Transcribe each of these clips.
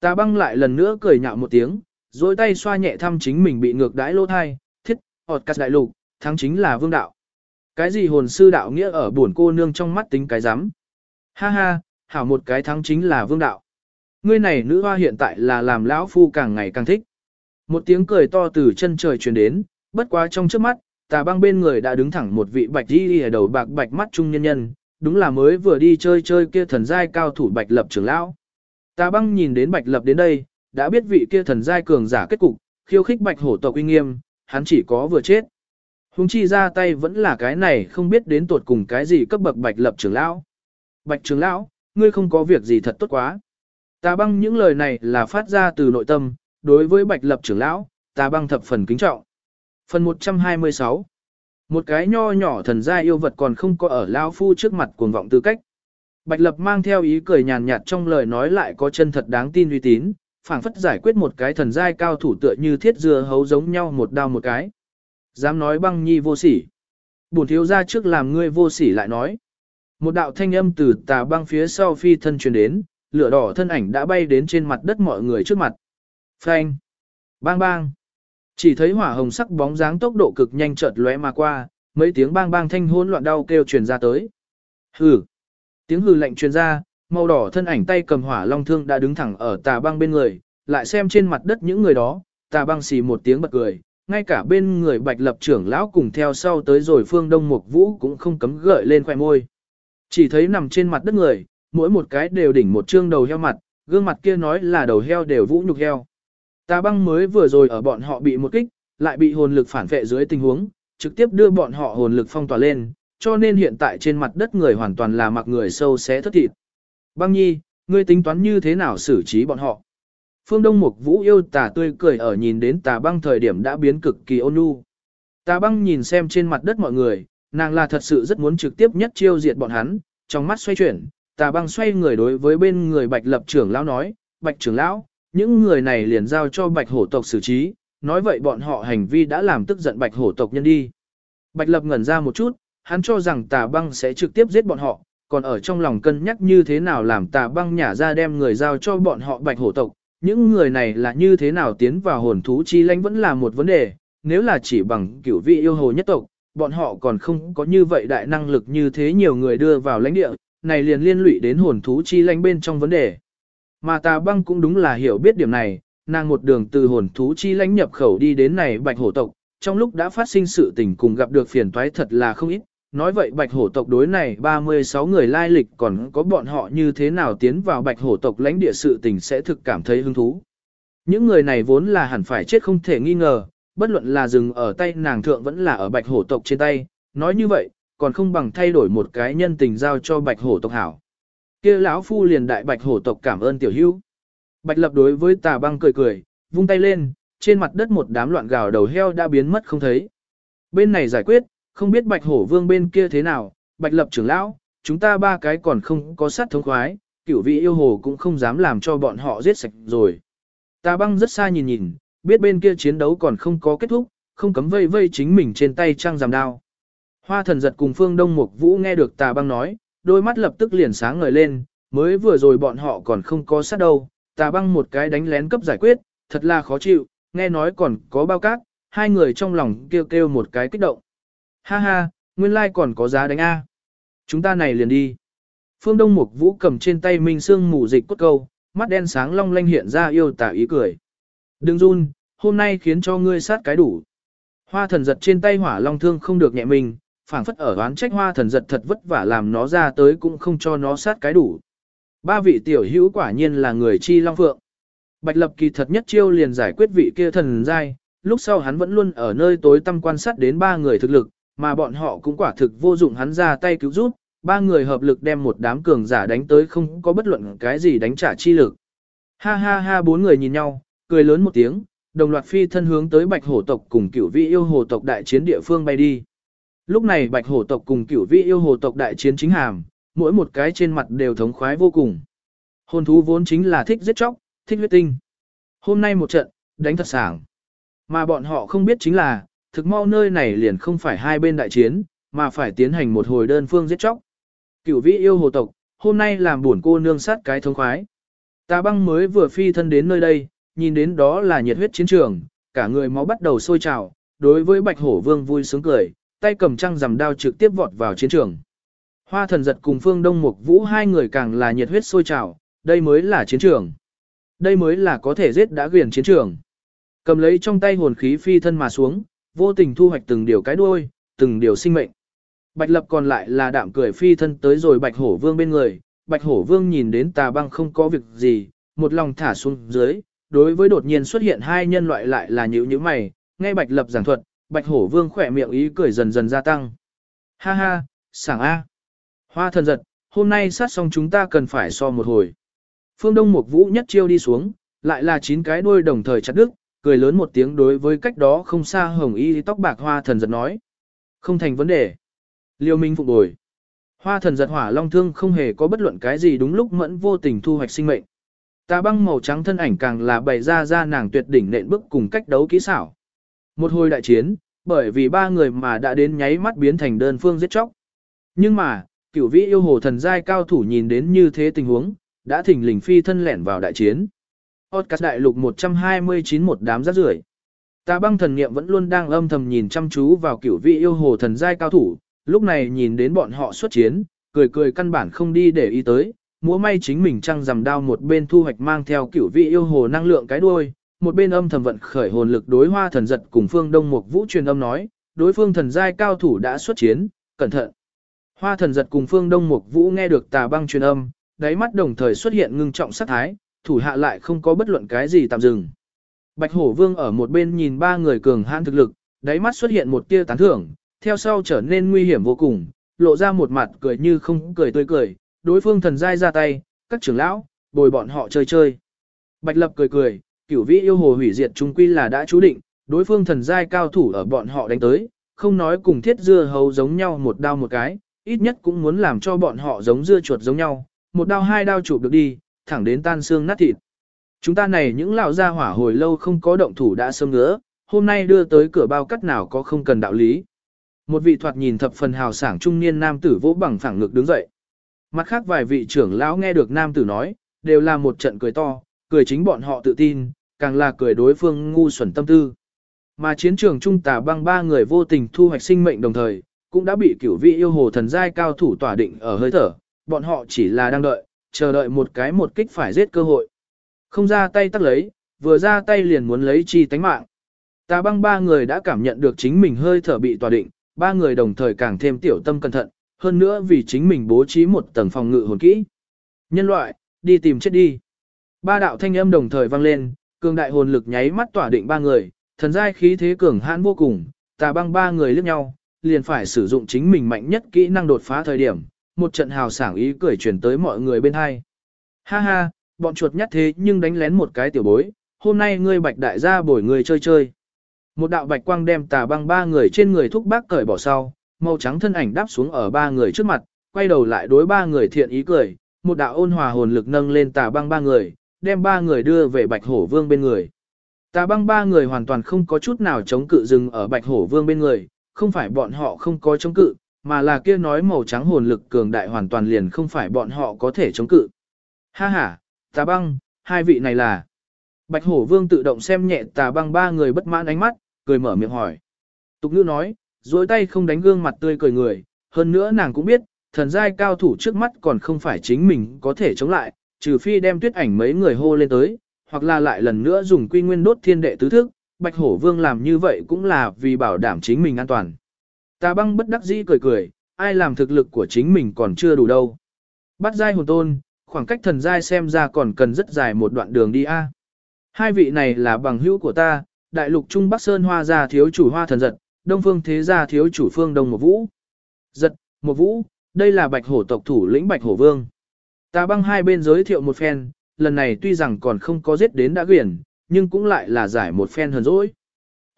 Tà băng lại lần nữa cười nhạo một tiếng, dối tay xoa nhẹ thăm chính mình bị ngược đãi lỗ thai, thiết, họt cắt đại lục, thắng chính là vương đạo. Cái gì hồn sư đạo nghĩa ở buồn cô nương trong mắt tính cái rắm Ha ha, hảo một cái thắng chính là vương đạo. Ngươi này nữ hoa hiện tại là làm lão phu càng ngày càng thích. Một tiếng cười to từ chân trời truyền đến, bất quá trong trước mắt, tà băng bên người đã đứng thẳng một vị bạch đi ở đầu bạc bạch mắt trung nhân nhân, đúng là mới vừa đi chơi chơi kia thần giai cao thủ bạch lập trưởng lão. Ta băng nhìn đến bạch lập đến đây, đã biết vị kia thần giai cường giả kết cục, khiêu khích bạch hổ tộc uy nghiêm, hắn chỉ có vừa chết. Hùng chi ra tay vẫn là cái này không biết đến tuột cùng cái gì cấp bậc bạch lập trưởng lão. Bạch trưởng lão, ngươi không có việc gì thật tốt quá. Ta băng những lời này là phát ra từ nội tâm, đối với bạch lập trưởng lão, Ta băng thập phần kính trọng. Phần 126 Một cái nho nhỏ thần gia yêu vật còn không có ở lão phu trước mặt cuồng vọng tư cách. Bạch lập mang theo ý cười nhàn nhạt trong lời nói lại có chân thật đáng tin uy tín, phảng phất giải quyết một cái thần giai cao thủ tựa như thiết dừa hấu giống nhau một đao một cái. Dám nói băng nhi vô sỉ. Bổn thiếu ra trước làm ngươi vô sỉ lại nói. Một đạo thanh âm từ tà băng phía sau phi thân truyền đến, lửa đỏ thân ảnh đã bay đến trên mặt đất mọi người trước mặt. Phanh! Bang bang! Chỉ thấy hỏa hồng sắc bóng dáng tốc độ cực nhanh chợt lóe mà qua, mấy tiếng bang bang thanh hỗn loạn đau kêu truyền ra tới. Hừ! Tiếng hừ lạnh truyền ra, màu đỏ thân ảnh tay cầm hỏa long thương đã đứng thẳng ở tà băng bên người, lại xem trên mặt đất những người đó, tà băng xì một tiếng bật cười, ngay cả bên người bạch lập trưởng lão cùng theo sau tới rồi phương đông mục vũ cũng không cấm gợi lên khoẻ môi. Chỉ thấy nằm trên mặt đất người, mỗi một cái đều đỉnh một trương đầu heo mặt, gương mặt kia nói là đầu heo đều vũ nhục heo. Tà băng mới vừa rồi ở bọn họ bị một kích, lại bị hồn lực phản vệ dưới tình huống, trực tiếp đưa bọn họ hồn lực phong tỏa lên, cho nên hiện tại trên mặt đất người hoàn toàn là mặc người sâu xé thất thịt. Băng nhi, ngươi tính toán như thế nào xử trí bọn họ? Phương Đông Mục Vũ yêu tà tươi cười ở nhìn đến tà băng thời điểm đã biến cực kỳ ôn nhu. Tà băng nhìn xem trên mặt đất mọi người, nàng là thật sự rất muốn trực tiếp nhất chiêu diệt bọn hắn, trong mắt xoay chuyển, tà băng xoay người đối với bên người bạch lập trưởng lão nói, bạch trưởng lão, những người này liền giao cho bạch hổ tộc xử trí, nói vậy bọn họ hành vi đã làm tức giận bạch hổ tộc nhân đi. Bạch lập ngẩn ra một chút, hắn cho rằng tà băng sẽ trực tiếp giết bọn họ, còn ở trong lòng cân nhắc như thế nào làm tà băng nhả ra đem người giao cho bọn họ bạch hổ tộc, những người này là như thế nào tiến vào hồn thú chi lãnh vẫn là một vấn đề, nếu là chỉ bằng kiểu vị yêu hồ nhất tộc, bọn họ còn không có như vậy đại năng lực như thế nhiều người đưa vào lãnh địa, này liền liên lụy đến hồn thú chi lãnh bên trong vấn đề. Mà tà băng cũng đúng là hiểu biết điểm này, nàng một đường từ hồn thú chi lãnh nhập khẩu đi đến này bạch hổ tộc, trong lúc đã phát sinh sự tình cùng gặp được phiền toái thật là không ít, nói vậy bạch hổ tộc đối này 36 người lai lịch còn có bọn họ như thế nào tiến vào bạch hổ tộc lãnh địa sự tình sẽ thực cảm thấy hứng thú. Những người này vốn là hẳn phải chết không thể nghi ngờ, bất luận là dừng ở tay nàng thượng vẫn là ở bạch hổ tộc trên tay, nói như vậy, còn không bằng thay đổi một cái nhân tình giao cho bạch hổ tộc hảo. kia lão phu liền đại bạch hổ tộc cảm ơn tiểu hữu. Bạch lập đối với tà băng cười cười, vung tay lên, trên mặt đất một đám loạn gào đầu heo đã biến mất không thấy. Bên này giải quyết, không biết bạch hổ vương bên kia thế nào, bạch lập trưởng lão, chúng ta ba cái còn không có sát thống khoái, cửu vị yêu hồ cũng không dám làm cho bọn họ giết sạch rồi. ta băng rất xa nhìn nhìn, biết bên kia chiến đấu còn không có kết thúc, không cấm vây vây chính mình trên tay trang giảm đao. Hoa thần giật cùng phương đông mục vũ nghe được tà băng nói, đôi mắt lập tức liền sáng ngời lên, mới vừa rồi bọn họ còn không có sát đâu, tà băng một cái đánh lén cấp giải quyết, thật là khó chịu, nghe nói còn có bao cát, hai người trong lòng kêu kêu một cái kích động. Ha ha, nguyên lai like còn có giá đánh A. Chúng ta này liền đi. Phương Đông Mục Vũ cầm trên tay Minh Sương mù dịch cốt câu, mắt đen sáng long lanh hiện ra yêu tả ý cười. Đừng run, hôm nay khiến cho ngươi sát cái đủ. Hoa thần giật trên tay hỏa long thương không được nhẹ mình, phảng phất ở oán trách hoa thần giật thật vất vả làm nó ra tới cũng không cho nó sát cái đủ. Ba vị tiểu hữu quả nhiên là người chi long phượng. Bạch lập kỳ thật nhất chiêu liền giải quyết vị kia thần giai, lúc sau hắn vẫn luôn ở nơi tối tăm quan sát đến ba người thực lực, mà bọn họ cũng quả thực vô dụng hắn ra tay cứu giúp, ba người hợp lực đem một đám cường giả đánh tới không có bất luận cái gì đánh trả chi lực. Ha ha ha bốn người nhìn nhau, cười lớn một tiếng, đồng loạt phi thân hướng tới bạch hổ tộc cùng cửu vị yêu hồ tộc đại chiến địa phương bay đi. Lúc này bạch hổ tộc cùng cửu vị yêu hồ tộc đại chiến chính hàm, mỗi một cái trên mặt đều thống khoái vô cùng. Hồn thú vốn chính là thích giết chóc, thích huyết tinh. Hôm nay một trận, đánh thật sảng. Mà bọn họ không biết chính là, thực mau nơi này liền không phải hai bên đại chiến, mà phải tiến hành một hồi đơn phương giết chóc. Cửu vĩ yêu hồ tộc, hôm nay làm buồn cô nương sát cái thông khoái. Tà băng mới vừa phi thân đến nơi đây, nhìn đến đó là nhiệt huyết chiến trường, cả người máu bắt đầu sôi trào, đối với bạch hổ vương vui sướng cười, tay cầm trăng rằm đao trực tiếp vọt vào chiến trường. Hoa thần giật cùng phương đông mục vũ hai người càng là nhiệt huyết sôi trào, đây mới là chiến trường. Đây mới là có thể giết đã quyền chiến trường. Cầm lấy trong tay hồn khí phi thân mà xuống, vô tình thu hoạch từng điều cái đuôi, từng điều sinh mệnh. Bạch lập còn lại là đạm cười phi thân tới rồi bạch hổ vương bên người, bạch hổ vương nhìn đến tà băng không có việc gì, một lòng thả xuống dưới, đối với đột nhiên xuất hiện hai nhân loại lại là nhữ nhữ mày, nghe bạch lập giảng thuật, bạch hổ vương khỏe miệng ý cười dần dần gia tăng. Ha ha, sảng A. Hoa thần giật, hôm nay sát xong chúng ta cần phải so một hồi. Phương Đông Mục Vũ nhất chiêu đi xuống, lại là chín cái đuôi đồng thời chặt đứt, cười lớn một tiếng đối với cách đó không xa hồng y tóc bạc hoa thần giật nói. Không thành vấn đề. Liêu Minh phục bồi. Hoa thần giật hỏa long thương không hề có bất luận cái gì đúng lúc mẫn vô tình thu hoạch sinh mệnh. Tà băng màu trắng thân ảnh càng là bày ra ra nàng tuyệt đỉnh nện bước cùng cách đấu kỹ xảo. Một hồi đại chiến, bởi vì ba người mà đã đến nháy mắt biến thành đơn phương giết chóc. Nhưng mà, cửu vĩ yêu hồ thần giai cao thủ nhìn đến như thế tình huống, đã thỉnh lình phi thân lẻn vào đại chiến. Podcast đại lục 129 một đám rác rưởi. Tà băng thần niệm vẫn luôn đang âm thầm nhìn chăm chú vào cửu vị yêu hồ thần giai cao thủ, lúc này nhìn đến bọn họ xuất chiến, cười cười căn bản không đi để ý tới, múa may chính mình trăng rằm đao một bên thu hoạch mang theo cửu vị yêu hồ năng lượng cái đuôi, một bên âm thầm vận khởi hồn lực đối hoa thần giật cùng phương đông mục vũ truyền âm nói, đối phương thần giai cao thủ đã xuất chiến, cẩn thận. Hoa thần giật cùng phương đông mục vũ nghe được tà băng truyền âm, đáy mắt đồng thời xuất hiện ngưng trọng sát thái, thủ hạ lại không có bất luận cái gì tạm dừng. Bạch hổ vương ở một bên nhìn ba người cường hãn thực lực, đáy mắt xuất hiện một tia tán thưởng, theo sau trở nên nguy hiểm vô cùng, lộ ra một mặt cười như không cười tươi cười, đối phương thần giai ra tay, các trưởng lão, bồi bọn họ chơi chơi. Bạch lập cười cười, cửu vĩ yêu hồ hủy diệt trung quy là đã chú định, đối phương thần giai cao thủ ở bọn họ đánh tới, không nói cùng thiết dưa hấu giống nhau một đao một cái, ít nhất cũng muốn làm cho bọn họ giống dưa chuột giống nhau, một đao hai đao chụp được đi, thẳng đến tan xương nát thịt. Chúng ta này những lão gia hỏa hồi lâu không có động thủ đã sớm ngứa, hôm nay đưa tới cửa bao cắt nào có không cần đạo lý. Một vị thoạt nhìn thập phần hào sảng trung niên nam tử vỗ bằng phẳng ngực đứng dậy. Mặt khác vài vị trưởng lão nghe được nam tử nói, đều là một trận cười to, cười chính bọn họ tự tin, càng là cười đối phương ngu xuẩn tâm tư. Mà chiến trường trung tà băng ba người vô tình thu hoạch sinh mệnh đồng thời, cũng đã bị cửu vị yêu hồ thần giai cao thủ tỏa định ở hơi thở, bọn họ chỉ là đang đợi, chờ đợi một cái một kích phải giết cơ hội. Không ra tay tắt lấy, vừa ra tay liền muốn lấy chi tánh mạng. Tà băng ba người đã cảm nhận được chính mình hơi thở bị tỏa định, ba người đồng thời càng thêm tiểu tâm cẩn thận, hơn nữa vì chính mình bố trí một tầng phòng ngự hồn kỹ. Nhân loại, đi tìm chết đi. Ba đạo thanh âm đồng thời vang lên, cường đại hồn lực nháy mắt tỏa định ba người, thần giai khí thế cường hãn vô cùng, tà băng ba người liếc nhau, liền phải sử dụng chính mình mạnh nhất kỹ năng đột phá thời điểm, một trận hào sảng ý cười truyền tới mọi người bên hai. Ha ha, bọn chuột nhắt thế nhưng đánh lén một cái tiểu bối, hôm nay ngươi bạch đại gia bồi người chơi chơi. Một đạo bạch quang đem tà băng ba người trên người thúc bác cởi bỏ sau, màu trắng thân ảnh đáp xuống ở ba người trước mặt, quay đầu lại đối ba người thiện ý cười, một đạo ôn hòa hồn lực nâng lên tà băng ba người, đem ba người đưa về bạch hổ vương bên người. Tà băng ba người hoàn toàn không có chút nào chống cự dừng ở bạch hổ vương bên người, không phải bọn họ không có chống cự, mà là kia nói màu trắng hồn lực cường đại hoàn toàn liền không phải bọn họ có thể chống cự. Ha ha, tà băng, hai vị này là. Bạch hổ vương tự động xem nhẹ tà băng ba người bất mãn ánh mắt, cười mở miệng hỏi. Tục ngữ nói, dối tay không đánh gương mặt tươi cười người, hơn nữa nàng cũng biết, thần giai cao thủ trước mắt còn không phải chính mình có thể chống lại, trừ phi đem tuyết ảnh mấy người hô lên tới, hoặc là lại lần nữa dùng quy nguyên đốt thiên đệ tứ thức, bạch hổ vương làm như vậy cũng là vì bảo đảm chính mình an toàn. Tà băng bất đắc dĩ cười cười, ai làm thực lực của chính mình còn chưa đủ đâu. Bắt giai hồn tôn, khoảng cách thần giai xem ra còn cần rất dài một đoạn đường đi a. Hai vị này là bằng hữu của ta, đại lục Trung Bắc Sơn Hoa gia thiếu chủ Hoa Thần Giật, Đông Phương Thế gia thiếu chủ Phương Đông Một Vũ. Giật, Một Vũ, đây là Bạch Hổ tộc thủ lĩnh Bạch Hổ Vương. Ta băng hai bên giới thiệu một phen, lần này tuy rằng còn không có giết đến đã quyển, nhưng cũng lại là giải một phen hờn dỗi.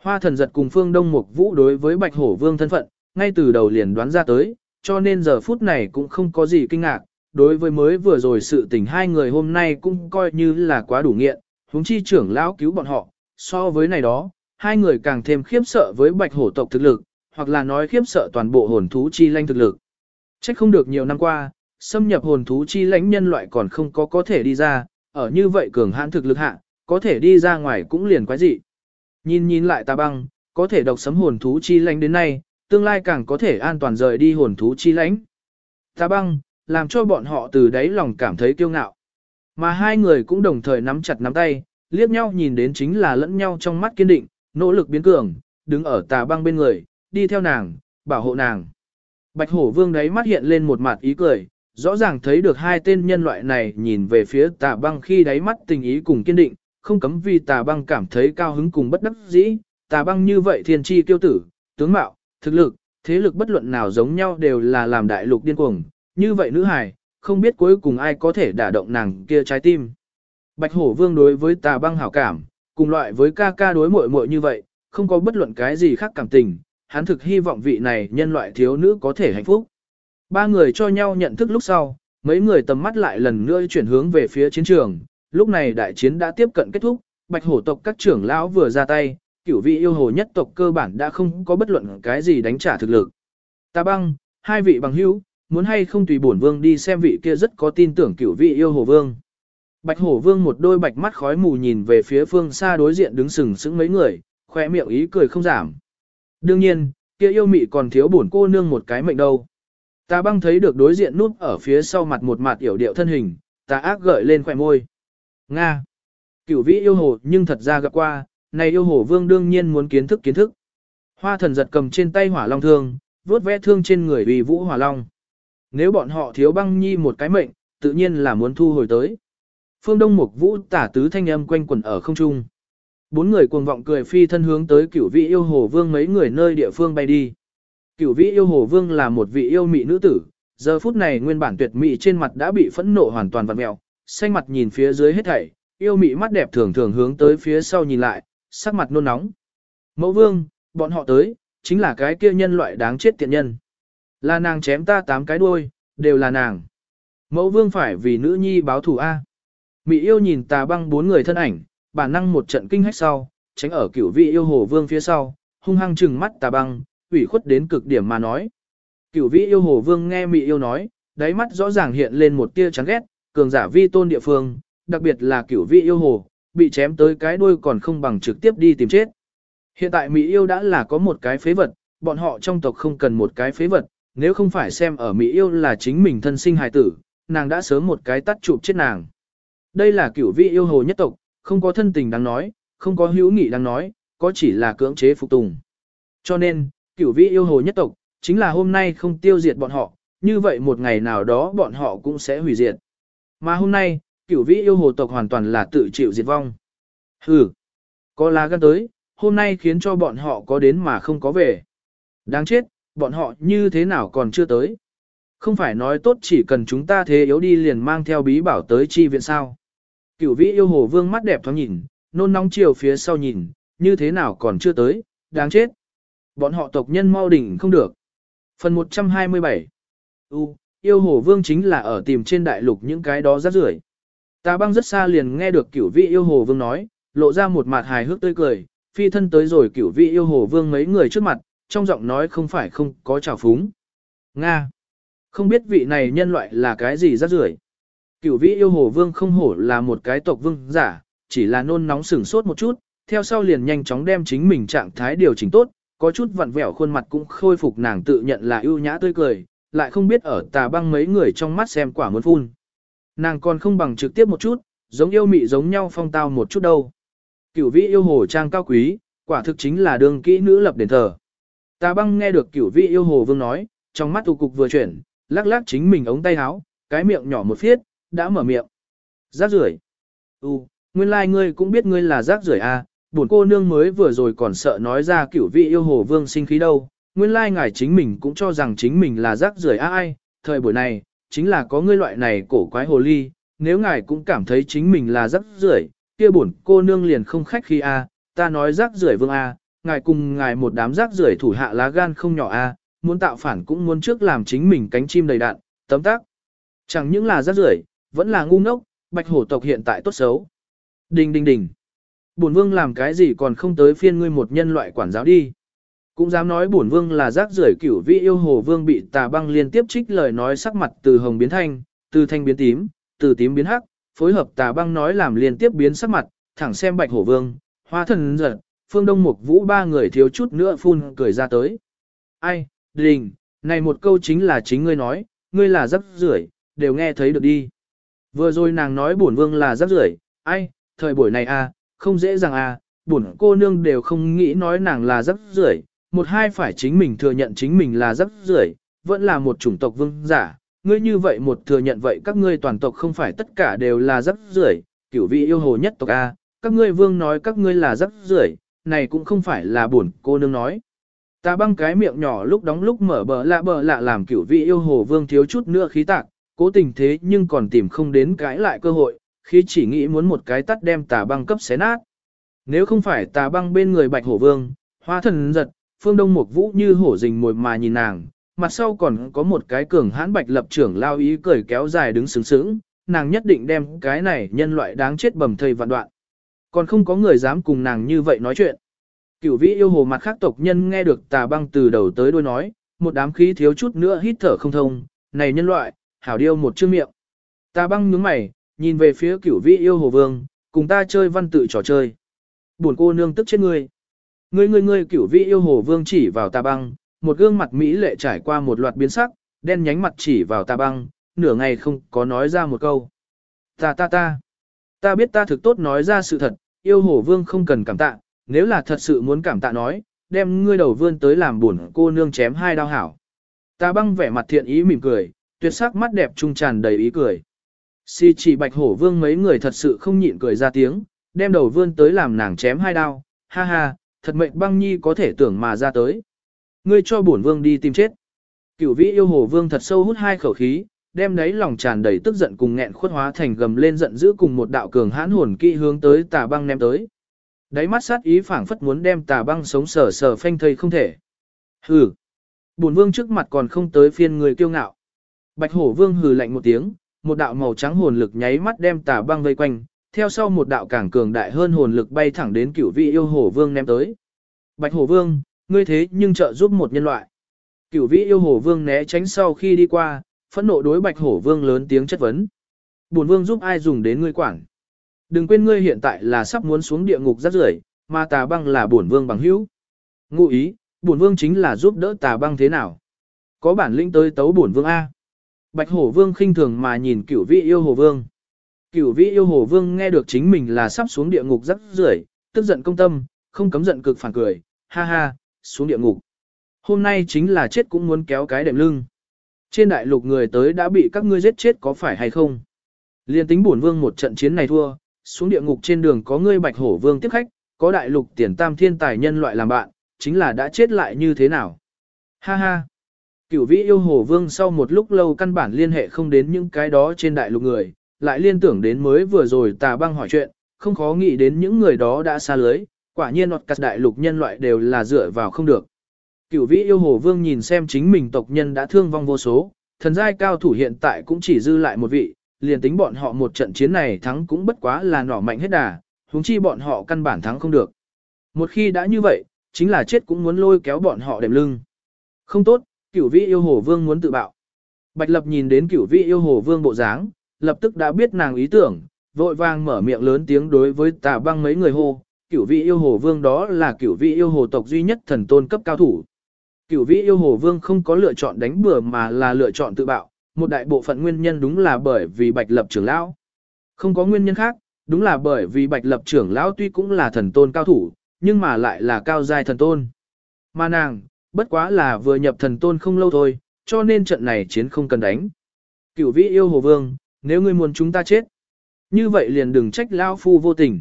Hoa thần giật cùng phương Đông Mục Vũ đối với Bạch Hổ Vương thân phận, ngay từ đầu liền đoán ra tới, cho nên giờ phút này cũng không có gì kinh ngạc. Đối với mới vừa rồi sự tình hai người hôm nay cũng coi như là quá đủ nghiện, huống chi trưởng lão cứu bọn họ, so với này đó, hai người càng thêm khiếp sợ với Bạch Hổ tộc thực lực, hoặc là nói khiếp sợ toàn bộ hồn thú chi lanh thực lực. Trách không được nhiều năm qua, xâm nhập hồn thú chi lãnh nhân loại còn không có có thể đi ra, ở như vậy cường hãn thực lực hạ, có thể đi ra ngoài cũng liền quái dị. Nhìn nhìn lại tà băng, có thể độc sấm hồn thú chi lãnh đến nay, tương lai càng có thể an toàn rời đi hồn thú chi lãnh. Tà băng, làm cho bọn họ từ đáy lòng cảm thấy kiêu ngạo. Mà hai người cũng đồng thời nắm chặt nắm tay, liếc nhau nhìn đến chính là lẫn nhau trong mắt kiên định, nỗ lực biến cường, đứng ở tà băng bên người, đi theo nàng, bảo hộ nàng. Bạch hổ vương đấy mắt hiện lên một mặt ý cười, rõ ràng thấy được hai tên nhân loại này nhìn về phía tà băng khi đáy mắt tình ý cùng kiên định, không cấm vì tà băng cảm thấy cao hứng cùng bất đắc dĩ, tà băng như vậy thiên tri kiêu tử, tướng mạo, thực lực, thế lực bất luận nào giống nhau đều là làm đại lục điên cuồng, như vậy nữ hài, không biết cuối cùng ai có thể đả động nàng kia trái tim. Bạch hổ vương đối với tà băng hảo cảm, cùng loại với ca ca đối muội muội như vậy, không có bất luận cái gì khác cảm tình, hắn thực hy vọng vị này nhân loại thiếu nữ có thể hạnh phúc. Ba người cho nhau nhận thức lúc sau, mấy người tầm mắt lại lần nữa chuyển hướng về phía chiến trường, lúc này đại chiến đã tiếp cận kết thúc, bạch hổ tộc các trưởng lão vừa ra tay, cửu vị yêu hồ nhất tộc cơ bản đã không có bất luận cái gì đánh trả thực lực. Ta băng, hai vị bằng hữu, muốn hay không tùy bổn vương đi xem vị kia rất có tin tưởng cửu vị yêu hồ vương. Bạch hổ vương một đôi bạch mắt khói mù nhìn về phía phương xa đối diện đứng sừng sững mấy người, khoe miệng ý cười không giảm. Đương nhiên, kia yêu mị còn thiếu bổn cô nương một cái mệnh đâu. Ta băng thấy được đối diện núp ở phía sau mặt một mặt yểu điệu thân hình, ta ác gợi lên khỏe môi. Nga. Cửu vĩ yêu hồ nhưng thật ra gặp qua, này yêu hồ vương đương nhiên muốn kiến thức kiến thức. Hoa thần giật cầm trên tay hỏa long thương, vuốt vẽ thương trên người vì vũ hỏa long. Nếu bọn họ thiếu băng nhi một cái mệnh, tự nhiên là muốn thu hồi tới. Phương Đông Mục Vũ tả tứ thanh âm quanh quẩn ở không trung. Bốn người cuồng vọng cười phi thân hướng tới cửu vị yêu hồ vương mấy người nơi địa phương bay đi. Cửu vị yêu hồ vương là một vị yêu mị nữ tử, giờ phút này nguyên bản tuyệt mị trên mặt đã bị phẫn nộ hoàn toàn vặn mẹo, xanh mặt nhìn phía dưới hết thảy, yêu mị mắt đẹp thường thường hướng tới phía sau nhìn lại, sắc mặt nôn nóng. Mẫu vương, bọn họ tới, chính là cái kia nhân loại đáng chết tiện nhân. Là nàng chém ta tám cái đuôi, đều là nàng. Mẫu vương phải vì nữ nhi báo thù A. Mị yêu nhìn tà băng bốn người thân ảnh, bản năng một trận kinh hách sau, tránh ở cửu vị yêu hồ vương phía sau, hung hăng trừng mắt tà băng, ủy khuất đến cực điểm mà nói. Cửu vị yêu hồ vương nghe mị yêu nói, đáy mắt rõ ràng hiện lên một tia chán ghét, cường giả vi tôn địa phương, đặc biệt là cửu vị yêu hồ, bị chém tới cái đuôi còn không bằng trực tiếp đi tìm chết. Hiện tại Mỹ yêu đã là có một cái phế vật, bọn họ trong tộc không cần một cái phế vật, nếu không phải xem ở Mỹ yêu là chính mình thân sinh hài tử, nàng đã sớm một cái tắt chụp chết nàng. Đây là cửu vị yêu hồ nhất tộc, không có thân tình đáng nói, không có hữu nghị đáng nói, có chỉ là cưỡng chế phục tùng. Cho nên, cửu vị yêu hồ nhất tộc, chính là hôm nay không tiêu diệt bọn họ, như vậy một ngày nào đó bọn họ cũng sẽ hủy diệt. Mà hôm nay, cửu vĩ yêu hồ tộc hoàn toàn là tự chịu diệt vong. Hừ, có lá gan tới, hôm nay khiến cho bọn họ có đến mà không có về. Đáng chết, bọn họ như thế nào còn chưa tới. Không phải nói tốt chỉ cần chúng ta thế yếu đi liền mang theo bí bảo tới chi viện sao. Cửu vĩ yêu hồ vương mắt đẹp thoáng nhìn, nôn nóng chiều phía sau nhìn, như thế nào còn chưa tới, đáng chết. Bọn họ tộc nhân mau đỉnh không được. Phần 127 U, yêu hồ vương chính là ở tìm trên đại lục những cái đó rác rưởi. Tà băng rất xa liền nghe được cửu vị yêu hồ vương nói, lộ ra một mặt hài hước tươi cười, phi thân tới rồi cửu vị yêu hồ vương mấy người trước mặt, trong giọng nói không phải không có trào phúng. Nga! Không biết vị này nhân loại là cái gì rác rưởi. Cửu vị yêu hồ vương không hổ là một cái tộc vương giả, chỉ là nôn nóng sửng sốt một chút, theo sau liền nhanh chóng đem chính mình trạng thái điều chỉnh tốt, có chút vặn vẹo khuôn mặt cũng khôi phục nàng tự nhận là ưu nhã tươi cười, lại không biết ở tà băng mấy người trong mắt xem quả muốn phun. Nàng còn không bằng trực tiếp một chút, giống yêu mị giống nhau phong tao một chút đâu. Cửu vĩ yêu hồ trang cao quý, quả thực chính là đường kỹ nữ lập đền thờ. Tà băng nghe được cửu vĩ yêu hồ vương nói, trong mắt tụ cục vừa chuyển, lắc lắc chính mình ống tay áo, cái miệng nhỏ một phiết, đã mở miệng. Rác rưởi. Ừ, nguyên lai like ngươi cũng biết ngươi là rác rưởi à, buồn cô nương mới vừa rồi còn sợ nói ra cửu vị yêu hồ vương sinh khí đâu. Nguyên lai like ngài chính mình cũng cho rằng chính mình là rác rưởi ai, thời buổi này, chính là có ngươi loại này cổ quái hồ ly, nếu ngài cũng cảm thấy chính mình là rác rưởi, kia bổn cô nương liền không khách khi a, ta nói rác rưởi vương a, ngài cùng ngài một đám rác rưởi thủ hạ lá gan không nhỏ a, muốn tạo phản cũng muốn trước làm chính mình cánh chim đầy đạn, tấm tắc. Chẳng những là rác rưởi, vẫn là ngu ngốc, bạch hổ tộc hiện tại tốt xấu. Đình đình đình. Bổn vương làm cái gì còn không tới phiên ngươi một nhân loại quản giáo đi. Cũng dám nói bổn vương là rác rưởi cửu vị yêu hồ vương bị tà băng liên tiếp trích lời nói sắc mặt từ hồng biến thanh, từ thanh biến tím, từ tím biến hắc, phối hợp tà băng nói làm liên tiếp biến sắc mặt, thẳng xem bạch hổ vương, hoa thần giật, phương đông mục vũ ba người thiếu chút nữa phun cười ra tới. Ai, đình, này một câu chính là chính ngươi nói, ngươi là rác rưởi, đều nghe thấy được đi. Vừa rồi nàng nói bổn vương là rác rưởi, ai, thời buổi này à, không dễ dàng à, bổn cô nương đều không nghĩ nói nàng là rắc rưởi, một hai phải chính mình thừa nhận chính mình là rắc rưởi, vẫn là một chủng tộc vương giả. Ngươi như vậy một thừa nhận vậy các ngươi toàn tộc không phải tất cả đều là rắc rưởi, cửu vị yêu hồ nhất tộc A, các ngươi vương nói các ngươi là rắc rưởi, này cũng không phải là buồn cô nương nói. Ta băng cái miệng nhỏ lúc đóng lúc mở bờ lạ bờ lạ làm cửu vị yêu hồ vương thiếu chút nữa khí tạc, cố tình thế nhưng còn tìm không đến cái lại cơ hội, khi chỉ nghĩ muốn một cái tắt đem tà băng cấp xé nát. Nếu không phải tà băng bên người bạch hổ vương, hoa thần giật, phương đông mục vũ như hổ rình mồi mà nhìn nàng, mặt sau còn có một cái cường hãn bạch lập trưởng lao ý cười kéo dài đứng sướng sướng, nàng nhất định đem cái này nhân loại đáng chết bầm thây vạn đoạn. Còn không có người dám cùng nàng như vậy nói chuyện. Cửu vĩ yêu hồ mặt khác tộc nhân nghe được tà băng từ đầu tới đuôi nói, một đám khí thiếu chút nữa hít thở không thông, này nhân loại, hảo điêu một chữ miệng. Tà băng nhướng mày, nhìn về phía cửu vĩ yêu hồ vương, cùng ta chơi văn tự trò chơi. Buồn cô nương tức chết ngươi. Ngươi ngươi ngươi cửu vị yêu hồ vương chỉ vào tà băng, một gương mặt mỹ lệ trải qua một loạt biến sắc, đen nhánh mặt chỉ vào tà băng, nửa ngày không có nói ra một câu. Ta ta ta. Ta biết ta thực tốt nói ra sự thật, yêu hồ vương không cần cảm tạ, nếu là thật sự muốn cảm tạ nói, đem ngươi đầu vươn tới làm buồn cô nương chém hai đao hảo. Ta băng vẻ mặt thiện ý mỉm cười, tuyệt sắc mắt đẹp trung tràn đầy ý cười. Si chỉ bạch hổ vương mấy người thật sự không nhịn cười ra tiếng, đem đầu vươn tới làm nàng chém hai đao, ha ha, thật mệnh băng nhi có thể tưởng mà ra tới. Ngươi cho bổn vương đi tìm chết. Cửu vĩ yêu hồ vương thật sâu hút hai khẩu khí, đem đấy lòng tràn đầy tức giận cùng nghẹn khuất hóa thành gầm lên giận dữ cùng một đạo cường hãn hồn kỵ hướng tới tà băng ném tới. Đáy mắt sát ý phảng phất muốn đem tà băng sống sờ sờ phanh thây không thể. Hừ. Bổn vương trước mặt còn không tới phiên người kiêu ngạo. Bạch hổ vương hừ lạnh một tiếng, một đạo màu trắng hồn lực nháy mắt đem tà băng vây quanh, theo sau một đạo càng cường đại hơn hồn lực bay thẳng đến cửu vị yêu hồ vương ném tới. Bạch hồ vương, ngươi thế nhưng trợ giúp một nhân loại. Cửu vị yêu hồ vương né tránh sau khi đi qua, phẫn nộ đối bạch hổ vương lớn tiếng chất vấn. Bổn vương giúp ai dùng đến ngươi quản. Đừng quên ngươi hiện tại là sắp muốn xuống địa ngục rất rưởi, mà tà băng là bổn vương bằng hữu. Ngụ ý, bổn vương chính là giúp đỡ tà băng thế nào. Có bản lĩnh tới tấu bổn vương A. Bạch hổ vương khinh thường mà nhìn cửu vị yêu hồ vương. Cửu vĩ yêu hồ vương nghe được chính mình là sắp xuống địa ngục rất rưởi, tức giận công tâm, không cấm giận cực phản cười, ha ha, xuống địa ngục. Hôm nay chính là chết cũng muốn kéo cái đệm lưng. Trên đại lục người tới đã bị các ngươi giết chết có phải hay không? Liên tính bổn vương một trận chiến này thua, xuống địa ngục trên đường có ngươi bạch hổ vương tiếp khách, có đại lục tiền tam thiên tài nhân loại làm bạn, chính là đã chết lại như thế nào? Ha ha! Cửu vĩ yêu hồ vương sau một lúc lâu căn bản liên hệ không đến những cái đó trên đại lục người, lại liên tưởng đến mới vừa rồi tà băng hỏi chuyện, không khó nghĩ đến những người đó đã xa lưới, quả nhiên nọt cắt đại lục nhân loại đều là dựa vào không được. Cửu vĩ yêu hồ vương nhìn xem chính mình tộc nhân đã thương vong vô số, thần giai cao thủ hiện tại cũng chỉ dư lại một vị, liền tính bọn họ một trận chiến này thắng cũng bất quá là nỏ mạnh hết đà, huống chi bọn họ căn bản thắng không được. Một khi đã như vậy, chính là chết cũng muốn lôi kéo bọn họ đệm lưng. Không tốt, cửu vĩ yêu hồ vương muốn tự bạo. Bạch lập nhìn đến cửu vĩ yêu hồ vương bộ dáng, lập tức đã biết nàng ý tưởng, vội vàng mở miệng lớn tiếng đối với tà băng mấy người hô, cửu vị yêu hồ vương đó là cửu vị yêu hồ tộc duy nhất thần tôn cấp cao thủ. Cửu vị yêu hồ vương không có lựa chọn đánh bừa mà là lựa chọn tự bạo, một đại bộ phận nguyên nhân đúng là bởi vì bạch lập trưởng lão. Không có nguyên nhân khác, đúng là bởi vì bạch lập trưởng lão tuy cũng là thần tôn cao thủ, nhưng mà lại là cao giai thần tôn. Mà nàng, bất quá là vừa nhập thần tôn không lâu thôi, cho nên trận này chiến không cần đánh. Cửu vị yêu hồ vương, nếu ngươi muốn chúng ta chết, như vậy liền đừng trách lão phu vô tình.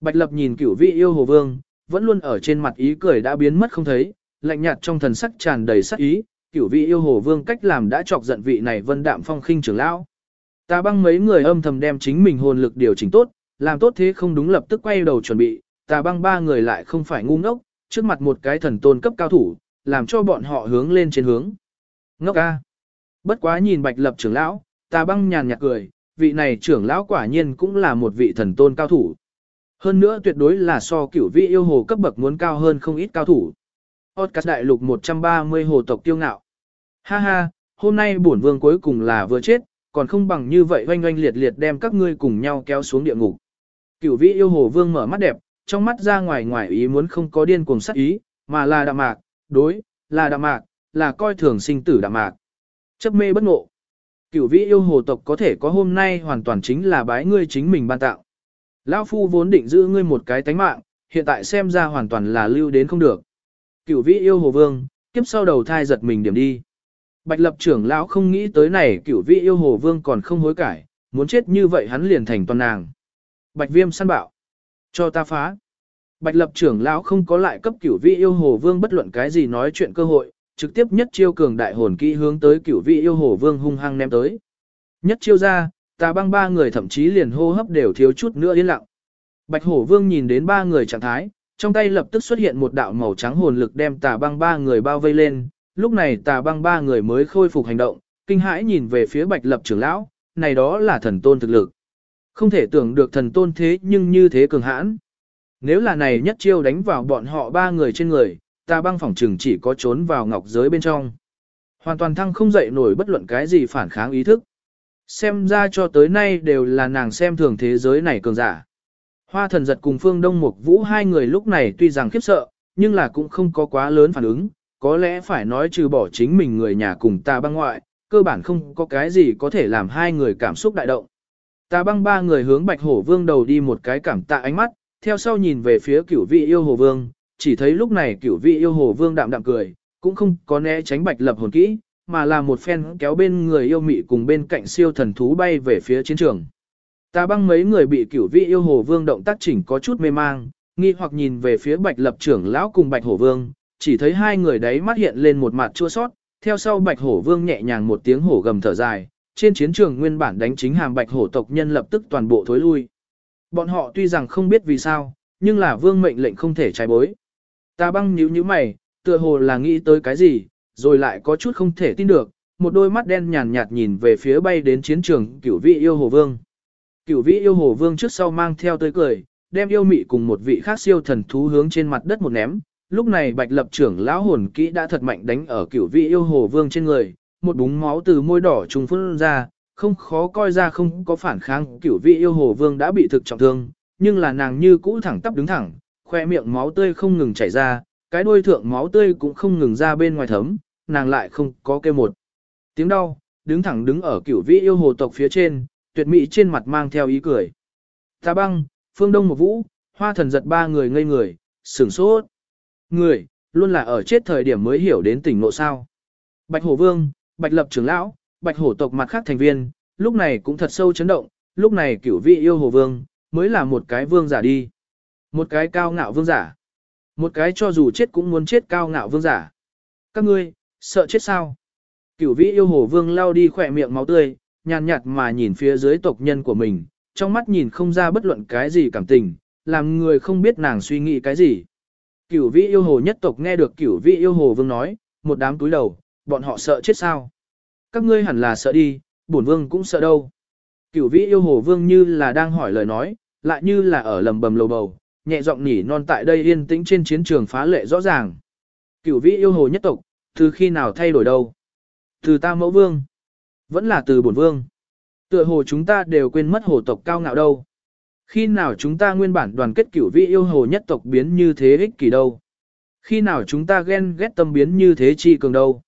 Bạch Lập nhìn cửu vị yêu hồ vương, vẫn luôn ở trên mặt ý cười đã biến mất không thấy, lạnh nhạt trong thần sắc tràn đầy sắc ý, cửu vị yêu hồ vương cách làm đã chọc giận vị này vân đạm phong khinh trưởng lão. Ta băng mấy người âm thầm đem chính mình hồn lực điều chỉnh tốt, làm tốt thế không đúng lập tức quay đầu chuẩn bị, ta băng ba người lại không phải ngu ngốc, trước mặt một cái thần tôn cấp cao thủ, làm cho bọn họ hướng lên trên hướng. Ngốc a. Bất quá nhìn bạch lập trưởng lão, ta băng nhàn nhạt cười, vị này trưởng lão quả nhiên cũng là một vị thần tôn cao thủ. Hơn nữa tuyệt đối là so cửu vị yêu hồ cấp bậc muốn cao hơn không ít cao thủ. Podcast đại lục 130 hồ tộc tiêu ngạo. Ha ha, hôm nay bổn vương cuối cùng là vừa chết, còn không bằng như vậy oanh oanh liệt liệt đem các ngươi cùng nhau kéo xuống địa ngục. Cửu vị yêu hồ vương mở mắt đẹp, trong mắt ra ngoài ngoài ý muốn không có điên cuồng sát ý, mà là đạm mạc, đối, là đạm mạc, là coi thường sinh tử đạm mạc. Chấp mê bất ngộ. Cửu vĩ yêu hồ tộc có thể có hôm nay hoàn toàn chính là bái ngươi chính mình ban tạo. Lão phu vốn định giữ ngươi một cái tánh mạng, hiện tại xem ra hoàn toàn là lưu đến không được. Cửu vĩ yêu hồ vương, kiếp sau đầu thai giật mình điểm đi. Bạch lập trưởng lão không nghĩ tới này cửu vĩ yêu hồ vương còn không hối cải, muốn chết như vậy hắn liền thành toàn nàng. Bạch viêm săn bạo. Cho ta phá. Bạch lập trưởng lão không có lại cấp cửu vĩ yêu hồ vương bất luận cái gì nói chuyện cơ hội, trực tiếp nhất chiêu cường đại hồn kỹ hướng tới cửu vị yêu hồ vương hung hăng ném tới. Nhất chiêu ra, tà băng ba người thậm chí liền hô hấp đều thiếu chút nữa yên lặng. Bạch hổ vương nhìn đến ba người trạng thái, trong tay lập tức xuất hiện một đạo màu trắng hồn lực đem tà băng ba người bao vây lên, lúc này tà băng ba người mới khôi phục hành động, kinh hãi nhìn về phía bạch lập trưởng lão, này đó là thần tôn thực lực. Không thể tưởng được thần tôn thế nhưng như thế cường hãn. Nếu là này nhất chiêu đánh vào bọn họ ba người trên người, ta băng phỏng trừng chỉ có trốn vào ngọc giới bên trong. Hoàn toàn thăng không dậy nổi bất luận cái gì phản kháng ý thức. Xem ra cho tới nay đều là nàng xem thường thế giới này cường giả. Hoa thần giật cùng phương đông mục vũ hai người lúc này tuy rằng khiếp sợ, nhưng là cũng không có quá lớn phản ứng, có lẽ phải nói trừ bỏ chính mình người nhà cùng ta băng ngoại, cơ bản không có cái gì có thể làm hai người cảm xúc đại động. Ta băng ba người hướng bạch hổ vương đầu đi một cái cảm tạ ánh mắt, theo sau nhìn về phía cửu vị yêu hồ vương, chỉ thấy lúc này cửu vị yêu hồ vương đạm đạm cười, cũng không có né tránh bạch lập hồn kỹ, mà là một phen kéo bên người yêu mị cùng bên cạnh siêu thần thú bay về phía chiến trường. Ta băng mấy người bị cửu vị yêu hồ vương động tác chỉnh có chút mê mang, nghi hoặc nhìn về phía bạch lập trưởng lão cùng bạch hổ vương, chỉ thấy hai người đấy mắt hiện lên một mặt chua sót, theo sau bạch hổ vương nhẹ nhàng một tiếng hổ gầm thở dài, trên chiến trường nguyên bản đánh chính hàm bạch hổ tộc nhân lập tức toàn bộ thối lui. Bọn họ tuy rằng không biết vì sao, nhưng là vương mệnh lệnh không thể trái bối. Ta băng nhíu nhíu mày, tựa hồ là nghĩ tới cái gì, rồi lại có chút không thể tin được, một đôi mắt đen nhàn nhạt nhìn về phía bay đến chiến trường cửu vị yêu hồ vương. Cửu vị yêu hồ vương trước sau mang theo tới cười, đem yêu mị cùng một vị khác siêu thần thú hướng trên mặt đất một ném. Lúc này bạch lập trưởng lão hồn kỹ đã thật mạnh đánh ở cửu vị yêu hồ vương trên người, một búng máu từ môi đỏ trùng phun ra, không khó coi ra không có phản kháng, cửu vị yêu hồ vương đã bị thực trọng thương, nhưng là nàng như cũ thẳng tắp đứng thẳng, khoe miệng máu tươi không ngừng chảy ra, cái đuôi thượng máu tươi cũng không ngừng ra bên ngoài thấm, nàng lại không có kêu một. Tiếng đau, đứng thẳng đứng ở cửu vĩ yêu hồ tộc phía trên, tuyệt mỹ trên mặt mang theo ý cười. Ta băng, phương đông một vũ, hoa thần giật ba người ngây người, sửng sốt. Người, luôn là ở chết thời điểm mới hiểu đến tỉnh ngộ sao. Bạch hổ vương, bạch lập trưởng lão, bạch hổ tộc mặt khác thành viên, lúc này cũng thật sâu chấn động, lúc này cửu vị yêu hồ vương, mới là một cái vương giả đi. Một cái cao ngạo vương giả. Một cái cho dù chết cũng muốn chết cao ngạo vương giả. Các ngươi, sợ chết sao? Cửu vĩ yêu hồ vương lao đi khỏe miệng máu tươi, nhàn nhạt mà nhìn phía dưới tộc nhân của mình, trong mắt nhìn không ra bất luận cái gì cảm tình, làm người không biết nàng suy nghĩ cái gì. Cửu vĩ yêu hồ nhất tộc nghe được cửu vĩ yêu hồ vương nói, một đám túi đầu, bọn họ sợ chết sao? Các ngươi hẳn là sợ đi, bổn vương cũng sợ đâu. Cửu vĩ yêu hồ vương như là đang hỏi lời nói, lại như là ở lầm bầm lầu bầu, nhẹ giọng nhỉ non tại đây yên tĩnh trên chiến trường phá lệ rõ ràng. Cửu vĩ yêu hồ nhất tộc, từ khi nào thay đổi đâu? Từ ta mẫu vương, vẫn là từ bổn vương. Tựa hồ chúng ta đều quên mất hồ tộc cao ngạo đâu. Khi nào chúng ta nguyên bản đoàn kết cửu vĩ yêu hồ nhất tộc biến như thế ích kỷ đâu? Khi nào chúng ta ghen ghét tâm biến như thế chi cường đâu?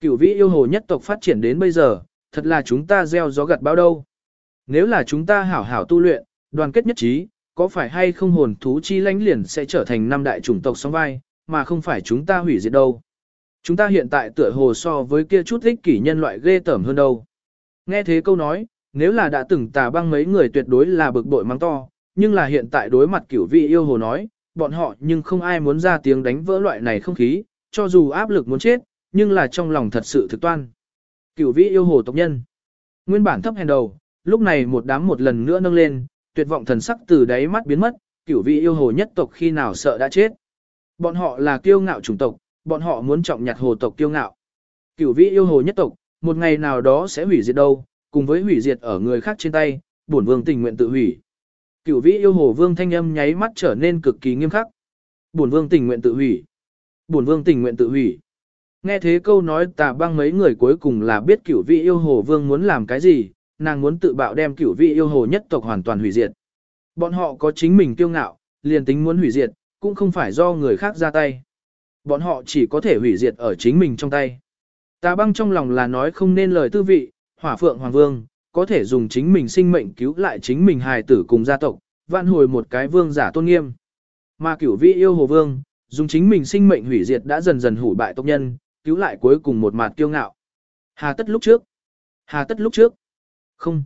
Cửu vĩ yêu hồ nhất tộc phát triển đến bây giờ, thật là chúng ta gieo gió gặt bao đâu. Nếu là chúng ta hảo hảo tu luyện, đoàn kết nhất trí, có phải hay không hồn thú chi lãnh liền sẽ trở thành năm đại chủng tộc song vai, mà không phải chúng ta hủy diệt đâu. Chúng ta hiện tại tựa hồ so với kia chút ích kỷ nhân loại ghê tởm hơn đâu. Nghe thế câu nói, nếu là đã từng tà băng mấy người tuyệt đối là bực bội mắng to, nhưng là hiện tại đối mặt cửu vị yêu hồ nói, bọn họ nhưng không ai muốn ra tiếng đánh vỡ loại này không khí, cho dù áp lực muốn chết, nhưng là trong lòng thật sự thực toan. Cửu vĩ yêu hồ tộc nhân. Nguyên bản thấp hèn đầu, lúc này một đám một lần nữa nâng lên, tuyệt vọng thần sắc từ đáy mắt biến mất, cửu vị yêu hồ nhất tộc khi nào sợ đã chết. Bọn họ là kiêu ngạo chủng tộc, bọn họ muốn trọng nhặt hồ tộc kiêu ngạo. Cửu vị yêu hồ nhất tộc, một ngày nào đó sẽ hủy diệt đâu, cùng với hủy diệt ở người khác trên tay, bổn vương tình nguyện tự hủy. Cửu vị yêu hồ vương thanh âm nháy mắt trở nên cực kỳ nghiêm khắc. Bổn vương tình nguyện tự hủy. Bổn vương tình nguyện tự hủy. Nghe thế câu nói tà băng mấy người cuối cùng là biết cửu vị yêu hồ vương muốn làm cái gì, nàng muốn tự bạo đem cửu vị yêu hồ nhất tộc hoàn toàn hủy diệt. Bọn họ có chính mình kiêu ngạo, liền tính muốn hủy diệt, cũng không phải do người khác ra tay. Bọn họ chỉ có thể hủy diệt ở chính mình trong tay. Tà băng trong lòng là nói không nên lời tư vị, hỏa phượng hoàng vương, có thể dùng chính mình sinh mệnh cứu lại chính mình hài tử cùng gia tộc, vạn hồi một cái vương giả tôn nghiêm. Mà cửu vị yêu hồ vương, dùng chính mình sinh mệnh hủy diệt đã dần dần hủy bại tộc nhân, cứu lại cuối cùng một mặt kiêu ngạo. Hà tất lúc trước. Hà tất lúc trước. Không.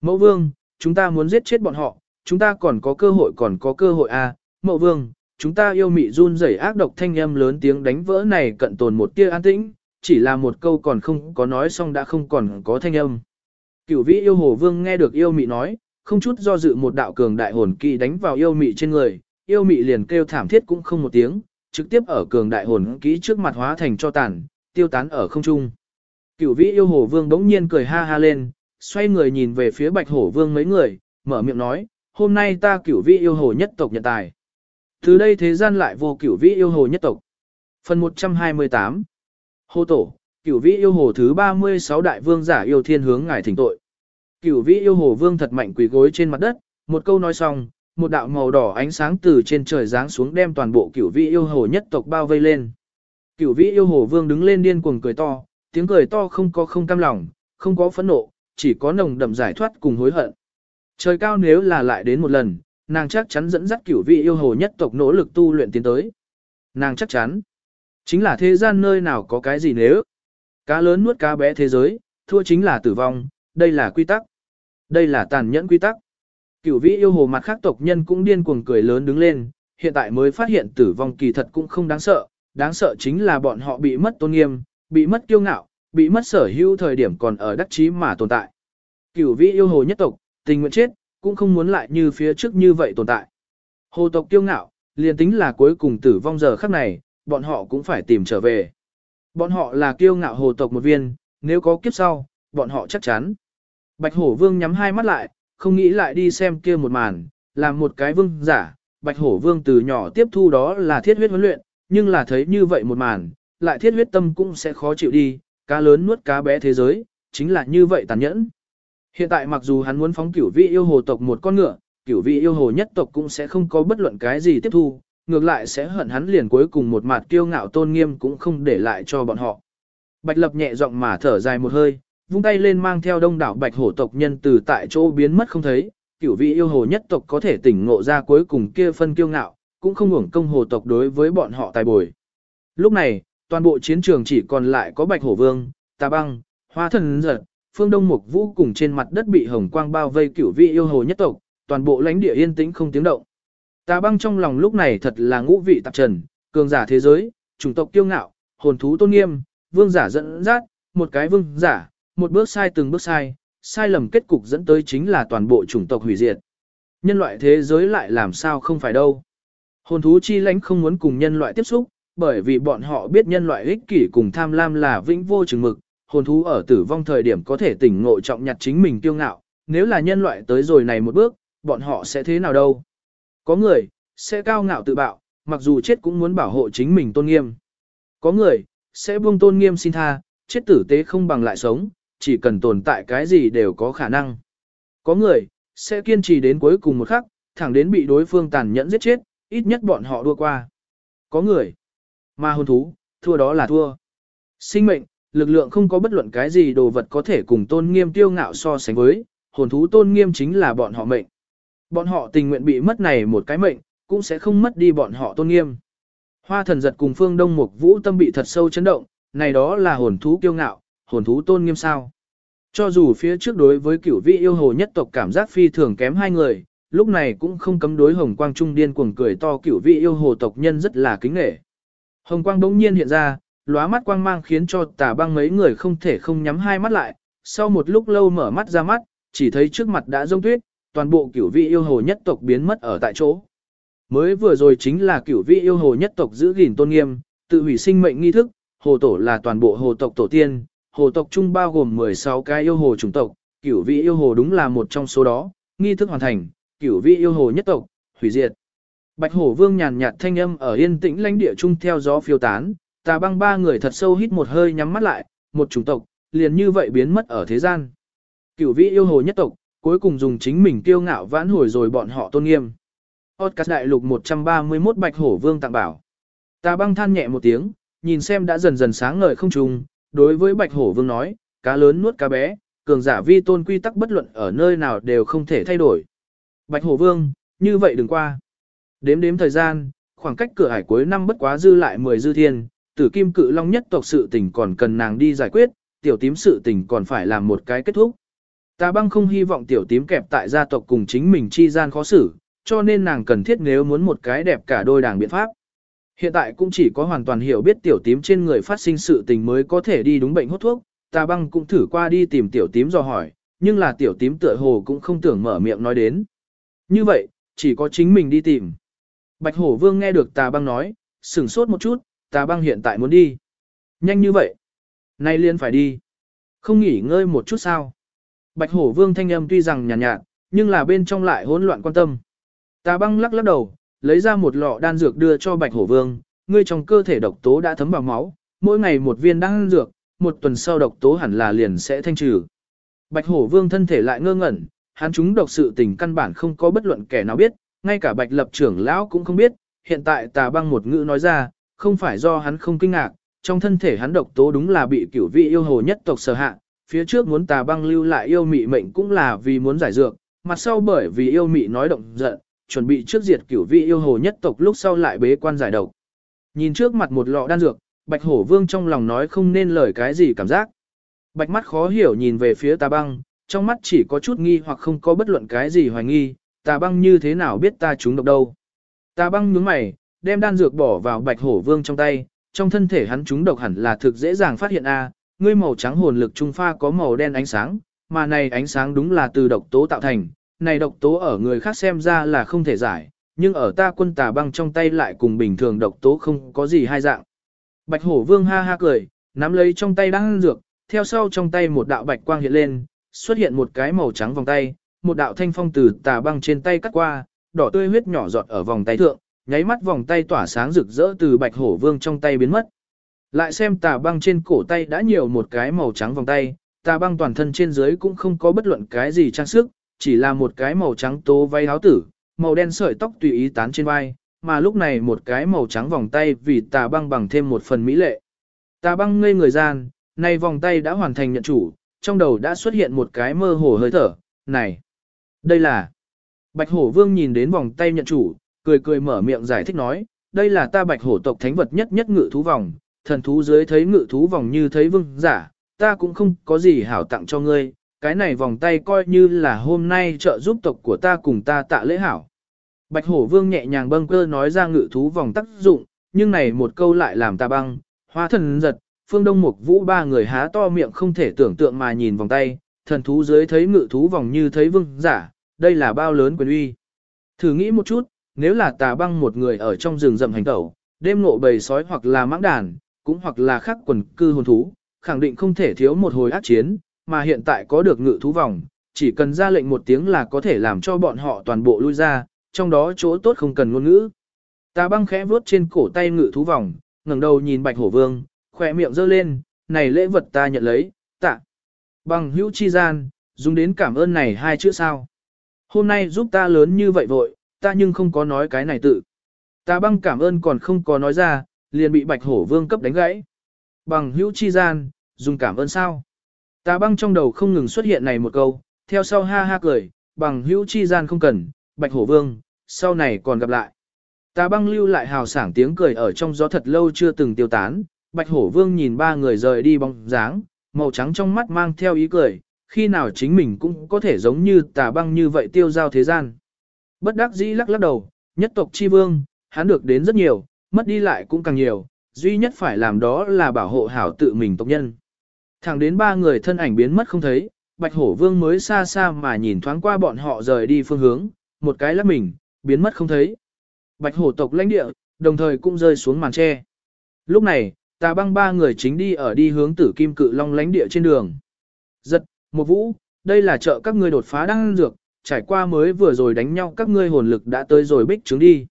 Mẫu vương, chúng ta muốn giết chết bọn họ, chúng ta còn có cơ hội còn có cơ hội à, mẫu vương, chúng ta yêu mị run rẩy ác độc thanh âm lớn tiếng đánh vỡ này cận tồn một tia an tĩnh, chỉ là một câu còn không có nói xong đã không còn có thanh âm. Cửu vĩ yêu hồ vương nghe được yêu mị nói, không chút do dự một đạo cường đại hồn kỵ đánh vào yêu mị trên người, yêu mị liền kêu thảm thiết cũng không một tiếng, trực tiếp ở cường đại hồn kỹ trước mặt hóa thành cho tàn, tiêu tán ở không trung. Cửu vĩ yêu hồ vương bỗng nhiên cười ha ha lên, xoay người nhìn về phía bạch hổ vương mấy người, mở miệng nói, hôm nay ta cửu vị yêu hồ nhất tộc nhận tài. Từ đây thế gian lại vô cửu vị yêu hồ nhất tộc. Phần 128 Hồ Tổ, cửu vị yêu hồ thứ 36 đại vương giả yêu thiên hướng ngài thỉnh tội. Cửu vị yêu hồ vương thật mạnh quỳ gối trên mặt đất, một câu nói xong, một đạo màu đỏ ánh sáng từ trên trời giáng xuống đem toàn bộ cửu vị yêu hồ nhất tộc bao vây lên. Cửu vị yêu hồ vương đứng lên điên cuồng cười to, tiếng cười to không có không cam lòng, không có phẫn nộ, chỉ có nồng đậm giải thoát cùng hối hận. Trời cao nếu là lại đến một lần, nàng chắc chắn dẫn dắt cửu vị yêu hồ nhất tộc nỗ lực tu luyện tiến tới. Nàng chắc chắn, chính là thế gian nơi nào có cái gì nếu. Cá lớn nuốt cá bé thế giới, thua chính là tử vong, đây là quy tắc. Đây là tàn nhẫn quy tắc. Cửu vị yêu hồ mặt khác tộc nhân cũng điên cuồng cười lớn đứng lên, hiện tại mới phát hiện tử vong kỳ thật cũng không đáng sợ, đáng sợ chính là bọn họ bị mất tôn nghiêm, bị mất kiêu ngạo, bị mất sở hữu thời điểm còn ở đắc chí mà tồn tại. Cửu vĩ yêu hồ nhất tộc, tình nguyện chết, cũng không muốn lại như phía trước như vậy tồn tại. Hồ tộc kiêu ngạo, liền tính là cuối cùng tử vong giờ khắc này, bọn họ cũng phải tìm trở về. Bọn họ là kiêu ngạo hồ tộc một viên, nếu có kiếp sau, bọn họ chắc chắn. Bạch hổ vương nhắm hai mắt lại, không nghĩ lại đi xem kia một màn, làm một cái vương giả. Bạch hổ vương từ nhỏ tiếp thu đó là thiết huyết huấn luyện, nhưng là thấy như vậy một màn, lại thiết huyết tâm cũng sẽ khó chịu đi, cá lớn nuốt cá bé thế giới, chính là như vậy tàn nhẫn. Hiện tại mặc dù hắn muốn phóng cửu vị yêu hồ tộc một con ngựa, cửu vị yêu hồ nhất tộc cũng sẽ không có bất luận cái gì tiếp thu, ngược lại sẽ hận hắn liền cuối cùng một mặt kiêu ngạo tôn nghiêm cũng không để lại cho bọn họ. Bạch lập nhẹ giọng mà thở dài một hơi, vung tay lên mang theo đông đảo bạch hổ tộc nhân từ tại chỗ biến mất không thấy, cửu vị yêu hồ nhất tộc có thể tỉnh ngộ ra cuối cùng kia phân kiêu ngạo, cũng không hưởng công hồ tộc đối với bọn họ tài bồi. Lúc này, toàn bộ chiến trường chỉ còn lại có bạch hổ vương, tà băng, hoa thần giật, phương đông mục vũ cùng trên mặt đất bị hồng quang bao vây cửu vị yêu hồ nhất tộc, toàn bộ lãnh địa yên tĩnh không tiếng động. Tà băng trong lòng lúc này thật là ngũ vị tạp trần, cường giả thế giới, chủng tộc kiêu ngạo, hồn thú tôn nghiêm, vương giả dẫn dắt, một cái vương giả, một bước sai từng bước sai, sai lầm kết cục dẫn tới chính là toàn bộ chủng tộc hủy diệt. Nhân loại thế giới lại làm sao không phải đâu. Hồn thú chi lãnh không muốn cùng nhân loại tiếp xúc, bởi vì bọn họ biết nhân loại ích kỷ cùng tham lam là vĩnh vô chừng mực, hồn thú ở tử vong thời điểm có thể tỉnh ngộ trọng nhặt chính mình kiêu ngạo, nếu là nhân loại tới rồi này một bước, bọn họ sẽ thế nào đâu? Có người, sẽ cao ngạo tự bạo, mặc dù chết cũng muốn bảo hộ chính mình tôn nghiêm. Có người, sẽ buông tôn nghiêm xin tha, chết tử tế không bằng lại sống, chỉ cần tồn tại cái gì đều có khả năng. Có người, sẽ kiên trì đến cuối cùng một khắc, thẳng đến bị đối phương tàn nhẫn giết chết, ít nhất bọn họ đua qua. Có người, Ma hồn thú, thua đó là thua. Sinh mệnh, lực lượng không có bất luận cái gì đồ vật có thể cùng tôn nghiêm tiêu ngạo so sánh với, hồn thú tôn nghiêm chính là bọn họ mệnh. Bọn họ tình nguyện bị mất này một cái mệnh, cũng sẽ không mất đi bọn họ tôn nghiêm. Hoa thần giật cùng phương đông mục vũ tâm bị thật sâu chấn động, này đó là hồn thú kiêu ngạo, hồn thú tôn nghiêm sao. Cho dù phía trước đối với cửu vị yêu hồ nhất tộc cảm giác phi thường kém hai người, lúc này cũng không cấm đối hồng quang trung điên cuồng cười to cửu vị yêu hồ tộc nhân rất là kính nghệ. Hồng quang đống nhiên hiện ra, lóa mắt quang mang khiến cho tà băng mấy người không thể không nhắm hai mắt lại, sau một lúc lâu mở mắt ra mắt, chỉ thấy trước mặt đã rông tuyết, toàn bộ cửu vị yêu hồ nhất tộc biến mất ở tại chỗ. Mới vừa rồi chính là cửu vị yêu hồ nhất tộc giữ gìn tôn nghiêm, tự hủy sinh mệnh nghi thức, hồ tổ là toàn bộ hồ tộc tổ tiên, hồ tộc chung bao gồm 16 cái yêu hồ chủng tộc, cửu vị yêu hồ đúng là một trong số đó, nghi thức hoàn thành, cửu vị yêu hồ nhất tộc, hủy diệt. Bạch hổ vương nhàn nhạt thanh âm ở yên tĩnh lãnh địa chung theo gió phiêu tán, tà băng ba người thật sâu hít một hơi nhắm mắt lại, một chủng tộc, liền như vậy biến mất ở thế gian. Cửu vị yêu hồ nhất tộc, cuối cùng dùng chính mình kiêu ngạo vãn hồi rồi bọn họ tôn nghiêm. Podcast đại lục 131 Bạch Hổ Vương tặng bảo. Ta băng than nhẹ một tiếng, nhìn xem đã dần dần sáng ngời không trùng, đối với Bạch Hổ Vương nói, cá lớn nuốt cá bé, cường giả vi tôn quy tắc bất luận ở nơi nào đều không thể thay đổi. Bạch Hổ Vương, như vậy đừng qua. Đếm đếm thời gian, khoảng cách cửa hải cuối năm bất quá dư lại 10 dư thiên, tử kim cự long nhất tộc sự tình còn cần nàng đi giải quyết, tiểu tím sự tình còn phải làm một cái kết thúc. Ta băng không hy vọng tiểu tím kẹp tại gia tộc cùng chính mình chi gian khó xử, cho nên nàng cần thiết nếu muốn một cái đẹp cả đôi đảng biện pháp. Hiện tại cũng chỉ có hoàn toàn hiểu biết tiểu tím trên người phát sinh sự tình mới có thể đi đúng bệnh hốt thuốc, ta băng cũng thử qua đi tìm tiểu tím dò hỏi, nhưng là tiểu tím tựa hồ cũng không tưởng mở miệng nói đến. Như vậy, chỉ có chính mình đi tìm. Bạch hổ vương nghe được tà băng nói, sửng sốt một chút, tà băng hiện tại muốn đi. Nhanh như vậy. Nay liền phải đi. Không nghỉ ngơi một chút sao. Bạch hổ vương thanh âm tuy rằng nhàn nhạt, nhạt, nhưng là bên trong lại hỗn loạn quan tâm. Tà băng lắc lắc đầu, lấy ra một lọ đan dược đưa cho bạch hổ vương, ngươi trong cơ thể độc tố đã thấm vào máu, mỗi ngày một viên đan dược, một tuần sau độc tố hẳn là liền sẽ thanh trừ. Bạch hổ vương thân thể lại ngơ ngẩn, hắn chúng độc sự tình căn bản không có bất luận kẻ nào biết, ngay cả bạch lập trưởng lão cũng không biết, hiện tại tà băng một ngữ nói ra, không phải do hắn không kinh ngạc, trong thân thể hắn độc tố đúng là bị cửu vị yêu hồ nhất tộc sở hạ, phía trước muốn tà băng lưu lại yêu mị mệnh cũng là vì muốn giải dược, mặt sau bởi vì yêu mị nói động giận, chuẩn bị trước diệt cửu vị yêu hồ nhất tộc lúc sau lại bế quan giải độc. Nhìn trước mặt một lọ đan dược, bạch hổ vương trong lòng nói không nên lời cái gì cảm giác. Bạch mắt khó hiểu nhìn về phía tà băng, trong mắt chỉ có chút nghi hoặc không có bất luận cái gì hoài nghi, tà băng như thế nào biết ta trúng độc đâu. Tà băng nhướng mày, đem đan dược bỏ vào bạch hổ vương trong tay, trong thân thể hắn trúng độc hẳn là thực dễ dàng phát hiện a. ngươi màu trắng hồn lực trung pha có màu đen ánh sáng, mà này ánh sáng đúng là từ độc tố tạo thành, này độc tố ở người khác xem ra là không thể giải, nhưng ở ta quân tà băng trong tay lại cùng bình thường độc tố không có gì hai dạng. Bạch hổ vương ha ha cười, nắm lấy trong tay đan dược, theo sau trong tay một đạo bạch quang hiện lên, xuất hiện một cái màu trắng vòng tay, một đạo thanh phong từ tà băng trên tay cắt qua, đỏ tươi huyết nhỏ giọt ở vòng tay thượng, nháy mắt vòng tay tỏa sáng rực rỡ từ bạch hổ vương trong tay biến mất. Lại xem tà băng trên cổ tay đã nhiều một cái màu trắng vòng tay, tà băng toàn thân trên dưới cũng không có bất luận cái gì trang sức, chỉ là một cái màu trắng tố váy áo tử, màu đen sợi tóc tùy ý tán trên vai, mà lúc này một cái màu trắng vòng tay vì tà băng bằng thêm một phần mỹ lệ. Tà băng ngây người gian, nay vòng tay đã hoàn thành nhận chủ, trong đầu đã xuất hiện một cái mơ hồ hơi thở, này, đây là... Bạch hổ vương nhìn đến vòng tay nhận chủ, cười cười mở miệng giải thích nói, đây là ta bạch hổ tộc thánh vật nhất nhất ngự thú vòng, thần thú dưới thấy ngự thú vòng như thấy vương giả, ta cũng không có gì hảo tặng cho ngươi, cái này vòng tay coi như là hôm nay trợ giúp tộc của ta cùng ta tạ lễ hảo. Bạch hổ vương nhẹ nhàng bâng cơ nói ra ngự thú vòng tác dụng, nhưng này một câu lại làm ta băng, hoa thần giật, phương đông mục vũ ba người há to miệng không thể tưởng tượng mà nhìn vòng tay, thần thú dưới thấy ngự thú vòng như thấy vương giả, đây là bao lớn quyền uy. Thử nghĩ một chút, nếu là tà băng một người ở trong rừng rậm hành tẩu, đêm ngộ bầy sói hoặc là mãng đàn, cũng hoặc là khắc quần cư hồn thú, khẳng định không thể thiếu một hồi ác chiến, mà hiện tại có được ngự thú vòng, chỉ cần ra lệnh một tiếng là có thể làm cho bọn họ toàn bộ lui ra, trong đó chỗ tốt không cần ngôn ngữ. Tà băng khẽ vuốt trên cổ tay ngự thú vòng, ngẩng đầu nhìn bạch hổ vương, khỏe miệng giơ lên, này lễ vật ta nhận lấy. Bằng hữu chi gian, dùng đến cảm ơn này hai chữ sao. Hôm nay giúp ta lớn như vậy vội, ta nhưng không có nói cái này tự. Ta băng cảm ơn còn không có nói ra, liền bị bạch hổ vương cấp đánh gãy. Bằng hữu chi gian, dùng cảm ơn sao. Ta băng trong đầu không ngừng xuất hiện này một câu, theo sau ha ha cười, bằng hữu chi gian không cần, bạch hổ vương, sau này còn gặp lại. Ta băng lưu lại hào sảng tiếng cười ở trong gió thật lâu chưa từng tiêu tán, bạch hổ vương nhìn ba người rời đi bóng dáng, màu trắng trong mắt mang theo ý cười, khi nào chính mình cũng có thể giống như tà băng như vậy tiêu giao thế gian. Bất đắc dĩ lắc lắc đầu, nhất tộc chi vương, hắn được đến rất nhiều, mất đi lại cũng càng nhiều, duy nhất phải làm đó là bảo hộ hảo tự mình tộc nhân. Thẳng đến ba người thân ảnh biến mất không thấy, Bạch Hổ Vương mới xa xa mà nhìn thoáng qua bọn họ rời đi phương hướng, một cái lắc mình, biến mất không thấy. Bạch Hổ tộc lãnh địa, đồng thời cũng rơi xuống màn tre. Lúc này, tà băng ba người chính đi ở đi hướng tử kim cự long lãnh địa trên đường. Giật, một vũ, đây là chợ các ngươi đột phá đang dược, trải qua mới vừa rồi đánh nhau các ngươi hồn lực đã tới rồi bích trướng đi.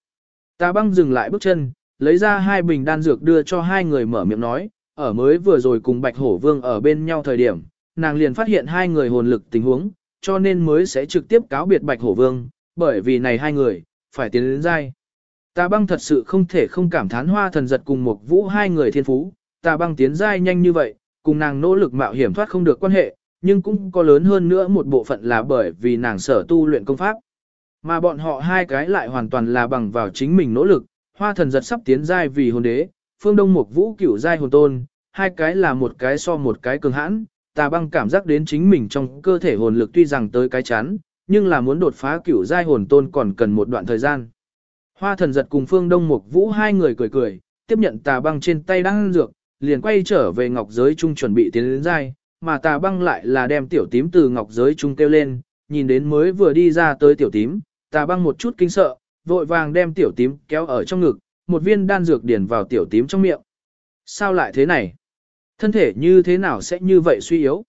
Tà băng dừng lại bước chân, lấy ra hai bình đan dược đưa cho hai người mở miệng nói, ở mới vừa rồi cùng bạch hổ vương ở bên nhau thời điểm, nàng liền phát hiện hai người hồn lực tình huống, cho nên mới sẽ trực tiếp cáo biệt Bạch Hổ Vương, bởi vì này hai người, phải tiến đến dai. Tà băng thật sự không thể không cảm thán hoa thần giật cùng một vũ hai người thiên phú, tà băng tiến giai nhanh như vậy, cùng nàng nỗ lực mạo hiểm thoát không được quan hệ, nhưng cũng có lớn hơn nữa một bộ phận là bởi vì nàng sở tu luyện công pháp. Mà bọn họ hai cái lại hoàn toàn là bằng vào chính mình nỗ lực, hoa thần giật sắp tiến giai vì hồn đế, phương đông một vũ cửu giai hồn tôn, hai cái là một cái so một cái cường hãn, tà băng cảm giác đến chính mình trong cơ thể hồn lực tuy rằng tới cái chán, nhưng là muốn đột phá cửu giai hồn tôn còn cần một đoạn thời gian. Hoa thần giật cùng phương đông mục vũ hai người cười cười, tiếp nhận tà băng trên tay đang dược, liền quay trở về ngọc giới trung chuẩn bị tiến đến dai, mà tà băng lại là đem tiểu tím từ ngọc giới trung kêu lên, nhìn đến mới vừa đi ra tới tiểu tím, tà băng một chút kinh sợ, vội vàng đem tiểu tím kéo ở trong ngực, một viên đan dược điển vào tiểu tím trong miệng. Sao lại thế này? Thân thể như thế nào sẽ như vậy suy yếu?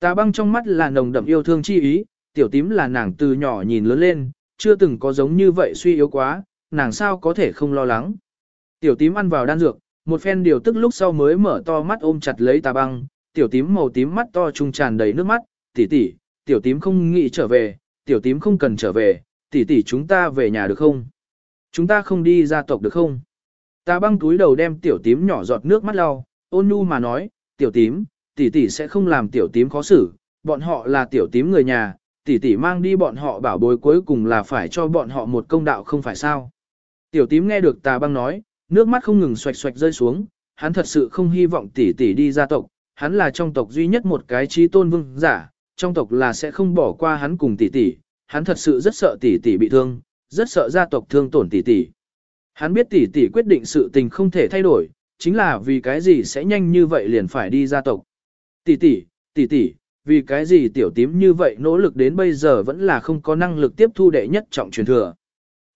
Tà băng trong mắt là nồng đậm yêu thương chi ý, tiểu tím là nàng từ nhỏ nhìn lớn lên, chưa từng có giống như vậy suy yếu quá, nàng sao có thể không lo lắng. Tiểu tím ăn vào đan dược, một phen điều tức lúc sau mới mở to mắt ôm chặt lấy tà băng, tiểu tím màu tím mắt to trung tràn đầy nước mắt, tỷ tỷ, tiểu tím không nghĩ trở về, tiểu tím không cần trở về, tỷ tỷ chúng ta về nhà được không? Chúng ta không đi gia tộc được không? Tà băng túi đầu đem tiểu tím nhỏ giọt nước mắt lau, ôn nhu mà nói, tiểu tím, tỷ tỷ sẽ không làm tiểu tím khó xử, bọn họ là tiểu tím người nhà, tỷ tỷ mang đi bọn họ bảo bối cuối cùng là phải cho bọn họ một công đạo không phải sao. Tiểu tím nghe được tà băng nói, nước mắt không ngừng xoạch xoạch rơi xuống, hắn thật sự không hy vọng tỷ tỷ đi gia tộc, hắn là trong tộc duy nhất một cái trí tôn vương giả, trong tộc là sẽ không bỏ qua hắn cùng tỷ tỷ, hắn thật sự rất sợ tỷ tỷ bị thương, rất sợ gia tộc thương tổn tỷ tỷ. Hắn biết tỷ tỷ quyết định sự tình không thể thay đổi, chính là vì cái gì sẽ nhanh như vậy liền phải đi gia tộc. Tỷ tỷ, tỷ tỷ, vì cái gì tiểu tím như vậy nỗ lực đến bây giờ vẫn là không có năng lực tiếp thu đệ nhất trọng truyền thừa.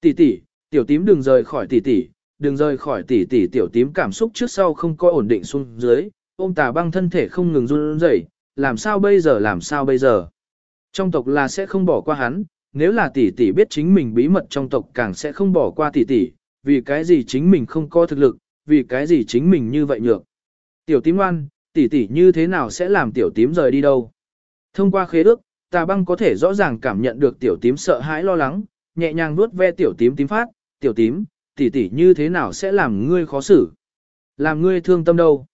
Tỷ tỷ, tiểu tím đừng rời khỏi tỷ tỷ, đừng rời khỏi tỷ tỷ tiểu tím cảm xúc trước sau không có ổn định xuống dưới, ôm tà băng thân thể không ngừng run rẩy, làm sao bây giờ làm sao bây giờ. Trong tộc là sẽ không bỏ qua hắn, nếu là tỷ tỷ biết chính mình bí mật trong tộc càng sẽ không bỏ qua tỷ tỷ, vì cái gì chính mình không có thực lực, vì cái gì chính mình như vậy nhược. Tiểu tím oan, tỷ tỷ như thế nào sẽ làm tiểu tím rời đi đâu. Thông qua khế ước, tà băng có thể rõ ràng cảm nhận được tiểu tím sợ hãi lo lắng, nhẹ nhàng nuốt ve tiểu tím tím phát, tiểu tím, tỷ tỷ như thế nào sẽ làm ngươi khó xử. Làm ngươi thương tâm đâu.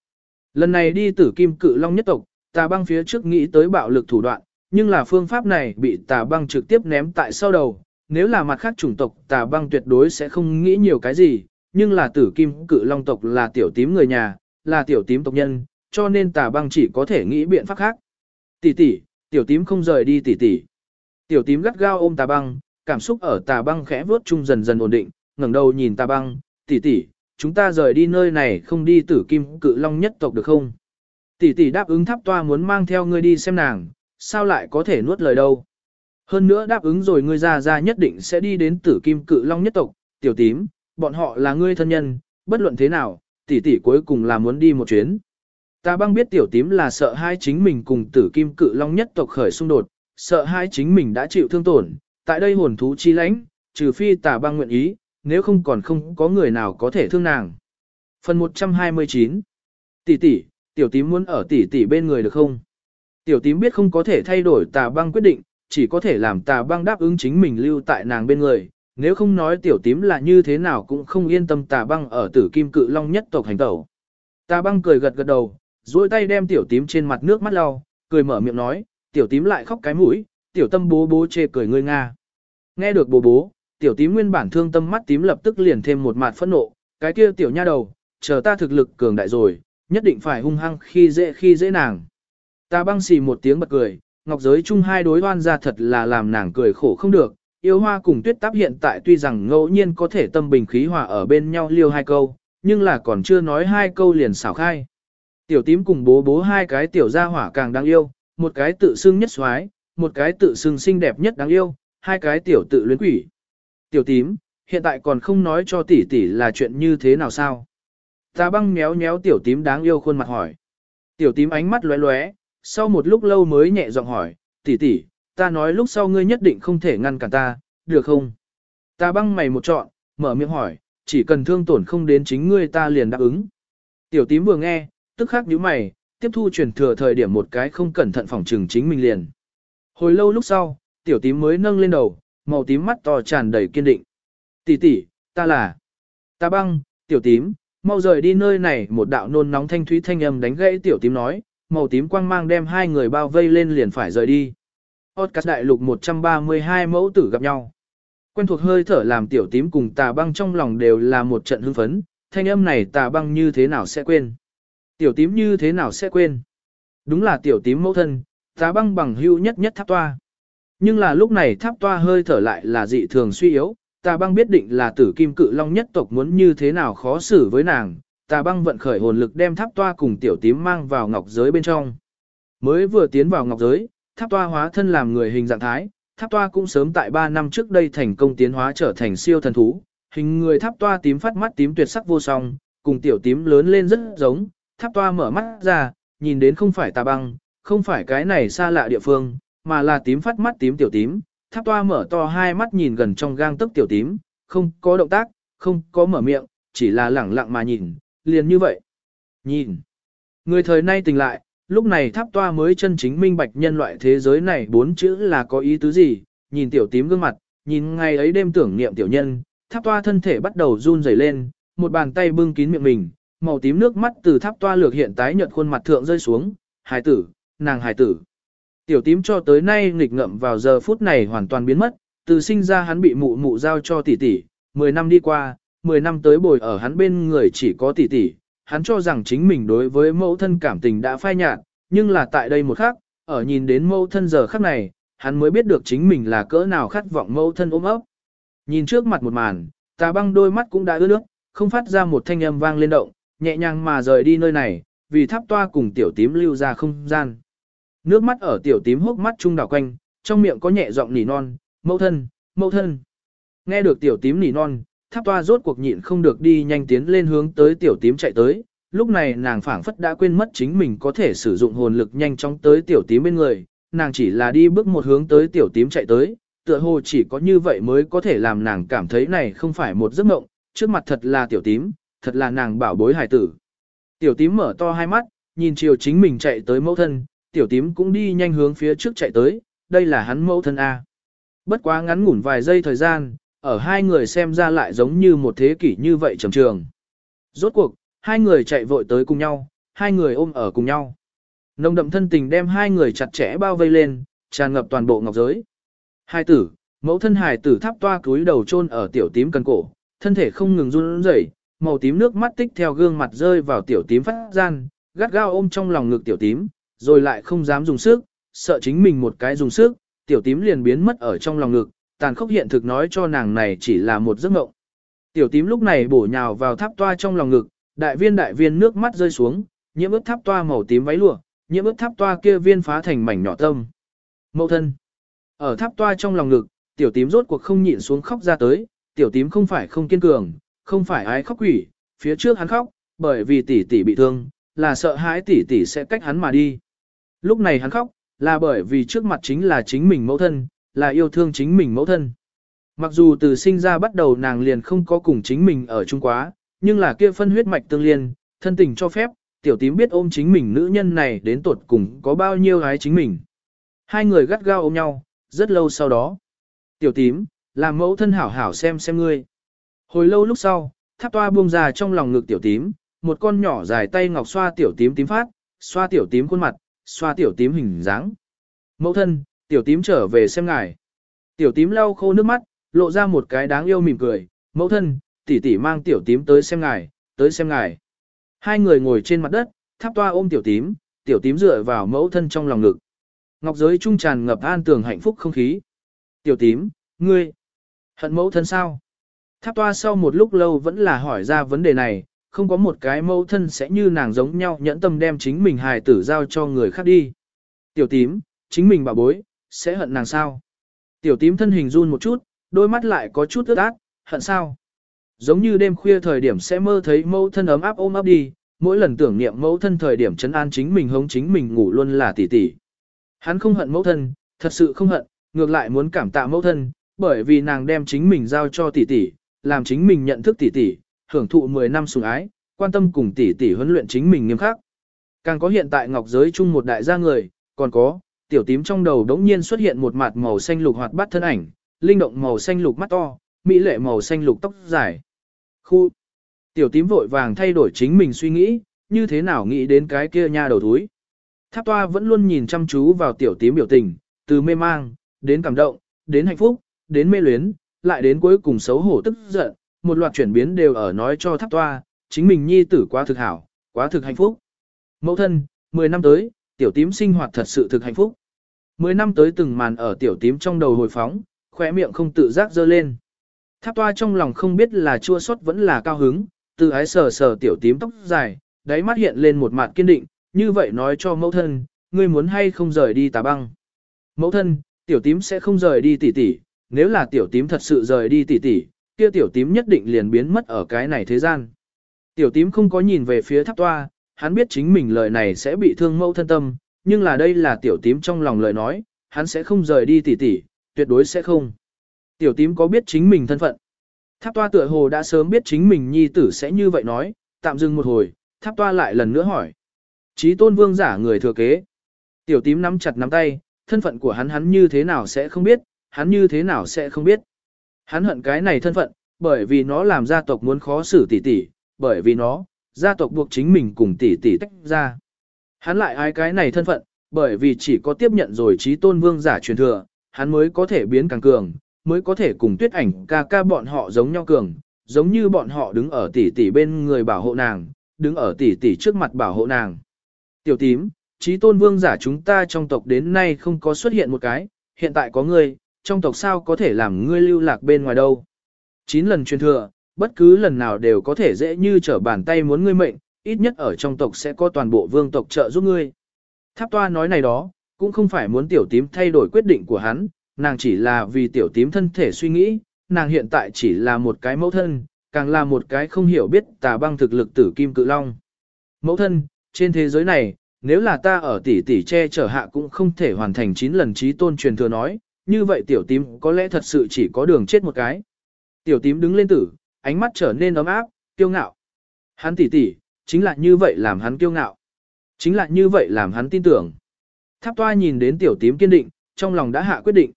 Lần này đi tử kim cự long nhất tộc, tà băng phía trước nghĩ tới bạo lực thủ đoạn, nhưng là phương pháp này bị tà băng trực tiếp ném tại sau đầu. Nếu là mặt khác chủng tộc tà băng tuyệt đối sẽ không nghĩ nhiều cái gì, nhưng là tử kim cự long tộc là tiểu tím người nhà, là tiểu tím tộc nhân, cho nên tà băng chỉ có thể nghĩ biện pháp khác. Tỷ tỷ, tiểu tím không rời đi tỷ tỷ. Tiểu tím gắt gao ôm tà băng, cảm xúc ở tà băng khẽ vớt chung dần dần ổn định, ngẩng đầu nhìn tà băng, tỷ tỷ, chúng ta rời đi nơi này không đi tử kim cự long nhất tộc được không? Tỷ tỷ đáp ứng tháp toa muốn mang theo ngươi đi xem nàng, sao lại có thể nuốt lời đâu? Hơn nữa đáp ứng rồi ngươi ra ra nhất định sẽ đi đến tử kim cự long nhất tộc, tiểu tím, bọn họ là ngươi thân nhân, bất luận thế nào, tỷ tỷ cuối cùng là muốn đi một chuyến. Ta băng biết tiểu tím là sợ hai chính mình cùng tử kim cự long nhất tộc khởi xung đột, sợ hai chính mình đã chịu thương tổn, tại đây hồn thú chi lãnh, trừ phi tà băng nguyện ý, nếu không còn không có người nào có thể thương nàng. Phần 129 Tỷ tỷ, tiểu tím muốn ở tỷ tỷ bên người được không? Tiểu tím biết không có thể thay đổi tà băng quyết định, chỉ có thể làm tà băng đáp ứng chính mình lưu tại nàng bên người. Nếu không nói tiểu tím là như thế nào cũng không yên tâm tà băng ở tử kim cự long nhất tộc hành tẩu. Tà băng cười gật gật đầu, duỗi tay đem tiểu tím trên mặt nước mắt lau, cười mở miệng nói, tiểu tím lại khóc cái mũi, tiểu tâm bố bố chê cười ngươi Nga. Nghe được bố bố, tiểu tím nguyên bản thương tâm mắt tím lập tức liền thêm một mặt phẫn nộ, cái kia tiểu nha đầu, chờ ta thực lực cường đại rồi, nhất định phải hung hăng khi dễ khi dễ nàng. Ta băng xì một tiếng bật cười, ngọc giới chung hai đối hoan ra thật là làm nàng cười khổ không được, yêu hoa cùng tuyết táp hiện tại tuy rằng ngẫu nhiên có thể tâm bình khí hòa ở bên nhau liêu hai câu, nhưng là còn chưa nói hai câu liền xảo khai. Tiểu tím cùng bố bố hai cái tiểu gia hỏa càng đáng yêu, một cái tự xưng nhất xoái, một cái tự xưng xinh đẹp nhất đáng yêu, hai cái tiểu tự luyến quỷ. Tiểu tím, hiện tại còn không nói cho tỷ tỷ là chuyện như thế nào sao? Ta băng méo méo tiểu tím đáng yêu khuôn mặt hỏi. Tiểu tím ánh mắt lóe lóe, sau một lúc lâu mới nhẹ giọng hỏi, tỷ tỷ, ta nói lúc sau ngươi nhất định không thể ngăn cản ta, được không? Ta băng mày một trọn, mở miệng hỏi, chỉ cần thương tổn không đến chính ngươi ta liền đáp ứng. Tiểu tím vừa nghe, tức khắc nhíu mày, tiếp thu truyền thừa thời điểm một cái không cẩn thận phòng trừng chính mình liền. Hồi lâu lúc sau, tiểu tím mới nâng lên đầu, màu tím mắt to tràn đầy kiên định. Tỷ tỷ, ta là ta băng, tiểu tím, mau rời đi nơi này một đạo nôn nóng thanh thúy thanh âm đánh gãy tiểu tím nói, màu tím quang mang đem hai người bao vây lên liền phải rời đi. Podcast đại lục 132 mẫu tử gặp nhau. Quen thuộc hơi thở làm tiểu tím cùng tà băng trong lòng đều là một trận hưng phấn, thanh âm này tà băng như thế nào sẽ quên. Tiểu tím như thế nào sẽ quên. Đúng là tiểu tím mẫu thân, tà băng bằng hưu nhất nhất tháp toa. Nhưng là lúc này tháp toa hơi thở lại là dị thường suy yếu, tà băng biết định là tử kim cự long nhất tộc muốn như thế nào khó xử với nàng, tà băng vận khởi hồn lực đem tháp toa cùng tiểu tím mang vào ngọc giới bên trong. Mới vừa tiến vào ngọc giới, tháp toa hóa thân làm người hình dạng thái, tháp toa cũng sớm tại 3 năm trước đây thành công tiến hóa trở thành siêu thần thú, hình người tháp toa tím phát mắt tím tuyệt sắc vô song, cùng tiểu tím lớn lên rất giống, tháp toa mở mắt ra, nhìn đến không phải tà băng, không phải cái này xa lạ địa phương, mà là tím phát mắt tím tiểu tím, tháp toa mở to hai mắt nhìn gần trong gang tấc tiểu tím, không có động tác, không có mở miệng, chỉ là lẳng lặng mà nhìn, liền như vậy. Nhìn. Người thời nay tỉnh lại, lúc này tháp toa mới chân chính minh bạch nhân loại thế giới này bốn chữ là có ý tứ gì, nhìn tiểu tím gương mặt, nhìn ngày ấy đêm tưởng niệm tiểu nhân, tháp toa thân thể bắt đầu run rẩy lên, một bàn tay bưng kín miệng mình, màu tím nước mắt từ tháp toa lược hiện tái nhợt khuôn mặt thượng rơi xuống, hài tử, nàng hài tử. Tiểu tím cho tới nay nghịch ngậm vào giờ phút này hoàn toàn biến mất, từ sinh ra hắn bị mụ mụ giao cho tỷ tỷ, 10 năm đi qua, 10 năm tới bồi ở hắn bên người chỉ có tỷ tỷ, hắn cho rằng chính mình đối với mẫu thân cảm tình đã phai nhạt, nhưng là tại đây một khắc, ở nhìn đến mẫu thân giờ khắc này, hắn mới biết được chính mình là cỡ nào khát vọng mẫu thân ôm ấp. Nhìn trước mặt một màn, tà băng đôi mắt cũng đã ướt nước, không phát ra một thanh âm vang lên động, nhẹ nhàng mà rời đi nơi này, vì tháp toa cùng tiểu tím lưu ra không gian. Nước mắt ở tiểu tím hốc mắt trung đảo quanh, trong miệng có nhẹ giọng nỉ non, mẫu thân, mẫu thân. Nghe được tiểu tím nỉ non, tháp toa rốt cuộc nhịn không được đi nhanh tiến lên hướng tới tiểu tím chạy tới. Lúc này nàng phảng phất đã quên mất chính mình có thể sử dụng hồn lực nhanh chóng tới tiểu tím bên người, nàng chỉ là đi bước một hướng tới tiểu tím chạy tới, tựa hồ chỉ có như vậy mới có thể làm nàng cảm thấy này không phải một giấc mộng, trước mặt thật là tiểu tím, thật là nàng bảo bối hài tử. Tiểu tím mở to hai mắt, nhìn chiều chính mình chạy tới mẫu thân, tiểu tím cũng đi nhanh hướng phía trước chạy tới, đây là hắn mẫu thân A. Bất quá ngắn ngủn vài giây thời gian, ở hai người xem ra lại giống như một thế kỷ như vậy trầm trường. Rốt cuộc, hai người chạy vội tới cùng nhau, hai người ôm ở cùng nhau. Nồng đậm thân tình đem hai người chặt chẽ bao vây lên, tràn ngập toàn bộ ngọc giới. Hai tử, mẫu thân hài tử tháp toa cúi đầu chôn ở tiểu tím cần cổ, thân thể không ngừng run rẩy, màu tím nước mắt tích theo gương mặt rơi vào tiểu tím phát gian, gắt gao ôm trong lòng ngực tiểu tím, rồi lại không dám dùng sức, sợ chính mình một cái dùng sức, tiểu tím liền biến mất ở trong lòng ngực, tàn khốc hiện thực nói cho nàng này chỉ là một giấc mộng. Tiểu tím lúc này bổ nhào vào tháp toa trong lòng ngực, đại viên đại viên nước mắt rơi xuống, nhiễm ướt tháp toa màu tím váy lụa, nhiễm ướt tháp toa kia viên phá thành mảnh nhỏ tâm. Mậu thân. Ở tháp toa trong lòng ngực, tiểu tím rốt cuộc không nhịn xuống khóc ra tới, tiểu tím không phải không kiên cường, không phải ái khóc quỷ, phía trước hắn khóc, bởi vì tỷ tỷ bị thương, là sợ hãi tỷ tỷ sẽ cách hắn mà đi. Lúc này hắn khóc, là bởi vì trước mặt chính là chính mình mẫu thân, là yêu thương chính mình mẫu thân. Mặc dù từ sinh ra bắt đầu nàng liền không có cùng chính mình ở chung quá, nhưng là kia phân huyết mạch tương liên, thân tình cho phép, tiểu tím biết ôm chính mình nữ nhân này đến tột cùng có bao nhiêu gái chính mình. Hai người gắt gao ôm nhau, rất lâu sau đó. Tiểu tím, làm mẫu thân hảo hảo xem xem ngươi. Hồi lâu lúc sau, tháp toa buông ra trong lòng ngực tiểu tím, một con nhỏ dài tay ngọc xoa tiểu tím tím phát, xoa tiểu tím khuôn mặt, xoa tiểu tím hình dáng. Mẫu thân, tiểu tím trở về xem ngài. Tiểu tím lau khô nước mắt, lộ ra một cái đáng yêu mỉm cười. Mẫu thân, tỷ tỷ mang tiểu tím tới xem ngài, tới xem ngài. Hai người ngồi trên mặt đất, tháp toa ôm tiểu tím, tiểu tím dựa vào mẫu thân trong lòng ngực. Ngọc giới trung tràn ngập an tường hạnh phúc không khí. Tiểu tím, ngươi, hận mẫu thân sao? Tháp toa sau một lúc lâu vẫn là hỏi ra vấn đề này, không có một cái mẫu thân sẽ như nàng giống nhau nhẫn tâm đem chính mình hài tử giao cho người khác đi. Tiểu tím, chính mình bà bối, sẽ hận nàng sao? Tiểu tím thân hình run một chút, đôi mắt lại có chút ướt át, hận sao? Giống như đêm khuya thời điểm sẽ mơ thấy mẫu thân ấm áp ôm ấp đi, mỗi lần tưởng niệm mẫu thân thời điểm chấn an chính mình hống chính mình ngủ luôn là tỷ tỷ. Hắn không hận mẫu thân, thật sự không hận, ngược lại muốn cảm tạ mẫu thân, bởi vì nàng đem chính mình giao cho tỷ tỷ, làm chính mình nhận thức tỷ tỷ, hưởng thụ 10 năm sủng ái, quan tâm cùng tỷ tỷ huấn luyện chính mình nghiêm khắc. Càng có hiện tại ngọc giới chung một đại gia người, còn có, tiểu tím trong đầu đống nhiên xuất hiện một mặt màu xanh lục hoạt bát thân ảnh, linh động màu xanh lục mắt to, mỹ lệ màu xanh lục tóc dài. Khu tiểu tím vội vàng thay đổi chính mình suy nghĩ, như thế nào nghĩ đến cái kia nha đầu thúi. Tháp toa vẫn luôn nhìn chăm chú vào tiểu tím biểu tình, từ mê mang, đến cảm động, đến hạnh phúc, đến mê luyến, lại đến cuối cùng xấu hổ tức giận, một loạt chuyển biến đều ở nói cho tháp toa, chính mình nhi tử quá thực hảo, quá thực hạnh phúc. Mẫu thân, 10 năm tới, tiểu tím sinh hoạt thật sự thực hạnh phúc. 10 năm tới từng màn ở tiểu tím trong đầu hồi phóng, khỏe miệng không tự giác dơ lên. Tháp toa trong lòng không biết là chua xót vẫn là cao hứng, từ ái sờ sờ tiểu tím tóc dài, đáy mắt hiện lên một mặt kiên định, như vậy nói cho mẫu thân, ngươi muốn hay không rời đi tà băng. Mẫu thân, tiểu tím sẽ không rời đi tỷ tỷ, nếu là tiểu tím thật sự rời đi tỷ tỷ, kia tiểu tím nhất định liền biến mất ở cái này thế gian. Tiểu tím không có nhìn về phía tháp toa, hắn biết chính mình lời này sẽ bị thương mẫu thân tâm, nhưng là đây là tiểu tím trong lòng lời nói, hắn sẽ không rời đi tỷ tỷ, tuyệt đối sẽ không. Tiểu tím có biết chính mình thân phận. Tháp toa tựa hồ đã sớm biết chính mình nhi tử sẽ như vậy nói, tạm dừng một hồi, tháp toa lại lần nữa hỏi. Chí tôn vương giả người thừa kế. Tiểu tím nắm chặt nắm tay, thân phận của hắn hắn như thế nào sẽ không biết, hắn như thế nào sẽ không biết. Hắn hận cái này thân phận, bởi vì nó làm gia tộc muốn khó xử tỷ tỷ, bởi vì nó, gia tộc buộc chính mình cùng tỷ tỷ tách ra. Hắn lại ai cái này thân phận, bởi vì chỉ có tiếp nhận rồi trí tôn vương giả truyền thừa, hắn mới có thể biến càng cường, mới có thể cùng tuyết ảnh ca ca bọn họ giống nhau cường, giống như bọn họ đứng ở tỷ tỷ bên người bảo hộ nàng, đứng ở tỷ tỷ trước mặt bảo hộ nàng. Tiểu tím, trí tôn vương giả chúng ta trong tộc đến nay không có xuất hiện một cái, hiện tại có ngươi, trong tộc sao có thể làm ngươi lưu lạc bên ngoài đâu. Chín lần truyền thừa, bất cứ lần nào đều có thể dễ như trở bàn tay muốn ngươi mệnh, ít nhất ở trong tộc sẽ có toàn bộ vương tộc trợ giúp ngươi. Tháp toa nói này đó, cũng không phải muốn tiểu tím thay đổi quyết định của hắn, nàng chỉ là vì tiểu tím thân thể suy nghĩ, nàng hiện tại chỉ là một cái mẫu thân, càng là một cái không hiểu biết tà băng thực lực tử kim cự long. Mẫu thân, trên thế giới này, nếu là ta ở tỷ tỷ che chở hạ cũng không thể hoàn thành 9 lần trí tôn truyền thừa nói, như vậy tiểu tím có lẽ thật sự chỉ có đường chết một cái. Tiểu tím đứng lên tử, ánh mắt trở nên ấm áp, kiêu ngạo. Hắn tỷ tỷ, chính là như vậy làm hắn kiêu ngạo. Chính là như vậy làm hắn tin tưởng. Tháp toa nhìn đến tiểu tím kiên định, trong lòng đã hạ quyết định.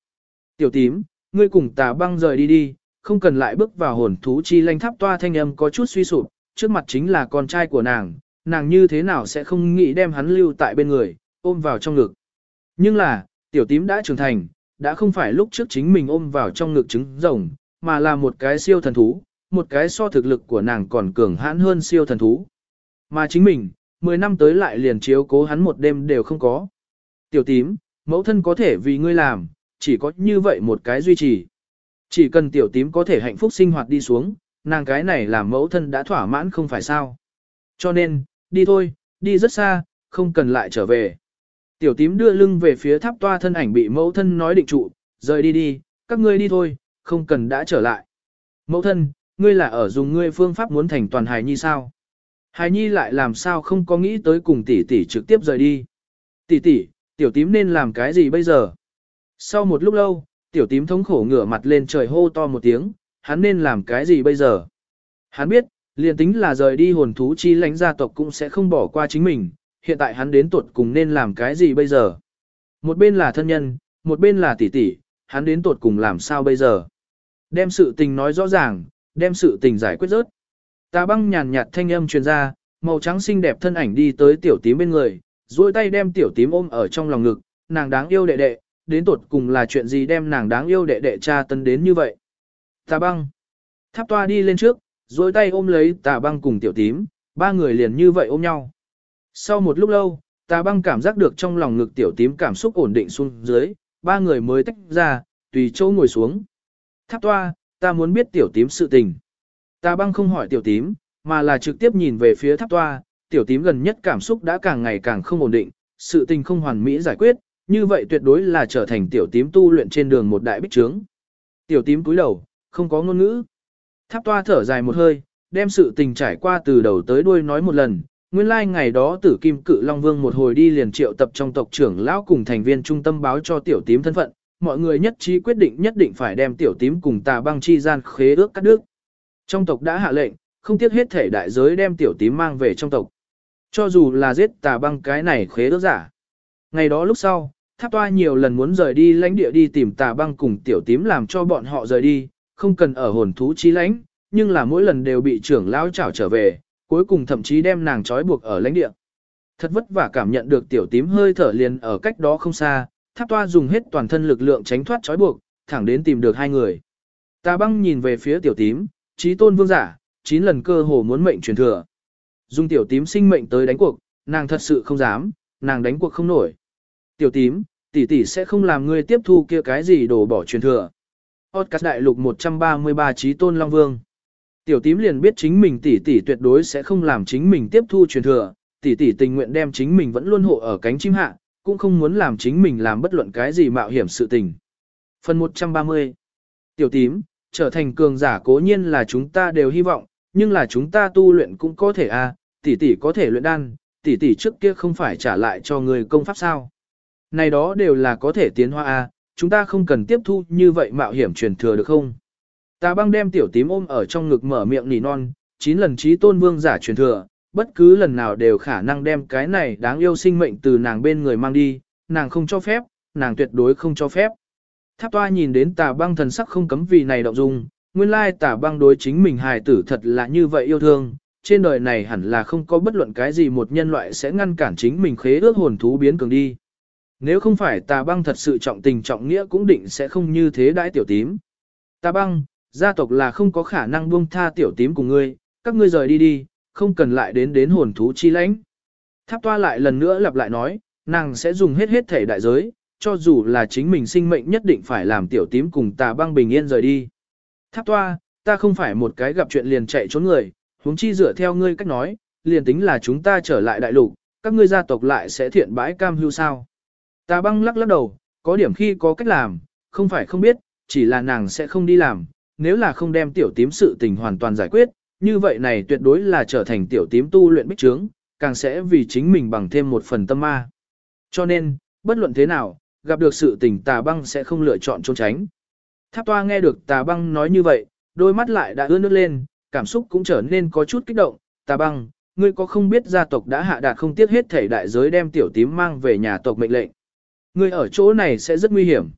Tiểu tím, ngươi cùng tà băng rời đi đi, không cần lại bước vào hồn thú chi lanh tháp toa thanh âm có chút suy sụp, trước mặt chính là con trai của nàng, nàng như thế nào sẽ không nghĩ đem hắn lưu tại bên người, ôm vào trong ngực. Nhưng là, tiểu tím đã trưởng thành, đã không phải lúc trước chính mình ôm vào trong ngực trứng rồng, mà là một cái siêu thần thú, một cái so thực lực của nàng còn cường hãn hơn siêu thần thú. Mà chính mình, 10 năm tới lại liền chiếu cố hắn một đêm đều không có. Tiểu tím, mẫu thân có thể vì ngươi làm, chỉ có như vậy một cái duy trì. Chỉ cần tiểu tím có thể hạnh phúc sinh hoạt đi xuống, nàng cái này làm mẫu thân đã thỏa mãn không phải sao. Cho nên, đi thôi, đi rất xa, không cần lại trở về. Tiểu tím đưa lưng về phía tháp toa thân ảnh bị mẫu thân nói định trụ, rời đi đi, các ngươi đi thôi, không cần đã trở lại. Mẫu thân, ngươi là ở dùng ngươi phương pháp muốn thành toàn hài nhi sao? Hài nhi lại làm sao không có nghĩ tới cùng tỷ tỷ trực tiếp rời đi. Tỷ tỷ, tiểu tím nên làm cái gì bây giờ? Sau một lúc lâu, tiểu tím thống khổ ngửa mặt lên trời hô to một tiếng, hắn nên làm cái gì bây giờ? Hắn biết, liền tính là rời đi hồn thú chi lãnh gia tộc cũng sẽ không bỏ qua chính mình, hiện tại hắn đến tuột cùng nên làm cái gì bây giờ? Một bên là thân nhân, một bên là tỷ tỷ, hắn đến tuột cùng làm sao bây giờ? Đem sự tình nói rõ ràng, đem sự tình giải quyết rớt. Tà băng nhàn nhạt thanh âm truyền ra, màu trắng xinh đẹp thân ảnh đi tới tiểu tím bên người, duỗi tay đem tiểu tím ôm ở trong lòng ngực, nàng đáng yêu đệ đệ, đến tột cùng là chuyện gì đem nàng đáng yêu đệ đệ cha tân đến như vậy. Tà băng. Tháp toa đi lên trước, duỗi tay ôm lấy tà băng cùng tiểu tím, ba người liền như vậy ôm nhau. Sau một lúc lâu, tà băng cảm giác được trong lòng ngực tiểu tím cảm xúc ổn định xuống dưới, ba người mới tách ra, tùy chỗ ngồi xuống. Tháp toa, ta muốn biết tiểu tím sự tình. Tà băng không hỏi tiểu tím, mà là trực tiếp nhìn về phía tháp toa, tiểu tím gần nhất cảm xúc đã càng ngày càng không ổn định, sự tình không hoàn mỹ giải quyết, như vậy tuyệt đối là trở thành tiểu tím tu luyện trên đường một đại bích trướng. Tiểu tím cúi đầu, không có ngôn ngữ. Tháp toa thở dài một hơi, đem sự tình trải qua từ đầu tới đuôi nói một lần. Nguyên lai like ngày đó tử kim cự Long Vương một hồi đi liền triệu tập trong tộc trưởng lão cùng thành viên trung tâm báo cho tiểu tím thân phận, mọi người nhất trí quyết định nhất định phải đem tiểu tím cùng tà băng chi gian khế ước cắt đứt. Trong tộc đã hạ lệnh, không tiếc hết thể đại giới đem tiểu tím mang về trong tộc. Cho dù là giết tà băng cái này khế ước giả. Ngày đó lúc sau, tháp toa nhiều lần muốn rời đi lãnh địa đi tìm tà băng cùng tiểu tím làm cho bọn họ rời đi, không cần ở hồn thú chi lãnh, nhưng là mỗi lần đều bị trưởng lão chảo trở về, cuối cùng thậm chí đem nàng trói buộc ở lãnh địa. Thật vất vả cảm nhận được tiểu tím hơi thở liền ở cách đó không xa, tháp toa dùng hết toàn thân lực lượng tránh thoát trói buộc, thẳng đến tìm được hai người. Ta băng nhìn về phía tiểu tím, trí tôn vương giả, chín lần cơ hồ muốn mệnh truyền thừa. Dùng tiểu tím sinh mệnh tới đánh cuộc, nàng thật sự không dám, nàng đánh cuộc không nổi. Tiểu tím, tỷ tỷ sẽ không làm ngươi tiếp thu kia cái gì đổ bỏ truyền thừa. Podcast đại lục 133 trí tôn Long Vương. Tiểu tím liền biết chính mình tỷ tỷ tuyệt đối sẽ không làm chính mình tiếp thu truyền thừa, tỷ tỷ tình nguyện đem chính mình vẫn luôn hộ ở cánh chim hạ, cũng không muốn làm chính mình làm bất luận cái gì mạo hiểm sự tình. Phần 130 Tiểu tím, trở thành cường giả cố nhiên là chúng ta đều hy vọng, nhưng là chúng ta tu luyện cũng có thể a, à, tỷ tỷ có thể luyện đan, tỷ tỷ trước kia không phải trả lại cho người công pháp sao. Này đó đều là có thể tiến hóa a, à, chúng ta không cần tiếp thu như vậy mạo hiểm truyền thừa được không? Tà băng đem tiểu tím ôm ở trong ngực mở miệng nỉ non, chín lần trí tôn vương giả truyền thừa, bất cứ lần nào đều khả năng đem cái này đáng yêu sinh mệnh từ nàng bên người mang đi, nàng không cho phép, nàng tuyệt đối không cho phép. Tháp toa nhìn đến tà băng thần sắc không cấm vì này động dung, nguyên lai tà băng đối chính mình hài tử thật là như vậy yêu thương, trên đời này hẳn là không có bất luận cái gì một nhân loại sẽ ngăn cản chính mình khế ước hồn thú biến cường đi. Nếu không phải tà băng thật sự trọng tình trọng nghĩa cũng định sẽ không như thế đãi tiểu tím. Tà băng, gia tộc là không có khả năng buông tha tiểu tím cùng ngươi, các ngươi rời đi đi, không cần lại đến đến hồn thú chi lãnh. Tháp toa lại lần nữa lặp lại nói, nàng sẽ dùng hết hết thể đại giới, cho dù là chính mình sinh mệnh nhất định phải làm tiểu tím cùng tà băng bình yên rời đi. Tháp toa, ta không phải một cái gặp chuyện liền chạy trốn người, huống chi dựa theo ngươi cách nói, liền tính là chúng ta trở lại đại lục, các ngươi gia tộc lại sẽ thiện bãi cam hưu sao. Tà băng lắc lắc đầu, có điểm khi có cách làm, không phải không biết, chỉ là nàng sẽ không đi làm, nếu là không đem tiểu tím sự tình hoàn toàn giải quyết, như vậy này tuyệt đối là trở thành tiểu tím tu luyện bích trướng, càng sẽ vì chính mình bằng thêm một phần tâm ma. Cho nên, bất luận thế nào, gặp được sự tình tà băng sẽ không lựa chọn trốn tránh. Tháp toa nghe được tà băng nói như vậy, đôi mắt lại đã ướt nước lên, cảm xúc cũng trở nên có chút kích động. Tà băng, ngươi có không biết gia tộc đã hạ đạt không tiếc hết thể đại giới đem tiểu tím mang về nhà tộc mệnh lệnh. Ngươi ở chỗ này sẽ rất nguy hiểm.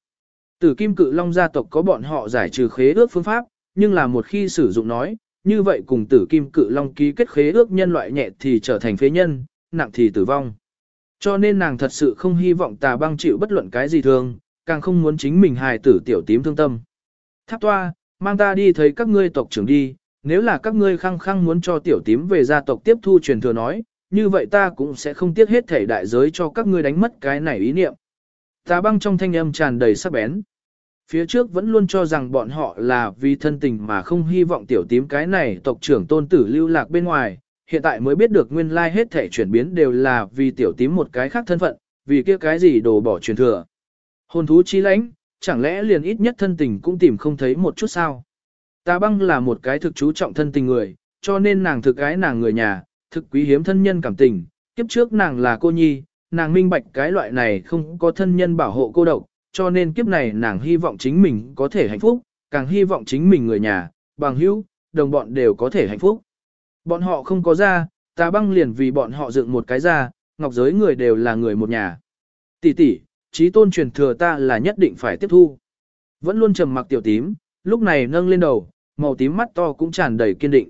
Tử kim cự long gia tộc có bọn họ giải trừ khế ước phương pháp, nhưng là một khi sử dụng nói, như vậy cùng tử kim cự long ký kết khế ước nhân loại nhẹ thì trở thành phế nhân, nặng thì tử vong. Cho nên nàng thật sự không hy vọng tà băng chịu bất luận cái gì thương, càng không muốn chính mình hài tử tiểu tím thương tâm. Tháp toa, mang ta đi thấy các ngươi tộc trưởng đi, nếu là các ngươi khăng khăng muốn cho tiểu tím về gia tộc tiếp thu truyền thừa nói, như vậy ta cũng sẽ không tiếc hết thể đại giới cho các ngươi đánh mất cái này ý niệm. Tà băng trong thanh âm tràn đầy sắc bén. Phía trước vẫn luôn cho rằng bọn họ là vì thân tình mà không hy vọng tiểu tím cái này tộc trưởng tôn tử lưu lạc bên ngoài, hiện tại mới biết được nguyên lai hết thể chuyển biến đều là vì tiểu tím một cái khác thân phận, vì kia cái gì đồ bỏ truyền thừa. Hồn thú chi lãnh, chẳng lẽ liền ít nhất thân tình cũng tìm không thấy một chút sao? Ta băng là một cái thực chú trọng thân tình người, cho nên nàng thực cái nàng người nhà, thực quý hiếm thân nhân cảm tình, kiếp trước nàng là cô nhi, nàng minh bạch cái loại này không có thân nhân bảo hộ cô độc, cho nên kiếp này nàng hy vọng chính mình có thể hạnh phúc, càng hy vọng chính mình người nhà, bằng hữu, đồng bọn đều có thể hạnh phúc. Bọn họ không có ra, ta băng liền vì bọn họ dựng một cái ra, ngọc giới người đều là người một nhà. Tỷ tỷ, trí tôn truyền thừa ta là nhất định phải tiếp thu. Vẫn luôn trầm mặc tiểu tím, lúc này nâng lên đầu, màu tím mắt to cũng tràn đầy kiên định.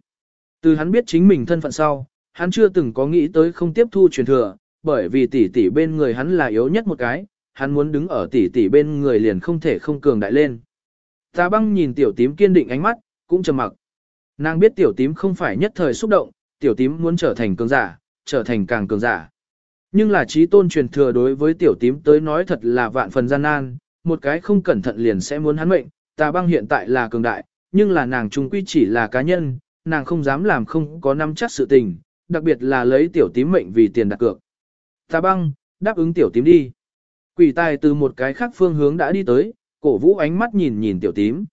Từ hắn biết chính mình thân phận sau, hắn chưa từng có nghĩ tới không tiếp thu truyền thừa, bởi vì tỷ tỷ bên người hắn là yếu nhất một cái, hắn muốn đứng ở tỷ tỷ bên người liền không thể không cường đại lên. Ta băng nhìn tiểu tím kiên định ánh mắt, cũng trầm mặc. Nàng biết tiểu tím không phải nhất thời xúc động, tiểu tím muốn trở thành cường giả, trở thành càng cường giả. Nhưng là trí tôn truyền thừa đối với tiểu tím tới nói thật là vạn phần gian nan, một cái không cẩn thận liền sẽ muốn hắn mệnh, ta băng hiện tại là cường đại, nhưng là nàng trung quy chỉ là cá nhân, nàng không dám làm không có nắm chắc sự tình, đặc biệt là lấy tiểu tím mệnh vì tiền đặt cược. Ta băng, đáp ứng tiểu tím đi. Quỷ tài từ một cái khác phương hướng đã đi tới, cổ vũ ánh mắt nhìn nhìn tiểu tím.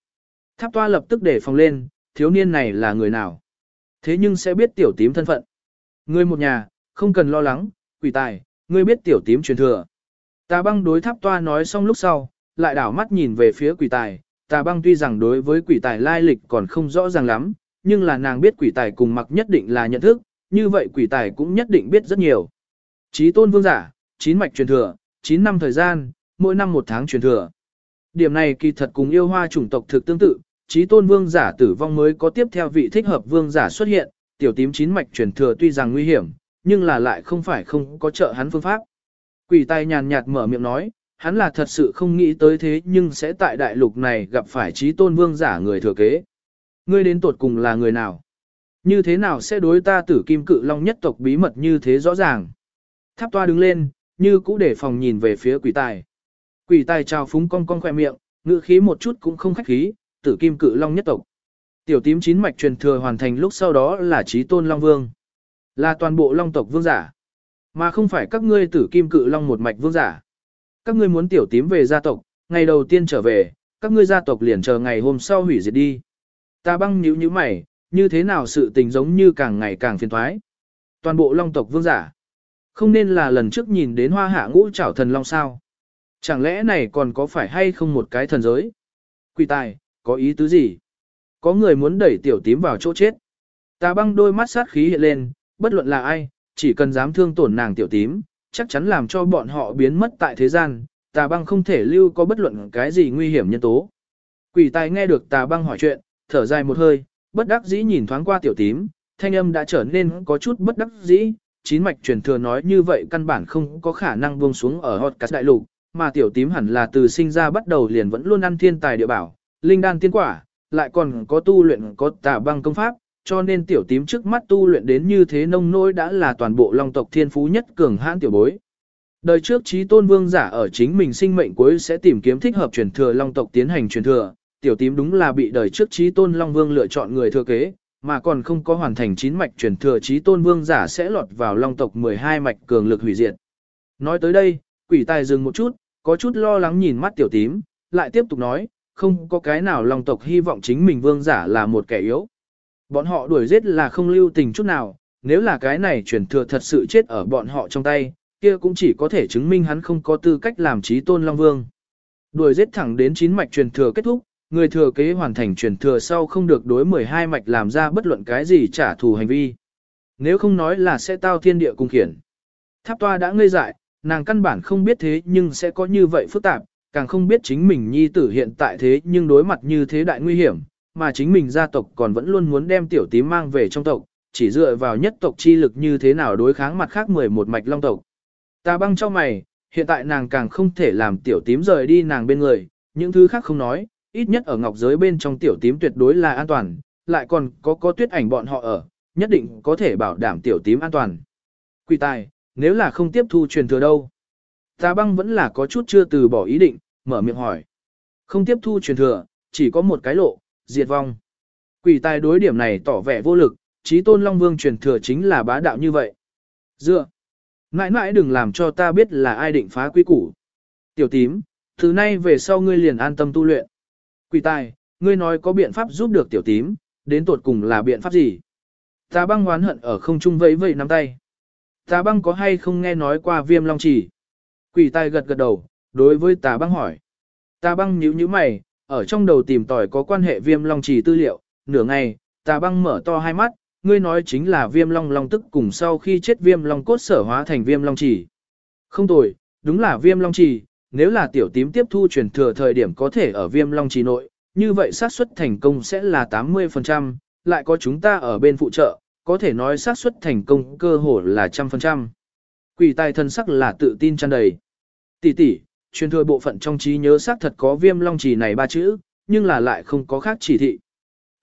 Tháp toa lập tức để phòng lên, thiếu niên này là người nào. Thế nhưng sẽ biết tiểu tím thân phận. Người một nhà, không cần lo lắng, quỷ tài, ngươi biết tiểu tím truyền thừa. Tà băng đối tháp toa nói xong lúc sau, lại đảo mắt nhìn về phía quỷ tài. Tà băng tuy rằng đối với quỷ tài lai lịch còn không rõ ràng lắm, nhưng là nàng biết quỷ tài cùng mặc nhất định là nhận thức, như vậy quỷ tài cũng nhất định biết rất nhiều. Chí tôn vương giả, chín mạch truyền thừa, 9 năm thời gian, mỗi năm một tháng truyền thừa. Điểm này kỳ thật cùng yêu hoa chủng tộc thực tương tự, chí tôn vương giả tử vong mới có tiếp theo vị thích hợp vương giả xuất hiện, tiểu tím chín mạch truyền thừa tuy rằng nguy hiểm, nhưng là lại không phải không có trợ hắn phương pháp. Quỷ tay nhàn nhạt mở miệng nói, hắn là thật sự không nghĩ tới thế nhưng sẽ tại đại lục này gặp phải trí tôn vương giả người thừa kế. Ngươi đến tột cùng là người nào? Như thế nào sẽ đối ta tử kim cự long nhất tộc bí mật như thế rõ ràng? Tháp toa đứng lên, như cũ để phòng nhìn về phía quỷ tài. Quỷ tài trao phúng cong cong khỏe miệng, ngữ khí một chút cũng không khách khí, tử kim cự long nhất tộc. Tiểu tím chín mạch truyền thừa hoàn thành lúc sau đó là trí tôn long vương. Là toàn bộ long tộc vương giả. Mà không phải các ngươi tử kim cự long một mạch vương giả. Các ngươi muốn tiểu tím về gia tộc, ngày đầu tiên trở về, các ngươi gia tộc liền chờ ngày hôm sau hủy diệt đi. Ta băng nhíu nhíu mày, như thế nào sự tình giống như càng ngày càng phiền thoái. Toàn bộ long tộc vương giả. Không nên là lần trước nhìn đến hoa hạ ngũ trảo thần long sao. Chẳng lẽ này còn có phải hay không một cái thần giới? Quỷ tài, có ý tứ gì? Có người muốn đẩy tiểu tím vào chỗ chết. Ta băng đôi mắt sát khí hiện lên, bất luận là ai, chỉ cần dám thương tổn nàng tiểu tím, chắc chắn làm cho bọn họ biến mất tại thế gian, tà băng không thể lưu có bất luận cái gì nguy hiểm nhân tố. Quỷ tài nghe được tà băng hỏi chuyện, thở dài một hơi, bất đắc dĩ nhìn thoáng qua tiểu tím, thanh âm đã trở nên có chút bất đắc dĩ, chín mạch truyền thừa nói như vậy căn bản không có khả năng buông xuống ở hot cát đại lục, mà tiểu tím hẳn là từ sinh ra bắt đầu liền vẫn luôn ăn thiên tài địa bảo, linh đan tiên quả, lại còn có tu luyện có tà băng công pháp, cho nên tiểu tím trước mắt tu luyện đến như thế nông nỗi đã là toàn bộ long tộc thiên phú nhất cường hãn tiểu bối. Đời trước trí tôn vương giả ở chính mình sinh mệnh cuối sẽ tìm kiếm thích hợp truyền thừa long tộc tiến hành truyền thừa, tiểu tím đúng là bị đời trước trí tôn long vương lựa chọn người thừa kế, mà còn không có hoàn thành chín mạch truyền thừa trí tôn vương giả sẽ lọt vào long tộc 12 mạch cường lực hủy diệt. Nói tới đây, quỷ tài dừng một chút, có chút lo lắng nhìn mắt tiểu tím, lại tiếp tục nói, không có cái nào long tộc hy vọng chính mình vương giả là một kẻ yếu. Bọn họ đuổi giết là không lưu tình chút nào, nếu là cái này truyền thừa thật sự chết ở bọn họ trong tay, kia cũng chỉ có thể chứng minh hắn không có tư cách làm trí tôn long vương. Đuổi giết thẳng đến chín mạch truyền thừa kết thúc, người thừa kế hoàn thành truyền thừa sau không được đối 12 mạch làm ra bất luận cái gì trả thù hành vi. Nếu không nói là sẽ tao thiên địa cung khiển. Tháp toa đã ngây dại, nàng căn bản không biết thế nhưng sẽ có như vậy phức tạp, càng không biết chính mình nhi tử hiện tại thế nhưng đối mặt như thế đại nguy hiểm, mà chính mình gia tộc còn vẫn luôn muốn đem tiểu tím mang về trong tộc, chỉ dựa vào nhất tộc chi lực như thế nào đối kháng mặt khác 11 mạch long tộc. Ta băng cho mày, hiện tại nàng càng không thể làm tiểu tím rời đi nàng bên người, những thứ khác không nói, ít nhất ở ngọc giới bên trong tiểu tím tuyệt đối là an toàn, lại còn có có tuyết ảnh bọn họ ở, nhất định có thể bảo đảm tiểu tím an toàn. Quỷ tài, nếu là không tiếp thu truyền thừa đâu? Ta băng vẫn là có chút chưa từ bỏ ý định, mở miệng hỏi. Không tiếp thu truyền thừa, chỉ có một cái lộ, diệt vong. Quỷ tài đối điểm này tỏ vẻ vô lực, trí tôn Long Vương truyền thừa chính là bá đạo như vậy. Dựa. Mãi mãi đừng làm cho ta biết là ai định phá quy củ. Tiểu tím, từ nay về sau ngươi liền an tâm tu luyện. Quỷ tài, ngươi nói có biện pháp giúp được tiểu tím, đến tột cùng là biện pháp gì? Ta băng hoán hận ở không trung vẫy vẫy nắm tay. Ta băng có hay không nghe nói qua viêm long chỉ? Quỷ tài gật gật đầu, đối với tà băng hỏi. Ta băng nhíu nhíu mày, ở trong đầu tìm tòi có quan hệ viêm long chỉ tư liệu, nửa ngày, tà băng mở to hai mắt, ngươi nói chính là viêm long long tức cùng sau khi chết viêm long cốt sở hóa thành viêm long chỉ. Không tồi, đúng là viêm long chỉ nếu là tiểu tím tiếp thu truyền thừa thời điểm có thể ở viêm long trì nội, như vậy xác suất thành công sẽ là 80%, lại có chúng ta ở bên phụ trợ, có thể nói xác suất thành công cơ hồ là trăm phần trăm. Quỷ tài thân sắc là tự tin tràn đầy. Tỷ tỷ, truyền thừa bộ phận trong trí nhớ xác thật có viêm long trì này ba chữ, nhưng là lại không có khác chỉ thị.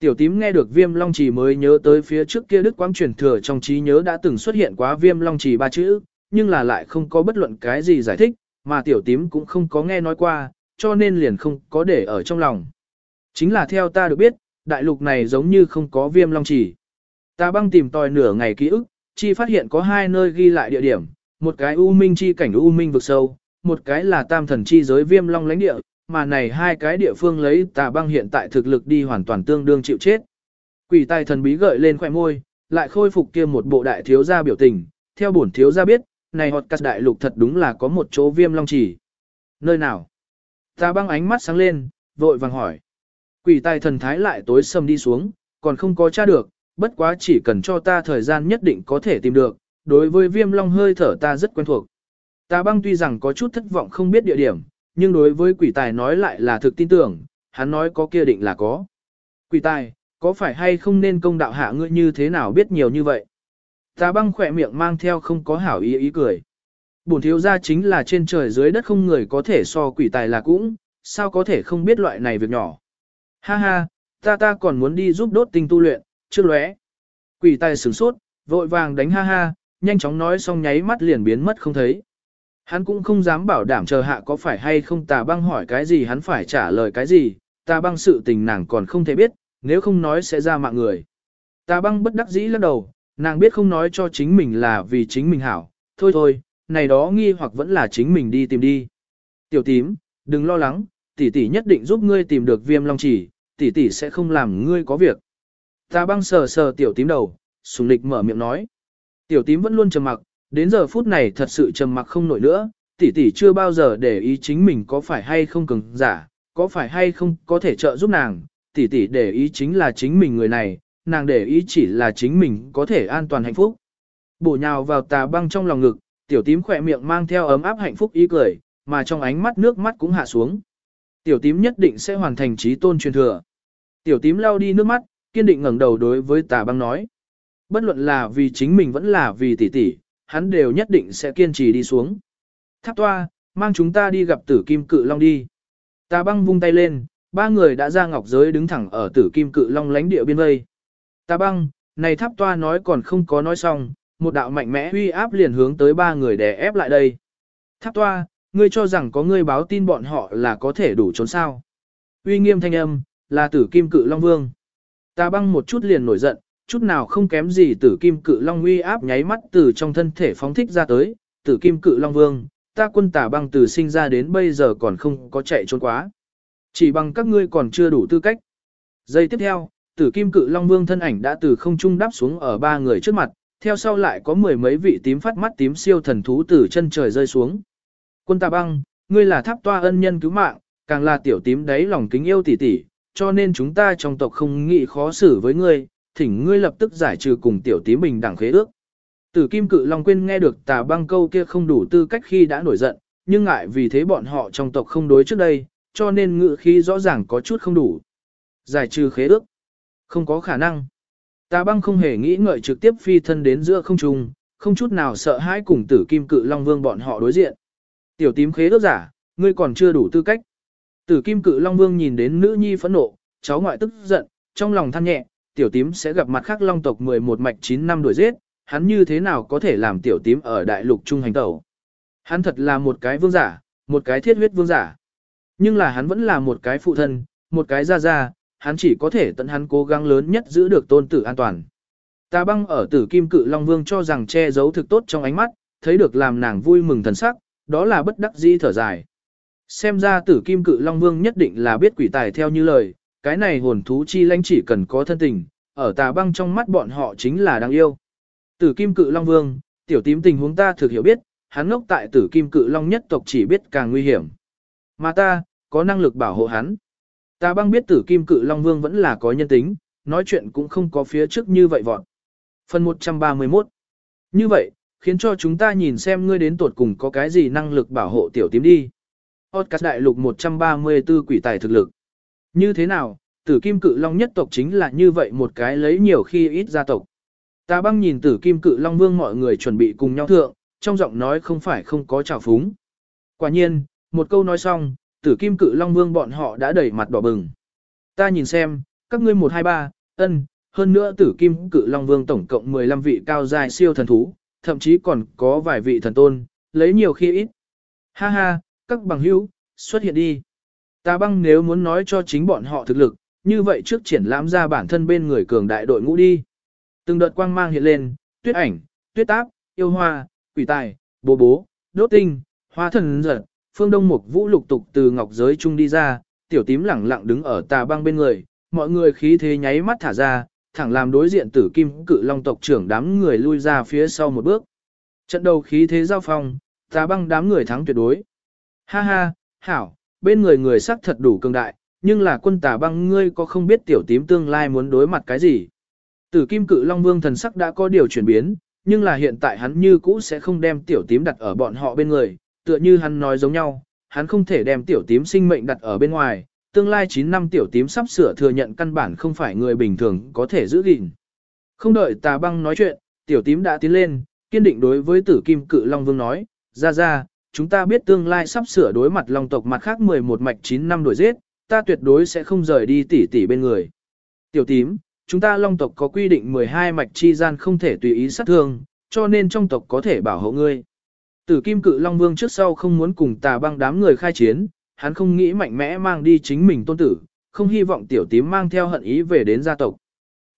Tiểu tím nghe được viêm long trì mới nhớ tới phía trước kia đức quang truyền thừa trong trí nhớ đã từng xuất hiện quá viêm long trì ba chữ, nhưng là lại không có bất luận cái gì giải thích, mà tiểu tím cũng không có nghe nói qua, cho nên liền không có để ở trong lòng. Chính là theo ta được biết, đại lục này giống như không có viêm long chỉ. Ta băng tìm tòi nửa ngày ký ức, chi phát hiện có hai nơi ghi lại địa điểm, một cái u minh chi cảnh u minh vực sâu, một cái là tam thần chi giới viêm long lãnh địa, mà này hai cái địa phương lấy tà băng hiện tại thực lực đi hoàn toàn tương đương chịu chết. Quỷ tài thần bí gợi lên khỏe môi, lại khôi phục kia một bộ đại thiếu gia biểu tình, theo bổn thiếu gia biết, này hột cắt đại lục thật đúng là có một chỗ viêm long chỉ. Nơi nào? ta băng ánh mắt sáng lên, vội vàng hỏi. Quỷ tài thần thái lại tối sầm đi xuống, còn không có tra được, bất quá chỉ cần cho ta thời gian nhất định có thể tìm được, đối với viêm long hơi thở ta rất quen thuộc. ta băng tuy rằng có chút thất vọng không biết địa điểm, nhưng đối với quỷ tài nói lại là thực tin tưởng, hắn nói có kia định là có. Quỷ tài, có phải hay không nên công đạo hạ ngươi như thế nào biết nhiều như vậy? Tà băng khỏe miệng mang theo không có hảo ý ý cười. Bổn thiếu gia chính là trên trời dưới đất không người có thể so quỷ tài là cũng, sao có thể không biết loại này việc nhỏ. Ha ha, ta ta còn muốn đi giúp đốt tinh tu luyện, chưa lóe. Quỷ tài sửng sốt, vội vàng đánh ha ha, nhanh chóng nói xong nháy mắt liền biến mất không thấy. Hắn cũng không dám bảo đảm chờ hạ có phải hay không tà băng hỏi cái gì hắn phải trả lời cái gì, tà băng sự tình nàng còn không thể biết, nếu không nói sẽ ra mạng người. Tà băng bất đắc dĩ lắc đầu, nàng biết không nói cho chính mình là vì chính mình hảo, thôi thôi, này đó nghi hoặc vẫn là chính mình đi tìm đi. Tiểu tím, đừng lo lắng, tỷ tỷ nhất định giúp ngươi tìm được viêm long chỉ, tỷ tỷ sẽ không làm ngươi có việc. Ta băng sờ sờ tiểu tím đầu, sùng lịch mở miệng nói. Tiểu tím vẫn luôn trầm mặc, đến giờ phút này thật sự trầm mặc không nổi nữa, tỷ tỷ chưa bao giờ để ý chính mình có phải hay không cứng giả, có phải hay không có thể trợ giúp nàng, tỷ tỷ để ý chính là chính mình người này, nàng để ý chỉ là chính mình có thể an toàn hạnh phúc. Bổ nhào vào tà băng trong lòng ngực, tiểu tím khỏe miệng mang theo ấm áp hạnh phúc ý cười, mà trong ánh mắt nước mắt cũng hạ xuống. Tiểu tím nhất định sẽ hoàn thành trí tôn truyền thừa. Tiểu tím lau đi nước mắt, kiên định ngẩng đầu đối với tà băng nói. Bất luận là vì chính mình vẫn là vì tỷ tỷ, hắn đều nhất định sẽ kiên trì đi xuống. Tháp toa, mang chúng ta đi gặp tử kim cự long đi. Tà băng vung tay lên, ba người đã ra ngọc giới đứng thẳng ở tử kim cự long lánh địa biên vây. Ta băng, này tháp toa nói còn không có nói xong, một đạo mạnh mẽ uy áp liền hướng tới ba người để ép lại đây. Tháp toa, ngươi cho rằng có ngươi báo tin bọn họ là có thể đủ trốn sao. Uy nghiêm thanh âm, là tử kim cự long vương. Ta băng một chút liền nổi giận, chút nào không kém gì tử kim cự long uy áp nháy mắt từ trong thân thể phóng thích ra tới, tử kim cự long vương, ta quân tà băng từ sinh ra đến bây giờ còn không có chạy trốn quá. Chỉ bằng các ngươi còn chưa đủ tư cách. Giây tiếp theo, tử kim cự long vương thân ảnh đã từ không trung đáp xuống ở ba người trước mặt, theo sau lại có mười mấy vị tím phát mắt tím siêu thần thú từ chân trời rơi xuống. Quân tà băng, ngươi là tháp toa ân nhân cứu mạng, càng là tiểu tím đấy lòng kính yêu tỷ tỷ, cho nên chúng ta trong tộc không nghĩ khó xử với ngươi, thỉnh ngươi lập tức giải trừ cùng tiểu tím bình đẳng khế ước. Tử Kim Cự Long quên nghe được tà băng câu kia không đủ tư cách khi đã nổi giận, nhưng ngại vì thế bọn họ trong tộc không đối trước đây, cho nên ngự khí rõ ràng có chút không đủ. Giải trừ khế ước. Không có khả năng. Tà băng không hề nghĩ ngợi trực tiếp phi thân đến giữa không trung, không chút nào sợ hãi cùng tử kim cự long vương bọn họ đối diện. Tiểu tím khế ước giả, ngươi còn chưa đủ tư cách. Tử kim cự long vương nhìn đến nữ nhi phẫn nộ, cháu ngoại tức giận, trong lòng than nhẹ, tiểu tím sẽ gặp mặt khác long tộc 11 mạch 9 năm đuổi giết, hắn như thế nào có thể làm tiểu tím ở đại lục trung hành tẩu. Hắn thật là một cái vương giả, một cái thiết huyết vương giả. Nhưng là hắn vẫn là một cái phụ thân, một cái gia gia, hắn chỉ có thể tận hắn cố gắng lớn nhất giữ được tôn tử an toàn. Ta băng ở tử kim cự Long Vương cho rằng che giấu thực tốt trong ánh mắt, thấy được làm nàng vui mừng thần sắc, đó là bất đắc dĩ thở dài. Xem ra tử kim cự Long Vương nhất định là biết quỷ tài theo như lời, cái này hồn thú chi lãnh chỉ cần có thân tình, ở tà băng trong mắt bọn họ chính là đáng yêu. Tử kim cự Long Vương, tiểu tím tình huống ta thực hiểu biết, hắn ngốc tại tử kim cự Long nhất tộc chỉ biết càng nguy hiểm. Mà ta, có năng lực bảo hộ hắn. Ta băng biết tử kim cự Long Vương vẫn là có nhân tính, nói chuyện cũng không có phía trước như vậy vọn. Phần 131 Như vậy, khiến cho chúng ta nhìn xem ngươi đến tuột cùng có cái gì năng lực bảo hộ tiểu tím đi. Podcast đại lục 134 quỷ tài thực lực. Như thế nào, tử kim cự long nhất tộc chính là như vậy một cái lấy nhiều khi ít gia tộc. Ta băng nhìn tử kim cự long vương mọi người chuẩn bị cùng nhau thượng, trong giọng nói không phải không có trào phúng. Quả nhiên, một câu nói xong, tử kim cự long vương bọn họ đã đẩy mặt đỏ bừng. Ta nhìn xem, các ngươi 123, ân, hơn nữa tử kim cự long vương tổng cộng 15 vị cao dài siêu thần thú, thậm chí còn có vài vị thần tôn, lấy nhiều khi ít. Ha ha, các bằng hữu, xuất hiện đi. Ta băng nếu muốn nói cho chính bọn họ thực lực, như vậy trước triển lãm ra bản thân bên người cường đại đội ngũ đi. Từng đợt quang mang hiện lên, tuyết ảnh, tuyết táp, yêu hoa, quỷ tài, bố bố, đốt tinh, hoa thần giật, phương đông mục vũ lục tục từ ngọc giới trung đi ra, tiểu tím lẳng lặng đứng ở tà băng bên người, mọi người khí thế nháy mắt thả ra, thẳng làm đối diện tử kim cự long tộc trưởng đám người lui ra phía sau một bước. Trận đầu khí thế giao phong, tà băng đám người thắng tuyệt đối. Ha ha, hảo, bên người người sắc thật đủ cường đại, nhưng là quân tà băng ngươi có không biết tiểu tím tương lai muốn đối mặt cái gì. Tử kim cự long vương thần sắc đã có điều chuyển biến, nhưng là hiện tại hắn như cũ sẽ không đem tiểu tím đặt ở bọn họ bên người, tựa như hắn nói giống nhau, hắn không thể đem tiểu tím sinh mệnh đặt ở bên ngoài, tương lai 9 năm tiểu tím sắp sửa thừa nhận căn bản không phải người bình thường có thể giữ gìn. Không đợi tà băng nói chuyện, tiểu tím đã tiến lên, kiên định đối với tử kim cự long vương nói, ra ra, chúng ta biết tương lai sắp sửa đối mặt long tộc mặt khác 11 mạch 9 năm đuổi giết, ta tuyệt đối sẽ không rời đi tỷ tỷ bên người. Tiểu tím, chúng ta long tộc có quy định 12 mạch chi gian không thể tùy ý sát thương, cho nên trong tộc có thể bảo hộ ngươi. Tử kim cự long vương trước sau không muốn cùng tà băng đám người khai chiến, hắn không nghĩ mạnh mẽ mang đi chính mình tôn tử, không hy vọng tiểu tím mang theo hận ý về đến gia tộc.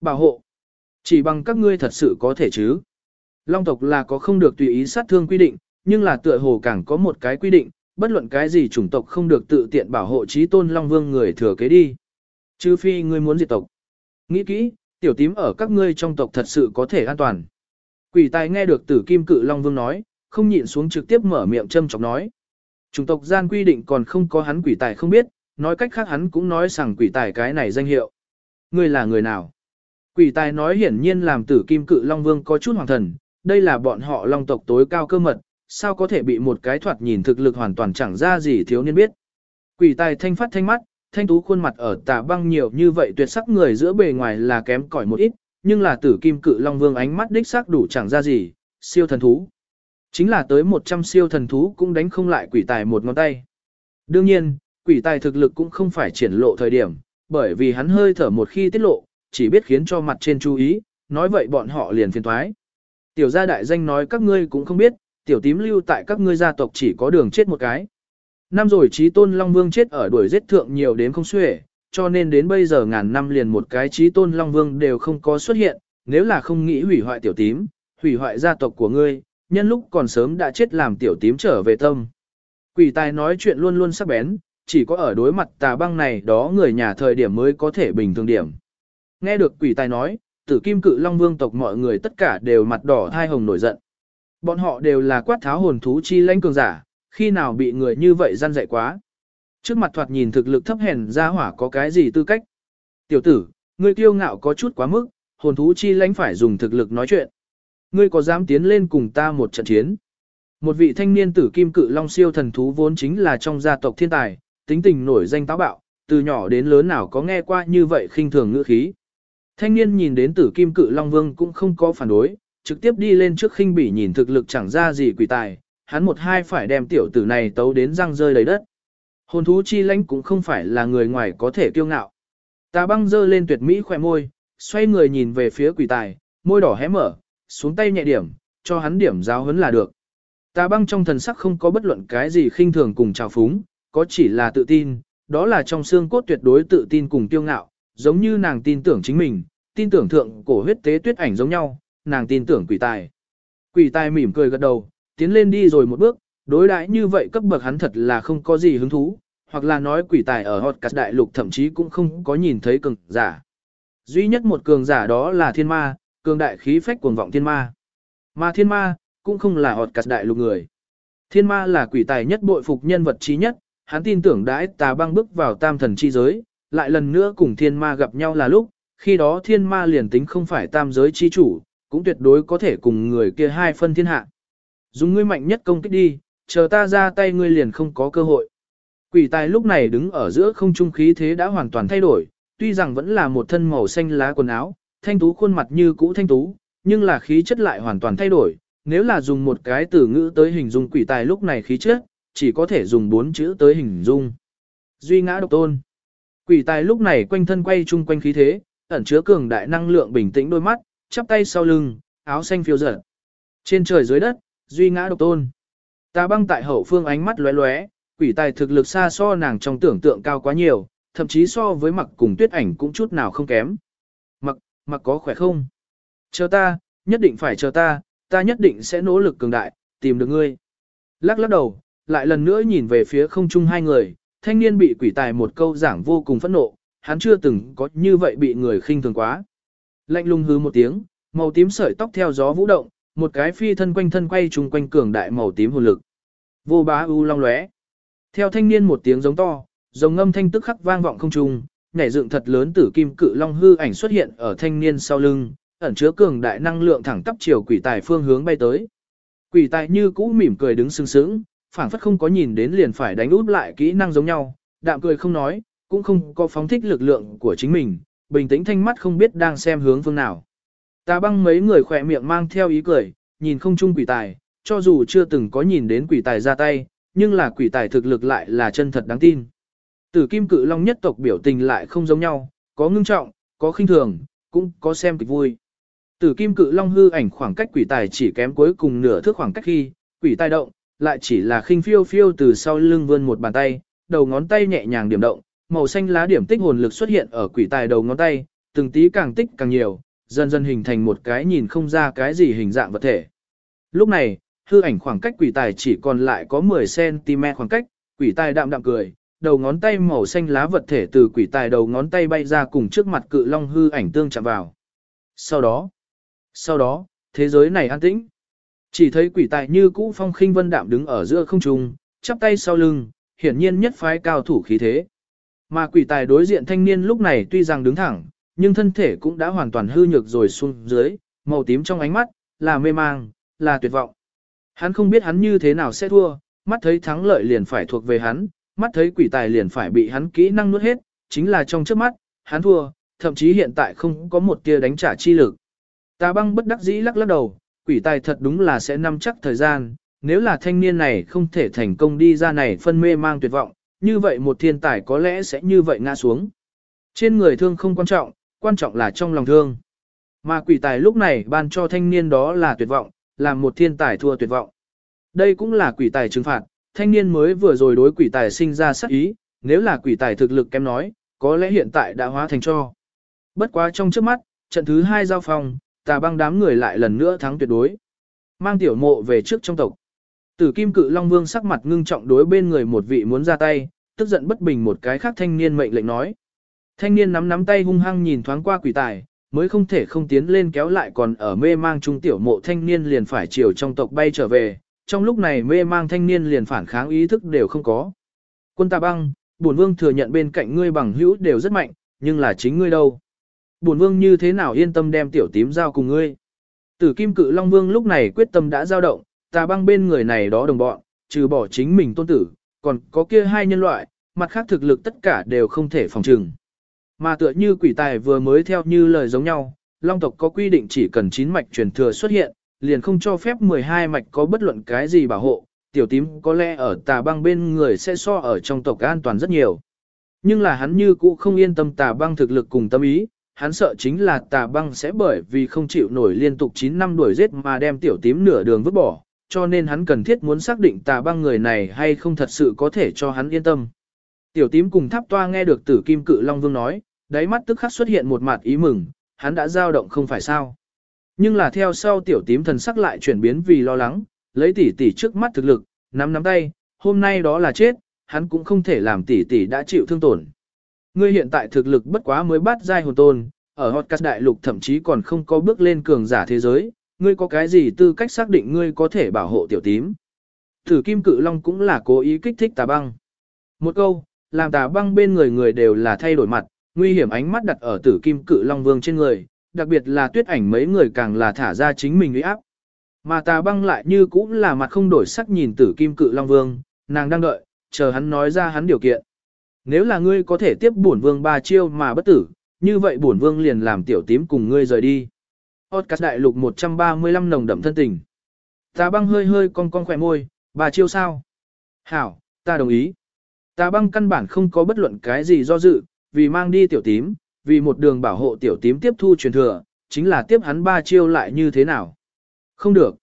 Bảo hộ. Chỉ bằng các ngươi thật sự có thể chứ. Long tộc là có không được tùy ý sát thương quy định, nhưng là tựa hồ càng có một cái quy định, bất luận cái gì chủng tộc không được tự tiện bảo hộ trí tôn Long Vương người thừa kế đi. Chứ phi ngươi muốn diệt tộc. Nghĩ kỹ, tiểu tím ở các ngươi trong tộc thật sự có thể an toàn. Quỷ tài nghe được tử kim cự Long Vương nói, không nhịn xuống trực tiếp mở miệng châm chọc nói. Chủng tộc gian quy định còn không có hắn quỷ tài không biết, nói cách khác hắn cũng nói rằng quỷ tài cái này danh hiệu. Ngươi là người nào? Quỷ tài nói hiển nhiên làm tử kim cự Long Vương có chút hoàng thần, đây là bọn họ Long tộc tối cao cơ mật, sao có thể bị một cái thoạt nhìn thực lực hoàn toàn chẳng ra gì thiếu niên biết. Quỷ tài thanh phát thanh mắt, thanh tú khuôn mặt ở tà băng nhiều như vậy tuyệt sắc người giữa bề ngoài là kém cỏi một ít, nhưng là tử kim cự long vương ánh mắt đích xác đủ chẳng ra gì, siêu thần thú. Chính là tới 100 siêu thần thú cũng đánh không lại quỷ tài một ngón tay. Đương nhiên, quỷ tài thực lực cũng không phải triển lộ thời điểm, bởi vì hắn hơi thở một khi tiết lộ, chỉ biết khiến cho mặt trên chú ý, nói vậy bọn họ liền phiền thoái. Tiểu gia đại danh nói các ngươi cũng không biết, tiểu tím lưu tại các ngươi gia tộc chỉ có đường chết một cái. Năm rồi trí tôn Long Vương chết ở đuổi giết thượng nhiều đến không xuể, cho nên đến bây giờ ngàn năm liền một cái trí tôn Long Vương đều không có xuất hiện, nếu là không nghĩ hủy hoại tiểu tím, hủy hoại gia tộc của ngươi, nhân lúc còn sớm đã chết làm tiểu tím trở về tâm. Quỷ tài nói chuyện luôn luôn sắc bén, chỉ có ở đối mặt tà băng này đó người nhà thời điểm mới có thể bình thường điểm. Nghe được quỷ tài nói, tử kim cự long vương tộc mọi người tất cả đều mặt đỏ thai hồng nổi giận. Bọn họ đều là quát tháo hồn thú chi lãnh cường giả, khi nào bị người như vậy gian dạy quá. Trước mặt thoạt nhìn thực lực thấp hèn ra hỏa có cái gì tư cách. Tiểu tử, ngươi kiêu ngạo có chút quá mức, hồn thú chi lãnh phải dùng thực lực nói chuyện. Ngươi có dám tiến lên cùng ta một trận chiến? Một vị thanh niên tử kim cự long siêu thần thú vốn chính là trong gia tộc thiên tài, tính tình nổi danh táo bạo, từ nhỏ đến lớn nào có nghe qua như vậy khinh thường ngữ khí. Thanh niên nhìn đến tử kim cự long vương cũng không có phản đối, trực tiếp đi lên trước khinh bỉ nhìn thực lực chẳng ra gì quỷ tài, hắn một hai phải đem tiểu tử này tấu đến răng rơi đầy đất. Hồn thú chi lãnh cũng không phải là người ngoài có thể kiêu ngạo. ta băng dơ lên tuyệt mỹ khỏe môi, xoay người nhìn về phía quỷ tài, môi đỏ hé mở, xuống tay nhẹ điểm, cho hắn điểm giáo huấn là được. Tà băng trong thần sắc không có bất luận cái gì khinh thường cùng trào phúng, có chỉ là tự tin, đó là trong xương cốt tuyệt đối tự tin cùng kiêu ngạo, giống như nàng tin tưởng chính mình, tin tưởng thượng cổ huyết tế tuyết ảnh giống nhau, nàng tin tưởng quỷ tài. Quỷ tài mỉm cười gật đầu, tiến lên đi rồi một bước, đối đãi như vậy cấp bậc hắn thật là không có gì hứng thú, hoặc là nói quỷ tài ở hot cắt đại lục thậm chí cũng không có nhìn thấy cường giả. Duy nhất một cường giả đó là thiên ma, cường đại khí phách cuồng vọng thiên ma. Mà thiên ma, cũng không là họt cắt đại lục người. Thiên ma là quỷ tài nhất bội phục nhân vật trí nhất, hắn tin tưởng đãi tà băng bước vào tam thần chi giới, lại lần nữa cùng thiên ma gặp nhau là lúc, khi đó thiên ma liền tính không phải tam giới chi chủ, cũng tuyệt đối có thể cùng người kia hai phân thiên hạ. Dùng ngươi mạnh nhất công kích đi, chờ ta ra tay ngươi liền không có cơ hội. Quỷ tài lúc này đứng ở giữa không trung khí thế đã hoàn toàn thay đổi, tuy rằng vẫn là một thân màu xanh lá quần áo, thanh tú khuôn mặt như cũ thanh tú, nhưng là khí chất lại hoàn toàn thay đổi. Nếu là dùng một cái từ ngữ tới hình dung quỷ tài lúc này khí chất, chỉ có thể dùng bốn chữ tới hình dung. Duy ngã độc tôn. Quỷ tài lúc này quanh thân quay chung quanh khí thế, ẩn chứa cường đại năng lượng bình tĩnh đôi mắt, chắp tay sau lưng, áo xanh phiêu dở. Trên trời dưới đất, duy ngã độc tôn. Ta băng tại hậu phương ánh mắt lóe lóe, quỷ tài thực lực xa so nàng trong tưởng tượng cao quá nhiều, thậm chí so với mặc cùng tuyết ảnh cũng chút nào không kém. Mặc, có khỏe không? Chờ ta, nhất định phải chờ ta, ta nhất định sẽ nỗ lực cường đại, tìm được ngươi. Lắc lắc đầu, lại lần nữa nhìn về phía không chung hai người, thanh niên bị quỷ tài một câu giảng vô cùng phẫn nộ, hắn chưa từng có như vậy bị người khinh thường quá. Lạnh lùng hứ một tiếng, màu tím sợi tóc theo gió vũ động, một cái phi thân quanh thân quay trùng quanh cường đại màu tím hồn lực. Vô bá u long lóe. Theo thanh niên một tiếng giống to, giống ngâm thanh tức khắc vang vọng không trung, nhảy dựng thật lớn tử kim cự long hư ảnh xuất hiện ở thanh niên sau lưng, ẩn chứa cường đại năng lượng thẳng tắp chiều quỷ tài phương hướng bay tới. Quỷ tài như cũ mỉm cười đứng sừng sững, phảng phất không có nhìn đến liền phải đánh úp lại kỹ năng giống nhau, đạm cười không nói, cũng không có phóng thích lực lượng của chính mình, bình tĩnh thanh mắt không biết đang xem hướng phương nào. Ta băng mấy người khỏe miệng mang theo ý cười, nhìn không chung quỷ tài, cho dù chưa từng có nhìn đến quỷ tài ra tay, nhưng là quỷ tài thực lực lại là chân thật đáng tin. Tử kim cự long nhất tộc biểu tình lại không giống nhau, có ngưng trọng, có khinh thường, cũng có xem kịch vui. Tử kim cự long hư ảnh khoảng cách quỷ tài chỉ kém cuối cùng nửa thước khoảng cách khi, quỷ tài động, lại chỉ là khinh phiêu phiêu từ sau lưng vươn một bàn tay, đầu ngón tay nhẹ nhàng điểm động, màu xanh lá điểm tích hồn lực xuất hiện ở quỷ tài đầu ngón tay, từng tí càng tích càng nhiều, dần dần hình thành một cái nhìn không ra cái gì hình dạng vật thể. Lúc này, hư ảnh khoảng cách quỷ tài chỉ còn lại có 10cm khoảng cách, quỷ tài đạm đạm cười, đầu ngón tay màu xanh lá vật thể từ quỷ tài đầu ngón tay bay ra cùng trước mặt cự long hư ảnh tương chạm vào. Sau đó, sau đó, thế giới này an tĩnh. Chỉ thấy quỷ tài như cũ phong khinh vân đạm đứng ở giữa không trung, chắp tay sau lưng, hiển nhiên nhất phái cao thủ khí thế. Mà quỷ tài đối diện thanh niên lúc này tuy rằng đứng thẳng, nhưng thân thể cũng đã hoàn toàn hư nhược rồi xuống dưới, màu tím trong ánh mắt, là mê mang, là tuyệt vọng. Hắn không biết hắn như thế nào sẽ thua, mắt thấy thắng lợi liền phải thuộc về hắn, mắt thấy quỷ tài liền phải bị hắn kỹ năng nuốt hết, chính là trong trước mắt, hắn thua, thậm chí hiện tại không có một tia đánh trả chi lực. Ta băng bất đắc dĩ lắc lắc đầu, quỷ tài thật đúng là sẽ nắm chắc thời gian, nếu là thanh niên này không thể thành công đi ra này phân mê mang tuyệt vọng, như vậy một thiên tài có lẽ sẽ như vậy ngã xuống. Trên người thương không quan trọng, quan trọng là trong lòng thương. Mà quỷ tài lúc này ban cho thanh niên đó là tuyệt vọng, làm một thiên tài thua tuyệt vọng. Đây cũng là quỷ tài trừng phạt, thanh niên mới vừa rồi đối quỷ tài sinh ra sắc ý, nếu là quỷ tài thực lực kém nói, có lẽ hiện tại đã hóa thành cho. Bất quá trong trước mắt, trận thứ hai giao phòng, tà băng đám người lại lần nữa thắng tuyệt đối. Mang tiểu mộ về trước trong tộc. Tử kim cự Long Vương sắc mặt ngưng trọng đối bên người một vị muốn ra tay, tức giận bất bình một cái khác thanh niên mệnh lệnh nói. Thanh niên nắm nắm tay hung hăng nhìn thoáng qua quỷ tài, mới không thể không tiến lên kéo lại còn ở mê mang trung tiểu mộ thanh niên liền phải chiều trong tộc bay trở về, trong lúc này mê mang thanh niên liền phản kháng ý thức đều không có. Quân ta băng, bổn vương thừa nhận bên cạnh ngươi bằng hữu đều rất mạnh, nhưng là chính ngươi đâu. Bổn vương như thế nào yên tâm đem tiểu tím giao cùng ngươi. Tử kim cự Long Vương lúc này quyết tâm đã dao động, ta băng bên người này đó đồng bọn, trừ bỏ chính mình tôn tử, còn có kia hai nhân loại, mặt khác thực lực tất cả đều không thể phòng trừng. Mà tựa như quỷ tài vừa mới theo như lời giống nhau, Long tộc có quy định chỉ cần chín mạch truyền thừa xuất hiện, liền không cho phép 12 mạch có bất luận cái gì bảo hộ, tiểu tím có lẽ ở tà băng bên người sẽ so ở trong tộc an toàn rất nhiều. Nhưng là hắn như cũ không yên tâm tà băng thực lực cùng tâm ý, hắn sợ chính là tà băng sẽ bởi vì không chịu nổi liên tục 9 năm đuổi giết mà đem tiểu tím nửa đường vứt bỏ, cho nên hắn cần thiết muốn xác định tà băng người này hay không thật sự có thể cho hắn yên tâm. Tiểu tím cùng tháp toa nghe được tử kim cự Long Vương nói, đáy mắt tức khắc xuất hiện một mặt ý mừng, hắn đã dao động không phải sao. Nhưng là theo sau tiểu tím thần sắc lại chuyển biến vì lo lắng, lấy tỷ tỷ trước mắt thực lực, nắm nắm tay, hôm nay đó là chết, hắn cũng không thể làm tỷ tỷ đã chịu thương tổn. Ngươi hiện tại thực lực bất quá mới bắt giai hồn tôn, ở Hotcast đại lục thậm chí còn không có bước lên cường giả thế giới, ngươi có cái gì tư cách xác định ngươi có thể bảo hộ tiểu tím. Thử kim cự long cũng là cố ý kích thích tà băng. Một câu, làm tà băng bên người người đều là thay đổi mặt, nguy hiểm ánh mắt đặt ở tử kim cự long vương trên người, đặc biệt là tuyết ảnh mấy người càng là thả ra chính mình uy áp. Mà tà băng lại như cũng là mặt không đổi sắc nhìn tử kim cự long vương, nàng đang đợi, chờ hắn nói ra hắn điều kiện. Nếu là ngươi có thể tiếp bổn vương ba chiêu mà bất tử, như vậy bổn vương liền làm tiểu tím cùng ngươi rời đi. Podcast đại lục 135 nồng đậm thân tình. Tà băng hơi hơi cong cong khỏe môi, ba chiêu sao? Hảo, ta đồng ý. Tà băng căn bản không có bất luận cái gì do dự, vì mang đi tiểu tím, vì một đường bảo hộ tiểu tím tiếp thu truyền thừa, chính là tiếp hắn ba chiêu lại như thế nào. Không được.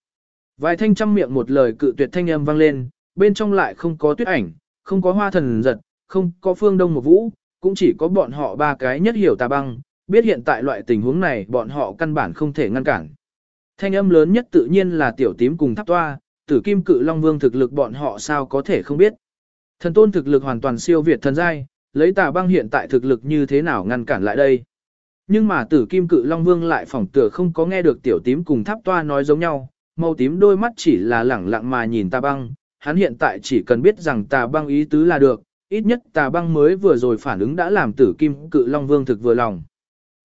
Vài thanh trăm miệng một lời cự tuyệt thanh âm vang lên, bên trong lại không có tuyết ảnh, không có hoa thần giật, không có phương đông một vũ, cũng chỉ có bọn họ ba cái nhất hiểu tà băng, biết hiện tại loại tình huống này bọn họ căn bản không thể ngăn cản. Thanh âm lớn nhất tự nhiên là tiểu tím cùng tháp toa, tử kim cự long vương thực lực bọn họ sao có thể không biết. Thần tôn thực lực hoàn toàn siêu việt thần giai, lấy tà băng hiện tại thực lực như thế nào ngăn cản lại đây. Nhưng mà tử kim cự long vương lại phỏng tựa không có nghe được tiểu tím cùng tháp toa nói giống nhau, màu tím đôi mắt chỉ là lẳng lặng mà nhìn tà băng, hắn hiện tại chỉ cần biết rằng tà băng ý tứ là được, ít nhất tà băng mới vừa rồi phản ứng đã làm tử kim cự long vương thực vừa lòng.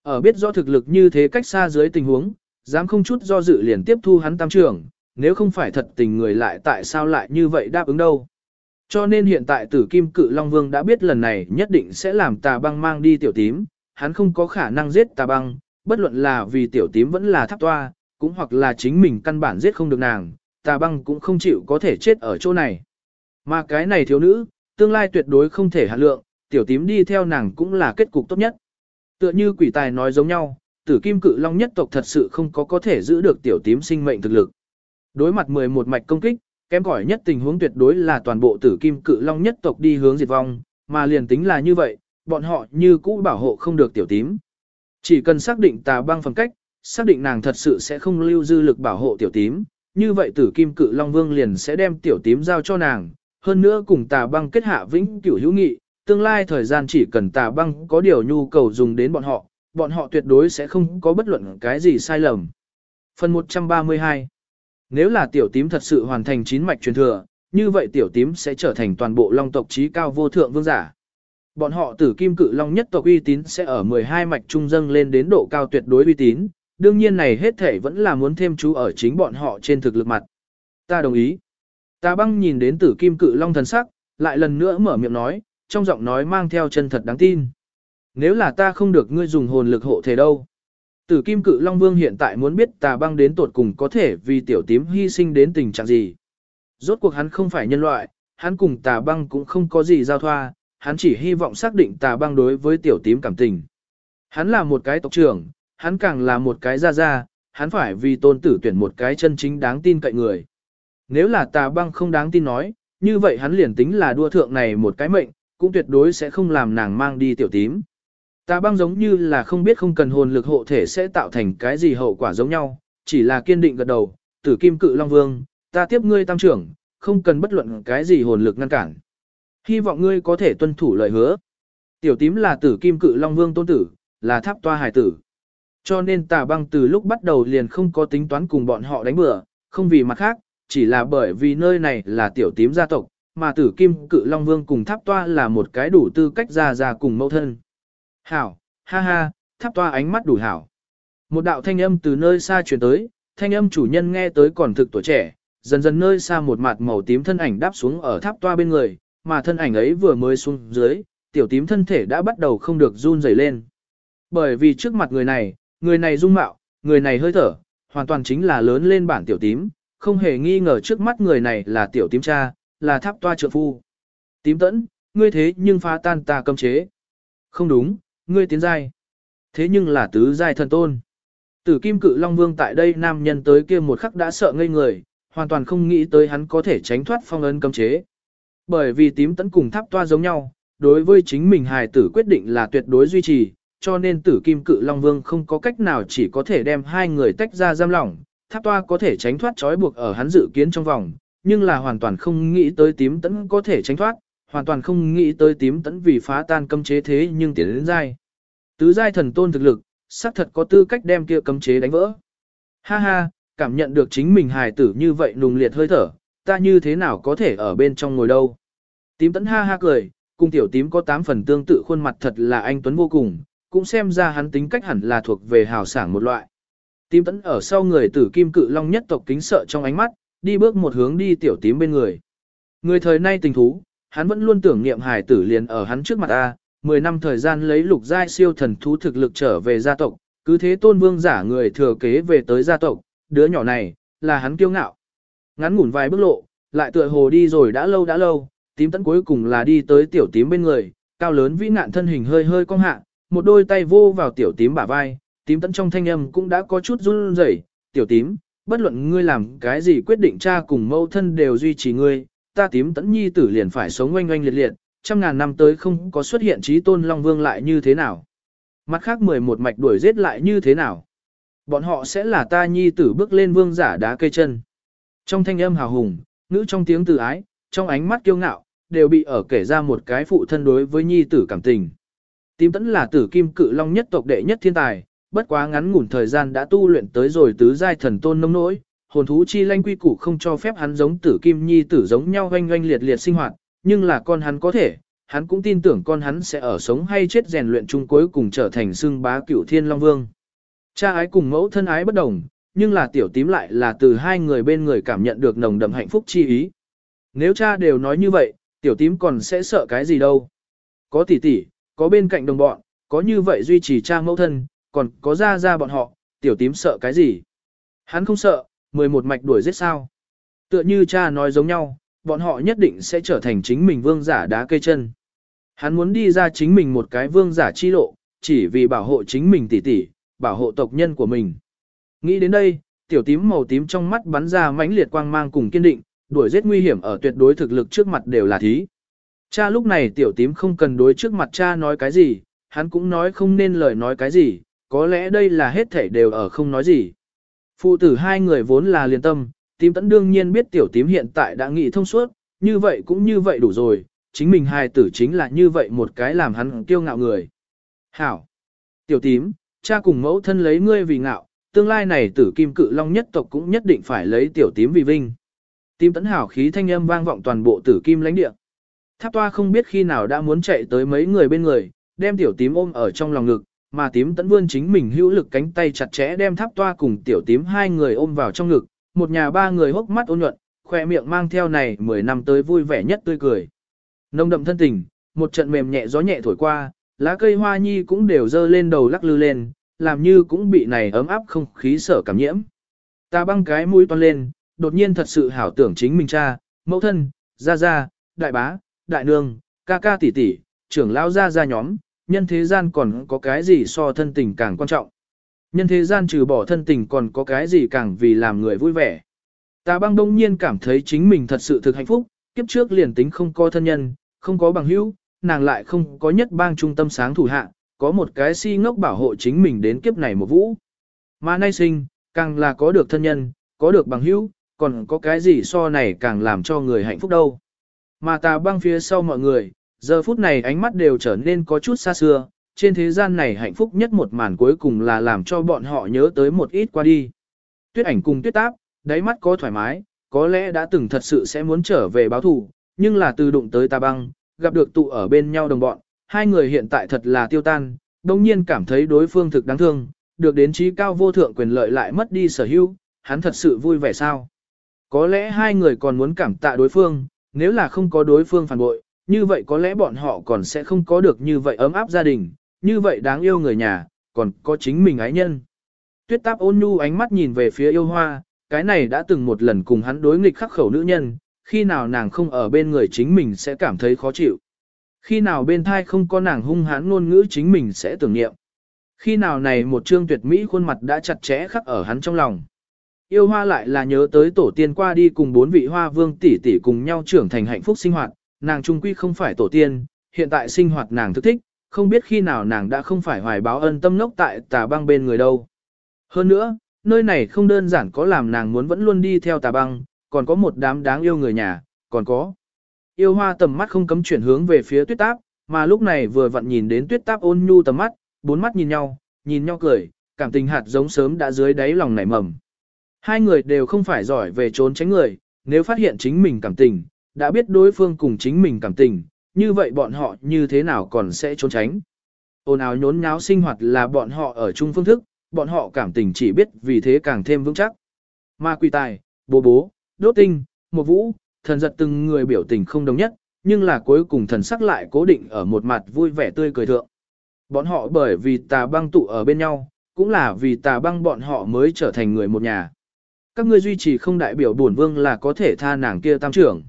Ở biết rõ thực lực như thế cách xa dưới tình huống, dám không chút do dự liền tiếp thu hắn tam trưởng, nếu không phải thật tình người lại tại sao lại như vậy đáp ứng đâu. Cho nên hiện tại tử kim cự Long Vương đã biết lần này nhất định sẽ làm tà băng mang đi tiểu tím, hắn không có khả năng giết tà băng, bất luận là vì tiểu tím vẫn là tháp toa, cũng hoặc là chính mình căn bản giết không được nàng, tà băng cũng không chịu có thể chết ở chỗ này. Mà cái này thiếu nữ, tương lai tuyệt đối không thể hạ lượng, tiểu tím đi theo nàng cũng là kết cục tốt nhất. Tựa như quỷ tài nói giống nhau, tử kim cự long nhất tộc thật sự không có có thể giữ được tiểu tím sinh mệnh thực lực. Đối mặt 11 mạch công kích, kém cỏi nhất tình huống tuyệt đối là toàn bộ tử kim cự long nhất tộc đi hướng diệt vong, mà liền tính là như vậy, bọn họ như cũ bảo hộ không được tiểu tím. Chỉ cần xác định tà băng phẩm cách, xác định nàng thật sự sẽ không lưu dư lực bảo hộ tiểu tím, như vậy tử kim cự long vương liền sẽ đem tiểu tím giao cho nàng, hơn nữa cùng tà băng kết hạ vĩnh cửu hữu nghị, tương lai thời gian chỉ cần tà băng có điều nhu cầu dùng đến bọn họ, bọn họ tuyệt đối sẽ không có bất luận cái gì sai lầm. Phần 132 nếu là tiểu tím thật sự hoàn thành chín mạch truyền thừa, như vậy tiểu tím sẽ trở thành toàn bộ long tộc trí cao vô thượng vương giả. Bọn họ tử kim cự long nhất tộc uy tín sẽ ở 12 mạch trung dâng lên đến độ cao tuyệt đối uy tín, đương nhiên này hết thể vẫn là muốn thêm chú ở chính bọn họ trên thực lực mặt. Ta đồng ý. Ta băng nhìn đến tử kim cự long thần sắc, lại lần nữa mở miệng nói, trong giọng nói mang theo chân thật đáng tin. Nếu là ta không được ngươi dùng hồn lực hộ thể đâu. Tử kim cự long vương hiện tại muốn biết tà băng đến tột cùng có thể vì tiểu tím hy sinh đến tình trạng gì. Rốt cuộc hắn không phải nhân loại, hắn cùng tà băng cũng không có gì giao thoa, hắn chỉ hy vọng xác định tà băng đối với tiểu tím cảm tình. Hắn là một cái tộc trưởng, hắn càng là một cái gia gia, hắn phải vì tôn tử tuyển một cái chân chính đáng tin cậy người. Nếu là tà băng không đáng tin nói, như vậy hắn liền tính là đua thượng này một cái mệnh, cũng tuyệt đối sẽ không làm nàng mang đi tiểu tím. Tà băng giống như là không biết không cần hồn lực hộ thể sẽ tạo thành cái gì hậu quả giống nhau, chỉ là kiên định gật đầu, tử kim cự long vương, ta tiếp ngươi tam trưởng, không cần bất luận cái gì hồn lực ngăn cản. Hy vọng ngươi có thể tuân thủ lời hứa. Tiểu tím là tử kim cự long vương tôn tử, là tháp toa hải tử. Cho nên tà băng từ lúc bắt đầu liền không có tính toán cùng bọn họ đánh bừa, không vì mặt khác, chỉ là bởi vì nơi này là tiểu tím gia tộc, mà tử kim cự long vương cùng tháp toa là một cái đủ tư cách ra ra cùng mẫu thân. Hảo, ha ha, tháp toa ánh mắt đủ hảo. Một đạo thanh âm từ nơi xa truyền tới, thanh âm chủ nhân nghe tới còn thực tuổi trẻ, dần dần nơi xa một mặt màu tím thân ảnh đáp xuống ở tháp toa bên người, mà thân ảnh ấy vừa mới xuống dưới, tiểu tím thân thể đã bắt đầu không được run rẩy lên. Bởi vì trước mặt người này, người này dung mạo, người này hơi thở, hoàn toàn chính là lớn lên bản tiểu tím, không hề nghi ngờ trước mắt người này là tiểu tím cha, là tháp toa trượng phu. Tím tẫn, ngươi thế nhưng phá tan ta cấm chế. Không đúng, ngươi tiến giai. Thế nhưng là tứ giai thần tôn. Tử kim cự Long Vương tại đây nam nhân tới kia một khắc đã sợ ngây người, hoàn toàn không nghĩ tới hắn có thể tránh thoát phong ấn cấm chế. Bởi vì tím tấn cùng tháp toa giống nhau, đối với chính mình hài tử quyết định là tuyệt đối duy trì, cho nên tử kim cự Long Vương không có cách nào chỉ có thể đem hai người tách ra giam lỏng, tháp toa có thể tránh thoát trói buộc ở hắn dự kiến trong vòng, nhưng là hoàn toàn không nghĩ tới tím tấn có thể tránh thoát, hoàn toàn không nghĩ tới tím tấn vì phá tan cấm chế thế nhưng tiến đến dai. Tứ giai thần tôn thực lực, xác thật có tư cách đem kia cấm chế đánh vỡ. Ha ha, cảm nhận được chính mình hài tử như vậy nùng liệt hơi thở, ta như thế nào có thể ở bên trong ngồi đâu. Tím tấn ha ha cười, cùng tiểu tím có tám phần tương tự khuôn mặt thật là anh Tuấn vô cùng, cũng xem ra hắn tính cách hẳn là thuộc về hào sảng một loại. Tím tấn ở sau người tử kim cự long nhất tộc kính sợ trong ánh mắt, đi bước một hướng đi tiểu tím bên người. Người thời nay tình thú, hắn vẫn luôn tưởng niệm hài tử liền ở hắn trước mặt ta, 10 năm thời gian lấy lục giai siêu thần thú thực lực trở về gia tộc, cứ thế tôn vương giả người thừa kế về tới gia tộc, đứa nhỏ này, là hắn kiêu ngạo. Ngắn ngủn vài bước lộ, lại tựa hồ đi rồi đã lâu đã lâu, tím tẫn cuối cùng là đi tới tiểu tím bên người, cao lớn vĩ nạn thân hình hơi hơi cong hạ, một đôi tay vô vào tiểu tím bả vai, tím tẫn trong thanh âm cũng đã có chút run rẩy, tiểu tím, bất luận ngươi làm cái gì quyết định cha cùng mâu thân đều duy trì ngươi, ta tím tẫn nhi tử liền phải sống oanh oanh liệt liệt, trăm ngàn năm tới không có xuất hiện trí tôn Long Vương lại như thế nào. Mặt khác 11 mạch đuổi giết lại như thế nào. Bọn họ sẽ là ta nhi tử bước lên vương giả đá cây chân. Trong thanh âm hào hùng, ngữ trong tiếng từ ái, trong ánh mắt kiêu ngạo, đều bị ở kể ra một cái phụ thân đối với nhi tử cảm tình. Tím tẫn là tử kim cự long nhất tộc đệ nhất thiên tài, bất quá ngắn ngủn thời gian đã tu luyện tới rồi tứ giai thần tôn nông nỗi, hồn thú chi lanh quy củ không cho phép hắn giống tử kim nhi tử giống nhau oanh oanh liệt liệt sinh hoạt, nhưng là con hắn có thể, hắn cũng tin tưởng con hắn sẽ ở sống hay chết rèn luyện chung cuối cùng trở thành xương bá cửu thiên long vương. Cha ái cùng mẫu thân ái bất đồng, nhưng là tiểu tím lại là từ hai người bên người cảm nhận được nồng đậm hạnh phúc chi ý. Nếu cha đều nói như vậy, tiểu tím còn sẽ sợ cái gì đâu. Có tỷ tỷ, có bên cạnh đồng bọn, có như vậy duy trì cha mẫu thân, còn có ra ra bọn họ, tiểu tím sợ cái gì. Hắn không sợ, 11 mạch đuổi giết sao. Tựa như cha nói giống nhau, bọn họ nhất định sẽ trở thành chính mình vương giả đá cây chân. Hắn muốn đi ra chính mình một cái vương giả chi lộ, chỉ vì bảo hộ chính mình tỷ tỷ, bảo hộ tộc nhân của mình. Nghĩ đến đây, tiểu tím màu tím trong mắt bắn ra mãnh liệt quang mang cùng kiên định, đuổi giết nguy hiểm ở tuyệt đối thực lực trước mặt đều là thí. Cha lúc này tiểu tím không cần đối trước mặt cha nói cái gì, hắn cũng nói không nên lời nói cái gì, có lẽ đây là hết thể đều ở không nói gì. Phụ tử hai người vốn là liên tâm, tím tẫn đương nhiên biết tiểu tím hiện tại đã nghĩ thông suốt, như vậy cũng như vậy đủ rồi, chính mình hai tử chính là như vậy một cái làm hắn kiêu ngạo người. Hảo! Tiểu tím, cha cùng mẫu thân lấy ngươi vì ngạo, tương lai này tử kim cự long nhất tộc cũng nhất định phải lấy tiểu tím vì vinh. Tím tẫn hảo khí thanh âm vang vọng toàn bộ tử kim lãnh địa. Tháp toa không biết khi nào đã muốn chạy tới mấy người bên người, đem tiểu tím ôm ở trong lòng ngực, mà tím tẫn vươn chính mình hữu lực cánh tay chặt chẽ đem tháp toa cùng tiểu tím hai người ôm vào trong ngực, một nhà ba người hốc mắt ôn nhuận, khỏe miệng mang theo này 10 năm tới vui vẻ nhất tươi cười. Nông đậm thân tình, một trận mềm nhẹ gió nhẹ thổi qua, lá cây hoa nhi cũng đều dơ lên đầu lắc lư lên, làm như cũng bị này ấm áp không khí sở cảm nhiễm. Ta băng cái mũi toan lên, đột nhiên thật sự hảo tưởng chính mình cha, mẫu thân, gia gia, đại bá, đại nương, ca ca tỷ tỷ, trưởng lão gia gia nhóm, nhân thế gian còn có cái gì so thân tình càng quan trọng. Nhân thế gian trừ bỏ thân tình còn có cái gì càng vì làm người vui vẻ. Ta băng đông nhiên cảm thấy chính mình thật sự thực hạnh phúc, kiếp trước liền tính không có thân nhân, không có bằng hữu, nàng lại không có nhất bang trung tâm sáng thủ hạ, có một cái si ngốc bảo hộ chính mình đến kiếp này một vũ. Mà nay sinh, càng là có được thân nhân, có được bằng hữu, còn có cái gì so này càng làm cho người hạnh phúc đâu. Mà tà băng phía sau mọi người, giờ phút này ánh mắt đều trở nên có chút xa xưa, trên thế gian này hạnh phúc nhất một màn cuối cùng là làm cho bọn họ nhớ tới một ít qua đi. Tuyết ảnh cùng tuyết táp, đáy mắt có thoải mái, có lẽ đã từng thật sự sẽ muốn trở về báo thù, nhưng là từ đụng tới ta băng, gặp được tụ ở bên nhau đồng bọn, hai người hiện tại thật là tiêu tan, đồng nhiên cảm thấy đối phương thực đáng thương, được đến trí cao vô thượng quyền lợi lại mất đi sở hữu, hắn thật sự vui vẻ sao. Có lẽ hai người còn muốn cảm tạ đối phương, nếu là không có đối phương phản bội, như vậy có lẽ bọn họ còn sẽ không có được như vậy ấm áp gia đình, như vậy đáng yêu người nhà, còn có chính mình ái nhân. Tuyết táp ôn nhu ánh mắt nhìn về phía yêu hoa, cái này đã từng một lần cùng hắn đối nghịch khắc khẩu nữ nhân, khi nào nàng không ở bên người chính mình sẽ cảm thấy khó chịu. Khi nào bên thai không có nàng hung hãn ngôn ngữ chính mình sẽ tưởng niệm. Khi nào này một trương tuyệt mỹ khuôn mặt đã chặt chẽ khắc ở hắn trong lòng. Yêu hoa lại là nhớ tới tổ tiên qua đi cùng bốn vị hoa vương tỷ tỷ cùng nhau trưởng thành hạnh phúc sinh hoạt, nàng trung quy không phải tổ tiên, hiện tại sinh hoạt nàng thức thích, không biết khi nào nàng đã không phải hoài báo ân tâm nốc tại tà băng bên người đâu. Hơn nữa, nơi này không đơn giản có làm nàng muốn vẫn luôn đi theo tà băng, còn có một đám đáng yêu người nhà, còn có. Yêu hoa tầm mắt không cấm chuyển hướng về phía tuyết táp, mà lúc này vừa vặn nhìn đến tuyết táp ôn nhu tầm mắt, bốn mắt nhìn nhau, nhìn nhau cười, cảm tình hạt giống sớm đã dưới đáy lòng nảy mầm. Hai người đều không phải giỏi về trốn tránh người, nếu phát hiện chính mình cảm tình, đã biết đối phương cùng chính mình cảm tình, như vậy bọn họ như thế nào còn sẽ trốn tránh. Ôn ào nhốn nháo sinh hoạt là bọn họ ở chung phương thức, bọn họ cảm tình chỉ biết vì thế càng thêm vững chắc. Ma quỷ tài, bố bố, đốt tinh, một vũ, thần giật từng người biểu tình không đồng nhất, nhưng là cuối cùng thần sắc lại cố định ở một mặt vui vẻ tươi cười thượng. Bọn họ bởi vì tà băng tụ ở bên nhau, cũng là vì tà băng bọn họ mới trở thành người một nhà. Các ngươi duy trì không đại biểu bổn vương là có thể tha nàng kia tam trưởng.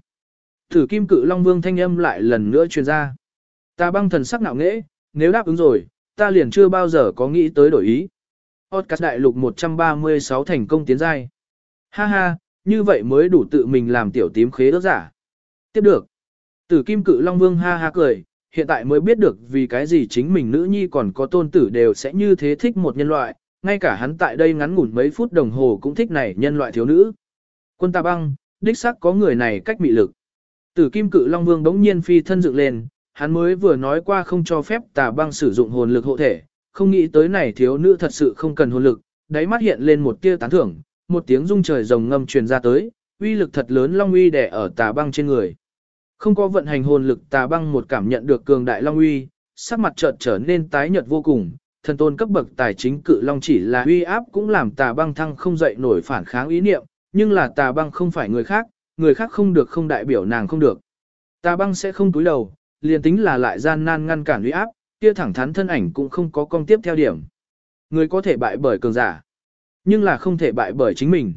Thử kim cự long vương thanh âm lại lần nữa truyền ra. Ta băng thần sắc nạo nghễ, nếu đáp ứng rồi, ta liền chưa bao giờ có nghĩ tới đổi ý. Podcast đại lục 136 thành công tiến giai. Ha ha, như vậy mới đủ tự mình làm tiểu tím khế ước giả. Tiếp được. Tử kim cự long vương ha ha cười, hiện tại mới biết được vì cái gì chính mình nữ nhi còn có tôn tử đều sẽ như thế thích một nhân loại, ngay cả hắn tại đây ngắn ngủn mấy phút đồng hồ cũng thích này nhân loại thiếu nữ. Quân ta băng, đích xác có người này cách mị lực. Tử kim cự long vương đống nhiên phi thân dựng lên, hắn mới vừa nói qua không cho phép tà băng sử dụng hồn lực hộ thể, không nghĩ tới này thiếu nữ thật sự không cần hồn lực, đáy mắt hiện lên một tia tán thưởng, một tiếng rung trời rồng ngâm truyền ra tới, uy lực thật lớn long uy đè ở tà băng trên người. Không có vận hành hồn lực tà băng một cảm nhận được cường đại long uy, sắc mặt chợt trở nên tái nhợt vô cùng, thần tôn cấp bậc tài chính cự long chỉ là uy áp cũng làm tà băng thăng không dậy nổi phản kháng ý niệm, nhưng là tà băng không phải người khác, người khác không được không đại biểu nàng không được. Tà băng sẽ không túi đầu, liền tính là lại gian nan ngăn cản uy áp, kia thẳng thắn thân ảnh cũng không có công tiếp theo điểm. Người có thể bại bởi cường giả, nhưng là không thể bại bởi chính mình.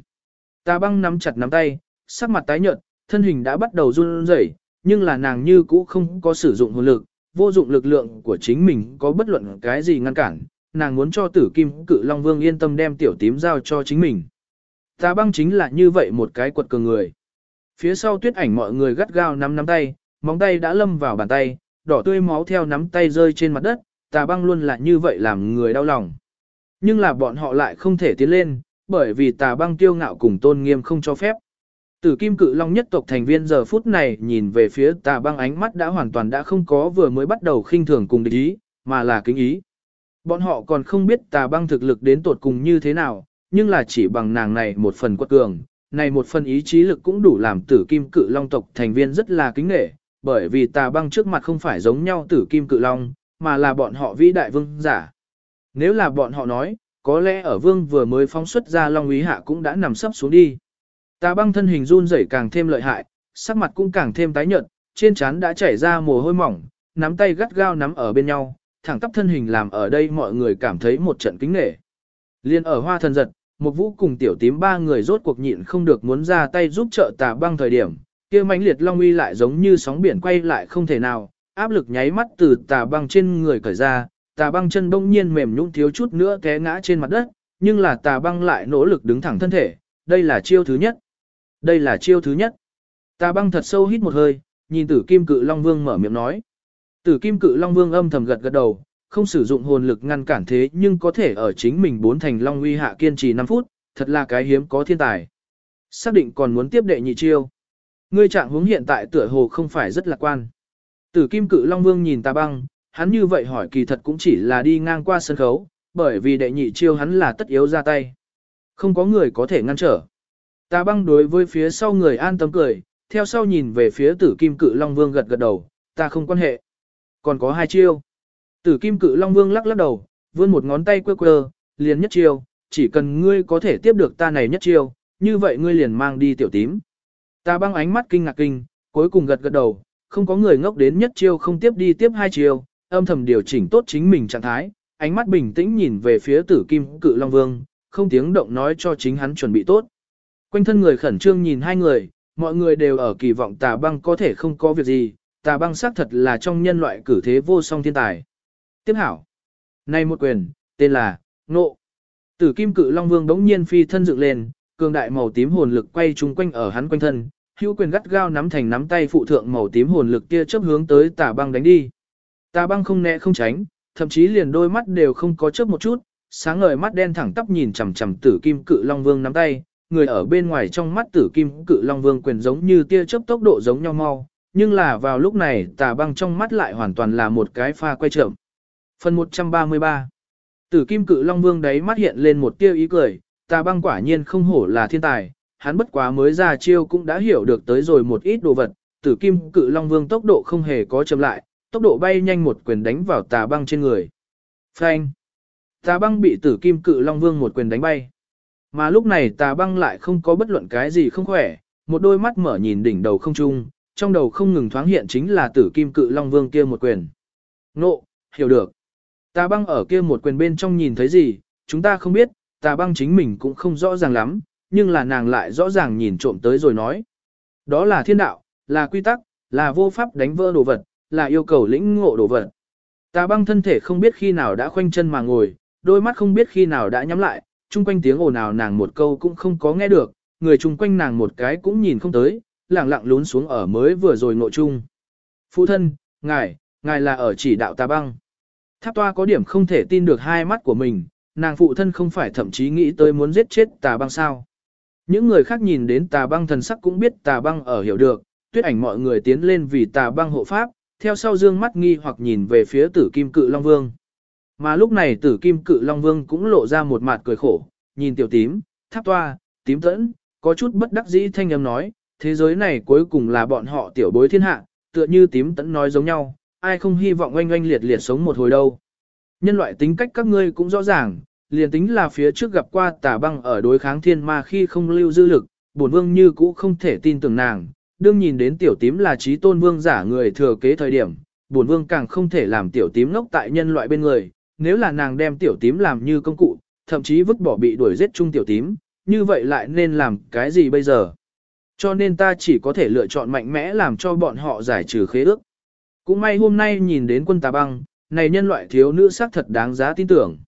Tà băng nắm chặt nắm tay, sắc mặt tái nhợt, thân hình đã bắt đầu run rẩy, nhưng là nàng như cũ không có sử dụng hồn lực, vô dụng lực lượng của chính mình có bất luận cái gì ngăn cản, nàng muốn cho tử kim cự Long Vương yên tâm đem tiểu tím giao cho chính mình. Tà băng chính là như vậy một cái quật cường người. Phía sau tuyết ảnh mọi người gắt gao nắm nắm tay, móng tay đã lâm vào bàn tay, đỏ tươi máu theo nắm tay rơi trên mặt đất, tà băng luôn là như vậy làm người đau lòng. Nhưng là bọn họ lại không thể tiến lên, bởi vì tà băng tiêu ngạo cùng tôn nghiêm không cho phép. Tử kim cự long nhất tộc thành viên giờ phút này nhìn về phía tà băng ánh mắt đã hoàn toàn đã không có vừa mới bắt đầu khinh thường cùng địch ý, mà là kính ý. Bọn họ còn không biết tà băng thực lực đến tột cùng như thế nào, nhưng là chỉ bằng nàng này một phần quật cường, này một phần ý chí lực cũng đủ làm tử kim cự long tộc thành viên rất là kính nghệ, bởi vì tà băng trước mặt không phải giống nhau tử kim cự long, mà là bọn họ vĩ đại vương giả. Nếu là bọn họ nói, có lẽ ở vương vừa mới phóng xuất ra long ý hạ cũng đã nằm sấp xuống đi. Tà băng thân hình run rẩy càng thêm lợi hại, sắc mặt cũng càng thêm tái nhợt, trên trán đã chảy ra mồ hôi mỏng, nắm tay gắt gao nắm ở bên nhau, thẳng tắp thân hình làm ở đây mọi người cảm thấy một trận kính nể. Liên ở hoa thần giật, một vũ cùng tiểu tím ba người rốt cuộc nhịn không được muốn ra tay giúp trợ tà băng thời điểm, kia mãnh liệt long uy lại giống như sóng biển quay lại không thể nào, áp lực nháy mắt từ tà băng trên người cởi ra, tà băng chân bỗng nhiên mềm nhũn thiếu chút nữa té ngã trên mặt đất, nhưng là tà băng lại nỗ lực đứng thẳng thân thể, đây là chiêu thứ nhất. Đây là chiêu thứ nhất. Tà băng thật sâu hít một hơi, nhìn tử kim cự Long Vương mở miệng nói. Tử kim cự Long Vương âm thầm gật gật đầu, không sử dụng hồn lực ngăn cản thế nhưng có thể ở chính mình bốn thành Long uy hạ kiên trì 5 phút, thật là cái hiếm có thiên tài. Xác định còn muốn tiếp đệ nhị chiêu. Ngươi trạng hướng hiện tại tựa hồ không phải rất lạc quan. Tử kim cự Long Vương nhìn ta băng, hắn như vậy hỏi kỳ thật cũng chỉ là đi ngang qua sân khấu, bởi vì đệ nhị chiêu hắn là tất yếu ra tay. Không có người có thể ngăn trở. ta băng đối với phía sau người an tâm cười, theo sau nhìn về phía tử kim cự Long Vương gật gật đầu, ta không quan hệ. Còn có hai chiêu. Tử kim cự Long Vương lắc lắc đầu, vươn một ngón tay quơ quơ, liền nhất chiêu, chỉ cần ngươi có thể tiếp được ta này nhất chiêu, như vậy ngươi liền mang đi tiểu tím. ta băng ánh mắt kinh ngạc kinh, cuối cùng gật gật đầu, không có người ngốc đến nhất chiêu không tiếp đi tiếp hai chiêu, âm thầm điều chỉnh tốt chính mình trạng thái, ánh mắt bình tĩnh nhìn về phía tử kim cự Long Vương, không tiếng động nói cho chính hắn chuẩn bị tốt. Quanh thân người khẩn trương nhìn hai người, mọi người đều ở kỳ vọng tà băng có thể không có việc gì, tà băng xác thật là trong nhân loại cử thế vô song thiên tài. Tiếp hảo. Này một quyền, tên là, nộ. Tử kim cự Long Vương đống nhiên phi thân dựng lên, cường đại màu tím hồn lực quay chung quanh ở hắn quanh thân, hữu quyền gắt gao nắm thành nắm tay phụ thượng màu tím hồn lực kia chớp hướng tới tà băng đánh đi. Tà băng không né không tránh, thậm chí liền đôi mắt đều không có chớp một chút, sáng ngời mắt đen thẳng tắp nhìn chằm chằm tử kim cự Long Vương nắm tay, người ở bên ngoài trong mắt tử kim cự long vương quyền giống như tia chớp tốc độ giống nhau mau, nhưng là vào lúc này tà băng trong mắt lại hoàn toàn là một cái pha quay chậm. Phần 133 Tử kim cự long vương đấy mắt hiện lên một tia ý cười, ta băng quả nhiên không hổ là thiên tài, hắn bất quá mới ra chiêu cũng đã hiểu được tới rồi một ít đồ vật, tử kim cự long vương tốc độ không hề có chậm lại, tốc độ bay nhanh một quyền đánh vào tà băng trên người. Phanh! Tà băng bị tử kim cự long vương một quyền đánh bay. Mà lúc này tà băng lại không có bất luận cái gì không khỏe, một đôi mắt mở nhìn đỉnh đầu không trung, trong đầu không ngừng thoáng hiện chính là tử kim cự long vương kia một quyền. Nộ, hiểu được. Tà băng ở kia một quyền bên trong nhìn thấy gì, chúng ta không biết, tà băng chính mình cũng không rõ ràng lắm, nhưng là nàng lại rõ ràng nhìn trộm tới rồi nói. Đó là thiên đạo, là quy tắc, là vô pháp đánh vỡ đồ vật, là yêu cầu lĩnh ngộ đồ vật. Tà băng thân thể không biết khi nào đã khoanh chân mà ngồi, đôi mắt không biết khi nào đã nhắm lại, chung quanh tiếng ồn ào nàng một câu cũng không có nghe được, người chung quanh nàng một cái cũng nhìn không tới, lặng lặng lún xuống ở mới vừa rồi ngộ chung. Phụ thân, ngài, ngài là ở chỉ đạo tà băng. Tháp toa có điểm không thể tin được hai mắt của mình, nàng phụ thân không phải thậm chí nghĩ tới muốn giết chết tà băng sao. Những người khác nhìn đến tà băng thần sắc cũng biết tà băng ở hiểu được, tuyết ảnh mọi người tiến lên vì tà băng hộ pháp, theo sau dương mắt nghi hoặc nhìn về phía tử kim cự Long Vương. Mà lúc này tử kim cự Long Vương cũng lộ ra một mặt cười khổ, nhìn tiểu tím, tháp toa, tím tẫn, có chút bất đắc dĩ thanh âm nói, thế giới này cuối cùng là bọn họ tiểu bối thiên hạ, tựa như tím tẫn nói giống nhau, ai không hy vọng oanh oanh liệt liệt sống một hồi đâu. Nhân loại tính cách các ngươi cũng rõ ràng, liền tính là phía trước gặp qua tà băng ở đối kháng thiên ma khi không lưu dư lực, bổn vương như cũ không thể tin tưởng nàng, đương nhìn đến tiểu tím là trí tôn vương giả người thừa kế thời điểm, bổn vương càng không thể làm tiểu tím ngốc tại nhân loại bên người, nếu là nàng đem tiểu tím làm như công cụ, thậm chí vứt bỏ bị đuổi giết chung tiểu tím, như vậy lại nên làm cái gì bây giờ? Cho nên ta chỉ có thể lựa chọn mạnh mẽ làm cho bọn họ giải trừ khế ước. Cũng may hôm nay nhìn đến quân tà băng, này nhân loại thiếu nữ sắc thật đáng giá tin tưởng.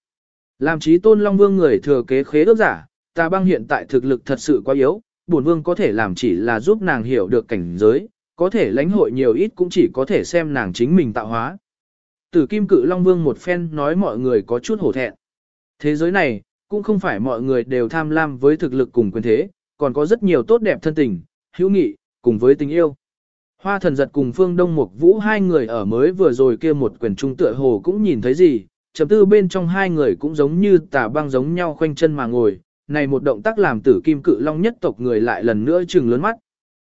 Làm trí tôn Long Vương người thừa kế khế ước giả, tà băng hiện tại thực lực thật sự quá yếu, bổn vương có thể làm chỉ là giúp nàng hiểu được cảnh giới, có thể lãnh hội nhiều ít cũng chỉ có thể xem nàng chính mình tạo hóa. Tử Kim Cự Long Vương một phen nói mọi người có chút hổ thẹn. Thế giới này, cũng không phải mọi người đều tham lam với thực lực cùng quyền thế, còn có rất nhiều tốt đẹp thân tình, hữu nghị, cùng với tình yêu. Hoa thần giật cùng Phương Đông Mục Vũ hai người ở mới vừa rồi kia một quyền trung tựa hồ cũng nhìn thấy gì, chấm tư bên trong hai người cũng giống như tà băng giống nhau khoanh chân mà ngồi, này một động tác làm tử kim cự long nhất tộc người lại lần nữa trừng lớn mắt.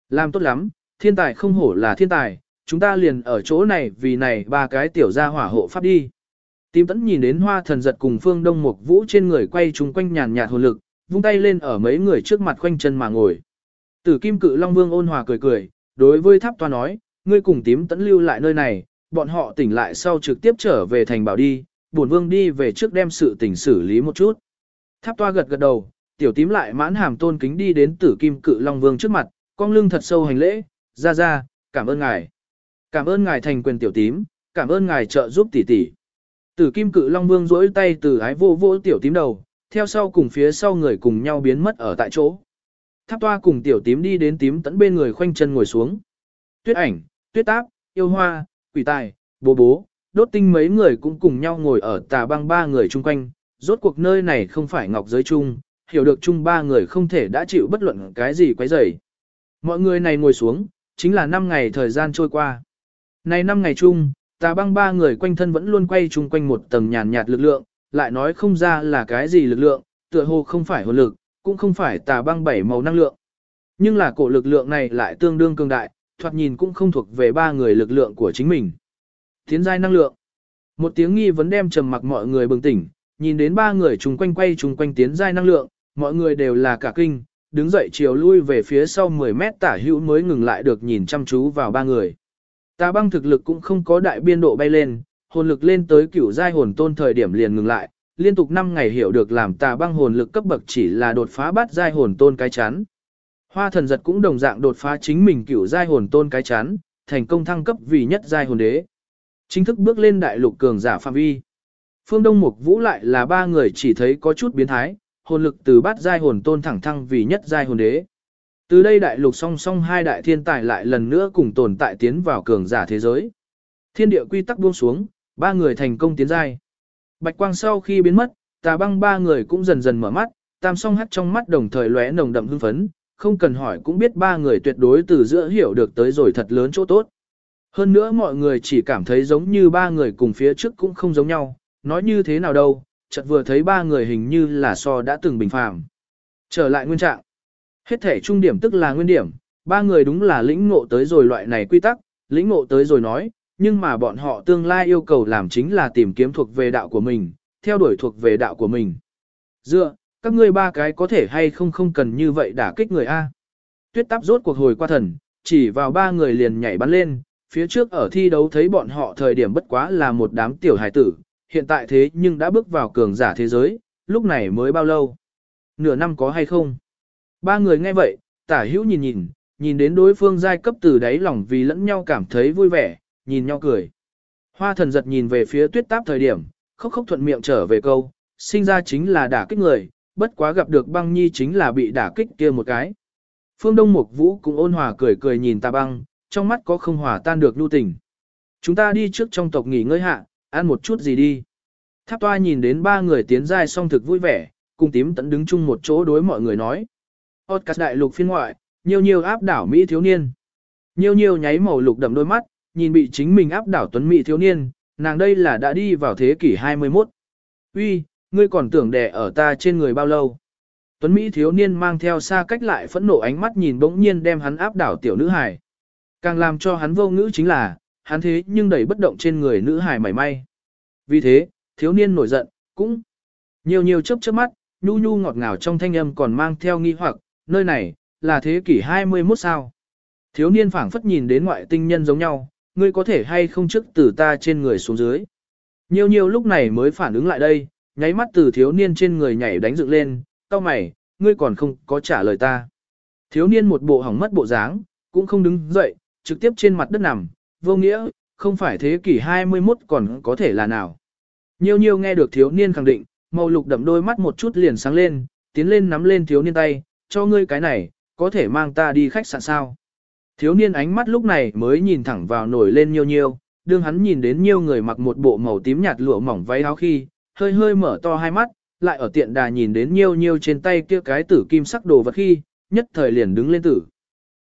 Làm tốt lắm, thiên tài không hổ là thiên tài, chúng ta liền ở chỗ này vì này ba cái tiểu gia hỏa hộ pháp đi. Tím tẫn nhìn đến hoa thần giật cùng phương đông mục vũ trên người quay chúng quanh nhàn nhạt hồn lực, vung tay lên ở mấy người trước mặt khoanh chân mà ngồi. Tử kim cự long vương ôn hòa cười cười, đối với tháp toa nói, ngươi cùng tím tẫn lưu lại nơi này, bọn họ tỉnh lại sau trực tiếp trở về thành bảo đi, bổn vương đi về trước đem sự tình xử lý một chút. Tháp toa gật gật đầu, tiểu tím lại mãn hàm tôn kính đi đến tử kim cự long vương trước mặt, cong lưng thật sâu hành lễ, ra ra, cảm ơn ngài. Cảm ơn ngài thành quyền tiểu tím, cảm ơn ngài trợ giúp tỷ tỷ. Tử kim cự long vương duỗi tay từ ái vô vô tiểu tím đầu, theo sau cùng phía sau người cùng nhau biến mất ở tại chỗ. Tháp toa cùng tiểu tím đi đến tím tẫn bên người khoanh chân ngồi xuống. Tuyết ảnh, tuyết táp, yêu hoa, quỷ tài, bố bố, đốt tinh mấy người cũng cùng nhau ngồi ở tà băng ba người chung quanh. Rốt cuộc nơi này không phải ngọc giới chung, hiểu được chung ba người không thể đã chịu bất luận cái gì quấy rầy. Mọi người này ngồi xuống, chính là 5 ngày thời gian trôi qua. Này 5 ngày chung, tà băng ba người quanh thân vẫn luôn quay chung quanh một tầng nhàn nhạt lực lượng, lại nói không ra là cái gì lực lượng, tựa hồ không phải hồn lực, cũng không phải tà băng bảy màu năng lượng. Nhưng là cổ lực lượng này lại tương đương cường đại, thoạt nhìn cũng không thuộc về ba người lực lượng của chính mình. Tiến giai năng lượng. Một tiếng nghi vấn đem trầm mặc mọi người bừng tỉnh, nhìn đến ba người chung quanh quay chung quanh tiến giai năng lượng, mọi người đều là cả kinh, đứng dậy chiều lui về phía sau 10 mét tả hữu mới ngừng lại được nhìn chăm chú vào ba người. Tà băng thực lực cũng không có đại biên độ bay lên, hồn lực lên tới cửu giai hồn tôn thời điểm liền ngừng lại, liên tục 5 ngày hiểu được làm tà băng hồn lực cấp bậc chỉ là đột phá bát giai hồn tôn cái chán. Hoa thần giật cũng đồng dạng đột phá chính mình cửu giai hồn tôn cái chán, thành công thăng cấp vì nhất giai hồn đế. Chính thức bước lên đại lục cường giả phạm vi. Phương Đông Mục Vũ lại là ba người chỉ thấy có chút biến thái, hồn lực từ bát giai hồn tôn thẳng thăng vì nhất giai hồn đế. Từ đây đại lục song song hai đại thiên tài lại lần nữa cùng tồn tại tiến vào cường giả thế giới. Thiên địa quy tắc buông xuống, ba người thành công tiến giai. Bạch quang sau khi biến mất, tà băng ba người cũng dần dần mở mắt, tam song hắt trong mắt đồng thời lóe nồng đậm hưng phấn, không cần hỏi cũng biết ba người tuyệt đối từ giữa hiểu được tới rồi thật lớn chỗ tốt. Hơn nữa mọi người chỉ cảm thấy giống như ba người cùng phía trước cũng không giống nhau, nói như thế nào đâu, chợt vừa thấy ba người hình như là so đã từng bình phàm. Trở lại nguyên trạng. Hết thể trung điểm tức là nguyên điểm, ba người đúng là lĩnh ngộ tới rồi loại này quy tắc, lĩnh ngộ tới rồi nói, nhưng mà bọn họ tương lai yêu cầu làm chính là tìm kiếm thuộc về đạo của mình, theo đuổi thuộc về đạo của mình. Dựa, các ngươi ba cái có thể hay không không cần như vậy đả kích người A. Tuyết táp rốt cuộc hồi qua thần, chỉ vào ba người liền nhảy bắn lên, phía trước ở thi đấu thấy bọn họ thời điểm bất quá là một đám tiểu hài tử, hiện tại thế nhưng đã bước vào cường giả thế giới, lúc này mới bao lâu? Nửa năm có hay không? Ba người nghe vậy, tả hữu nhìn nhìn, nhìn đến đối phương giai cấp từ đáy lòng vì lẫn nhau cảm thấy vui vẻ, nhìn nhau cười. Hoa thần giật nhìn về phía tuyết táp thời điểm, khóc khóc thuận miệng trở về câu, sinh ra chính là đả kích người, bất quá gặp được băng nhi chính là bị đả kích kia một cái. Phương Đông Mục Vũ cũng ôn hòa cười cười nhìn ta băng, trong mắt có không hòa tan được nhu tình. Chúng ta đi trước trong tộc nghỉ ngơi hạ, ăn một chút gì đi. Tháp toa nhìn đến ba người tiến giai song thực vui vẻ, cùng tím tận đứng chung một chỗ đối mọi người nói. Podcast đại lục phiên ngoại, nhiều nhiều áp đảo Mỹ thiếu niên. Nhiều nhiều nháy màu lục đậm đôi mắt, nhìn bị chính mình áp đảo tuấn Mỹ thiếu niên, nàng đây là đã đi vào thế kỷ 21. Uy, ngươi còn tưởng đẻ ở ta trên người bao lâu? Tuấn Mỹ thiếu niên mang theo xa cách lại phẫn nộ ánh mắt nhìn bỗng nhiên đem hắn áp đảo tiểu nữ hài. Càng làm cho hắn vô ngữ chính là, hắn thế nhưng đẩy bất động trên người nữ hài mảy may. Vì thế, thiếu niên nổi giận, cũng nhiều nhiều chớp chớp mắt, nhu nhu ngọt ngào trong thanh âm còn mang theo nghi hoặc, nơi này, là thế kỷ 21 sao. Thiếu niên phảng phất nhìn đến ngoại tinh nhân giống nhau, ngươi có thể hay không trước từ ta trên người xuống dưới. Nhiều nhiều lúc này mới phản ứng lại đây, nháy mắt từ thiếu niên trên người nhảy đánh dựng lên, cao mày, ngươi còn không có trả lời ta. Thiếu niên một bộ hỏng mất bộ dáng, cũng không đứng dậy, trực tiếp trên mặt đất nằm, vô nghĩa, không phải thế kỷ 21 còn có thể là nào. Nhiều nhiều nghe được thiếu niên khẳng định, màu lục đậm đôi mắt một chút liền sáng lên, tiến lên nắm lên thiếu niên tay, cho ngươi cái này, có thể mang ta đi khách sạn sao. Thiếu niên ánh mắt lúc này mới nhìn thẳng vào nổi lên nhiều nhiều, đương hắn nhìn đến nhiều người mặc một bộ màu tím nhạt lụa mỏng váy áo khi, hơi hơi mở to hai mắt, lại ở tiện đà nhìn đến nhiều nhiều trên tay kia cái tử kim sắc đồ vật khi, nhất thời liền đứng lên tử.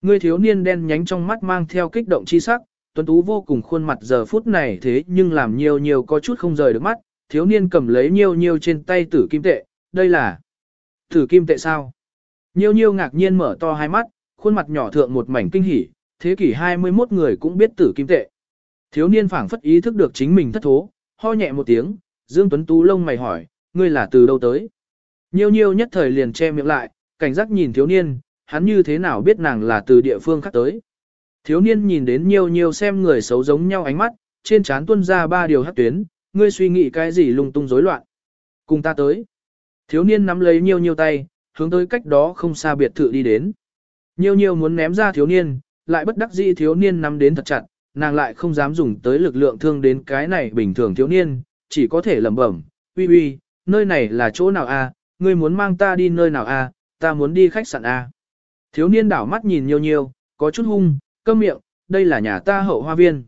Người thiếu niên đen nhánh trong mắt mang theo kích động chi sắc, tuấn tú vô cùng khuôn mặt giờ phút này thế nhưng làm nhiều nhiều có chút không rời được mắt, thiếu niên cầm lấy nhiều nhiều trên tay tử kim tệ, đây là tử kim tệ sao? Nhiều nhiều ngạc nhiên mở to hai mắt, khuôn mặt nhỏ thượng một mảnh kinh hỉ, thế kỷ 21 người cũng biết tử kim tệ. Thiếu niên phảng phất ý thức được chính mình thất thố, ho nhẹ một tiếng, Dương Tuấn Tú lông mày hỏi, ngươi là từ đâu tới? Nhiêu nhiêu nhất thời liền che miệng lại, cảnh giác nhìn thiếu niên, hắn như thế nào biết nàng là từ địa phương khác tới. Thiếu niên nhìn đến nhiều nhiều xem người xấu giống nhau ánh mắt, trên trán tuôn ra ba điều hắc tuyến, ngươi suy nghĩ cái gì lung tung rối loạn. Cùng ta tới. Thiếu niên nắm lấy nhiều nhiều tay, hướng tới cách đó không xa biệt thự đi đến. Nhiều nhiều muốn ném ra thiếu niên, lại bất đắc dĩ thiếu niên nắm đến thật chặt, nàng lại không dám dùng tới lực lượng thương đến cái này bình thường thiếu niên, chỉ có thể lẩm bẩm, uy uy, nơi này là chỗ nào a? ngươi muốn mang ta đi nơi nào a? ta muốn đi khách sạn a. Thiếu niên đảo mắt nhìn nhiều nhiều, có chút hung, câm miệng, đây là nhà ta hậu hoa viên.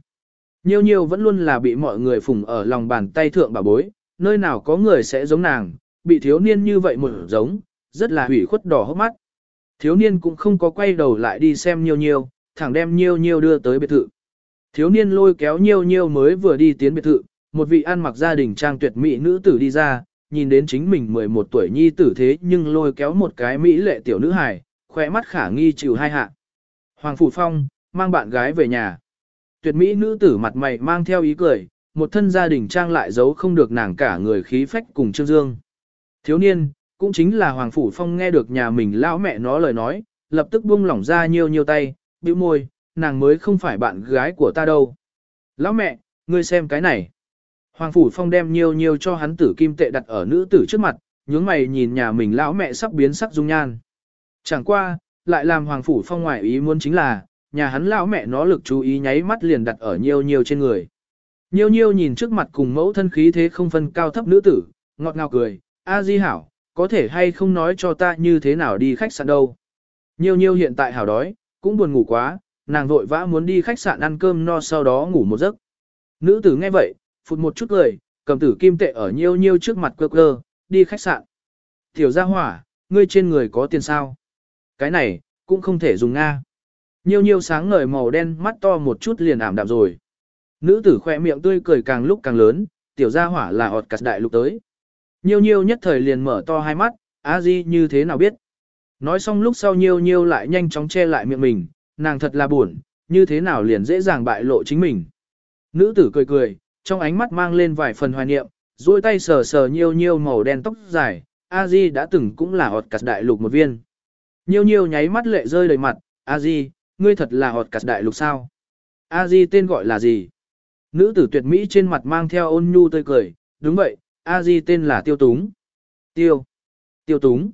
Nhiều nhiều vẫn luôn là bị mọi người phụng ở lòng bàn tay thượng bà bối, nơi nào có người sẽ giống nàng, bị thiếu niên như vậy một giống, rất là hủy khuất đỏ hốc mắt. Thiếu niên cũng không có quay đầu lại đi xem nhiều nhiều, thẳng đem nhiều nhiều đưa tới biệt thự. Thiếu niên lôi kéo nhiều nhiều mới vừa đi tiến biệt thự, một vị ăn mặc gia đình trang tuyệt mỹ nữ tử đi ra, nhìn đến chính mình 11 tuổi nhi tử thế nhưng lôi kéo một cái mỹ lệ tiểu nữ hài, khỏe mắt khả nghi chịu hai hạ. Hoàng Phủ Phong, mang bạn gái về nhà. Tuyệt mỹ nữ tử mặt mày mang theo ý cười, một thân gia đình trang lại giấu không được nàng cả người khí phách cùng trương dương. Thiếu niên, cũng chính là Hoàng Phủ Phong nghe được nhà mình lão mẹ nó lời nói, lập tức buông lỏng ra nhiều nhiều tay, bĩu môi, nàng mới không phải bạn gái của ta đâu. Lão mẹ, ngươi xem cái này. Hoàng Phủ Phong đem nhiều nhiều cho hắn tử kim tệ đặt ở nữ tử trước mặt, nhướng mày nhìn nhà mình lão mẹ sắp biến sắc dung nhan. Chẳng qua, lại làm Hoàng Phủ Phong ngoại ý muốn chính là, nhà hắn lão mẹ nó lực chú ý nháy mắt liền đặt ở nhiều nhiều trên người. Nhiều nhiều nhìn trước mặt cùng mẫu thân khí thế không phân cao thấp nữ tử, ngọt ngào cười, A Di hảo, có thể hay không nói cho ta như thế nào đi khách sạn đâu. Nhiều nhiều hiện tại hảo đói, cũng buồn ngủ quá, nàng vội vã muốn đi khách sạn ăn cơm no sau đó ngủ một giấc. Nữ tử nghe vậy, phụt một chút cười, cầm tử kim tệ ở nhiêu nhiêu trước mặt cơ cơ, đi khách sạn. Tiểu gia hỏa, ngươi trên người có tiền sao? Cái này, cũng không thể dùng Nga. Nhiêu nhiêu sáng ngời màu đen mắt to một chút liền ảm đạm rồi. Nữ tử khoe miệng tươi cười càng lúc càng lớn, tiểu gia hỏa là ọt cắt đại lục tới. Nhiêu nhiêu nhất thời liền mở to hai mắt, a di như thế nào biết. Nói xong lúc sau nhiêu nhiêu lại nhanh chóng che lại miệng mình, nàng thật là buồn, như thế nào liền dễ dàng bại lộ chính mình. Nữ tử cười cười, trong ánh mắt mang lên vài phần hoài niệm, duỗi tay sờ sờ nhiêu nhiêu màu đen tóc dài, a di đã từng cũng là họt cắt đại lục một viên. Nhiêu nhiêu nháy mắt lệ rơi đầy mặt, a di, ngươi thật là họt cắt đại lục sao? A di tên gọi là gì? Nữ tử tuyệt mỹ trên mặt mang theo ôn nhu tươi cười, đúng vậy, A Di tên là Tiêu Túng. Tiêu. Tiêu Túng.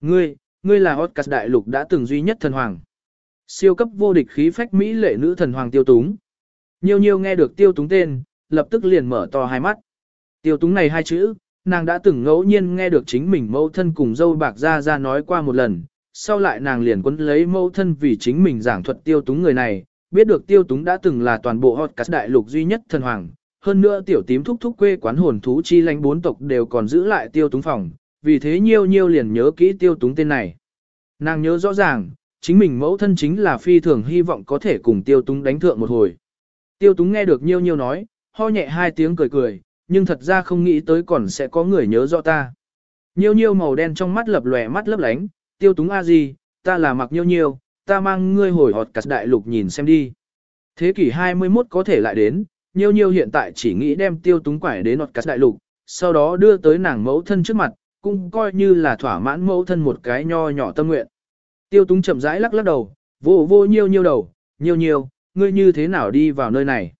Ngươi, ngươi là Otcas đại lục đã từng duy nhất thần hoàng. Siêu cấp vô địch khí phách Mỹ lệ nữ thần hoàng Tiêu Túng. Nhiều nhiều nghe được Tiêu Túng tên, lập tức liền mở to hai mắt. Tiêu Túng này hai chữ, nàng đã từng ngẫu nhiên nghe được chính mình mẫu thân cùng dâu bạc ra ra nói qua một lần. Sau lại nàng liền quấn lấy mẫu thân vì chính mình giảng thuật Tiêu Túng người này, biết được Tiêu Túng đã từng là toàn bộ Otcas đại lục duy nhất thần hoàng, hơn nữa tiểu tím thúc thúc quê quán hồn thú chi lãnh bốn tộc đều còn giữ lại tiêu túng phòng, vì thế nhiêu nhiêu liền nhớ kỹ tiêu túng tên này. Nàng nhớ rõ ràng, chính mình mẫu thân chính là phi thường hy vọng có thể cùng tiêu túng đánh thượng một hồi. Tiêu túng nghe được nhiêu nhiêu nói, ho nhẹ hai tiếng cười cười, nhưng thật ra không nghĩ tới còn sẽ có người nhớ rõ ta. Nhiêu nhiêu màu đen trong mắt lập lòe mắt lấp lánh, tiêu túng a gì, ta là mặc nhiêu nhiêu, ta mang ngươi hồi họt cắt đại lục nhìn xem đi. Thế kỷ 21 có thể lại đến, nhiêu nhiêu hiện tại chỉ nghĩ đem tiêu túng quải đến nọt cắt đại lục, sau đó đưa tới nàng mẫu thân trước mặt, cũng coi như là thỏa mãn mẫu thân một cái nho nhỏ tâm nguyện. Tiêu túng chậm rãi lắc lắc đầu, vô vô nhiêu nhiêu đầu, nhiêu nhiêu, ngươi như thế nào đi vào nơi này.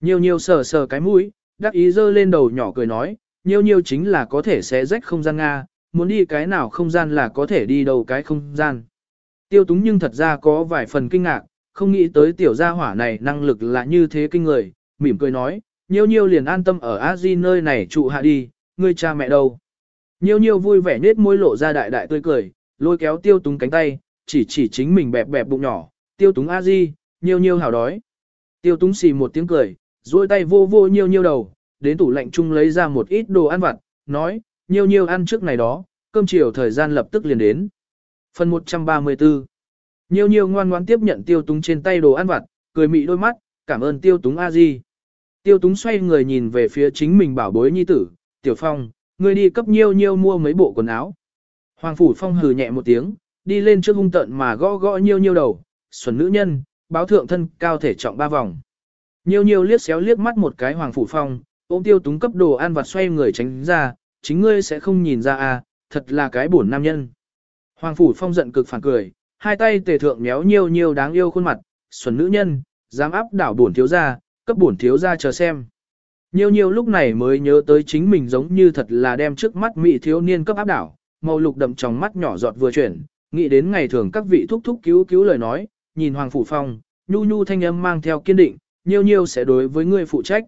Nhiêu nhiêu sờ sờ cái mũi, đắc ý dơ lên đầu nhỏ cười nói, nhiêu nhiêu chính là có thể sẽ rách không gian Nga, muốn đi cái nào không gian là có thể đi đâu cái không gian. Tiêu túng nhưng thật ra có vài phần kinh ngạc, không nghĩ tới tiểu gia hỏa này năng lực là như thế kinh người, mỉm cười nói, nhiêu nhiêu liền an tâm ở a di nơi này trụ hạ đi, ngươi cha mẹ đâu. Nhiêu nhiêu vui vẻ nết môi lộ ra đại đại tươi cười, lôi kéo tiêu túng cánh tay, chỉ chỉ chính mình bẹp bẹp bụng nhỏ, tiêu túng a di, nhiêu nhiêu hào đói. Tiêu túng xì một tiếng cười, duỗi tay vô vô nhiêu nhiêu đầu, đến tủ lạnh chung lấy ra một ít đồ ăn vặt, nói, nhiêu nhiêu ăn trước này đó, cơm chiều thời gian lập tức liền đến. Phần 134 Nhiêu nhiêu ngoan ngoan tiếp nhận tiêu túng trên tay đồ ăn vặt, cười mị đôi mắt, cảm ơn tiêu túng a di. Tiêu túng xoay người nhìn về phía chính mình bảo bối nhi tử, tiểu phong, người đi cấp nhiêu nhiêu mua mấy bộ quần áo. Hoàng phủ phong hừ nhẹ một tiếng, đi lên trước hung tận mà gõ gõ nhiêu nhiêu đầu, xuẩn nữ nhân, báo thượng thân cao thể trọng ba vòng. Nhiêu nhiêu liếc xéo liếc mắt một cái hoàng phủ phong, ôm tiêu túng cấp đồ ăn vặt xoay người tránh ra, chính ngươi sẽ không nhìn ra à, thật là cái buồn nam nhân. Hoàng phủ phong giận cực phản cười, hai tay tề thượng méo nhiêu nhiêu đáng yêu khuôn mặt, xuẩn nữ nhân, dám áp đảo bổn thiếu gia, cấp bổn thiếu gia chờ xem. Nhiêu nhiêu lúc này mới nhớ tới chính mình giống như thật là đem trước mắt mỹ thiếu niên cấp áp đảo, màu lục đậm trong mắt nhỏ giọt vừa chuyển, nghĩ đến ngày thường các vị thúc thúc cứu cứu lời nói, nhìn Hoàng Phủ Phong, nhu nhu thanh âm mang theo kiên định, nhiêu nhiêu sẽ đối với người phụ trách.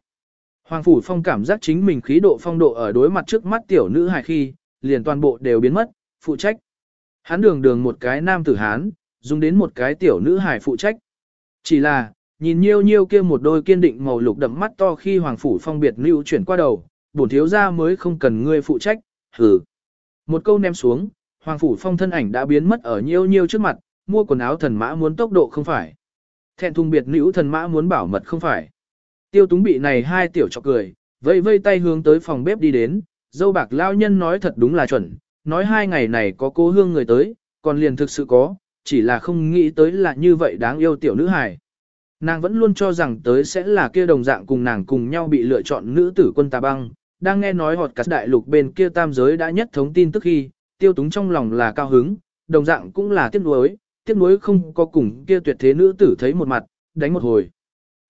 Hoàng Phủ Phong cảm giác chính mình khí độ phong độ ở đối mặt trước mắt tiểu nữ hài khi, liền toàn bộ đều biến mất, phụ trách. Hắn đường đường một cái nam tử hán, dùng đến một cái tiểu nữ hài phụ trách. Chỉ là, nhìn nhiêu nhiêu kia một đôi kiên định màu lục đậm mắt to khi Hoàng Phủ Phong biệt lưu chuyển qua đầu, bổn thiếu gia mới không cần ngươi phụ trách, hừ. Một câu ném xuống, Hoàng Phủ Phong thân ảnh đã biến mất ở nhiêu nhiêu trước mặt, mua quần áo thần mã muốn tốc độ không phải. Thẹn thùng biệt nữ thần mã muốn bảo mật không phải. Tiêu túng bị này hai tiểu chọc cười, vây vây tay hướng tới phòng bếp đi đến, dâu bạc lao nhân nói thật đúng là chuẩn, nói hai ngày này có cô hương người tới, còn liền thực sự có, chỉ là không nghĩ tới là như vậy đáng yêu tiểu nữ hài. Nàng vẫn luôn cho rằng tới sẽ là kia đồng dạng cùng nàng cùng nhau bị lựa chọn nữ tử quân tà băng, đang nghe nói họt cắt đại lục bên kia tam giới đã nhất thống tin tức khi, tiêu túng trong lòng là cao hứng, đồng dạng cũng là tiếc nuối, tiếc nuối không có cùng kia tuyệt thế nữ tử thấy một mặt, đánh một hồi.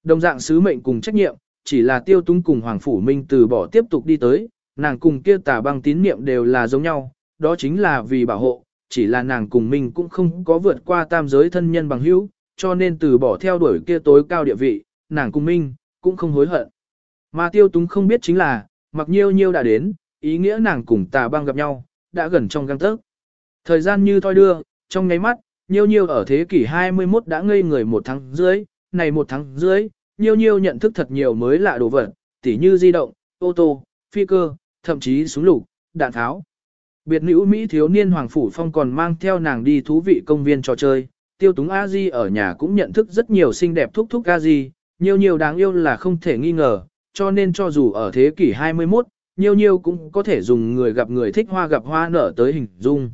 Đồng dạng sứ mệnh cùng trách nhiệm, chỉ là tiêu túng cùng Hoàng Phủ Minh từ bỏ tiếp tục đi tới, nàng cùng kia tà băng tín niệm đều là giống nhau, đó chính là vì bảo hộ, chỉ là nàng cùng mình cũng không có vượt qua tam giới thân nhân bằng hữu, cho nên từ bỏ theo đuổi kia tối cao địa vị, nàng cùng minh, cũng không hối hận. Mà tiêu túng không biết chính là, mặc nhiêu nhiêu đã đến, ý nghĩa nàng cùng tà băng gặp nhau, đã gần trong găng tớc. Thời gian như thoi đưa, trong nháy mắt, nhiêu nhiêu ở thế kỷ 21 đã ngây người một tháng dưới, này một tháng dưới, nhiêu nhiêu nhận thức thật nhiều mới lạ đồ vật, tỉ như di động, ô tô, phi cơ, thậm chí súng lục, đạn tháo. Biệt nữ Mỹ thiếu niên Hoàng Phủ Phong còn mang theo nàng đi thú vị công viên trò chơi, tiêu túng a di ở nhà cũng nhận thức rất nhiều xinh đẹp thúc thúc a di, nhiều nhiều đáng yêu là không thể nghi ngờ, cho nên cho dù ở thế kỷ 21, nhiều nhiều cũng có thể dùng người gặp người thích hoa gặp hoa nở tới hình dung.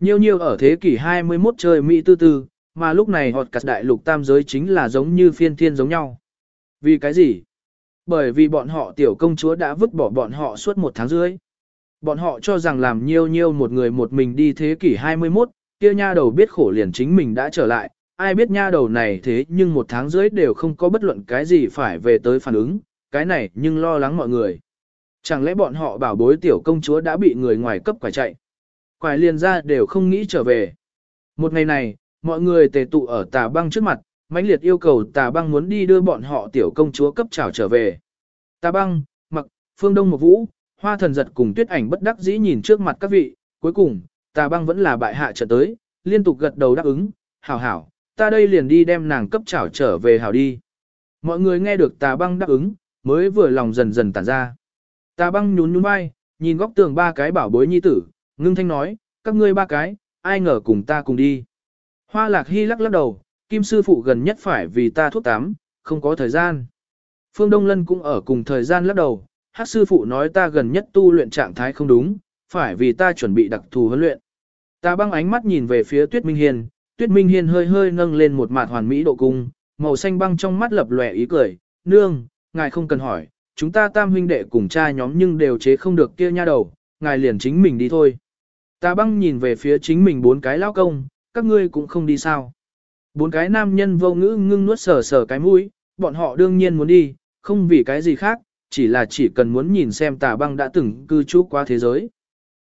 Nhiều nhiều ở thế kỷ 21 chơi Mỹ tư tư, mà lúc này họt cắt đại lục tam giới chính là giống như phiên thiên giống nhau. Vì cái gì? Bởi vì bọn họ tiểu công chúa đã vứt bỏ bọn họ suốt một tháng rưỡi. Bọn họ cho rằng làm nhiều nhiều một người một mình đi thế kỷ 21, kia nha đầu biết khổ liền chính mình đã trở lại, ai biết nha đầu này thế nhưng một tháng rưỡi đều không có bất luận cái gì phải về tới phản ứng, cái này nhưng lo lắng mọi người. Chẳng lẽ bọn họ bảo bối tiểu công chúa đã bị người ngoài cấp quải chạy. Quải liền ra đều không nghĩ trở về. Một ngày này, mọi người tề tụ ở tà băng trước mặt, mãnh liệt yêu cầu tà băng muốn đi đưa bọn họ tiểu công chúa cấp trào trở về. Tà băng, mặc, phương đông một vũ, hoa thần giật cùng tuyết ảnh bất đắc dĩ nhìn trước mặt các vị, cuối cùng, tà băng vẫn là bại hạ trở tới, liên tục gật đầu đáp ứng, hảo hảo, ta đây liền đi đem nàng cấp trảo trở về hảo đi. Mọi người nghe được tà băng đáp ứng, mới vừa lòng dần dần tản ra. Tà băng nhún nhún vai, nhìn góc tường ba cái bảo bối nhi tử, ngưng thanh nói, các ngươi ba cái, ai ngờ cùng ta cùng đi. Hoa lạc hy lắc lắc đầu, kim sư phụ gần nhất phải vì ta thuốc tắm, không có thời gian. Phương Đông Lân cũng ở cùng thời gian lắc đầu, hát sư phụ nói ta gần nhất tu luyện trạng thái không đúng, phải vì ta chuẩn bị đặc thù huấn luyện. Ta băng ánh mắt nhìn về phía Tuyết Minh Hiên, Tuyết Minh Hiên hơi hơi nâng lên một mặt hoàn mỹ độ cung, màu xanh băng trong mắt lập lòe ý cười, nương, ngài không cần hỏi, chúng ta tam huynh đệ cùng cha nhóm nhưng đều chế không được kia nha đầu, ngài liền chính mình đi thôi. ta băng nhìn về phía chính mình bốn cái lao công, các ngươi cũng không đi sao. Bốn cái nam nhân vô ngữ ngưng nuốt sờ sờ cái mũi, bọn họ đương nhiên muốn đi, không vì cái gì khác, chỉ là chỉ cần muốn nhìn xem tà băng đã từng cư trú qua thế giới.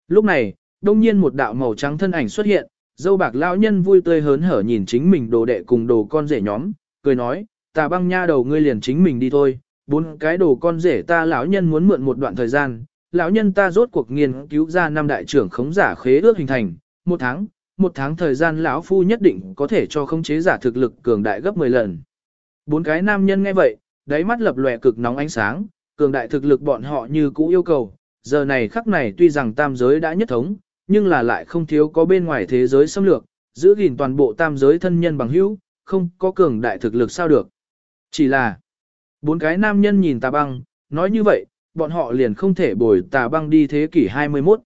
Lúc này, đông nhiên một đạo màu trắng thân ảnh xuất hiện, dâu bạc lão nhân vui tươi hớn hở nhìn chính mình đồ đệ cùng đồ con rể nhóm, cười nói, tà băng nha đầu ngươi liền chính mình đi thôi, bốn cái đồ con rể ta lão nhân muốn mượn một đoạn thời gian, lão nhân ta rốt cuộc nghiên cứu ra năm đại trưởng khống giả khế ước hình thành, một tháng, một tháng thời gian lão phu nhất định có thể cho khống chế giả thực lực cường đại gấp 10 lần. Bốn cái nam nhân nghe vậy, đáy mắt lập lòe cực nóng ánh sáng, cường đại thực lực bọn họ như cũ yêu cầu, giờ này khắc này tuy rằng tam giới đã nhất thống, nhưng là lại không thiếu có bên ngoài thế giới xâm lược, giữ gìn toàn bộ tam giới thân nhân bằng hữu, không có cường đại thực lực sao được. Chỉ là, bốn cái nam nhân nhìn tà băng, nói như vậy, bọn họ liền không thể bồi tà băng đi thế kỷ 21.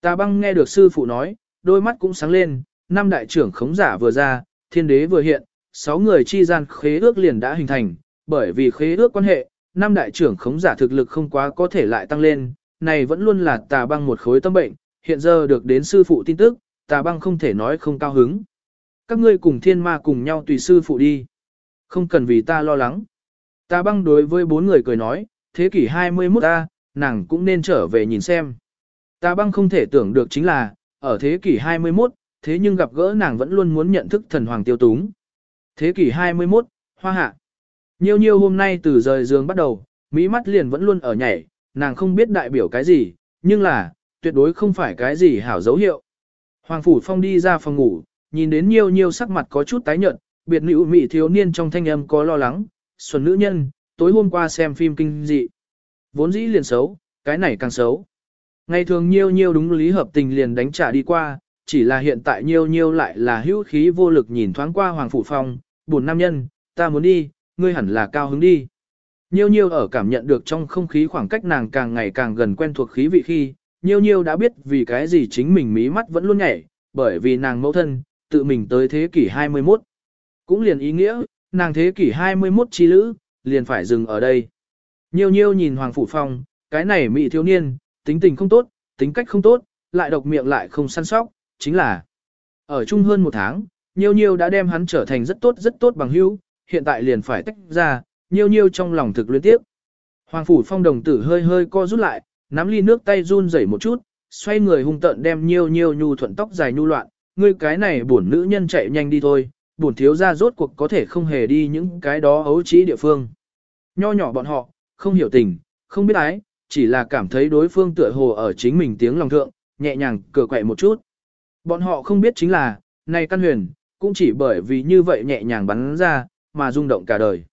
Tà băng nghe được sư phụ nói, đôi mắt cũng sáng lên, năm đại trưởng khống giả vừa ra, thiên đế vừa hiện, sáu người chi gian khế ước liền đã hình thành, bởi vì khế ước quan hệ, năm đại trưởng khống giả thực lực không quá có thể lại tăng lên, này vẫn luôn là tà băng một khối tâm bệnh, hiện giờ được đến sư phụ tin tức, tà băng không thể nói không cao hứng. Các ngươi cùng thiên ma cùng nhau tùy sư phụ đi. Không cần vì ta lo lắng. Tà băng đối với bốn người cười nói, thế kỷ 21 ta, nàng cũng nên trở về nhìn xem. Tà băng không thể tưởng được chính là, ở thế kỷ 21, thế nhưng gặp gỡ nàng vẫn luôn muốn nhận thức thần hoàng tiêu túng. Thế kỷ 21, hoa hạ. Nhiêu nhiêu hôm nay từ rời giường bắt đầu, mỹ mắt liền vẫn luôn ở nhảy, nàng không biết đại biểu cái gì, nhưng là, tuyệt đối không phải cái gì hảo dấu hiệu. Hoàng Phủ Phong đi ra phòng ngủ, nhìn đến nhiều nhiều sắc mặt có chút tái nhợt, biệt nữ mị thiếu niên trong thanh âm có lo lắng, xuân nữ nhân, tối hôm qua xem phim kinh dị. Vốn dĩ liền xấu, cái này càng xấu. Ngày thường nhiêu nhiêu đúng lý hợp tình liền đánh trả đi qua, chỉ là hiện tại nhiêu nhiêu lại là hữu khí vô lực nhìn thoáng qua Hoàng Phủ Phong, buồn nam nhân, ta muốn đi, ngươi hẳn là cao hứng đi. Nhiêu nhiêu ở cảm nhận được trong không khí khoảng cách nàng càng ngày càng gần quen thuộc khí vị khi, nhiêu nhiêu đã biết vì cái gì chính mình mí mắt vẫn luôn nhảy, bởi vì nàng mẫu thân, tự mình tới thế kỷ 21. Cũng liền ý nghĩa, nàng thế kỷ 21 chi lữ, liền phải dừng ở đây. Nhiêu nhiêu nhìn Hoàng Phủ Phong, cái này mị thiếu niên, tính tình không tốt, tính cách không tốt, lại độc miệng lại không săn sóc, chính là ở chung hơn một tháng, nhiêu nhiêu đã đem hắn trở thành rất tốt rất tốt bằng hữu, hiện tại liền phải tách ra, nhiêu nhiêu trong lòng thực luyến tiếp. Hoàng Phủ Phong đồng tử hơi hơi co rút lại, nắm ly nước tay run rẩy một chút, xoay người hung tợn đem nhiêu nhiêu nhu thuận tóc dài nhu loạn, ngươi cái này bổn nữ nhân chạy nhanh đi thôi, bổn thiếu gia rốt cuộc có thể không hề đi những cái đó ấu trí địa phương. Nho nhỏ bọn họ, không hiểu tình, không biết ái, chỉ là cảm thấy đối phương tựa hồ ở chính mình tiếng lòng thượng, nhẹ nhàng cửa quậy một chút. Bọn họ không biết chính là, này căn huyền, cũng chỉ bởi vì như vậy nhẹ nhàng bắn ra, mà rung động cả đời.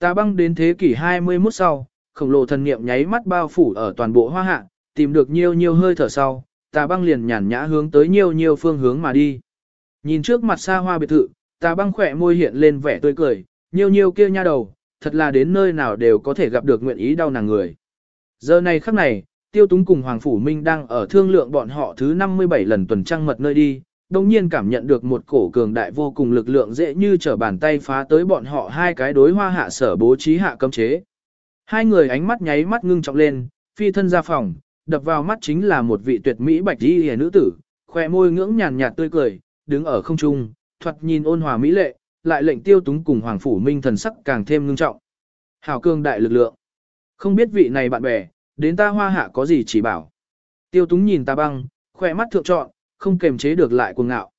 Ta băng đến thế kỷ 21 sau, khổng lồ thần niệm nháy mắt bao phủ ở toàn bộ hoa hạ, tìm được nhiều nhiều hơi thở sau, tà băng liền nhàn nhã hướng tới nhiều nhiều phương hướng mà đi. Nhìn trước mặt xa hoa biệt thự, tà băng khỏe môi hiện lên vẻ tươi cười, nhiều nhiều kia nha đầu, thật là đến nơi nào đều có thể gặp được nguyện ý đau nàng người. Giờ này khắc này, Tiêu Túng cùng Hoàng Phủ Minh đang ở thương lượng bọn họ thứ 57 lần tuần trăng mật nơi đi, đồng nhiên cảm nhận được một cổ cường đại vô cùng lực lượng dễ như trở bàn tay phá tới bọn họ hai cái đối hoa hạ sở bố trí hạ cấm chế. Hai người ánh mắt nháy mắt ngưng trọng lên, phi thân ra phòng, đập vào mắt chính là một vị tuyệt mỹ bạch y hề nữ tử, khoe môi ngưỡng nhàn nhạt tươi cười, đứng ở không trung, thoạt nhìn ôn hòa mỹ lệ, lại lệnh tiêu túng cùng hoàng phủ minh thần sắc càng thêm ngưng trọng. Hảo cương đại lực lượng. Không biết vị này bạn bè, đến ta hoa hạ có gì chỉ bảo. Tiêu túng nhìn ta băng, khoe mắt thượng trọn, không kềm chế được lại cuồng ngạo.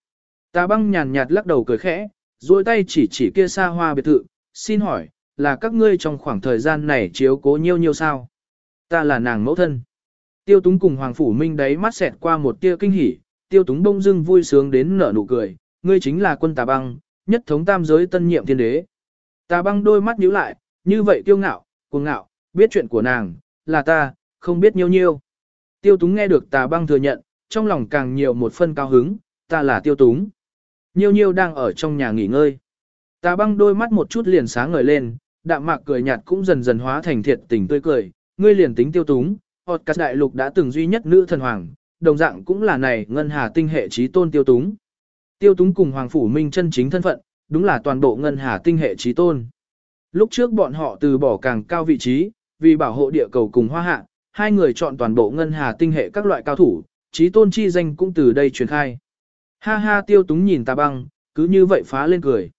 Ta băng nhàn nhạt lắc đầu cười khẽ, duỗi tay chỉ chỉ kia xa hoa biệt thự, xin hỏi, là các ngươi trong khoảng thời gian này chiếu cố nhiêu nhiêu sao? Ta là nàng mẫu thân. Tiêu túng cùng Hoàng Phủ Minh đấy mắt xẹt qua một tia kinh hỉ, tiêu túng bông dưng vui sướng đến nở nụ cười, ngươi chính là quân tà băng, nhất thống tam giới tân nhiệm thiên đế. Tà băng đôi mắt nhíu lại, như vậy tiêu ngạo, cuồng ngạo, biết chuyện của nàng, là ta, không biết nhiêu nhiêu. Tiêu túng nghe được tà băng thừa nhận, trong lòng càng nhiều một phân cao hứng, ta là tiêu túng. Nhiêu nhiêu đang ở trong nhà nghỉ ngơi. ta băng đôi mắt một chút liền sáng ngời lên, đạm mạc cười nhạt cũng dần dần hóa thành thiệt tình tươi cười, ngươi liền tính tiêu túng, hột cắt đại lục đã từng duy nhất nữ thần hoàng, đồng dạng cũng là này ngân hà tinh hệ trí tôn tiêu túng. Tiêu túng cùng hoàng phủ minh chân chính thân phận, đúng là toàn bộ ngân hà tinh hệ trí tôn. Lúc trước bọn họ từ bỏ càng cao vị trí, vì bảo hộ địa cầu cùng hoa hạ, hai người chọn toàn bộ ngân hà tinh hệ các loại cao thủ, trí tôn chi danh cũng từ đây truyền khai. Ha ha tiêu túng nhìn tà băng, cứ như vậy phá lên cười.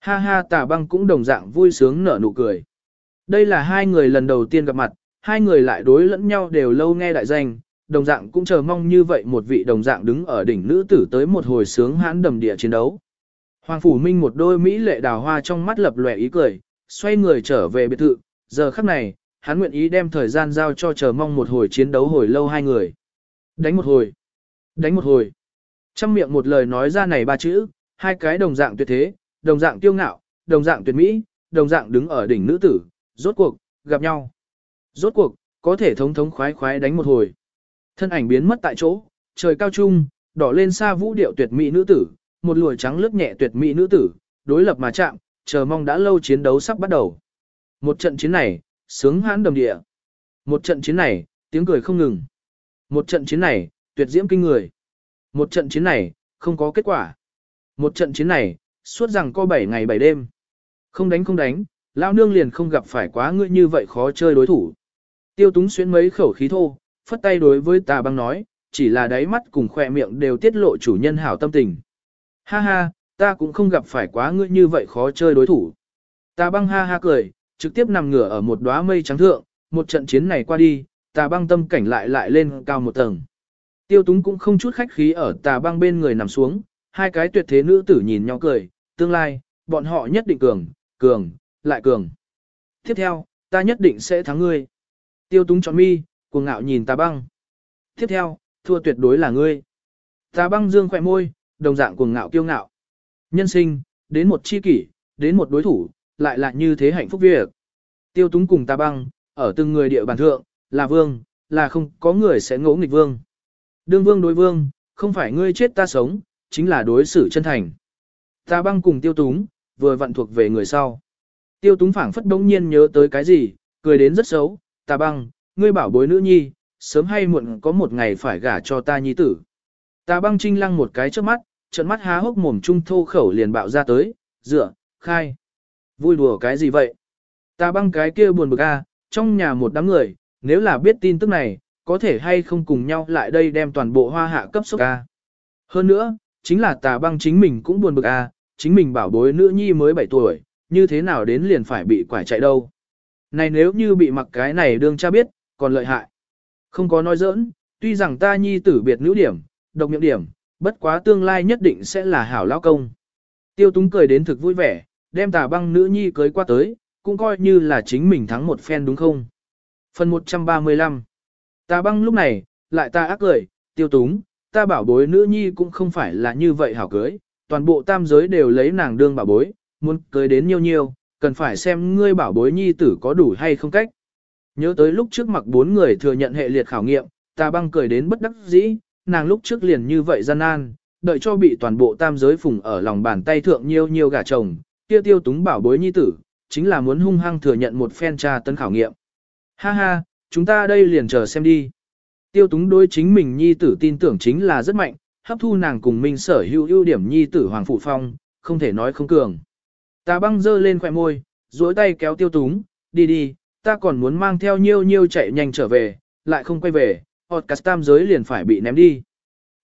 Ha ha tà băng cũng đồng dạng vui sướng nở nụ cười. Đây là hai người lần đầu tiên gặp mặt, hai người lại đối lẫn nhau đều lâu nghe đại danh, đồng dạng cũng chờ mong như vậy một vị đồng dạng đứng ở đỉnh nữ tử tới một hồi sướng hãn đầm địa chiến đấu. Hoàng Phủ Minh một đôi mỹ lệ đào hoa trong mắt lập lòe ý cười, xoay người trở về biệt thự, giờ khắc này, hắn nguyện ý đem thời gian giao cho chờ mong một hồi chiến đấu hồi lâu hai người. Đánh một hồi, đánh một hồi. Trăm miệng một lời nói ra này ba chữ, hai cái đồng dạng tuyệt thế, đồng dạng tiêu ngạo, đồng dạng tuyệt mỹ, đồng dạng đứng ở đỉnh nữ tử, rốt cuộc, gặp nhau. Rốt cuộc, có thể thống thống khoái khoái đánh một hồi. Thân ảnh biến mất tại chỗ, trời cao trung, đỏ lên xa vũ điệu tuyệt mỹ nữ tử, một lùi trắng lướt nhẹ tuyệt mỹ nữ tử, đối lập mà chạm, chờ mong đã lâu chiến đấu sắp bắt đầu. Một trận chiến này, sướng hãn đồng địa. Một trận chiến này, tiếng cười không ngừng. Một trận chiến này, tuyệt diễm kinh người. Một trận chiến này, không có kết quả. Một trận chiến này, suốt rằng có 7 ngày 7 đêm. Không đánh không đánh, lão nương liền không gặp phải quá ngươi như vậy khó chơi đối thủ. Tiêu túng xuyến mấy khẩu khí thô, phất tay đối với tà băng nói, chỉ là đáy mắt cùng khỏe miệng đều tiết lộ chủ nhân hảo tâm tình. Ha ha, ta cũng không gặp phải quá ngươi như vậy khó chơi đối thủ. Tà băng ha ha cười, trực tiếp nằm ngửa ở một đóa mây trắng thượng, một trận chiến này qua đi, tà băng tâm cảnh lại lại lên cao một tầng. Tiêu túng cũng không chút khách khí ở tà băng bên người nằm xuống, hai cái tuyệt thế nữ tử nhìn nhau cười, tương lai, bọn họ nhất định cường, cường, lại cường. Tiếp theo, ta nhất định sẽ thắng ngươi. Tiêu túng chọn mi, cuồng ngạo nhìn tà băng. Tiếp theo, thua tuyệt đối là ngươi. Tà băng dương khỏe môi, đồng dạng cuồng ngạo kiêu ngạo. Nhân sinh, đến một chi kỷ, đến một đối thủ, lại là như thế hạnh phúc việc. Tiêu túng cùng tà băng, ở từng người địa bàn thượng, là vương, là không có người sẽ ngỗ nghịch vương. Đương vương đối vương, không phải ngươi chết ta sống, chính là đối xử chân thành. Ta băng cùng tiêu túng, vừa vận thuộc về người sau. Tiêu túng phảng phất đống nhiên nhớ tới cái gì, cười đến rất xấu, ta băng, ngươi bảo bối nữ nhi, sớm hay muộn có một ngày phải gả cho ta nhi tử. ta băng trinh lăng một cái trước mắt, trận mắt há hốc mồm trung thô khẩu liền bạo ra tới, dựa, khai. Vui đùa cái gì vậy? ta băng cái kia buồn bực a, trong nhà một đám người, nếu là biết tin tức này, có thể hay không cùng nhau lại đây đem toàn bộ hoa hạ cấp sốc ca. Hơn nữa, chính là tà băng chính mình cũng buồn bực a, chính mình bảo bối nữ nhi mới 7 tuổi, như thế nào đến liền phải bị quải chạy đâu. Này nếu như bị mặc cái này đương cha biết, còn lợi hại. Không có nói giỡn, tuy rằng ta nhi tử biệt nữ điểm, độc miệng điểm, bất quá tương lai nhất định sẽ là hảo lao công. Tiêu túng cười đến thực vui vẻ, đem tà băng nữ nhi cưới qua tới, cũng coi như là chính mình thắng một phen đúng không? Phần 135 ta băng lúc này, lại ta ác cười, tiêu túng, ta bảo bối nữ nhi cũng không phải là như vậy hảo cưới, toàn bộ tam giới đều lấy nàng đương bảo bối, muốn cưới đến nhiêu nhiêu, cần phải xem ngươi bảo bối nhi tử có đủ hay không cách. Nhớ tới lúc trước mặc bốn người thừa nhận hệ liệt khảo nghiệm, ta băng cười đến bất đắc dĩ, nàng lúc trước liền như vậy gian nan, đợi cho bị toàn bộ tam giới phùng ở lòng bàn tay thượng nhiêu nhiêu gả chồng, kia tiêu túng bảo bối nhi tử, chính là muốn hung hăng thừa nhận một phen tra tấn khảo nghiệm. Ha ha, chúng ta đây liền chờ xem đi. Tiêu túng đối chính mình nhi tử tin tưởng chính là rất mạnh, hấp thu nàng cùng mình sở hữu ưu điểm nhi tử Hoàng Phụ Phong, không thể nói không cường. Ta băng dơ lên khỏe môi, duỗi tay kéo tiêu túng, đi đi, ta còn muốn mang theo nhiêu nhiêu chạy nhanh trở về, lại không quay về, hột cắt tam giới liền phải bị ném đi.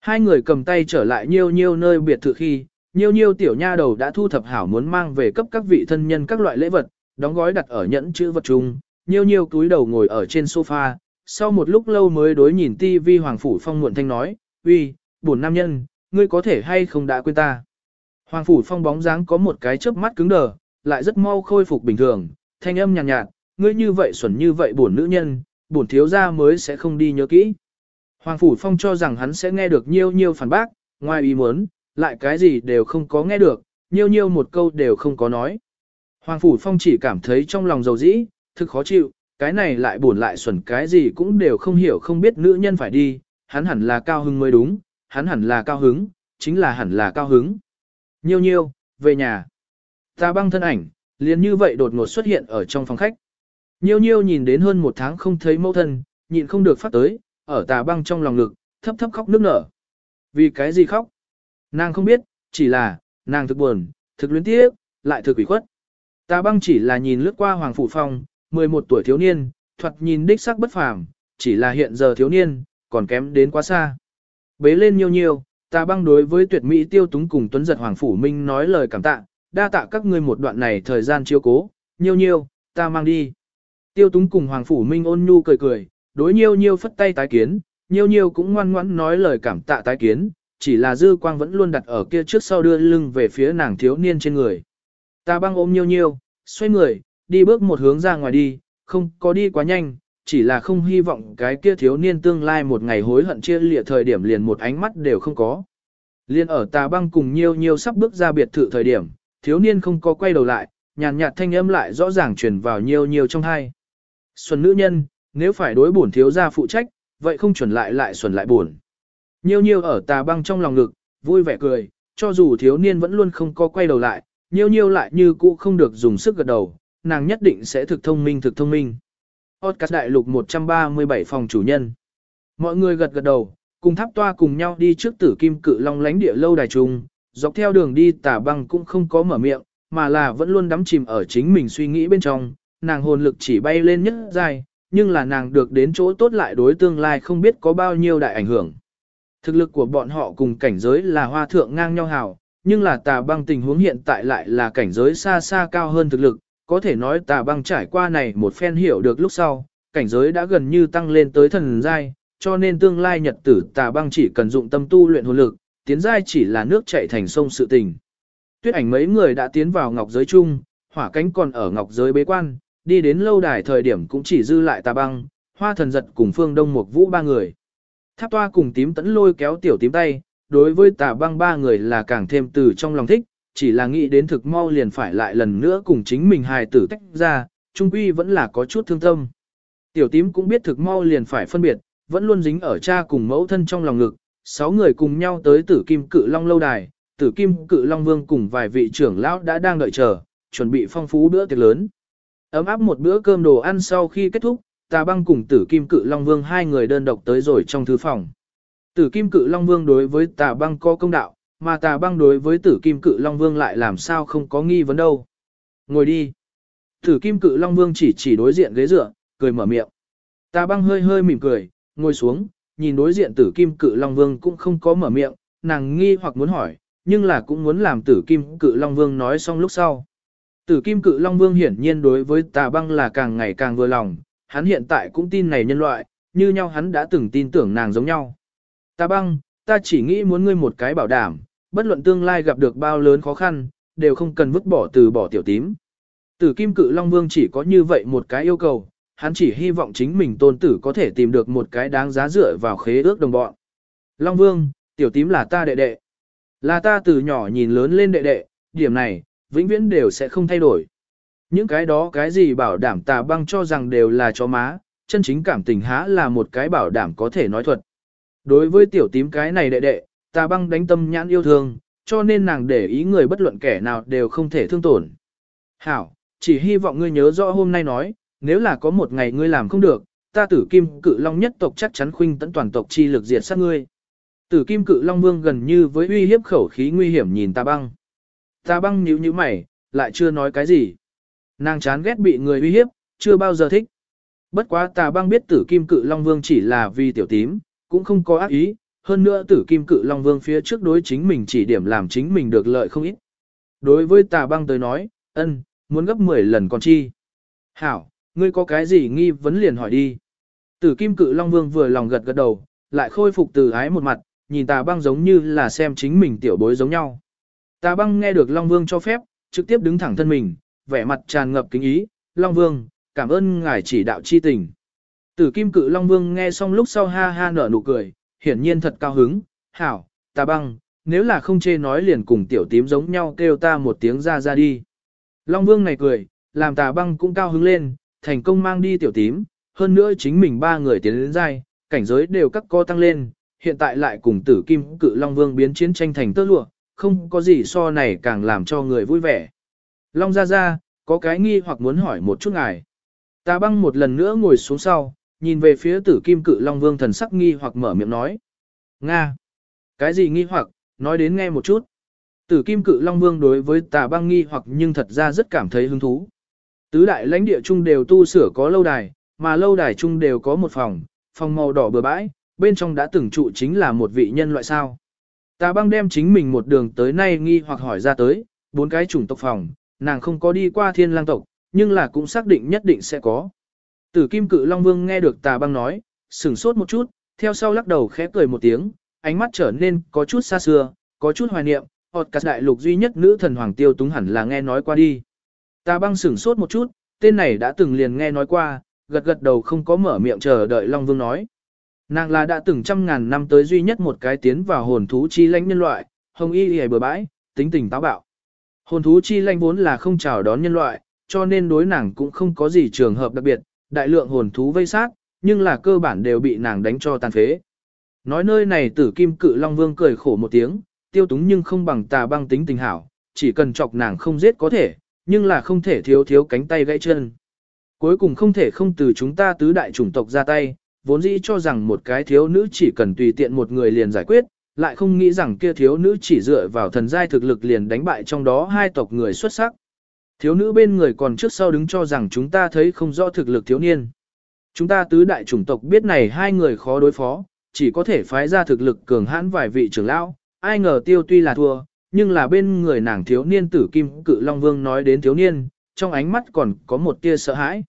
Hai người cầm tay trở lại nhiêu nhiêu nơi biệt thự khi, nhiêu nhiêu tiểu nha đầu đã thu thập hảo muốn mang về cấp các vị thân nhân các loại lễ vật, đóng gói đặt ở nhẫn chữ vật chung, nhiêu nhiêu túi đầu ngồi ở trên sofa, sau một lúc lâu mới đối nhìn TV Hoàng Phủ Phong muộn thanh nói, uy, buồn nam nhân, ngươi có thể hay không đã quên ta. Hoàng Phủ Phong bóng dáng có một cái chớp mắt cứng đờ, lại rất mau khôi phục bình thường, thanh âm nhàn nhạt, nhạt, ngươi như vậy xuẩn như vậy buồn nữ nhân, buồn thiếu gia mới sẽ không đi nhớ kỹ. Hoàng Phủ Phong cho rằng hắn sẽ nghe được nhiêu nhiêu phản bác, ngoài ý muốn, lại cái gì đều không có nghe được, nhiêu nhiêu một câu đều không có nói. Hoàng Phủ Phong chỉ cảm thấy trong lòng dầu dĩ, thực khó chịu, cái này lại buồn lại xuẩn cái gì cũng đều không hiểu không biết nữ nhân phải đi, hắn hẳn là cao hứng mới đúng, hắn hẳn là cao hứng, chính là hẳn là cao hứng. Nhiêu nhiêu, về nhà. Ta băng thân ảnh, liền như vậy đột ngột xuất hiện ở trong phòng khách. Nhiêu nhiêu nhìn đến hơn một tháng không thấy mẫu thân, nhịn không được phát tới, ở tà băng trong lòng ngực, thấp thấp khóc nước nở. Vì cái gì khóc? Nàng không biết, chỉ là, nàng thực buồn, thực luyến tiếc, lại thực ủy khuất. Tà băng chỉ là nhìn lướt qua Hoàng Phủ Phong, 11 tuổi thiếu niên, thoạt nhìn đích sắc bất phàm, chỉ là hiện giờ thiếu niên, còn kém đến quá xa. Bế lên nhiều nhiều, ta băng đối với tuyệt mỹ tiêu túng cùng tuấn giật Hoàng Phủ Minh nói lời cảm tạ, đa tạ các ngươi một đoạn này thời gian chiếu cố, nhiều nhiều, ta mang đi. Tiêu túng cùng Hoàng Phủ Minh ôn nhu cười cười, đối nhiều nhiều phất tay tái kiến, nhiều nhiều cũng ngoan ngoãn nói lời cảm tạ tái kiến, chỉ là dư quang vẫn luôn đặt ở kia trước sau đưa lưng về phía nàng thiếu niên trên người. Ta băng ôm nhiều nhiều, xoay người, đi bước một hướng ra ngoài đi, không có đi quá nhanh, chỉ là không hy vọng cái kia thiếu niên tương lai một ngày hối hận chia lịa thời điểm liền một ánh mắt đều không có. Liên ở tà băng cùng nhiều nhiều sắp bước ra biệt thự thời điểm, thiếu niên không có quay đầu lại, nhàn nhạt thanh âm lại rõ ràng truyền vào nhiều nhiều trong hai. Xuân nữ nhân, nếu phải đối bổn thiếu gia phụ trách, vậy không chuẩn lại lại xuân lại buồn. Nhiều nhiều ở tà băng trong lòng ngực, vui vẻ cười, cho dù thiếu niên vẫn luôn không có quay đầu lại, nhiều nhiều lại như cũ không được dùng sức gật đầu, nàng nhất định sẽ thực thông minh thực thông minh. Podcast đại lục 137 phòng chủ nhân. Mọi người gật gật đầu, cùng tháp toa cùng nhau đi trước tử kim cự long lánh địa lâu đài trùng. dọc theo đường đi Tả băng cũng không có mở miệng, mà là vẫn luôn đắm chìm ở chính mình suy nghĩ bên trong, nàng hồn lực chỉ bay lên nhất dài, nhưng là nàng được đến chỗ tốt lại đối tương lai không biết có bao nhiêu đại ảnh hưởng. Thực lực của bọn họ cùng cảnh giới là hoa thượng ngang nhau hào, nhưng là tà băng tình huống hiện tại lại là cảnh giới xa xa cao hơn thực lực, có thể nói tà băng trải qua này một phen hiểu được lúc sau, cảnh giới đã gần như tăng lên tới thần giai, cho nên tương lai nhật tử tà băng chỉ cần dụng tâm tu luyện hồn lực, tiến giai chỉ là nước chảy thành sông sự tình. Tuyết ảnh mấy người đã tiến vào ngọc giới chung, hỏa cánh còn ở ngọc giới bế quan, đi đến lâu đài thời điểm cũng chỉ dư lại tà băng, hoa thần giật cùng phương đông một vũ ba người. Tháp toa cùng tím tẫn lôi kéo tiểu tím tay, đối với tà băng ba người là càng thêm từ trong lòng thích, chỉ là nghĩ đến thực mau liền phải lại lần nữa cùng chính mình hài tử tách ra, trung quy vẫn là có chút thương tâm. Tiểu tím cũng biết thực mau liền phải phân biệt, vẫn luôn dính ở cha cùng mẫu thân trong lòng ngực, sáu người cùng nhau tới tử kim cự long lâu đài, tử kim cự long vương cùng vài vị trưởng lão đã đang đợi chờ, chuẩn bị phong phú bữa tiệc lớn. Ấm áp một bữa cơm đồ ăn sau khi kết thúc, tà băng cùng tử kim cự long vương hai người đơn độc tới rồi trong thư phòng. Tử kim cự long vương đối với tà băng có công đạo, mà tà băng đối với tử kim cự long vương lại làm sao không có nghi vấn đâu. Ngồi đi. Tử kim cự long vương chỉ chỉ đối diện ghế dựa, cười mở miệng. Tà băng hơi hơi mỉm cười, ngồi xuống, nhìn đối diện tử kim cự long vương cũng không có mở miệng, nàng nghi hoặc muốn hỏi, nhưng là cũng muốn làm tử kim cự long vương nói xong lúc sau. Tử kim cự long vương hiển nhiên đối với tà băng là càng ngày càng vừa lòng, hắn hiện tại cũng tin này nhân loại, như nhau hắn đã từng tin tưởng nàng giống nhau. Tà băng, ta chỉ nghĩ muốn ngươi một cái bảo đảm, bất luận tương lai gặp được bao lớn khó khăn, đều không cần vứt bỏ từ bỏ tiểu tím. Tử kim cự long vương chỉ có như vậy một cái yêu cầu, hắn chỉ hy vọng chính mình tôn tử có thể tìm được một cái đáng giá dựa vào khế ước đồng bọn. Long vương, tiểu tím là ta đệ đệ. Là ta từ nhỏ nhìn lớn lên đệ đệ, điểm này, vĩnh viễn đều sẽ không thay đổi. Những cái đó cái gì bảo đảm tà băng cho rằng đều là chó má, chân chính cảm tình há là một cái bảo đảm có thể nói thuật. Đối với tiểu tím cái này đệ đệ, tà băng đánh tâm nhãn yêu thương, cho nên nàng để ý người bất luận kẻ nào đều không thể thương tổn. Hảo, chỉ hy vọng ngươi nhớ rõ hôm nay nói, nếu là có một ngày ngươi làm không được, ta tử kim cự long nhất tộc chắc chắn khuynh tận toàn tộc chi lực diệt sát ngươi. Tử kim cự long vương gần như với uy hiếp khẩu khí nguy hiểm nhìn tà băng. Tà băng nhíu nhíu mày, lại chưa nói cái gì. Nàng chán ghét bị người uy hiếp, chưa bao giờ thích. Bất quá tà băng biết tử kim cự long vương chỉ là vì tiểu tím, cũng không có ác ý, hơn nữa tử kim cự long vương phía trước đối chính mình chỉ điểm làm chính mình được lợi không ít. Đối với tà băng tới nói, ân, muốn gấp 10 lần còn chi. Hảo, ngươi có cái gì nghi vấn liền hỏi đi. Tử kim cự long vương vừa lòng gật gật đầu, lại khôi phục từ ái một mặt, nhìn tà băng giống như là xem chính mình tiểu bối giống nhau. Tà băng nghe được long vương cho phép, trực tiếp đứng thẳng thân mình, vẻ mặt tràn ngập kính ý, long vương, cảm ơn ngài chỉ đạo chi tình. Tử kim cự long vương nghe xong lúc sau ha ha nở nụ cười, hiển nhiên thật cao hứng, hảo, tà băng, nếu là không chê nói liền cùng tiểu tím giống nhau kêu ta một tiếng ra ra đi. Long vương này cười, làm tà băng cũng cao hứng lên, thành công mang đi tiểu tím, hơn nữa chính mình ba người tiến đến dai, cảnh giới đều các co tăng lên, hiện tại lại cùng tử kim cự Long Vương biến chiến tranh thành tơ lụa, không có gì so này càng làm cho người vui vẻ. Long ra ra, có cái nghi hoặc muốn hỏi một chút ngài. Tà băng một lần nữa ngồi xuống sau, nhìn về phía tử kim cự Long Vương thần sắc nghi hoặc mở miệng nói. Nga! Cái gì nghi hoặc, nói đến nghe một chút. Tử kim cự Long Vương đối với tà băng nghi hoặc nhưng thật ra rất cảm thấy hứng thú. Tứ đại lãnh địa chung đều tu sửa có lâu đài, mà lâu đài chung đều có một phòng, phòng màu đỏ bừa bãi, bên trong đã từng trụ chính là một vị nhân loại sao. Tà băng đem chính mình một đường tới nay nghi hoặc hỏi ra tới, bốn cái chủng tộc phòng, nàng không có đi qua thiên lang tộc, nhưng là cũng xác định nhất định sẽ có. Tử kim cự Long Vương nghe được tà băng nói, sửng sốt một chút, theo sau lắc đầu khẽ cười một tiếng, ánh mắt trở nên có chút xa xưa, có chút hoài niệm, hột cả đại lục duy nhất nữ thần hoàng tiêu túng hẳn là nghe nói qua đi. Tà băng sửng sốt một chút, tên này đã từng liền nghe nói qua, gật gật đầu không có mở miệng chờ đợi Long Vương nói. Nàng là đã từng trăm ngàn năm tới duy nhất một cái tiến vào hồn thú chi lãnh nhân loại, hồng y hề bừa bãi, tính tình táo bạo. Hồn thú chi lãnh vốn là không chào đón nhân loại, cho nên đối nàng cũng không có gì trường hợp đặc biệt, đại lượng hồn thú vây sát, nhưng là cơ bản đều bị nàng đánh cho tàn phế. Nói nơi này tử kim cự Long Vương cười khổ một tiếng, tiêu túng nhưng không bằng tà băng tính tình hảo, chỉ cần chọc nàng không giết có thể, nhưng là không thể thiếu thiếu cánh tay gãy chân. Cuối cùng không thể không từ chúng ta tứ đại chủng tộc ra tay, vốn dĩ cho rằng một cái thiếu nữ chỉ cần tùy tiện một người liền giải quyết, lại không nghĩ rằng kia thiếu nữ chỉ dựa vào thần giai thực lực liền đánh bại trong đó hai tộc người xuất sắc. Thiếu nữ bên người còn trước sau đứng cho rằng chúng ta thấy không rõ thực lực thiếu niên. Chúng ta tứ đại chủng tộc biết này hai người khó đối phó, chỉ có thể phái ra thực lực cường hãn vài vị trưởng lão, ai ngờ tiêu tuy là thua, nhưng là bên người nàng thiếu niên tử kim cự Long Vương nói đến thiếu niên, trong ánh mắt còn có một tia sợ hãi.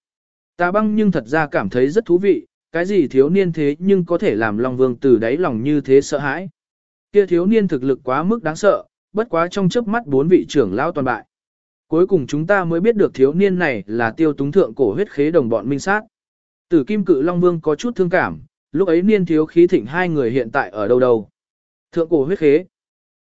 Ta băng nhưng thật ra cảm thấy rất thú vị, cái gì thiếu niên thế nhưng có thể làm Long Vương từ đáy lòng như thế sợ hãi. Kia thiếu niên thực lực quá mức đáng sợ, bất quá trong chớp mắt bốn vị trưởng lão toàn bại. Cuối cùng chúng ta mới biết được thiếu niên này là tiêu túng thượng cổ huyết khế đồng bọn minh sát. Tử kim cự Long Vương có chút thương cảm, lúc ấy niên thiếu khí thịnh hai người hiện tại ở đâu đâu. Thượng cổ huyết khế.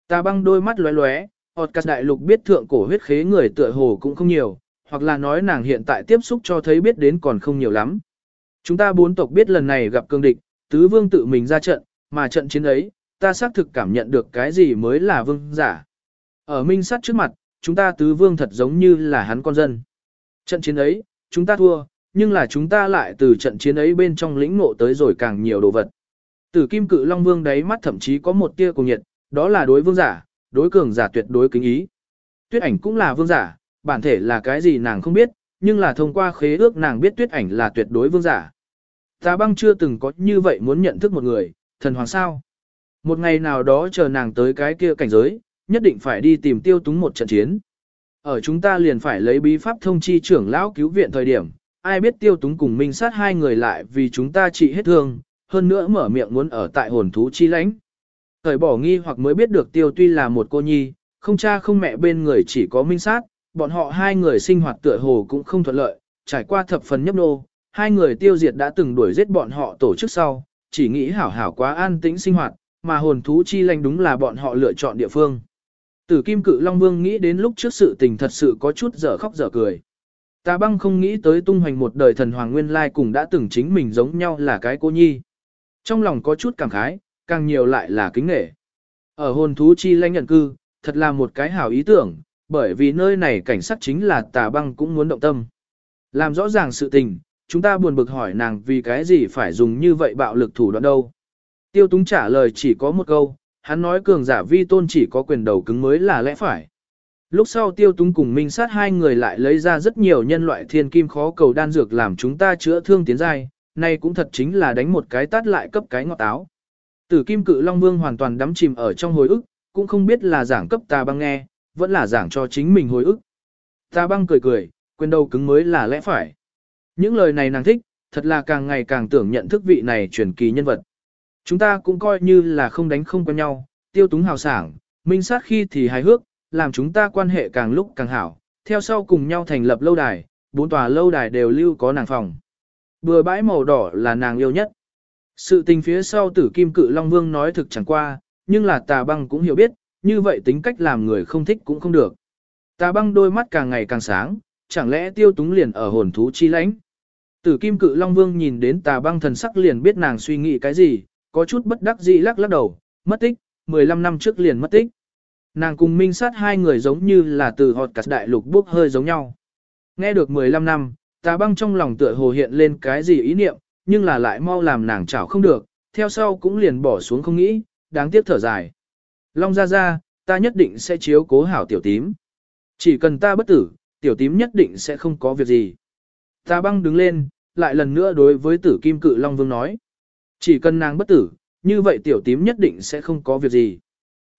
Ta băng đôi mắt lóe lóe, ọt cắt đại lục biết thượng cổ huyết khế người tựa hồ cũng không nhiều, hoặc là nói nàng hiện tại tiếp xúc cho thấy biết đến còn không nhiều lắm. Chúng ta bốn tộc biết lần này gặp cương địch, tứ vương tự mình ra trận, mà trận chiến ấy, ta xác thực cảm nhận được cái gì mới là vương giả. Ở minh sát trước mặt, chúng ta tứ vương thật giống như là hắn con dân. Trận chiến ấy, chúng ta thua, nhưng là chúng ta lại từ trận chiến ấy bên trong lĩnh ngộ tới rồi càng nhiều đồ vật. Tử kim cự long vương đáy mắt thậm chí có một tia cùng nhiệt, đó là đối vương giả, đối cường giả tuyệt đối kính ý. Tuyết ảnh cũng là vương giả, bản thể là cái gì nàng không biết, nhưng là thông qua khế ước nàng biết tuyết ảnh là tuyệt đối vương giả. Ta băng chưa từng có như vậy muốn nhận thức một người, thần hoàng sao. Một ngày nào đó chờ nàng tới cái kia cảnh giới, nhất định phải đi tìm tiêu túng một trận chiến. Ở chúng ta liền phải lấy bí pháp thông chi trưởng lão cứu viện thời điểm, ai biết tiêu túng cùng minh sát hai người lại vì chúng ta trị hết thương, hơn nữa mở miệng muốn ở tại hồn thú chi lãnh. Thời bỏ nghi hoặc mới biết được tiêu tuy là một cô nhi, không cha không mẹ bên người chỉ có minh sát, bọn họ hai người sinh hoạt tựa hồ cũng không thuận lợi, trải qua thập phần nhấp nô, hai người tiêu diệt đã từng đuổi giết bọn họ tổ chức sau, chỉ nghĩ hảo hảo quá an tĩnh sinh hoạt, mà hồn thú chi lãnh đúng là bọn họ lựa chọn địa phương. Tử Kim Cự Long Vương nghĩ đến lúc trước sự tình thật sự có chút dở khóc dở cười. Ta băng không nghĩ tới tung hoành một đời thần hoàng nguyên lai cùng đã từng chính mình giống nhau là cái cô nhi. Trong lòng có chút cảm khái, càng nhiều lại là kính nể. Ở hồn thú chi lãnh nhận cư, thật là một cái hảo ý tưởng, bởi vì nơi này cảnh sát chính là tà băng cũng muốn động tâm. Làm rõ ràng sự tình, chúng ta buồn bực hỏi nàng vì cái gì phải dùng như vậy bạo lực thủ đoạn đâu. Tiêu túng trả lời chỉ có một câu, hắn nói cường giả vi tôn chỉ có quyền đầu cứng mới là lẽ phải. Lúc sau tiêu túng cùng minh sát hai người lại lấy ra rất nhiều nhân loại thiên kim khó cầu đan dược làm chúng ta chữa thương tiến giai, nay cũng thật chính là đánh một cái tát lại cấp cái ngọt táo. Tử kim cự Long Vương hoàn toàn đắm chìm ở trong hồi ức, cũng không biết là giảng cấp ta băng nghe, vẫn là giảng cho chính mình hồi ức. ta băng cười cười, quyền đầu cứng mới là lẽ phải. Những lời này nàng thích, thật là càng ngày càng tưởng nhận thức vị này truyền kỳ nhân vật. Chúng ta cũng coi như là không đánh không quen nhau, tiêu túng hào sảng, minh sát khi thì hài hước, làm chúng ta quan hệ càng lúc càng hảo, theo sau cùng nhau thành lập lâu đài, bốn tòa lâu đài đều lưu có nàng phòng. Bừa bãi màu đỏ là nàng yêu nhất. Sự tình phía sau tử kim cự Long Vương nói thực chẳng qua, nhưng là tà băng cũng hiểu biết, như vậy tính cách làm người không thích cũng không được. Tà băng đôi mắt càng ngày càng sáng, chẳng lẽ tiêu túng liền ở hồn thú chi lãnh. Tử kim cự Long Vương nhìn đến tà băng thần sắc liền biết nàng suy nghĩ cái gì, có chút bất đắc dĩ lắc lắc đầu, mất tích, 15 năm trước liền mất tích. Nàng cùng minh sát hai người giống như là từ họt cắt đại lục bốc hơi giống nhau. Nghe được 15 năm, tà băng trong lòng tựa hồ hiện lên cái gì ý niệm, nhưng là lại mau làm nàng chảo không được, theo sau cũng liền bỏ xuống không nghĩ, đáng tiếc thở dài. Long ra ra, ta nhất định sẽ chiếu cố hảo tiểu tím. Chỉ cần ta bất tử, tiểu tím nhất định sẽ không có việc gì. Tà băng đứng lên, lại lần nữa đối với tử kim cự Long Vương nói. Chỉ cần nàng bất tử, như vậy tiểu tím nhất định sẽ không có việc gì.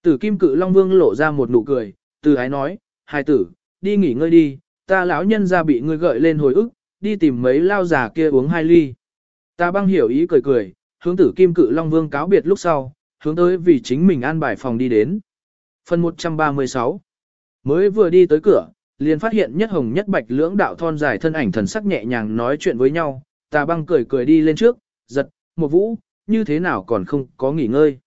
Tử kim cự Long Vương lộ ra một nụ cười, từ ái nói, hai tử, đi nghỉ ngơi đi, ta lão nhân ra bị ngươi gợi lên hồi ức, đi tìm mấy lao già kia uống hai ly. Ta băng hiểu ý cười cười, hướng tử kim cự Long Vương cáo biệt lúc sau, hướng tới vì chính mình an bài phòng đi đến. Phần 136 Mới vừa đi tới cửa, liền phát hiện nhất hồng nhất bạch lưỡng đạo thon dài thân ảnh thần sắc nhẹ nhàng nói chuyện với nhau, ta băng cười cười đi lên trước, giật, một vũ, như thế nào còn không có nghỉ ngơi.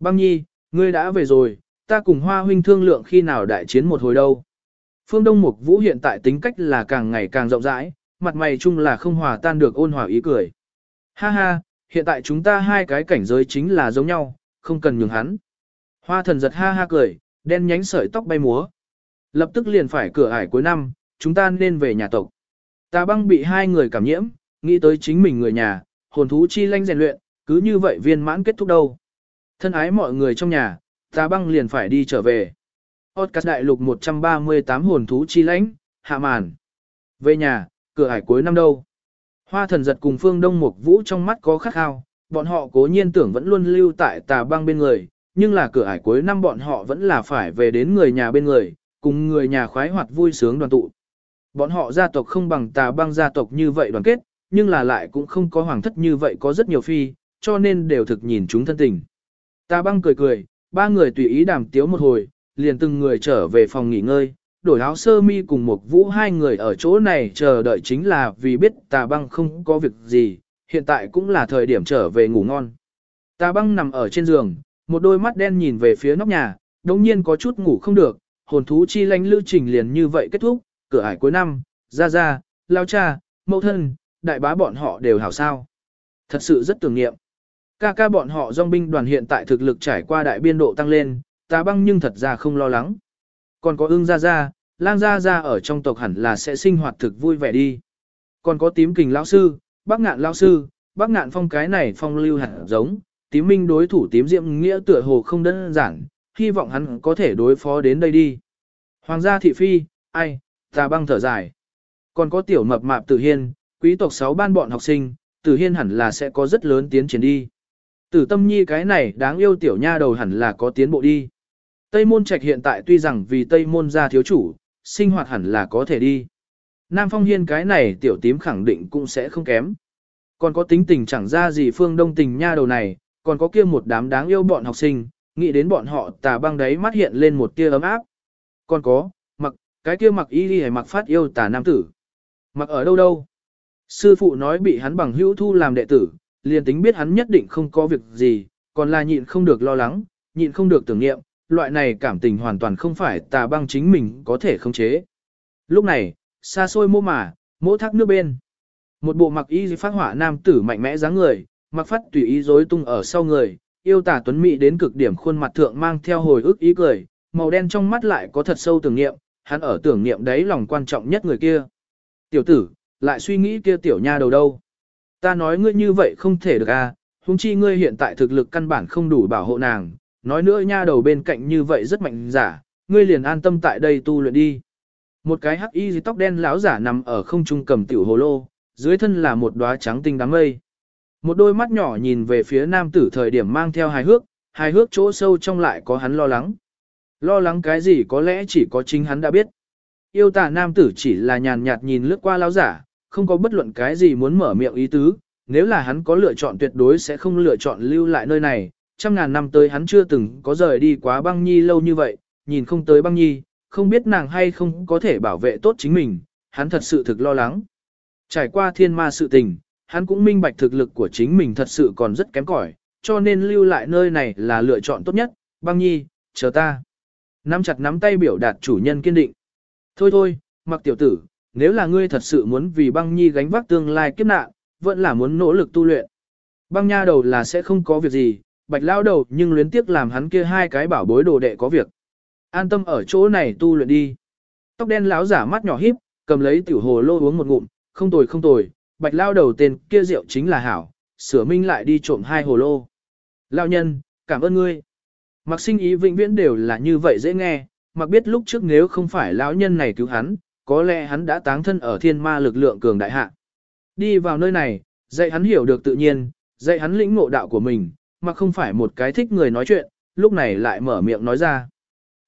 Băng nhi, ngươi đã về rồi, ta cùng hoa huynh thương lượng khi nào đại chiến một hồi đâu. Phương Đông Mục Vũ hiện tại tính cách là càng ngày càng rộng rãi, mặt mày chung là không hòa tan được ôn hòa ý cười. Ha ha, hiện tại chúng ta hai cái cảnh giới chính là giống nhau, không cần nhường hắn. Hoa thần giật ha ha cười, đen nhánh sợi tóc bay múa. Lập tức liền phải cửa ải cuối năm, chúng ta nên về nhà tộc. ta băng bị hai người cảm nhiễm, nghĩ tới chính mình người nhà, hồn thú chi lanh rèn luyện, cứ như vậy viên mãn kết thúc đâu. Thân ái mọi người trong nhà, tà băng liền phải đi trở về. Otcas đại lục 138 hồn thú chi lãnh, hạ màn. Về nhà, cửa hải cuối năm đâu. Hoa thần giật cùng phương đông mục vũ trong mắt có khắc khao, bọn họ cố nhiên tưởng vẫn luôn lưu tại tà băng bên người, nhưng là cửa ải cuối năm bọn họ vẫn là phải về đến người nhà bên người, cùng người nhà khoái hoạt vui sướng đoàn tụ. Bọn họ gia tộc không bằng tà băng gia tộc như vậy đoàn kết, nhưng là lại cũng không có hoàng thất như vậy có rất nhiều phi, cho nên đều thực nhìn chúng thân tình. ta băng cười cười, ba người tùy ý đàm tiếu một hồi, liền từng người trở về phòng nghỉ ngơi, đổi áo sơ mi cùng một vũ hai người ở chỗ này chờ đợi chính là vì biết tà băng không có việc gì, hiện tại cũng là thời điểm trở về ngủ ngon. Tà băng nằm ở trên giường, một đôi mắt đen nhìn về phía nóc nhà, đồng nhiên có chút ngủ không được, hồn thú chi lánh lưu trình liền như vậy kết thúc, cửa ải cuối năm, ra ra, lao cha, mẫu thân, đại bá bọn họ đều hảo sao. Thật sự rất tưởng niệm. Ca ca bọn họ dòng binh đoàn hiện tại thực lực trải qua đại biên độ tăng lên, ta băng nhưng thật ra không lo lắng. Còn có ưng ra ra, lang ra ra ở trong tộc hẳn là sẽ sinh hoạt thực vui vẻ đi. Còn có tím kình lão sư, bác ngạn lão sư, bác ngạn phong cái này phong lưu hẳn giống, tím minh đối thủ tím diệm nghĩa tựa hồ không đơn giản, hy vọng hắn có thể đối phó đến đây đi. Hoàng gia thị phi, ai, ta băng thở dài. Còn có tiểu mập mạp tử hiên, quý tộc 6 ban bọn học sinh, tử hiên hẳn là sẽ có rất lớn tiến triển đi. Tử tâm nhi cái này đáng yêu tiểu nha đầu hẳn là có tiến bộ đi. Tây môn trạch hiện tại tuy rằng vì Tây môn gia thiếu chủ, sinh hoạt hẳn là có thể đi. Nam phong hiên cái này tiểu tím khẳng định cũng sẽ không kém. Còn có tính tình chẳng ra gì phương đông tình nha đầu này, còn có kia một đám đáng yêu bọn học sinh, nghĩ đến bọn họ tà băng đấy mắt hiện lên một tia ấm áp. Còn có, mặc, cái kia mặc y đi mặc phát yêu tà nam tử. Mặc ở đâu đâu? Sư phụ nói bị hắn bằng hữu thu làm đệ tử, liền tính biết hắn nhất định không có việc gì, còn là nhịn không được lo lắng, nhịn không được tưởng niệm, loại này cảm tình hoàn toàn không phải tà băng chính mình có thể khống chế. Lúc này, xa xôi mô mà, mỗ thác nước bên. Một bộ mặc y phát hỏa nam tử mạnh mẽ dáng người, mặc phát tùy ý rối tung ở sau người, yêu tà tuấn mỹ đến cực điểm khuôn mặt thượng mang theo hồi ức ý cười, màu đen trong mắt lại có thật sâu tưởng niệm, hắn ở tưởng niệm đấy lòng quan trọng nhất người kia. Tiểu tử, lại suy nghĩ kia tiểu nha đầu đâu. Ta nói ngươi như vậy không thể được à, huống chi ngươi hiện tại thực lực căn bản không đủ bảo hộ nàng, nói nữa nha đầu bên cạnh như vậy rất mạnh giả, ngươi liền an tâm tại đây tu luyện đi. Một cái hắc y tóc đen lão giả nằm ở không trung cầm tiểu hồ lô, dưới thân là một đóa trắng tinh đám mây. Một đôi mắt nhỏ nhìn về phía nam tử thời điểm mang theo hài hước, hài hước chỗ sâu trong lại có hắn lo lắng. Lo lắng cái gì có lẽ chỉ có chính hắn đã biết. Yêu tà nam tử chỉ là nhàn nhạt nhìn lướt qua lão giả, không có bất luận cái gì muốn mở miệng ý tứ, nếu là hắn có lựa chọn tuyệt đối sẽ không lựa chọn lưu lại nơi này, trăm ngàn năm tới hắn chưa từng có rời đi quá băng nhi lâu như vậy, nhìn không tới băng nhi, không biết nàng hay không có thể bảo vệ tốt chính mình, hắn thật sự thực lo lắng. Trải qua thiên ma sự tình, hắn cũng minh bạch thực lực của chính mình thật sự còn rất kém cỏi, cho nên lưu lại nơi này là lựa chọn tốt nhất, băng nhi, chờ ta. Nắm chặt nắm tay biểu đạt chủ nhân kiên định. Thôi thôi, mặc tiểu tử, nếu là ngươi thật sự muốn vì băng nhi gánh vác tương lai kiếp nạn, vẫn là muốn nỗ lực tu luyện. Băng nha đầu là sẽ không có việc gì, bạch lao đầu nhưng luyến tiếc làm hắn kia hai cái bảo bối đồ đệ có việc. An tâm ở chỗ này tu luyện đi. Tóc đen láo giả mắt nhỏ híp, cầm lấy tiểu hồ lô uống một ngụm, không tồi không tồi, bạch lao đầu tên kia rượu chính là hảo, sửa minh lại đi trộm hai hồ lô. Lao nhân, cảm ơn ngươi. mặc sinh ý vĩnh viễn đều là như vậy dễ nghe, mặc biết lúc trước nếu không phải lão nhân này cứu hắn, có lẽ hắn đã táng thân ở thiên ma lực lượng cường đại hạ. Đi vào nơi này, dạy hắn hiểu được tự nhiên, dạy hắn lĩnh ngộ đạo của mình, mà không phải một cái thích người nói chuyện, lúc này lại mở miệng nói ra.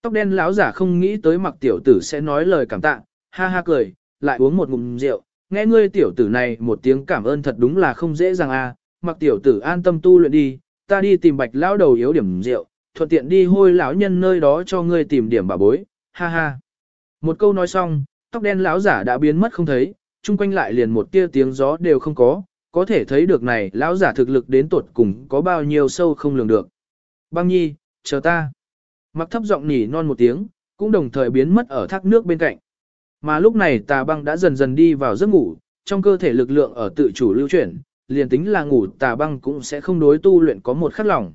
Tóc đen lão giả không nghĩ tới mặc tiểu tử sẽ nói lời cảm tạ, ha ha cười, lại uống một ngụm rượu, nghe ngươi tiểu tử này một tiếng cảm ơn thật đúng là không dễ dàng a. À. mặc tiểu tử an tâm tu luyện đi, ta đi tìm bạch lão đầu yếu điểm rượu, thuận tiện đi hôi lão nhân nơi đó cho ngươi tìm điểm bà bối, ha ha. Một câu nói xong, tóc đen lão giả đã biến mất không thấy, chung quanh lại liền một tia tiếng gió đều không có, có thể thấy được này lão giả thực lực đến tột cùng có bao nhiêu sâu không lường được. Băng nhi, chờ ta. Mặc thấp giọng nỉ non một tiếng, cũng đồng thời biến mất ở thác nước bên cạnh. Mà lúc này tà băng đã dần dần đi vào giấc ngủ, trong cơ thể lực lượng ở tự chủ lưu chuyển, liền tính là ngủ tà băng cũng sẽ không đối tu luyện có một khắc lòng.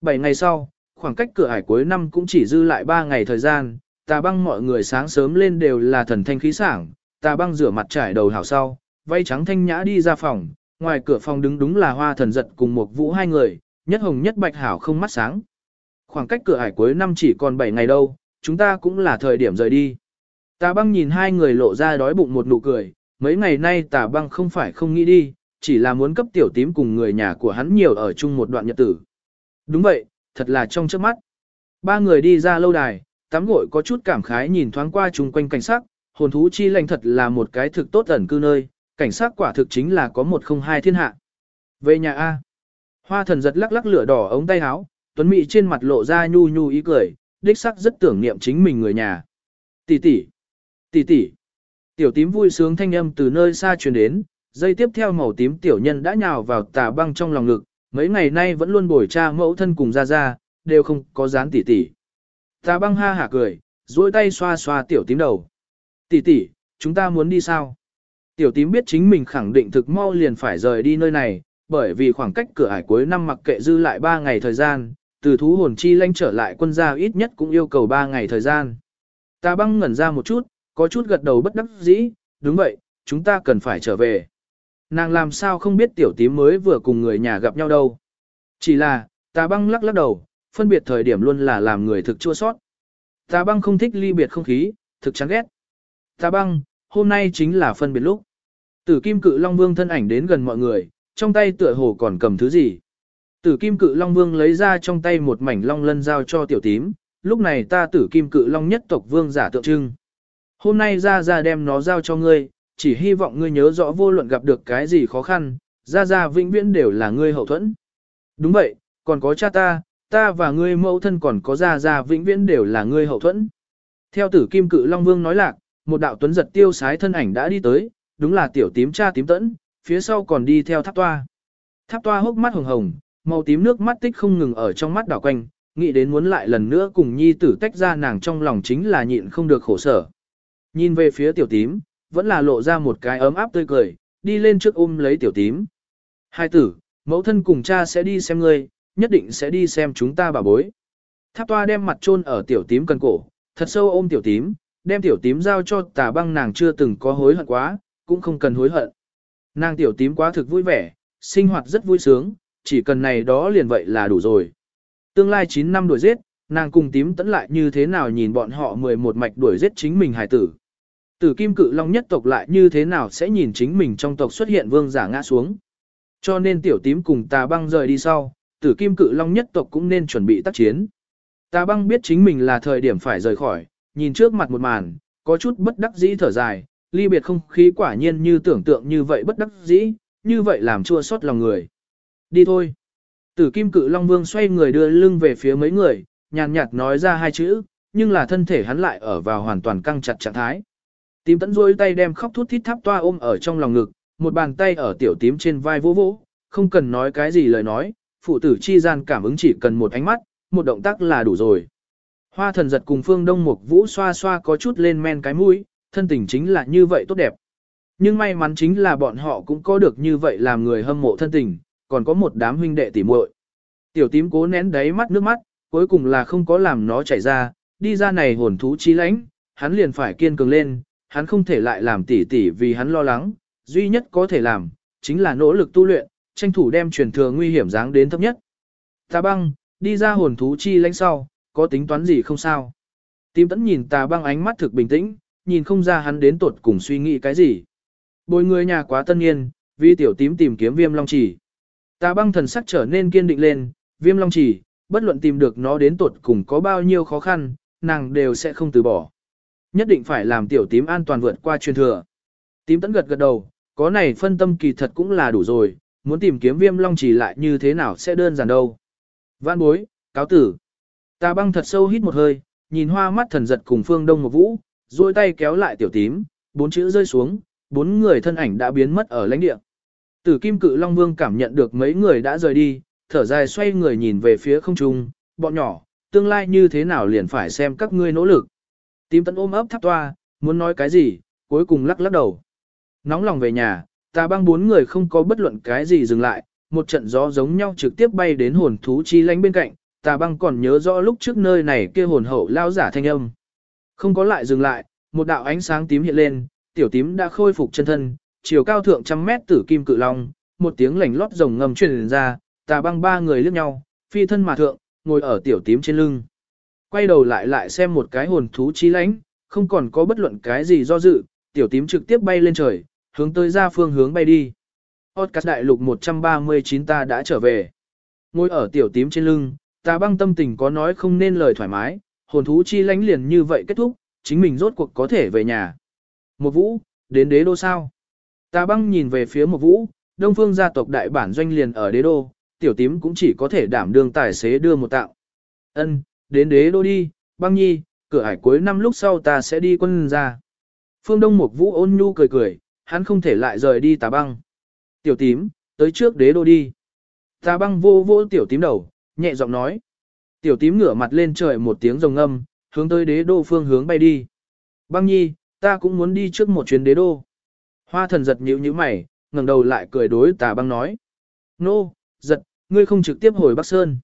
Bảy ngày sau, khoảng cách cửa hải cuối năm cũng chỉ dư lại ba ngày thời gian, tà băng mọi người sáng sớm lên đều là thần thanh khí sảng, tà băng rửa mặt trải đầu hảo sau, vây trắng thanh nhã đi ra phòng, ngoài cửa phòng đứng đúng là hoa thần giật cùng một vũ hai người, nhất hồng nhất bạch hảo không mắt sáng. Khoảng cách cửa hải cuối năm chỉ còn 7 ngày đâu, chúng ta cũng là thời điểm rời đi. Tà băng nhìn hai người lộ ra đói bụng một nụ cười, mấy ngày nay tà băng không phải không nghĩ đi, chỉ là muốn cấp tiểu tím cùng người nhà của hắn nhiều ở chung một đoạn nhật tử. Đúng vậy, thật là trong trước mắt. Ba người đi ra lâu đài, tắm gội có chút cảm khái nhìn thoáng qua chung quanh cảnh sắc, hồn thú chi lành thật là một cái thực tốt ẩn cư nơi, cảnh sắc quả thực chính là có một không hai thiên hạ. Về nhà A. Hoa thần giật lắc lắc lửa đỏ ống tay áo, tuấn mị trên mặt lộ ra nhu nhu ý cười, đích sắc rất tưởng niệm chính mình người nhà. Tỷ tỷ, tỷ tỷ. Tiểu tím vui sướng thanh âm từ nơi xa truyền đến, dây tiếp theo màu tím tiểu nhân đã nhào vào tà băng trong lòng ngực, mấy ngày nay vẫn luôn bồi cha mẫu thân cùng ra ra, đều không có dán tỷ tỷ. Ta băng ha hả cười, duỗi tay xoa xoa tiểu tím đầu. Tỷ tỷ, chúng ta muốn đi sao? Tiểu tím biết chính mình khẳng định thực mau liền phải rời đi nơi này, bởi vì khoảng cách cửa ải cuối năm mặc kệ dư lại 3 ngày thời gian, từ thú hồn chi lanh trở lại quân gia ít nhất cũng yêu cầu 3 ngày thời gian. Ta băng ngẩn ra một chút, có chút gật đầu bất đắc dĩ, đúng vậy, chúng ta cần phải trở về. Nàng làm sao không biết tiểu tím mới vừa cùng người nhà gặp nhau đâu. Chỉ là, ta băng lắc lắc đầu, phân biệt thời điểm luôn là làm người thực chua sót. Ta băng không thích ly biệt không khí, thực chán ghét. Ta băng, hôm nay chính là phân biệt lúc. Tử kim cự Long Vương thân ảnh đến gần mọi người, trong tay tựa hồ còn cầm thứ gì. Tử kim cự Long Vương lấy ra trong tay một mảnh long lân giao cho tiểu tím, lúc này ta tử kim cự Long nhất tộc vương giả tượng trưng. Hôm nay ra ra đem nó giao cho ngươi, chỉ hy vọng ngươi nhớ rõ vô luận gặp được cái gì khó khăn, ra ra vĩnh viễn đều là ngươi hậu thuẫn. Đúng vậy, còn có cha ta, ta và ngươi mẫu thân còn có ra ra vĩnh viễn đều là ngươi hậu thuẫn. Theo tử kim cự Long Vương nói lạc, một đạo tuấn giật tiêu sái thân ảnh đã đi tới, đúng là tiểu tím cha tím tẫn, phía sau còn đi theo tháp toa. Tháp toa hốc mắt hồng hồng, màu tím nước mắt tích không ngừng ở trong mắt đảo quanh, nghĩ đến muốn lại lần nữa cùng nhi tử tách ra nàng trong lòng chính là nhịn không được khổ sở. Nhìn về phía tiểu tím, vẫn là lộ ra một cái ấm áp tươi cười, đi lên trước ôm lấy tiểu tím. Hai tử, mẫu thân cùng cha sẽ đi xem ngươi, nhất định sẽ đi xem chúng ta bà bối. Tháp toa đem mặt chôn ở tiểu tím cần cổ, thật sâu ôm tiểu tím, đem tiểu tím giao cho tà băng nàng chưa từng có hối hận quá, cũng không cần hối hận. Nàng tiểu tím quá thực vui vẻ, sinh hoạt rất vui sướng, chỉ cần này đó liền vậy là đủ rồi. Tương lai 9 năm đuổi giết, nàng cùng tím tẫn lại như thế nào nhìn bọn họ 11 mạch đuổi giết chính mình Hải tử. Tử kim cự long nhất tộc lại như thế nào sẽ nhìn chính mình trong tộc xuất hiện vương giả ngã xuống. Cho nên tiểu tím cùng tà băng rời đi sau, tử kim cự long nhất tộc cũng nên chuẩn bị tác chiến. Tà băng biết chính mình là thời điểm phải rời khỏi, nhìn trước mặt một màn, có chút bất đắc dĩ thở dài, ly biệt không khí quả nhiên như tưởng tượng như vậy bất đắc dĩ, như vậy làm chua xót lòng người. Đi thôi. Tử kim cự Long Vương xoay người đưa lưng về phía mấy người, nhàn nhạt nói ra hai chữ, nhưng là thân thể hắn lại ở vào hoàn toàn căng chặt trạng thái. Tím tẫn rôi tay đem khóc thút thít tháp toa ôm ở trong lòng ngực, một bàn tay ở tiểu tím trên vai vỗ vỗ, không cần nói cái gì lời nói, phụ tử chi gian cảm ứng chỉ cần một ánh mắt, một động tác là đủ rồi. Hoa thần giật cùng phương đông mục vũ xoa xoa có chút lên men cái mũi, thân tình chính là như vậy tốt đẹp. Nhưng may mắn chính là bọn họ cũng có được như vậy làm người hâm mộ thân tình, còn có một đám huynh đệ tỉ muội. Tiểu tím cố nén đáy mắt nước mắt, cuối cùng là không có làm nó chảy ra, đi ra này hồn thú chí lãnh, hắn liền phải kiên cường lên, hắn không thể lại làm tỉ tỉ vì hắn lo lắng, duy nhất có thể làm, chính là nỗ lực tu luyện, tranh thủ đem truyền thừa nguy hiểm dáng đến thấp nhất. Ta băng, Đi ra hồn thú chi lãnh sau, có tính toán gì không sao. Tím tẫn nhìn tà băng ánh mắt thực bình tĩnh, nhìn không ra hắn đến tột cùng suy nghĩ cái gì. Bồi người nhà quá tân nhiên, vì tiểu tím tìm kiếm viêm long chỉ. Tà băng thần sắc trở nên kiên định lên, viêm long chỉ, bất luận tìm được nó đến tột cùng có bao nhiêu khó khăn, nàng đều sẽ không từ bỏ. Nhất định phải làm tiểu tím an toàn vượt qua truyền thừa. Tím tẫn gật gật đầu, có này phân tâm kỳ thật cũng là đủ rồi, muốn tìm kiếm viêm long chỉ lại như thế nào sẽ đơn giản đâu. Vãn bối, cáo tử. Tà băng thật sâu hít một hơi, nhìn hoa mắt thần giật cùng phương đông một vũ, duỗi tay kéo lại tiểu tím, bốn chữ rơi xuống, bốn người thân ảnh đã biến mất ở lãnh địa. Tử kim cự long vương cảm nhận được mấy người đã rời đi, thở dài xoay người nhìn về phía không trung, bọn nhỏ, tương lai như thế nào liền phải xem các ngươi nỗ lực. Tím tấn ôm ấp thắp toa, muốn nói cái gì, cuối cùng lắc lắc đầu. Nóng lòng về nhà, Tà băng bốn người không có bất luận cái gì dừng lại, một trận gió giống nhau trực tiếp bay đến hồn thú chi lánh bên cạnh, tà băng còn nhớ rõ lúc trước nơi này kia hồn hậu lao giả thanh âm. Không có lại dừng lại, một đạo ánh sáng tím hiện lên, tiểu tím đã khôi phục chân thân, chiều cao thượng trăm mét tử kim cự long, một tiếng lảnh lót rồng ngầm truyền ra, tà băng ba người liếc nhau, phi thân mà thượng, ngồi ở tiểu tím trên lưng. Quay đầu lại lại xem một cái hồn thú chi lãnh, không còn có bất luận cái gì do dự, tiểu tím trực tiếp bay lên trời, hướng tới ra phương hướng bay đi. Podcast đại lục 139 ta đã trở về. Ngồi ở tiểu tím trên lưng, ta băng tâm tình có nói không nên lời thoải mái, hồn thú chi lánh liền như vậy kết thúc, chính mình rốt cuộc có thể về nhà. Một vũ, đến đế đô sao? Ta băng nhìn về phía một vũ, đông phương gia tộc đại bản doanh liền ở đế đô, tiểu tím cũng chỉ có thể đảm đương tài xế đưa một tạo. Ân, đến đế đô đi, băng nhi, cửa hải cuối năm lúc sau ta sẽ đi quân ra. Phương Đông Mục Vũ ôn nhu cười cười, hắn không thể lại rời đi tà băng. Tiểu tím, tới trước đế đô đi. Tà băng vô vô tiểu tím đầu, nhẹ giọng nói. Tiểu tím ngửa mặt lên trời một tiếng rồng âm, hướng tới đế đô phương hướng bay đi. Băng nhi, ta cũng muốn đi trước một chuyến đế đô. Hoa thần giật nhíu nhíu mày, ngẩng đầu lại cười đối tà băng nói. Nô, giật, ngươi không trực tiếp hồi Bắc Sơn.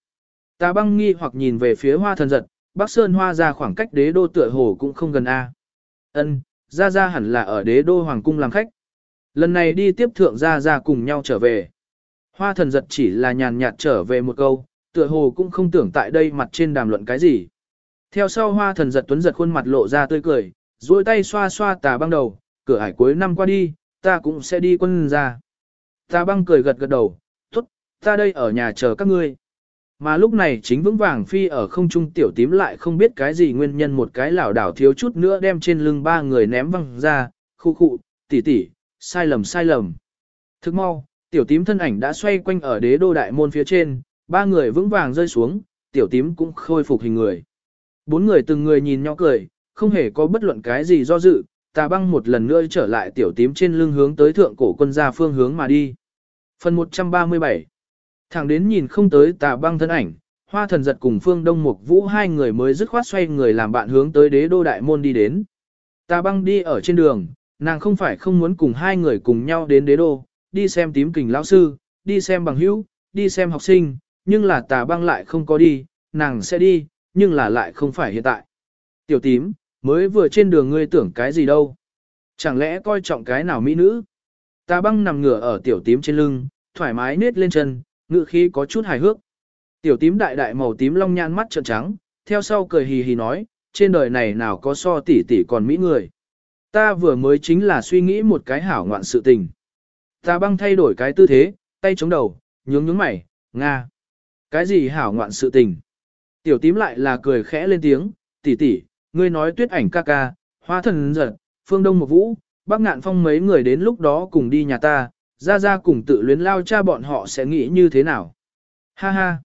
Tà băng nghi hoặc nhìn về phía hoa thần giật, Bắc Sơn hoa ra khoảng cách đế đô tựa hồ cũng không gần A. Ân, ra ra hẳn là ở đế đô hoàng cung làm khách. Lần này đi tiếp thượng ra ra cùng nhau trở về. Hoa thần giật chỉ là nhàn nhạt trở về một câu, tựa hồ cũng không tưởng tại đây mặt trên đàm luận cái gì. Theo sau hoa thần giật tuấn giật khuôn mặt lộ ra tươi cười, duỗi tay xoa xoa tà băng đầu, cửa hải cuối năm qua đi, ta cũng sẽ đi quân ra. Tà băng cười gật gật đầu, tốt, ta đây ở nhà chờ các ngươi. Mà lúc này chính vững vàng phi ở không trung tiểu tím lại không biết cái gì nguyên nhân một cái lảo đảo thiếu chút nữa đem trên lưng ba người ném văng ra, khu khụ, tỉ tỉ, sai lầm sai lầm. Thức mau, tiểu tím thân ảnh đã xoay quanh ở đế đô đại môn phía trên, ba người vững vàng rơi xuống, tiểu tím cũng khôi phục hình người. Bốn người từng người nhìn nhau cười, không hề có bất luận cái gì do dự, tà băng một lần nữa trở lại tiểu tím trên lưng hướng tới thượng cổ quân gia phương hướng mà đi. Phần 137 Thẳng đến nhìn không tới tà băng thân ảnh, hoa thần giật cùng phương đông mục vũ hai người mới dứt khoát xoay người làm bạn hướng tới đế đô đại môn đi đến. Tà băng đi ở trên đường, nàng không phải không muốn cùng hai người cùng nhau đến đế đô, đi xem tím kình lão sư, đi xem bằng hữu, đi xem học sinh, nhưng là tà băng lại không có đi, nàng sẽ đi, nhưng là lại không phải hiện tại. Tiểu tím, mới vừa trên đường ngươi tưởng cái gì đâu. Chẳng lẽ coi trọng cái nào mỹ nữ? Tà băng nằm ngửa ở tiểu tím trên lưng, thoải mái nết lên chân, ngự khí có chút hài hước. Tiểu tím đại đại màu tím long nhan mắt trợn trắng, theo sau cười hì hì nói, trên đời này nào có so tỷ tỷ còn mỹ người. Ta vừa mới chính là suy nghĩ một cái hảo ngoạn sự tình. Ta băng thay đổi cái tư thế, tay chống đầu, nhướng nhướng mày, nga. Cái gì hảo ngoạn sự tình? Tiểu tím lại là cười khẽ lên tiếng, tỷ tỷ, ngươi nói tuyết ảnh ca ca, hoa thần giật, phương đông một vũ, bác ngạn phong mấy người đến lúc đó cùng đi nhà ta, ra ra cùng tự luyến lao cha bọn họ sẽ nghĩ như thế nào. Ha ha,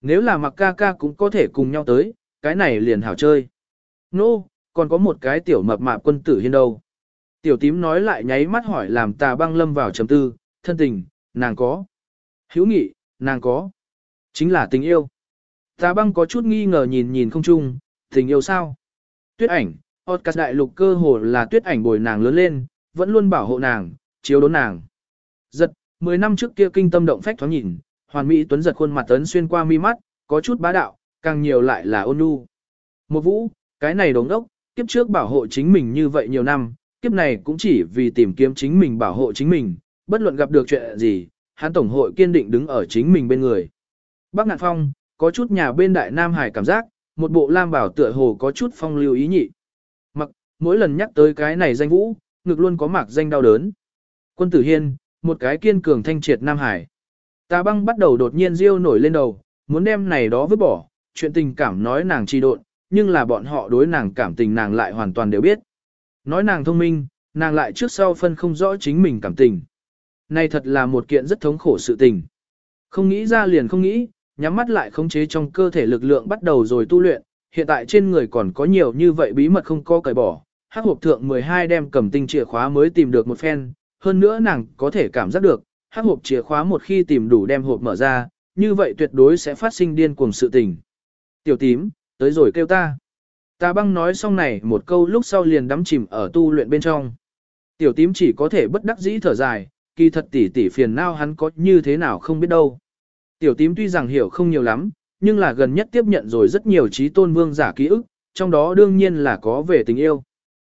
nếu là mặc ca ca cũng có thể cùng nhau tới, cái này liền hảo chơi. Nô, no, còn có một cái tiểu mập mạp quân tử hiên đâu. Tiểu tím nói lại nháy mắt hỏi làm tà băng lâm vào trầm tư, thân tình, nàng có. hữu nghị, nàng có. Chính là tình yêu. Tà băng có chút nghi ngờ nhìn nhìn không chung, tình yêu sao? Tuyết ảnh, podcast đại lục cơ hồ là tuyết ảnh bồi nàng lớn lên, vẫn luôn bảo hộ nàng, chiếu đốn nàng. Giật, 10 năm trước kia kinh tâm động phách thoáng nhìn, hoàn mỹ tuấn giật khuôn mặt tấn xuyên qua mi mắt, có chút bá đạo, càng nhiều lại là ôn nhu. Một vũ, cái này đống đốc, kiếp trước bảo hộ chính mình như vậy nhiều năm, kiếp này cũng chỉ vì tìm kiếm chính mình bảo hộ chính mình, bất luận gặp được chuyện gì, hắn tổng hội kiên định đứng ở chính mình bên người. Bác Ngạn Phong, có chút nhà bên đại Nam Hải cảm giác, một bộ lam bảo tựa hồ có chút phong lưu ý nhị. Mặc, mỗi lần nhắc tới cái này danh vũ, ngực luôn có mạc danh đau đớn. Quân tử hiên, một cái kiên cường thanh triệt Nam Hải. Tà băng bắt đầu đột nhiên riêu nổi lên đầu, muốn đem này đó vứt bỏ, chuyện tình cảm nói nàng trì độn, nhưng là bọn họ đối nàng cảm tình nàng lại hoàn toàn đều biết. Nói nàng thông minh, nàng lại trước sau phân không rõ chính mình cảm tình. Này thật là một kiện rất thống khổ sự tình. Không nghĩ ra liền không nghĩ, nhắm mắt lại khống chế trong cơ thể lực lượng bắt đầu rồi tu luyện, hiện tại trên người còn có nhiều như vậy bí mật không có cởi bỏ. Hắc hộp thượng 12 đem cầm tinh chìa khóa mới tìm được một phen, hơn nữa nàng có thể cảm giác được, hắc hộp chìa khóa một khi tìm đủ đem hộp mở ra, như vậy tuyệt đối sẽ phát sinh điên cuồng sự tình. Tiểu tím, tới rồi kêu ta. Ta băng nói xong này một câu lúc sau liền đắm chìm ở tu luyện bên trong. Tiểu tím chỉ có thể bất đắc dĩ thở dài, kỳ thật tỉ tỉ phiền nào hắn có như thế nào không biết đâu. Tiểu tím tuy rằng hiểu không nhiều lắm, nhưng là gần nhất tiếp nhận rồi rất nhiều trí tôn vương giả ký ức, trong đó đương nhiên là có về tình yêu.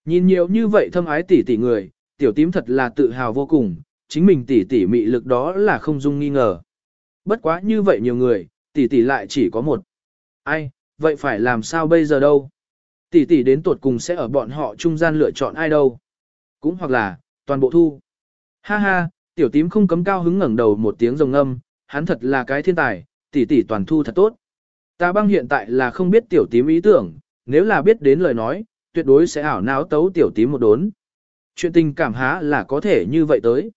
Nhìn nhiều như vậy thâm ái tỉ tỉ người, tiểu tím thật là tự hào vô cùng, chính mình tỉ tỉ mị lực đó là không dung nghi ngờ. Bất quá như vậy nhiều người, tỉ tỉ lại chỉ có một. Ai, vậy phải làm sao bây giờ đâu? Tỷ tỷ đến tuột cùng sẽ ở bọn họ trung gian lựa chọn ai đâu? Cũng hoặc là, toàn bộ thu. Ha ha, tiểu tím không cấm cao hứng ngẩng đầu một tiếng rồng âm, hắn thật là cái thiên tài, tỷ tỷ toàn thu thật tốt. Ta băng hiện tại là không biết tiểu tím ý tưởng, nếu là biết đến lời nói, tuyệt đối sẽ ảo não tấu tiểu tím một đốn. Chuyện tình cảm há là có thể như vậy tới.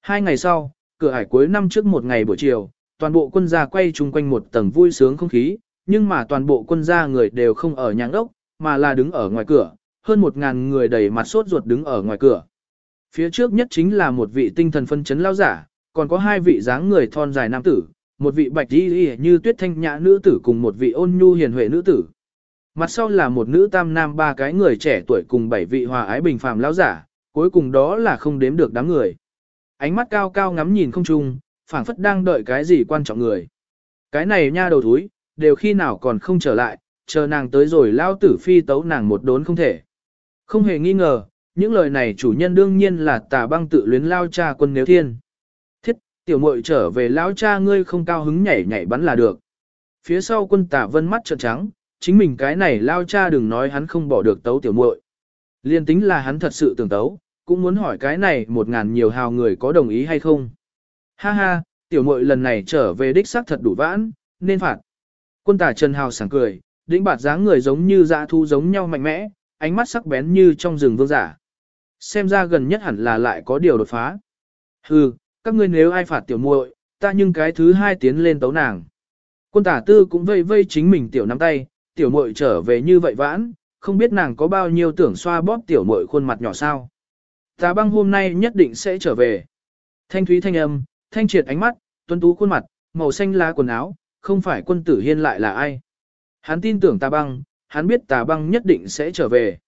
Hai ngày sau, cửa hải cuối năm trước một ngày buổi chiều, toàn bộ quân gia quay chung quanh một tầng vui sướng không khí, nhưng mà toàn bộ quân gia người đều không ở nhãng đốc, mà là đứng ở ngoài cửa, hơn một ngàn người đầy mặt sốt ruột đứng ở ngoài cửa. Phía trước nhất chính là một vị tinh thần phân chấn lao giả, còn có hai vị dáng người thon dài nam tử, một vị bạch y như tuyết thanh nhã nữ tử cùng một vị ôn nhu hiền huệ nữ tử. Mặt sau là một nữ tam nam ba cái người trẻ tuổi cùng bảy vị hòa ái bình phàm lão giả, cuối cùng đó là không đếm được đám người. Ánh mắt cao cao ngắm nhìn không trung, phảng phất đang đợi cái gì quan trọng người. Cái này nha đầu thúi, đều khi nào còn không trở lại, chờ nàng tới rồi lao tử phi tấu nàng một đốn không thể. Không hề nghi ngờ, những lời này chủ nhân đương nhiên là tà băng tự luyến lao cha quân nếu thiên. Thiết, tiểu muội trở về lao cha ngươi không cao hứng nhảy nhảy bắn là được. Phía sau quân tà vân mắt trợn trắng, chính mình cái này lao cha đừng nói hắn không bỏ được tấu tiểu muội. Liên tính là hắn thật sự tưởng tấu, cũng muốn hỏi cái này một ngàn nhiều hào người có đồng ý hay không. Ha ha, tiểu muội lần này trở về đích xác thật đủ vãn, nên phạt. Quân tả Trần Hào sảng cười, đĩnh bạt dáng người giống như dã thu giống nhau mạnh mẽ, ánh mắt sắc bén như trong rừng vương giả. Xem ra gần nhất hẳn là lại có điều đột phá. Hừ, các ngươi nếu ai phạt tiểu muội, ta nhưng cái thứ hai tiến lên tấu nàng. Quân tả tư cũng vây vây chính mình tiểu nắm tay, tiểu muội trở về như vậy vãn, không biết nàng có bao nhiêu tưởng xoa bóp tiểu muội khuôn mặt nhỏ sao. Tà băng hôm nay nhất định sẽ trở về. Thanh thúy thanh âm, thanh triệt ánh mắt, tuấn tú khuôn mặt, màu xanh lá quần áo, không phải quân tử hiên lại là ai. Hắn tin tưởng tà băng, hắn biết tà băng nhất định sẽ trở về.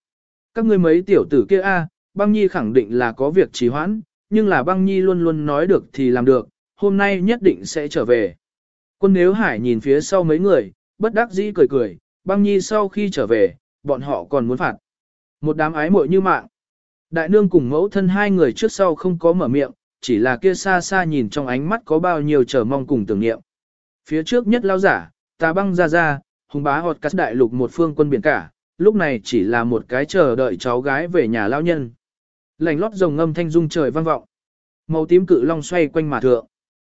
Các ngươi mấy tiểu tử kia a, băng nhi khẳng định là có việc trì hoãn, nhưng là băng nhi luôn luôn nói được thì làm được, hôm nay nhất định sẽ trở về. Quân nếu hải nhìn phía sau mấy người, bất đắc dĩ cười cười, băng nhi sau khi trở về, bọn họ còn muốn phạt. Một đám ái muội như mạng. Đại nương cùng mẫu thân hai người trước sau không có mở miệng, chỉ là kia xa xa nhìn trong ánh mắt có bao nhiêu chờ mong cùng tưởng niệm. Phía trước nhất lao giả, tà băng ra ra, hùng bá họt cắt đại lục một phương quân biển cả, lúc này chỉ là một cái chờ đợi cháu gái về nhà lao nhân. Lành lót rồng ngâm thanh dung trời vang vọng. Màu tím cự long xoay quanh mà thượng.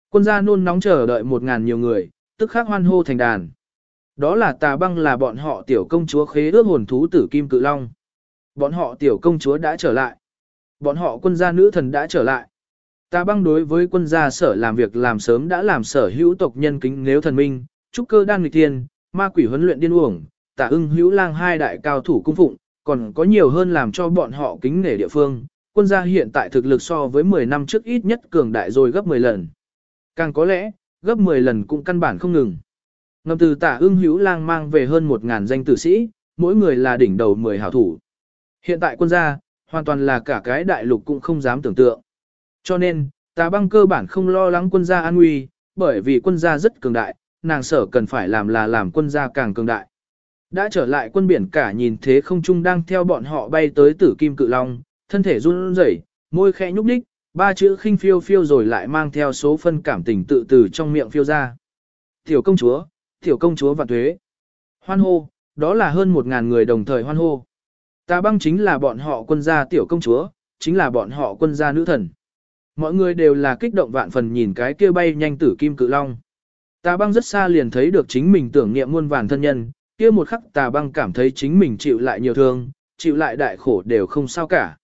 Quân gia nôn nóng chờ đợi một ngàn nhiều người, tức khắc hoan hô thành đàn. Đó là tà băng là bọn họ tiểu công chúa khế ước hồn thú tử kim cự long. Bọn họ tiểu công chúa đã trở lại. Bọn họ quân gia nữ thần đã trở lại. Ta băng đối với quân gia sở làm việc làm sớm đã làm sở hữu tộc nhân kính nếu thần minh, trúc cơ đan nghịch thiên, ma quỷ huấn luyện điên uổng, tả ưng hữu lang hai đại cao thủ cung phụng, còn có nhiều hơn làm cho bọn họ kính nể địa phương. Quân gia hiện tại thực lực so với 10 năm trước ít nhất cường đại rồi gấp 10 lần. Càng có lẽ, gấp 10 lần cũng căn bản không ngừng. Ngầm từ tả ưng hữu lang mang về hơn 1.000 danh tử sĩ, mỗi người là đỉnh đầu 10 hảo thủ. Hiện tại quân gia, hoàn toàn là cả cái đại lục cũng không dám tưởng tượng. Cho nên, tà băng cơ bản không lo lắng quân gia an nguy, bởi vì quân gia rất cường đại, nàng sở cần phải làm là làm quân gia càng cường đại. Đã trở lại quân biển cả nhìn thế không trung đang theo bọn họ bay tới tử kim cự long, thân thể run rẩy, môi khẽ nhúc nhích, ba chữ khinh phiêu phiêu rồi lại mang theo số phân cảm tình tự từ trong miệng phiêu ra. Tiểu công chúa, Tiểu công chúa và thuế, Hoan hô, đó là hơn một ngàn người đồng thời hoan hô. Ta băng chính là bọn họ quân gia tiểu công chúa, chính là bọn họ quân gia nữ thần. Mọi người đều là kích động vạn phần nhìn cái kia bay nhanh tử kim cự long. Tà băng rất xa liền thấy được chính mình tưởng niệm muôn vàn thân nhân, kia một khắc tà băng cảm thấy chính mình chịu lại nhiều thương, chịu lại đại khổ đều không sao cả.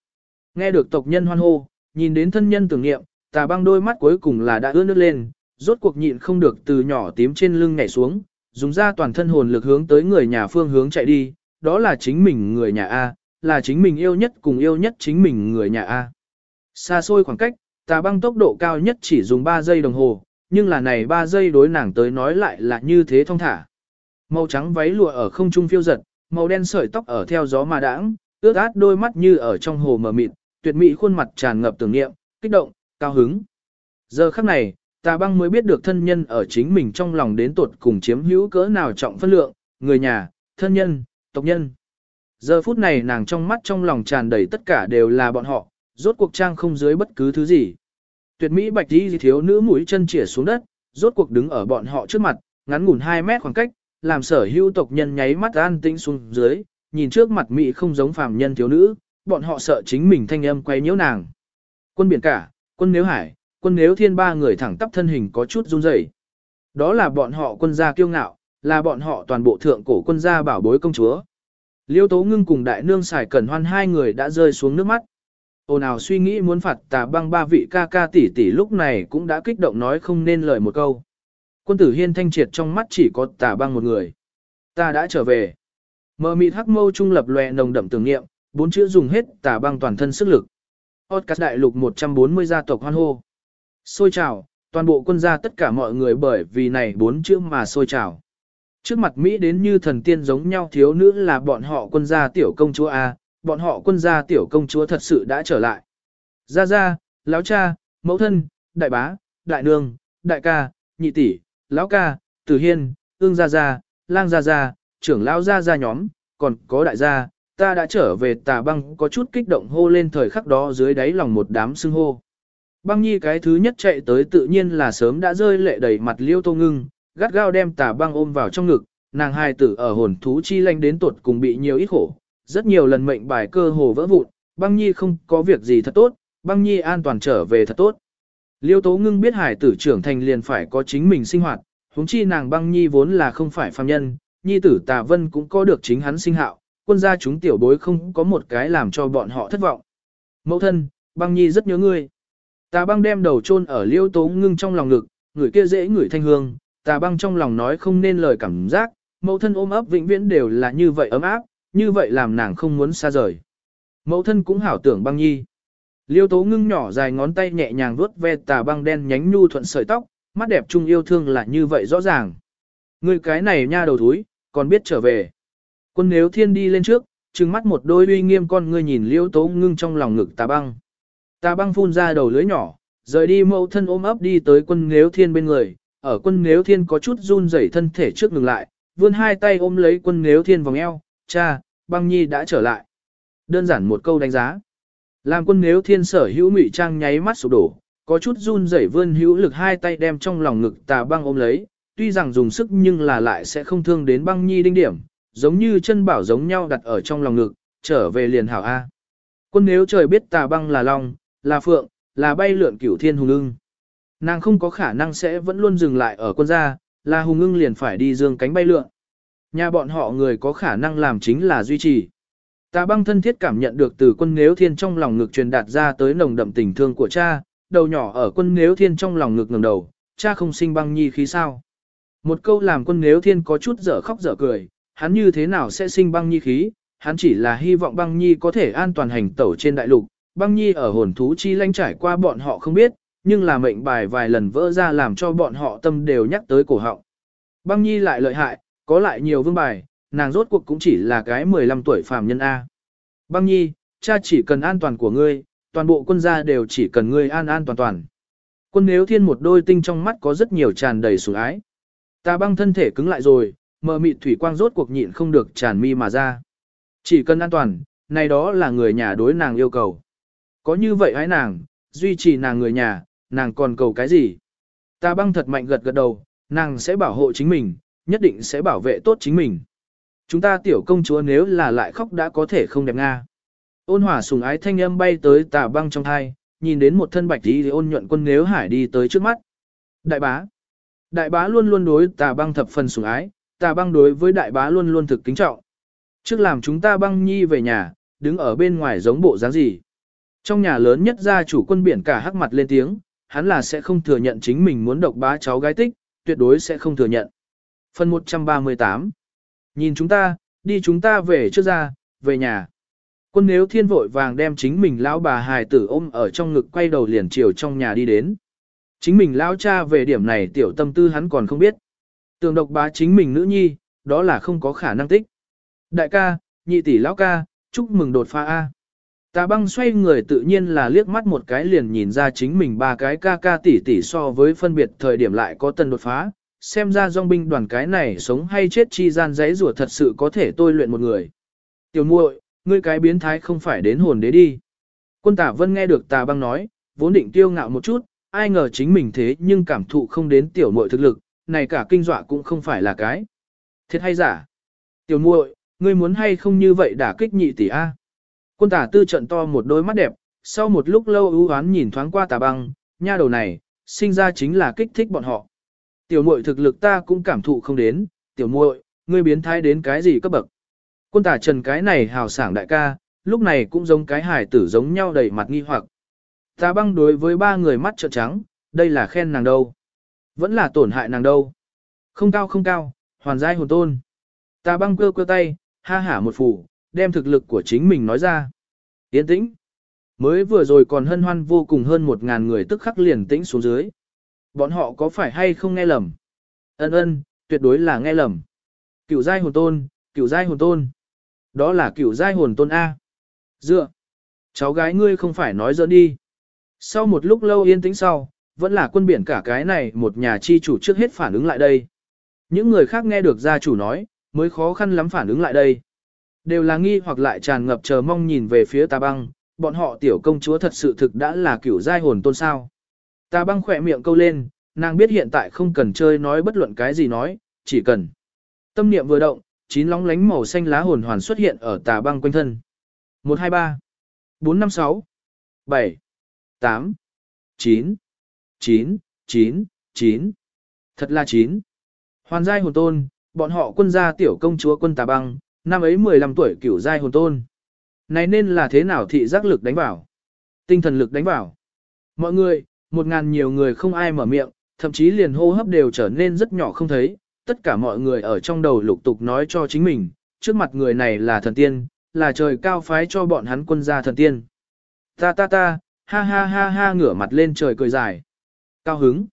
Nghe được tộc nhân hoan hô, nhìn đến thân nhân tưởng niệm, tà băng đôi mắt cuối cùng là đã ướt nước lên, rốt cuộc nhịn không được từ nhỏ tím trên lưng nhảy xuống, dùng ra toàn thân hồn lực hướng tới người nhà phương hướng chạy đi, đó là chính mình người nhà A, là chính mình yêu nhất cùng yêu nhất chính mình người nhà A. Xa xôi khoảng cách, tà băng tốc độ cao nhất chỉ dùng 3 giây đồng hồ, nhưng là này 3 giây đối nàng tới nói lại là như thế thông thả. Màu trắng váy lụa ở không trung phiêu giật, màu đen sợi tóc ở theo gió mà đãng, ướt át đôi mắt như ở trong hồ mờ mịt, tuyệt mỹ khuôn mặt tràn ngập tưởng niệm, kích động, cao hứng. Giờ khắc này, tà băng mới biết được thân nhân ở chính mình trong lòng đến tuột cùng chiếm hữu cỡ nào trọng phân lượng, người nhà, thân nhân, tộc nhân. Giờ phút này nàng trong mắt trong lòng tràn đầy tất cả đều là bọn họ, rốt cuộc trang không dưới bất cứ thứ gì. Tuyệt mỹ bạch đi thiếu nữ mũi chân chỉa xuống đất, rốt cuộc đứng ở bọn họ trước mặt, ngắn ngủn 2 mét khoảng cách, làm sở hữu tộc nhân nháy mắt an tĩnh xuống dưới, nhìn trước mặt mỹ không giống phàm nhân thiếu nữ, bọn họ sợ chính mình thanh âm quay nhiễu nàng. Quân biển cả, quân nếu hải, quân nếu thiên ba người thẳng tắp thân hình có chút run rẩy. Đó là bọn họ quân gia kiêu ngạo, là bọn họ toàn bộ thượng cổ quân gia bảo bối công chúa. Liêu Tố Ngưng cùng đại nương xài cẩn hoan hai người đã rơi xuống nước mắt. Ôn nào suy nghĩ muốn phạt tà băng ba vị ca ca tỷ tỷ lúc này cũng đã kích động nói không nên lời một câu. Quân tử hiên thanh triệt trong mắt chỉ có tà băng một người. Ta đã trở về. Mờ mịt hắc mâu trung lập lòe nồng đậm tưởng niệm, bốn chữ dùng hết tà băng toàn thân sức lực. Podcast đại lục 140 gia tộc hoan hô. Xôi trào, toàn bộ quân gia tất cả mọi người bởi vì này bốn chữ mà xôi trào. Trước mặt Mỹ đến như thần tiên giống nhau thiếu nữ là bọn họ quân gia tiểu công chúa A, bọn họ quân gia tiểu công chúa thật sự đã trở lại. Gia Gia, lão cha, mẫu thân, đại bá, đại nương, đại ca, nhị tỷ, lão ca, tử hiên, ương Gia Gia, lang Gia Gia, trưởng lão Gia Gia nhóm, còn có đại gia, ta đã trở về tà băng có chút kích động hô lên thời khắc đó dưới đáy lòng một đám xưng hô. Băng nhi cái thứ nhất chạy tới tự nhiên là sớm đã rơi lệ đầy mặt liêu tô ngưng, gắt gao đem tà băng ôm vào trong ngực, nàng hai tử ở hồn thú chi lanh đến tuột cùng bị nhiều ít khổ, rất nhiều lần mệnh bài cơ hồ vỡ vụn, băng nhi không có việc gì thật tốt, băng nhi an toàn trở về thật tốt. Liêu tố ngưng biết hải tử trưởng thành liền phải có chính mình sinh hoạt, huống chi nàng băng nhi vốn là không phải phàm nhân, nhi tử tà vân cũng có được chính hắn sinh hạo, quân gia chúng tiểu bối không có một cái làm cho bọn họ thất vọng. Mẫu thân, băng nhi rất nhớ ngươi. Tà băng đem đầu chôn ở liêu tố ngưng trong lòng ngực, người kia dễ ngửi thanh hương, tà băng trong lòng nói không nên lời cảm giác, mẫu thân ôm ấp vĩnh viễn đều là như vậy ấm áp, như vậy làm nàng không muốn xa rời. Mẫu thân cũng hảo tưởng băng nhi. Liêu tố ngưng nhỏ dài ngón tay nhẹ nhàng vuốt ve tà băng đen nhánh nhu thuận sợi tóc, mắt đẹp trung yêu thương là như vậy rõ ràng. Người cái này nha đầu thúi, còn biết trở về. Quân nếu thiên đi lên trước, trừng mắt một đôi uy nghiêm con ngươi nhìn liêu tố ngưng trong lòng ngực tà băng. Tà băng phun ra đầu lưới nhỏ, rời đi mẫu thân ôm ấp đi tới quân nếu thiên bên người, ở quân nếu thiên có chút run rẩy thân thể trước ngừng lại, vươn hai tay ôm lấy quân nếu thiên vòng eo, cha, băng nhi đã trở lại. Đơn giản một câu đánh giá. Làm quân nếu thiên sở hữu ngụy trang nháy mắt sụp đổ, có chút run rẩy vươn hữu lực hai tay đem trong lòng ngực tà băng ôm lấy, tuy rằng dùng sức nhưng là lại sẽ không thương đến băng nhi đinh điểm, giống như chân bảo giống nhau đặt ở trong lòng ngực, trở về liền hảo A. Quân nếu trời biết tà băng là long, là phượng, là bay lượn cửu thiên hùng ưng. Nàng không có khả năng sẽ vẫn luôn dừng lại ở quân gia, là hùng ưng liền phải đi dương cánh bay lượn. Nhà bọn họ người có khả năng làm chính là duy trì. Tà băng thân thiết cảm nhận được từ quân nếu thiên trong lòng ngực truyền đạt ra tới nồng đậm tình thương của cha, đầu nhỏ ở quân nếu thiên trong lòng ngực ngẩng đầu, cha không sinh băng nhi khí sao. Một câu làm quân nếu thiên có chút dở khóc dở cười, hắn như thế nào sẽ sinh băng nhi khí, hắn chỉ là hy vọng băng nhi có thể an toàn hành tẩu trên đại lục, băng nhi ở hồn thú chi lanh trải qua bọn họ không biết, nhưng là mệnh bài vài lần vỡ ra làm cho bọn họ tâm đều nhắc tới cổ họng. Băng nhi lại lợi hại, có lại nhiều vương bài, nàng rốt cuộc cũng chỉ là cái 15 tuổi phàm nhân A. Băng nhi, cha chỉ cần an toàn của ngươi, toàn bộ quân gia đều chỉ cần ngươi an an toàn toàn. Quân nếu thiên một đôi tinh trong mắt có rất nhiều tràn đầy sủng ái. Ta băng thân thể cứng lại rồi, mờ mịt thủy quang rốt cuộc nhịn không được tràn mi mà ra. Chỉ cần an toàn, này đó là người nhà đối nàng yêu cầu. Có như vậy hãy nàng, duy trì nàng người nhà, nàng còn cầu cái gì? Ta băng thật mạnh gật gật đầu, nàng sẽ bảo hộ chính mình, nhất định sẽ bảo vệ tốt chính mình. Chúng ta tiểu công chúa nếu là lại khóc đã có thể không đẹp nga. Ôn hòa sùng ái thanh âm bay tới tà băng trong thai, nhìn đến một thân bạch tí ôn nhuận quân nếu hải đi tới trước mắt. Đại bá. Đại bá luôn luôn đối tà băng thập phần sùng ái, tà băng đối với đại bá luôn luôn thực kính trọng. Trước làm chúng ta băng nhi về nhà, đứng ở bên ngoài giống bộ dáng gì. Trong nhà lớn nhất gia chủ quân biển cả hắc mặt lên tiếng, hắn là sẽ không thừa nhận chính mình muốn độc bá cháu gái tích, tuyệt đối sẽ không thừa nhận. Phần 138 Nhìn chúng ta, đi chúng ta về trước ra, về nhà. Quân nếu thiên vội vàng đem chính mình lão bà hài tử ôm ở trong ngực quay đầu liền chiều trong nhà đi đến. Chính mình lão cha về điểm này tiểu tâm tư hắn còn không biết. Tường độc bá chính mình nữ nhi, đó là không có khả năng tích. Đại ca, nhị tỷ lão ca, chúc mừng đột phá A. Tà băng xoay người tự nhiên là liếc mắt một cái liền nhìn ra chính mình ba cái ca ca tỷ tỷ so với phân biệt thời điểm lại có tần đột phá, xem ra dòng binh đoàn cái này sống hay chết chi gian giấy rùa thật sự có thể tôi luyện một người. Tiểu muội, ngươi cái biến thái không phải đến hồn đế đi. Quân tả vân nghe được tà băng nói, vốn định tiêu ngạo một chút, ai ngờ chính mình thế nhưng cảm thụ không đến tiểu muội thực lực, này cả kinh dọa cũng không phải là cái. Thiệt hay giả? Tiểu muội, ngươi muốn hay không như vậy đả kích nhị tỷ A. Quân tả tư trận to một đôi mắt đẹp, sau một lúc lâu ưu hoán nhìn thoáng qua tà băng, nha đầu này, sinh ra chính là kích thích bọn họ. Tiểu muội thực lực ta cũng cảm thụ không đến, tiểu muội, ngươi biến thái đến cái gì cấp bậc. Quân tả trần cái này hào sảng đại ca, lúc này cũng giống cái hải tử giống nhau đầy mặt nghi hoặc. Ta băng đối với ba người mắt trợn trắng, đây là khen nàng đâu. Vẫn là tổn hại nàng đâu. Không cao không cao, hoàn giai hồn tôn. Ta băng cơ cơ tay, ha hả một phủ, đem thực lực của chính mình nói ra. Yên tĩnh. Mới vừa rồi còn hân hoan vô cùng hơn một ngàn người tức khắc liền tĩnh xuống dưới. Bọn họ có phải hay không nghe lầm? Ân ân, tuyệt đối là nghe lầm. Cửu giai hồn tôn, cửu giai hồn tôn. Đó là cửu giai hồn tôn A. Dựa. Cháu gái ngươi không phải nói giỡn đi. Sau một lúc lâu yên tĩnh sau, vẫn là quân biển cả cái này một nhà chi chủ trước hết phản ứng lại đây. Những người khác nghe được gia chủ nói, mới khó khăn lắm phản ứng lại đây. Đều là nghi hoặc lại tràn ngập chờ mong nhìn về phía tà băng, bọn họ tiểu công chúa thật sự thực đã là kiểu giai hồn tôn sao. Ta băng khỏe miệng câu lên, nàng biết hiện tại không cần chơi nói bất luận cái gì nói, chỉ cần. Tâm niệm vừa động, chín lóng lánh màu xanh lá hồn hoàn xuất hiện ở tà băng quanh thân. 1, 2, 3, 4, 5, 6, 7, 8, 9, 9, 9, 9. Thật là 9. Hoàn giai hồn tôn, bọn họ quân gia tiểu công chúa quân tà băng, năm ấy 15 tuổi cửu giai hồn tôn. Này nên là thế nào thị giác lực đánh vào? Tinh thần lực đánh vào. Mọi người, một ngàn nhiều người không ai mở miệng, thậm chí liền hô hấp đều trở nên rất nhỏ không thấy. Tất cả mọi người ở trong đầu lục tục nói cho chính mình, trước mặt người này là thần tiên, là trời cao phái cho bọn hắn quân gia thần tiên. Ta ta ta, ha ha ha ha ngửa mặt lên trời cười dài. Cao hứng,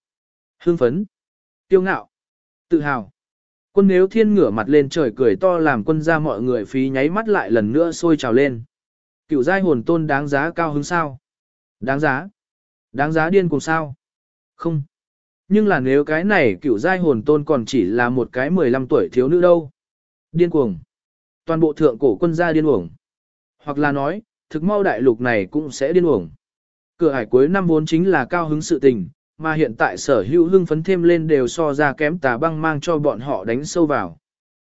hưng phấn, tiêu ngạo, tự hào. Quân nếu thiên ngửa mặt lên trời cười to làm quân gia mọi người phí nháy mắt lại lần nữa sôi trào lên. Cựu giai hồn tôn đáng giá cao hứng sao? Đáng giá? Đáng giá điên cùng sao? Không. Nhưng là nếu cái này cựu giai hồn tôn còn chỉ là một cái 15 tuổi thiếu nữ đâu. Điên cuồng. Toàn bộ thượng cổ quân gia điên cuồng. Hoặc là nói, thực mau đại lục này cũng sẽ điên cuồng. Cửa hải cuối năm vốn chính là cao hứng sự tình, mà hiện tại sở hữu hưng phấn thêm lên đều so ra kém tà băng mang cho bọn họ đánh sâu vào.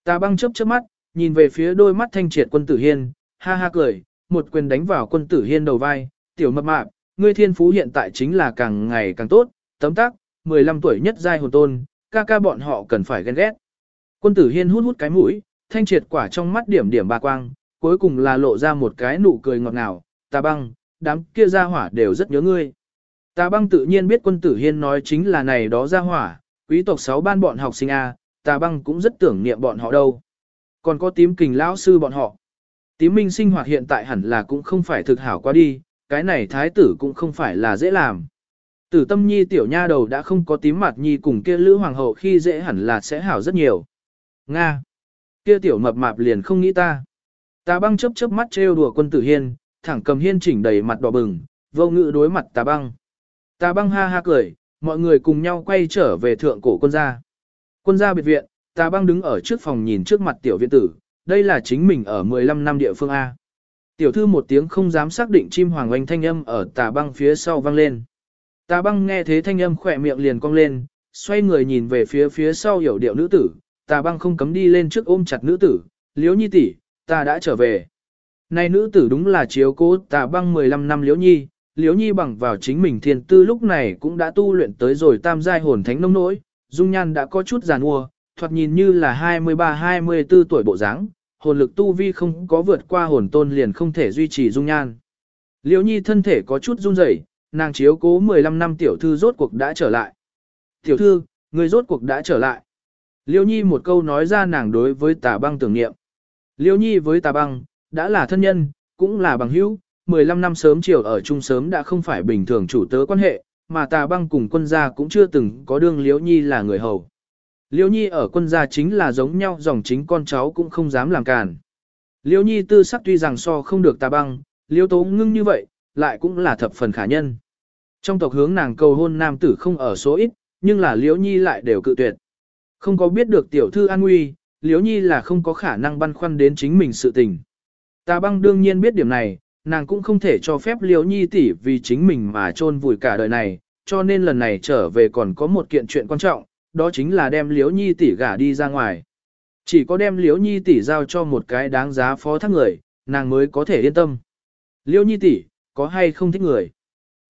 Tà băng chớp chớp mắt, nhìn về phía đôi mắt thanh triệt quân tử hiên, ha ha cười, một quyền đánh vào quân tử hiên đầu vai, tiểu mập mạp, ngươi thiên phú hiện tại chính là càng ngày càng tốt, tấm tắc, 15 tuổi nhất giai hồn tôn, ca ca bọn họ cần phải ghen ghét. Quân tử hiên hút hút cái mũi, thanh triệt quả trong mắt điểm điểm ba quang, cuối cùng là lộ ra một cái nụ cười ngọt ngào, Ta băng, đám kia ra hỏa đều rất nhớ ngươi. Tà băng tự nhiên biết quân tử hiên nói chính là này đó ra hỏa, quý tộc sáu ban bọn học sinh A, tà băng cũng rất tưởng niệm bọn họ đâu. Còn có tím kình lão sư bọn họ. Tím minh sinh hoạt hiện tại hẳn là cũng không phải thực hảo quá đi, cái này thái tử cũng không phải là dễ làm. Tử tâm nhi tiểu nha đầu đã không có tím mặt nhi cùng kia lữ hoàng hậu khi dễ hẳn là sẽ hảo rất nhiều. Nga. Kia tiểu mập mạp liền không nghĩ ta. Tà băng chớp chớp mắt trêu đùa quân tử hiên, thẳng cầm hiên chỉnh đầy mặt đỏ bừng, vô ngự đối mặt tà băng. Tà băng ha ha cười, mọi người cùng nhau quay trở về thượng cổ quân gia. Quân gia biệt viện, tà băng đứng ở trước phòng nhìn trước mặt tiểu viện tử, đây là chính mình ở 15 năm địa phương A. Tiểu thư một tiếng không dám xác định chim hoàng oanh thanh âm ở tà băng phía sau vang lên. Tà băng nghe thế thanh âm khỏe miệng liền cong lên, xoay người nhìn về phía phía sau hiểu điệu nữ tử, tà băng không cấm đi lên trước ôm chặt nữ tử, liễu nhi tỷ, ta đã trở về. Này nữ tử đúng là chiếu cố tà băng 15 năm liễu nhi, liễu nhi bằng vào chính mình thiên tư lúc này cũng đã tu luyện tới rồi tam giai hồn thánh nông nỗi, dung nhan đã có chút giàn ua, thoạt nhìn như là 23-24 tuổi bộ dáng, hồn lực tu vi không có vượt qua hồn tôn liền không thể duy trì dung nhan. Liễu nhi thân thể có chút run rẩy, nàng chiếu cố 15 năm tiểu thư rốt cuộc đã trở lại. Tiểu thư, người rốt cuộc đã trở lại. Liễu nhi một câu nói ra nàng đối với tà băng tưởng niệm. Liễu nhi với tà băng, đã là thân nhân, cũng là bằng hữu, 15 năm sớm chiều ở chung sớm đã không phải bình thường chủ tớ quan hệ, mà tà băng cùng quân gia cũng chưa từng có đương liễu nhi là người hầu. Liễu nhi ở quân gia chính là giống nhau dòng chính con cháu cũng không dám làm càn. Liễu nhi tư sắc tuy rằng so không được tà băng, liễu tố ngưng như vậy, lại cũng là thập phần khả nhân. Trong tộc hướng nàng cầu hôn nam tử không ở số ít, nhưng là liễu nhi lại đều cự tuyệt. Không có biết được tiểu thư an nguy, liễu nhi là không có khả năng băn khoăn đến chính mình sự tình. Tà băng đương nhiên biết điểm này, nàng cũng không thể cho phép liễu nhi tỷ vì chính mình mà chôn vùi cả đời này, cho nên lần này trở về còn có một kiện chuyện quan trọng, đó chính là đem liễu nhi tỷ gả đi ra ngoài. Chỉ có đem liễu nhi tỷ giao cho một cái đáng giá phó thác người, nàng mới có thể yên tâm. Liễu nhi tỷ, có hay không thích người?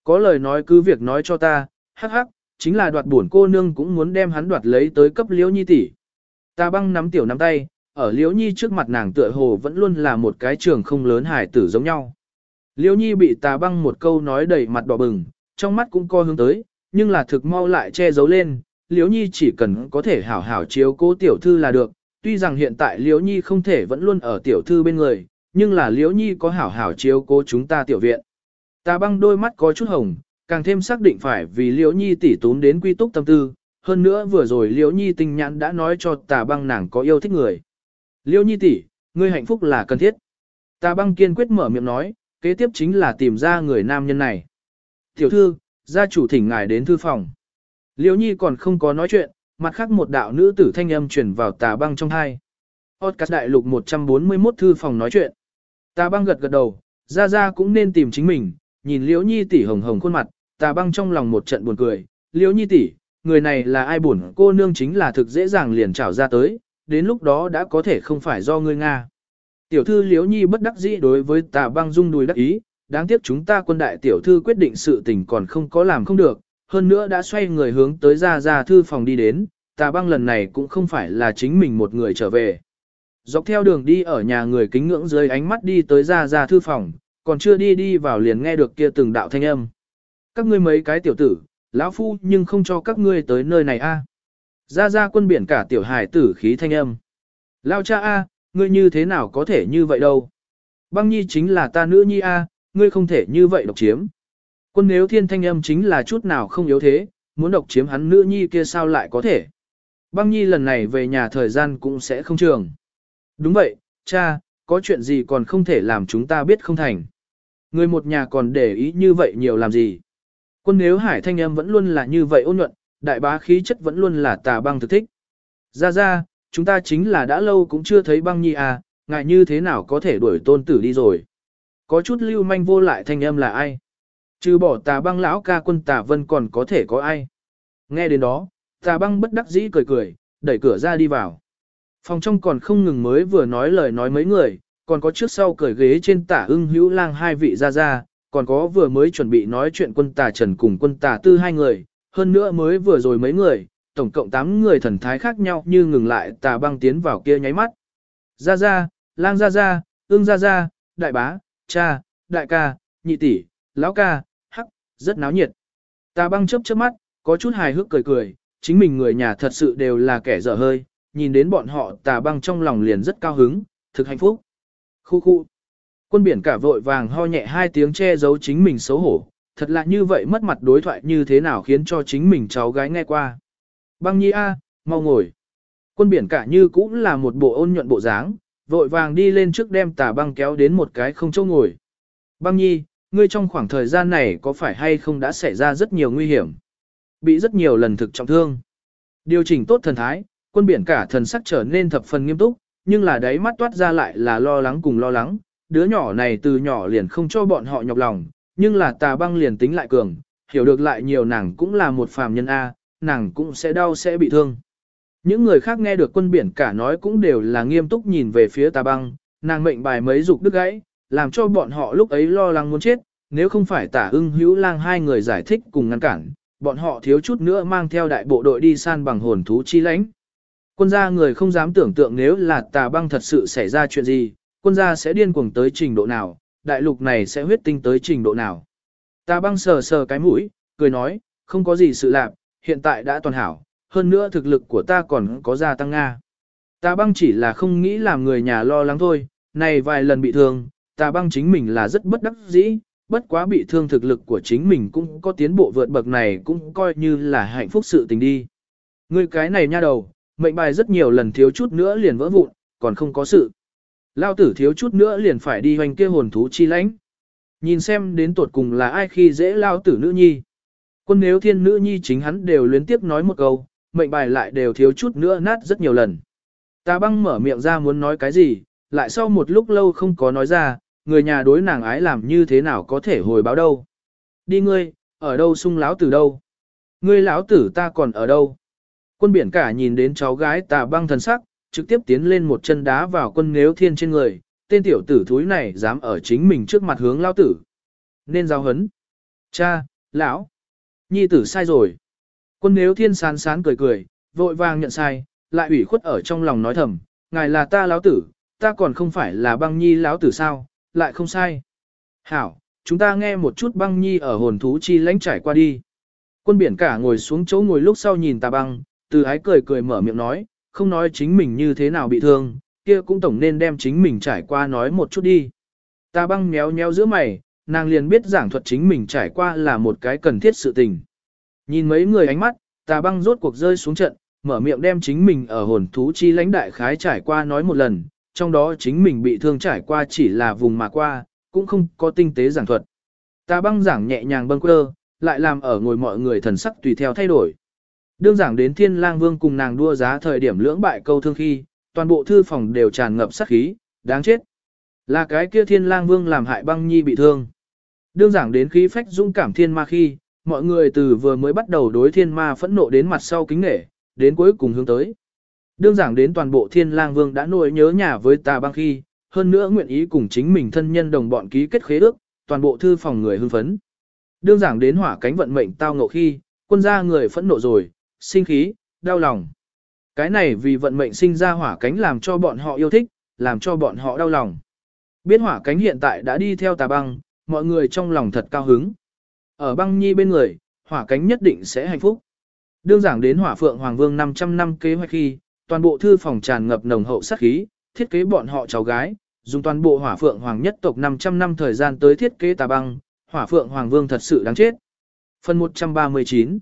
Có lời nói cứ việc nói cho ta, hắc hắc, chính là đoạt buồn cô nương cũng muốn đem hắn đoạt lấy tới cấp liễu nhi tỷ. Ta băng nắm tiểu nắm tay, ở liễu nhi trước mặt nàng tựa hồ vẫn luôn là một cái trường không lớn hải tử giống nhau. Liễu nhi bị ta băng một câu nói đầy mặt đỏ bừng, trong mắt cũng co hướng tới, nhưng là thực mau lại che giấu lên, liễu nhi chỉ cần có thể hảo hảo chiếu cố tiểu thư là được, tuy rằng hiện tại liễu nhi không thể vẫn luôn ở tiểu thư bên người, nhưng là liễu nhi có hảo hảo chiếu cố chúng ta tiểu viện. Ta băng đôi mắt có chút hồng, càng thêm xác định phải vì liễu nhi tỉ tún đến quy túc tâm tư, hơn nữa vừa rồi liễu nhi tinh nhãn đã nói cho tà băng nàng có yêu thích người. Liễu nhi tỷ, ngươi hạnh phúc là cần thiết. Tà băng kiên quyết mở miệng nói, kế tiếp chính là tìm ra người nam nhân này. Tiểu thư, gia chủ thỉnh ngài đến thư phòng. Liễu nhi còn không có nói chuyện, mặt khác một đạo nữ tử thanh âm truyền vào tà băng trong hai. Podcast đại lục 141 thư phòng nói chuyện. Tà băng gật gật đầu, ra ra cũng nên tìm chính mình, nhìn liễu nhi tỷ hồng hồng khuôn mặt, tà băng trong lòng một trận buồn cười. Liễu nhi tỷ, người này là ai buồn cô nương chính là thực dễ dàng liền trảo ra tới, đến lúc đó đã có thể không phải do ngươi Nga. Tiểu thư liễu nhi bất đắc dĩ đối với tà băng dung đùi đắc ý, đáng tiếc chúng ta quân đại tiểu thư quyết định sự tình còn không có làm không được, hơn nữa đã xoay người hướng tới ra ra thư phòng đi đến, tà băng lần này cũng không phải là chính mình một người trở về. Dọc theo đường đi ở nhà người kính ngưỡng dưới ánh mắt đi tới ra ra thư phòng, còn chưa đi đi vào liền nghe được kia từng đạo thanh âm. Các ngươi mấy cái tiểu tử, lão phu nhưng không cho các ngươi tới nơi này a. Ra ra quân biển cả tiểu hài tử khí thanh âm. Lao cha a, ngươi như thế nào có thể như vậy đâu. Băng nhi chính là ta nữ nhi a, ngươi không thể như vậy độc chiếm. Quân nếu thiên thanh âm chính là chút nào không yếu thế, muốn độc chiếm hắn nữ nhi kia sao lại có thể. Băng nhi lần này về nhà thời gian cũng sẽ không trường. Đúng vậy, cha, có chuyện gì còn không thể làm chúng ta biết không thành. Người một nhà còn để ý như vậy nhiều làm gì. Quân nếu hải thanh âm vẫn luôn là như vậy ôn nhuận, đại bá khí chất vẫn luôn là tà băng thực thích. Ra ra, chúng ta chính là đã lâu cũng chưa thấy băng nhi à, ngại như thế nào có thể đuổi tôn tử đi rồi. Có chút lưu manh vô lại thanh âm là ai? Trừ bỏ tà băng lão ca quân tà vân còn có thể có ai? Nghe đến đó, tà băng bất đắc dĩ cười cười, đẩy cửa ra đi vào. Phòng trong còn không ngừng mới vừa nói lời nói mấy người, còn có trước sau cởi ghế trên tả ưng hữu lang hai vị ra ra, còn có vừa mới chuẩn bị nói chuyện quân tà trần cùng quân tà tư hai người, hơn nữa mới vừa rồi mấy người, tổng cộng 8 người thần thái khác nhau như ngừng lại tà băng tiến vào kia nháy mắt. Ra ra, lang ra ra, ương ra ra, đại bá, cha, đại ca, nhị tỷ, lão ca, rất náo nhiệt. Tà băng chớp chớp mắt, có chút hài hước cười cười, chính mình người nhà thật sự đều là kẻ dở hơi, nhìn đến bọn họ tà băng trong lòng liền rất cao hứng, thực hạnh phúc. Khu khu. Quân biển cả vội vàng ho nhẹ hai tiếng che giấu chính mình xấu hổ, thật là như vậy mất mặt đối thoại như thế nào khiến cho chính mình cháu gái nghe qua. Băng nhi a, mau ngồi. Quân biển cả như cũng là một bộ ôn nhuận bộ dáng, vội vàng đi lên trước đem tà băng kéo đến một cái không chỗ ngồi. Băng nhi, ngươi trong khoảng thời gian này có phải hay không đã xảy ra rất nhiều nguy hiểm? Bị rất nhiều lần thực trọng thương. Điều chỉnh tốt thần thái, quân biển cả thần sắc trở nên thập phần nghiêm túc, nhưng là đáy mắt toát ra lại là lo lắng cùng lo lắng. Đứa nhỏ này từ nhỏ liền không cho bọn họ nhọc lòng, nhưng là tà băng liền tính lại cường, hiểu được lại nhiều nàng cũng là một phàm nhân A, nàng cũng sẽ đau sẽ bị thương. Những người khác nghe được quân biển cả nói cũng đều là nghiêm túc nhìn về phía tà băng, nàng mệnh bài mấy dục đứt gãy, làm cho bọn họ lúc ấy lo lắng muốn chết, nếu không phải tả ưng hữu lang hai người giải thích cùng ngăn cản, bọn họ thiếu chút nữa mang theo đại bộ đội đi san bằng hồn thú chi lãnh. Quân gia người không dám tưởng tượng nếu là tà băng thật sự xảy ra chuyện gì, quân gia sẽ điên cuồng tới trình độ nào, đại lục này sẽ huyết tinh tới trình độ nào. Tà băng sờ sờ cái mũi, cười nói, không có gì sự lạc, hiện tại đã toàn hảo, hơn nữa thực lực của ta còn có gia tăng Nga. Tà băng chỉ là không nghĩ làm người nhà lo lắng thôi, này vài lần bị thương, tà băng chính mình là rất bất đắc dĩ, bất quá bị thương thực lực của chính mình cũng có tiến bộ vượt bậc này cũng coi như là hạnh phúc sự tình đi. Người cái này nha đầu, mệnh bài rất nhiều lần thiếu chút nữa liền vỡ vụn, còn không có sự. Lao tử thiếu chút nữa liền phải đi hoành kia hồn thú chi lãnh. Nhìn xem đến tuột cùng là ai khi dễ lao tử nữ nhi. Quân nếu thiên nữ nhi chính hắn đều luyến tiếp nói một câu, mệnh bài lại đều thiếu chút nữa nát rất nhiều lần. Ta băng mở miệng ra muốn nói cái gì, lại sau một lúc lâu không có nói ra, người nhà đối nàng ái làm như thế nào có thể hồi báo đâu. Đi ngươi, ở đâu sung láo tử đâu? Ngươi lão tử ta còn ở đâu? Quân biển cả nhìn đến cháu gái tà băng thần sắc, trực tiếp tiến lên một chân đá vào quân nếu thiên trên người, tên tiểu tử thúi này dám ở chính mình trước mặt hướng lao tử. Nên giao hấn. Cha, lão, nhi tử sai rồi. Quân nếu thiên sán sán cười cười, vội vàng nhận sai, lại ủy khuất ở trong lòng nói thầm, ngài là ta lão tử, ta còn không phải là băng nhi lão tử sao, lại không sai. Hảo, chúng ta nghe một chút băng nhi ở hồn thú chi lãnh trải qua đi. Quân biển cả ngồi xuống chỗ ngồi lúc sau nhìn tà băng, từ ái cười cười mở miệng nói, không nói chính mình như thế nào bị thương, kia cũng tổng nên đem chính mình trải qua nói một chút đi. Tà băng méo méo giữa mày, nàng liền biết giảng thuật chính mình trải qua là một cái cần thiết sự tình. Nhìn mấy người ánh mắt, tà băng rốt cuộc rơi xuống trận, mở miệng đem chính mình ở hồn thú chi lãnh đại khái trải qua nói một lần, trong đó chính mình bị thương trải qua chỉ là vùng mà qua, cũng không có tinh tế giảng thuật. ta băng giảng nhẹ nhàng bâng quơ, lại làm ở ngồi mọi người thần sắc tùy theo thay đổi. Đương giảng đến thiên lang vương cùng nàng đua giá thời điểm lưỡng bại câu thương khi, toàn bộ thư phòng đều tràn ngập sát khí, đáng chết. Là cái kia thiên lang vương làm hại băng nhi bị thương. Đương giảng đến khí phách dũng cảm thiên ma khi, mọi người từ vừa mới bắt đầu đối thiên ma phẫn nộ đến mặt sau kính nể, đến cuối cùng hướng tới. Đương giảng đến toàn bộ thiên lang vương đã nỗi nhớ nhà với tà băng khi, hơn nữa nguyện ý cùng chính mình thân nhân đồng bọn ký kết khế ước, toàn bộ thư phòng người hưng phấn. Đương giảng đến hỏa cánh vận mệnh tao ngộ khi, quân gia người phẫn nộ rồi, sinh khí, đau lòng. Cái này vì vận mệnh sinh ra hỏa cánh làm cho bọn họ yêu thích, làm cho bọn họ đau lòng. Biết hỏa cánh hiện tại đã đi theo tà băng, mọi người trong lòng thật cao hứng. Ở băng nhi bên người, hỏa cánh nhất định sẽ hạnh phúc. Đương giảng đến hỏa phượng hoàng vương 500 năm kế hoạch khi, toàn bộ thư phòng tràn ngập nồng hậu sát khí, thiết kế bọn họ cháu gái, dùng toàn bộ hỏa phượng hoàng nhất tộc 500 năm thời gian tới thiết kế tà băng, hỏa phượng hoàng vương thật sự đáng chết. Phần 139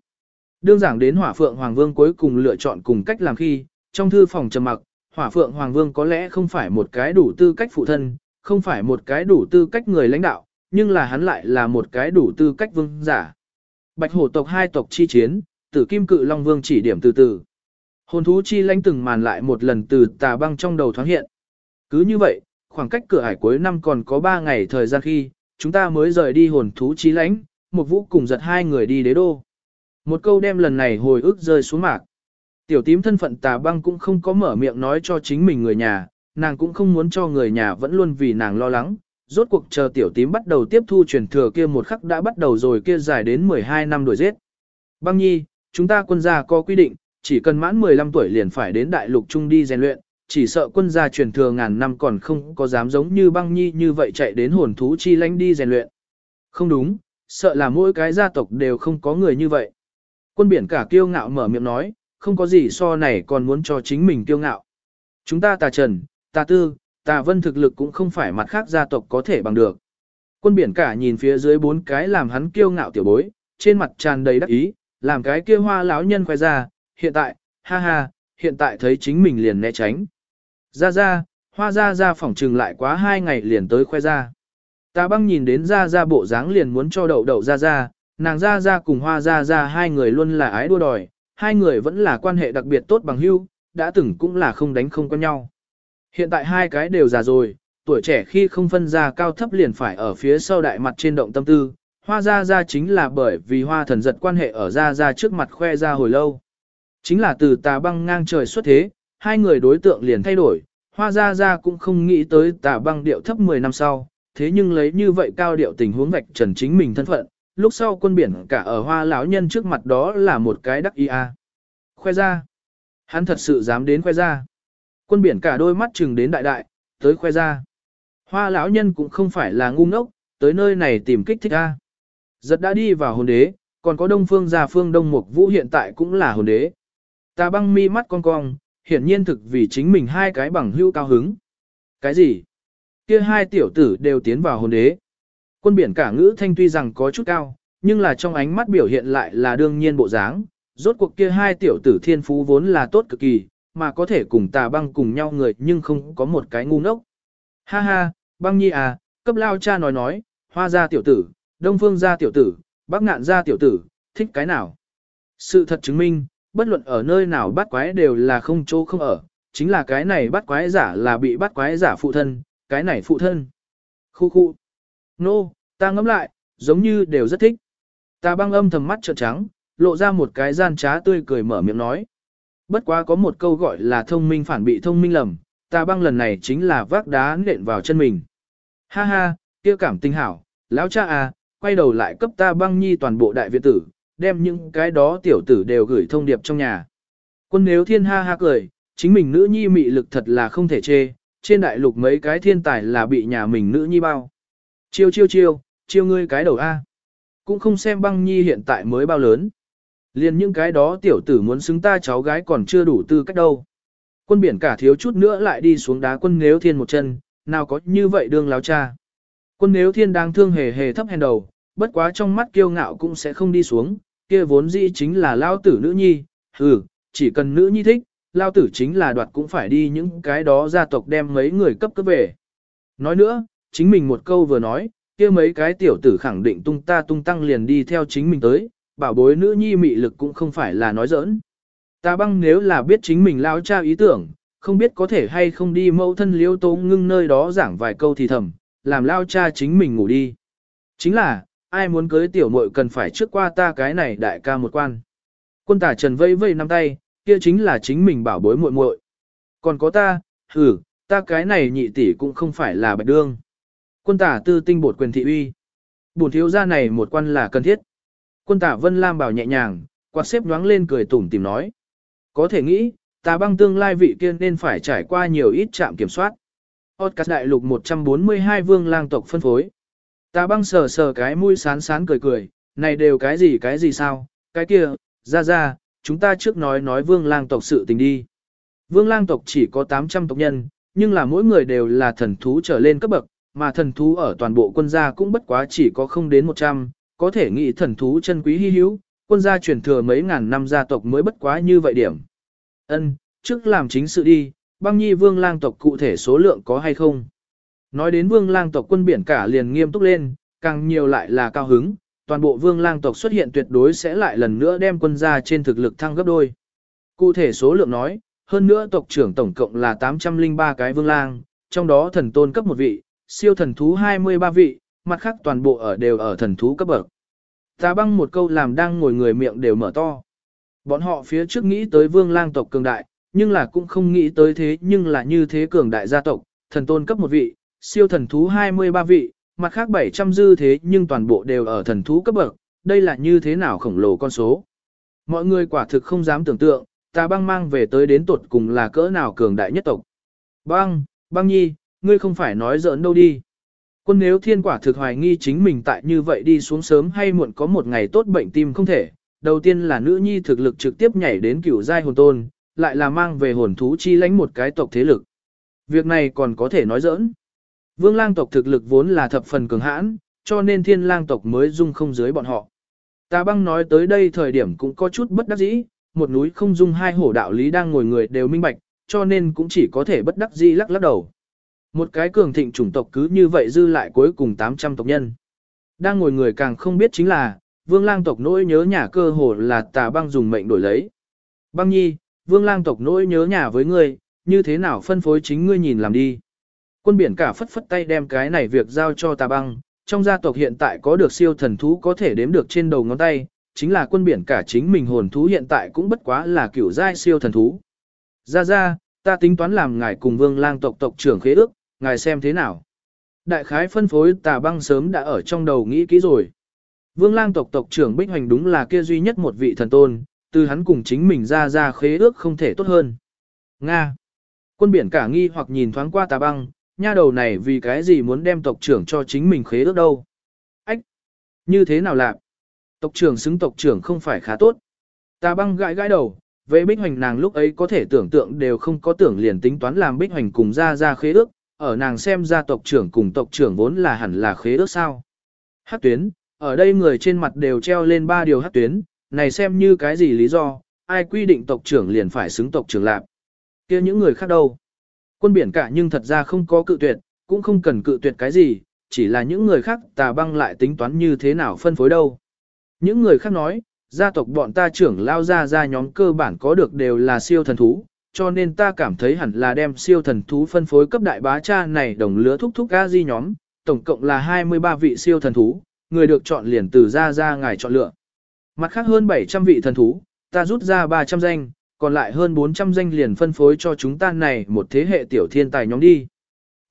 Đương giảng đến hỏa phượng hoàng vương cuối cùng lựa chọn cùng cách làm khi, trong thư phòng trầm mặc, hỏa phượng hoàng vương có lẽ không phải một cái đủ tư cách phụ thân, không phải một cái đủ tư cách người lãnh đạo, nhưng là hắn lại là một cái đủ tư cách vương giả. Bạch hổ tộc hai tộc chi chiến, tử kim cự long vương chỉ điểm từ từ. Hồn thú chi lãnh từng màn lại một lần từ tà băng trong đầu thoáng hiện. Cứ như vậy, khoảng cách cửa hải cuối năm còn có 3 ngày thời gian khi, chúng ta mới rời đi hồn thú chi lãnh, một vũ cùng giật hai người đi đế đô. Một câu đem lần này hồi ức rơi xuống mạc. Tiểu tím thân phận tà băng cũng không có mở miệng nói cho chính mình người nhà, nàng cũng không muốn cho người nhà vẫn luôn vì nàng lo lắng. Rốt cuộc chờ tiểu tím bắt đầu tiếp thu truyền thừa kia một khắc đã bắt đầu rồi kia dài đến 12 năm đuổi giết. Băng nhi, chúng ta quân gia có quy định, chỉ cần mãn 15 tuổi liền phải đến đại lục trung đi rèn luyện, chỉ sợ quân gia truyền thừa ngàn năm còn không có dám giống như băng nhi như vậy chạy đến hồn thú chi lãnh đi rèn luyện. Không đúng, sợ là mỗi cái gia tộc đều không có người như vậy. Quân biển cả kiêu ngạo mở miệng nói, không có gì so này còn muốn cho chính mình kiêu ngạo. Chúng ta tà trần, tà tư, tà vân thực lực cũng không phải mặt khác gia tộc có thể bằng được. Quân biển cả nhìn phía dưới bốn cái làm hắn kiêu ngạo tiểu bối, trên mặt tràn đầy đắc ý, làm cái kia hoa lão nhân khoe ra, hiện tại, ha ha, hiện tại thấy chính mình liền né tránh. Ra ra, hoa ra ra phỏng trừng lại quá hai ngày liền tới khoe ra. ta băng nhìn đến ra ra bộ dáng liền muốn cho đậu đậu ra ra, nàng ra ra cùng hoa ra ra hai người luôn là ái đua đòi, hai người vẫn là quan hệ đặc biệt tốt bằng hữu, đã từng cũng là không đánh không có nhau. Hiện tại hai cái đều già rồi, tuổi trẻ khi không phân ra cao thấp liền phải ở phía sau đại mặt trên động tâm tư, hoa ra ra chính là bởi vì hoa thần giật quan hệ ở ra ra trước mặt khoe ra hồi lâu. Chính là từ tà băng ngang trời xuất thế, hai người đối tượng liền thay đổi, hoa ra ra cũng không nghĩ tới tà băng điệu thấp 10 năm sau, thế nhưng lấy như vậy cao điệu tình huống vạch trần chính mình thân phận, lúc sau quân biển cả ở hoa lão nhân trước mặt đó là một cái đắc ia. Khoe ra. Hắn thật sự dám đến khoe ra. Quân biển cả đôi mắt chừng đến đại đại, tới khoe ra. Hoa lão nhân cũng không phải là ngu ngốc, tới nơi này tìm kích thích a. Giật đã đi vào hồn đế, còn có đông phương gia phương đông mục vũ hiện tại cũng là hồn đế. Ta băng mi mắt con cong, hiển nhiên thực vì chính mình hai cái bằng hữu cao hứng. Cái gì? Kia hai tiểu tử đều tiến vào hồn đế. Quân biển cả ngữ thanh tuy rằng có chút cao, nhưng là trong ánh mắt biểu hiện lại là đương nhiên bộ dáng. Rốt cuộc kia hai tiểu tử thiên phú vốn là tốt cực kỳ, mà có thể cùng tà băng cùng nhau người nhưng không có một cái ngu ngốc. Ha ha, băng nhi à, cấp lao cha nói nói, hoa gia tiểu tử, đông phương gia tiểu tử, bắc ngạn gia tiểu tử, thích cái nào. Sự thật chứng minh, bất luận ở nơi nào bắt quái đều là không chỗ không ở, chính là cái này bắt quái giả là bị bắt quái giả phụ thân, cái này phụ thân. Khu khu. Nô, no, ta ngẫm lại, giống như đều rất thích. Ta băng âm thầm mắt trợn trắng, lộ ra một cái gian trá tươi cười mở miệng nói. Bất quá có một câu gọi là thông minh phản bị thông minh lầm, ta băng lần này chính là vác đá nện vào chân mình. Ha ha, kia cảm tình hảo, lão cha à, quay đầu lại cấp ta băng nhi toàn bộ đại viện tử, đem những cái đó tiểu tử đều gửi thông điệp trong nhà. Quân nếu thiên ha ha cười, chính mình nữ nhi mị lực thật là không thể chê, trên đại lục mấy cái thiên tài là bị nhà mình nữ nhi bao. Chiêu chiêu chiêu, chiêu ngươi cái đầu A. Cũng không xem băng nhi hiện tại mới bao lớn. Liền những cái đó tiểu tử muốn xứng ta cháu gái còn chưa đủ tư cách đâu. Quân biển cả thiếu chút nữa lại đi xuống đá quân nếu thiên một chân, nào có như vậy đương láo cha. Quân nếu thiên đang thương hề hề thấp hèn đầu, bất quá trong mắt kiêu ngạo cũng sẽ không đi xuống, kia vốn dĩ chính là lao tử nữ nhi, ừ, chỉ cần nữ nhi thích, lao tử chính là đoạt cũng phải đi những cái đó gia tộc đem mấy người cấp cấp về. Nói nữa, chính mình một câu vừa nói, kia mấy cái tiểu tử khẳng định tung ta tung tăng liền đi theo chính mình tới, bảo bối nữ nhi mị lực cũng không phải là nói giỡn. Ta băng nếu là biết chính mình lao cha ý tưởng, không biết có thể hay không đi mẫu thân liêu tố ngưng nơi đó giảng vài câu thì thầm, làm lao cha chính mình ngủ đi. Chính là, ai muốn cưới tiểu muội cần phải trước qua ta cái này đại ca một quan. Quân tả trần vây vây năm tay, kia chính là chính mình bảo bối muội muội. Còn có ta, ừ, ta cái này nhị tỷ cũng không phải là bạch đương. Quân tả tư tinh bột quyền thị uy. Bổn thiếu gia này một quan là cần thiết. Quân tả Vân Lam bảo nhẹ nhàng, quạt xếp nhoáng lên cười tủm tìm nói. Có thể nghĩ, ta băng tương lai vị kia nên phải trải qua nhiều ít trạm kiểm soát. Otcas đại lục 142 vương lang tộc phân phối. Ta băng sờ sờ cái mũi sán sán cười cười, này đều cái gì cái gì sao, cái kia, ra ra, chúng ta trước nói nói vương lang tộc sự tình đi. Vương lang tộc chỉ có 800 tộc nhân, nhưng là mỗi người đều là thần thú trở lên cấp bậc, mà thần thú ở toàn bộ quân gia cũng bất quá chỉ có không đến 100, có thể nghĩ thần thú chân quý hy hữu, quân gia truyền thừa mấy ngàn năm gia tộc mới bất quá như vậy điểm. Ân, trước làm chính sự đi, băng nhi vương lang tộc cụ thể số lượng có hay không? Nói đến vương lang tộc quân biển cả liền nghiêm túc lên, càng nhiều lại là cao hứng, toàn bộ vương lang tộc xuất hiện tuyệt đối sẽ lại lần nữa đem quân ra trên thực lực thăng gấp đôi. Cụ thể số lượng nói, hơn nữa tộc trưởng tổng cộng là 803 cái vương lang, trong đó thần tôn cấp một vị, siêu thần thú 23 vị, mặt khác toàn bộ ở đều ở thần thú cấp bậc. Ta băng một câu làm đang ngồi người miệng đều mở to. Bọn họ phía trước nghĩ tới vương lang tộc cường đại, nhưng là cũng không nghĩ tới thế nhưng là như thế cường đại gia tộc, thần tôn cấp một vị, siêu thần thú 23 vị, mặt khác 700 dư thế nhưng toàn bộ đều ở thần thú cấp bậc, đây là như thế nào khổng lồ con số. Mọi người quả thực không dám tưởng tượng, ta băng mang về tới đến tột cùng là cỡ nào cường đại nhất tộc. Băng, băng nhi, ngươi không phải nói giỡn đâu đi. Quân nếu thiên quả thực hoài nghi chính mình tại như vậy đi xuống sớm hay muộn có một ngày tốt bệnh tim không thể. Đầu tiên là nữ nhi thực lực trực tiếp nhảy đến cửu giai hồn tôn, lại là mang về hồn thú chi lãnh một cái tộc thế lực. Việc này còn có thể nói giỡn. Vương lang tộc thực lực vốn là thập phần cường hãn, cho nên thiên lang tộc mới dung không dưới bọn họ. Tà băng nói tới đây thời điểm cũng có chút bất đắc dĩ, một núi không dung hai hổ đạo lý đang ngồi người đều minh bạch, cho nên cũng chỉ có thể bất đắc dĩ lắc lắc đầu. Một cái cường thịnh chủng tộc cứ như vậy dư lại cuối cùng 800 tộc nhân. Đang ngồi người càng không biết chính là, vương lang tộc nỗi nhớ nhà cơ hồ là tà băng dùng mệnh đổi lấy. Băng nhi, vương lang tộc nỗi nhớ nhà với ngươi, như thế nào phân phối chính ngươi nhìn làm đi. Quân biển cả phất phất tay đem cái này việc giao cho tà băng, trong gia tộc hiện tại có được siêu thần thú có thể đếm được trên đầu ngón tay, chính là quân biển cả chính mình hồn thú hiện tại cũng bất quá là kiểu giai siêu thần thú. Ra ra, ta tính toán làm ngài cùng vương lang tộc tộc trưởng khế ước, ngài xem thế nào. Đại khái phân phối tà băng sớm đã ở trong đầu nghĩ kỹ rồi. Vương lang tộc tộc trưởng Bích Hoành đúng là kia duy nhất một vị thần tôn, từ hắn cùng chính mình ra ra khế ước không thể tốt hơn. Nga. Quân biển cả nghi hoặc nhìn thoáng qua tà băng, nha đầu này vì cái gì muốn đem tộc trưởng cho chính mình khế ước đâu. Ách. Như thế nào lạc? Tộc trưởng xứng tộc trưởng không phải khá tốt. Ta băng gãi gãi đầu, về bích hoành nàng lúc ấy có thể tưởng tượng đều không có tưởng liền tính toán làm bích hoành cùng ra ra khế ước, ở nàng xem ra tộc trưởng cùng tộc trưởng vốn là hẳn là khế ước sao. Hát tuyến, ở đây người trên mặt đều treo lên ba điều hát tuyến, này xem như cái gì lý do, ai quy định tộc trưởng liền phải xứng tộc trưởng lạp. kia những người khác đâu. Quân biển cả nhưng thật ra không có cự tuyệt, cũng không cần cự tuyệt cái gì, chỉ là những người khác tà băng lại tính toán như thế nào phân phối đâu. Những người khác nói, gia tộc bọn ta trưởng lao ra ra nhóm cơ bản có được đều là siêu thần thú, cho nên ta cảm thấy hẳn là đem siêu thần thú phân phối cấp đại bá cha này đồng lứa thúc thúc ga di nhóm, tổng cộng là 23 vị siêu thần thú, người được chọn liền từ ra ra ngài chọn lựa. Mặt khác hơn 700 vị thần thú, ta rút ra 300 danh, còn lại hơn 400 danh liền phân phối cho chúng ta này một thế hệ tiểu thiên tài nhóm đi.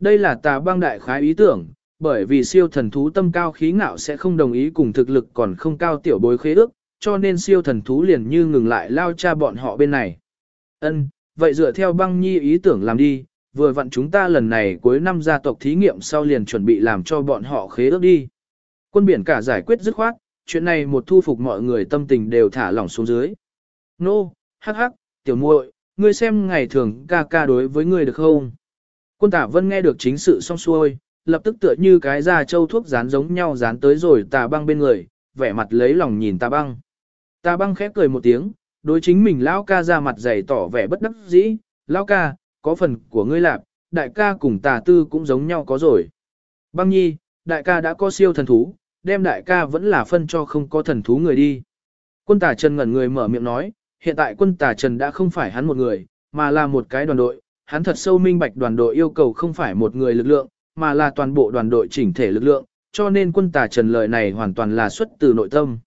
Đây là tà băng đại khái ý tưởng, bởi vì siêu thần thú tâm cao khí ngạo sẽ không đồng ý cùng thực lực còn không cao tiểu bối khế ước, cho nên siêu thần thú liền như ngừng lại lao cha bọn họ bên này. Ân, vậy dựa theo băng nhi ý tưởng làm đi, vừa vặn chúng ta lần này cuối năm gia tộc thí nghiệm sau liền chuẩn bị làm cho bọn họ khế ước đi. Quân biển cả giải quyết dứt khoát, chuyện này một thu phục mọi người tâm tình đều thả lỏng xuống dưới. Nô, hắc hắc, tiểu muội, ngươi xem ngày thường ca ca đối với ngươi được không? Quân tả vân nghe được chính sự xong xuôi, lập tức tựa như cái da châu thuốc dán giống nhau dán tới rồi tà băng bên người, vẻ mặt lấy lòng nhìn tà băng. Tà băng khép cười một tiếng, đối chính mình lão ca ra mặt dày tỏ vẻ bất đắc dĩ, lão ca, có phần của ngươi lạp, đại ca cùng tà tư cũng giống nhau có rồi. Băng nhi, đại ca đã có siêu thần thú, đem đại ca vẫn là phân cho không có thần thú người đi. Quân Tả chân ngẩn người mở miệng nói, hiện tại quân tà Trần đã không phải hắn một người, mà là một cái đoàn đội, hắn thật sâu minh bạch đoàn đội yêu cầu không phải một người lực lượng, mà là toàn bộ đoàn đội chỉnh thể lực lượng, cho nên quân tà Trần lời này hoàn toàn là xuất từ nội tâm.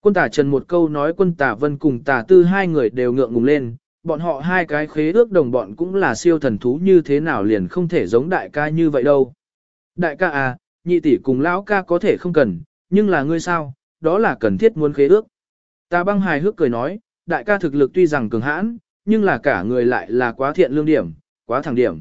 Quân tà Trần một câu nói quân tà Vân cùng tà Tư hai người đều ngượng ngùng lên, bọn họ hai cái khế ước đồng bọn cũng là siêu thần thú như thế nào liền không thể giống đại ca như vậy đâu. Đại ca à, nhị tỷ cùng lão ca có thể không cần, nhưng là ngươi sao, đó là cần thiết muốn khế ước. Tà băng hài hước cười nói, đại ca thực lực tuy rằng cường hãn, nhưng là cả người lại là quá thiện lương điểm, quá thẳng điểm.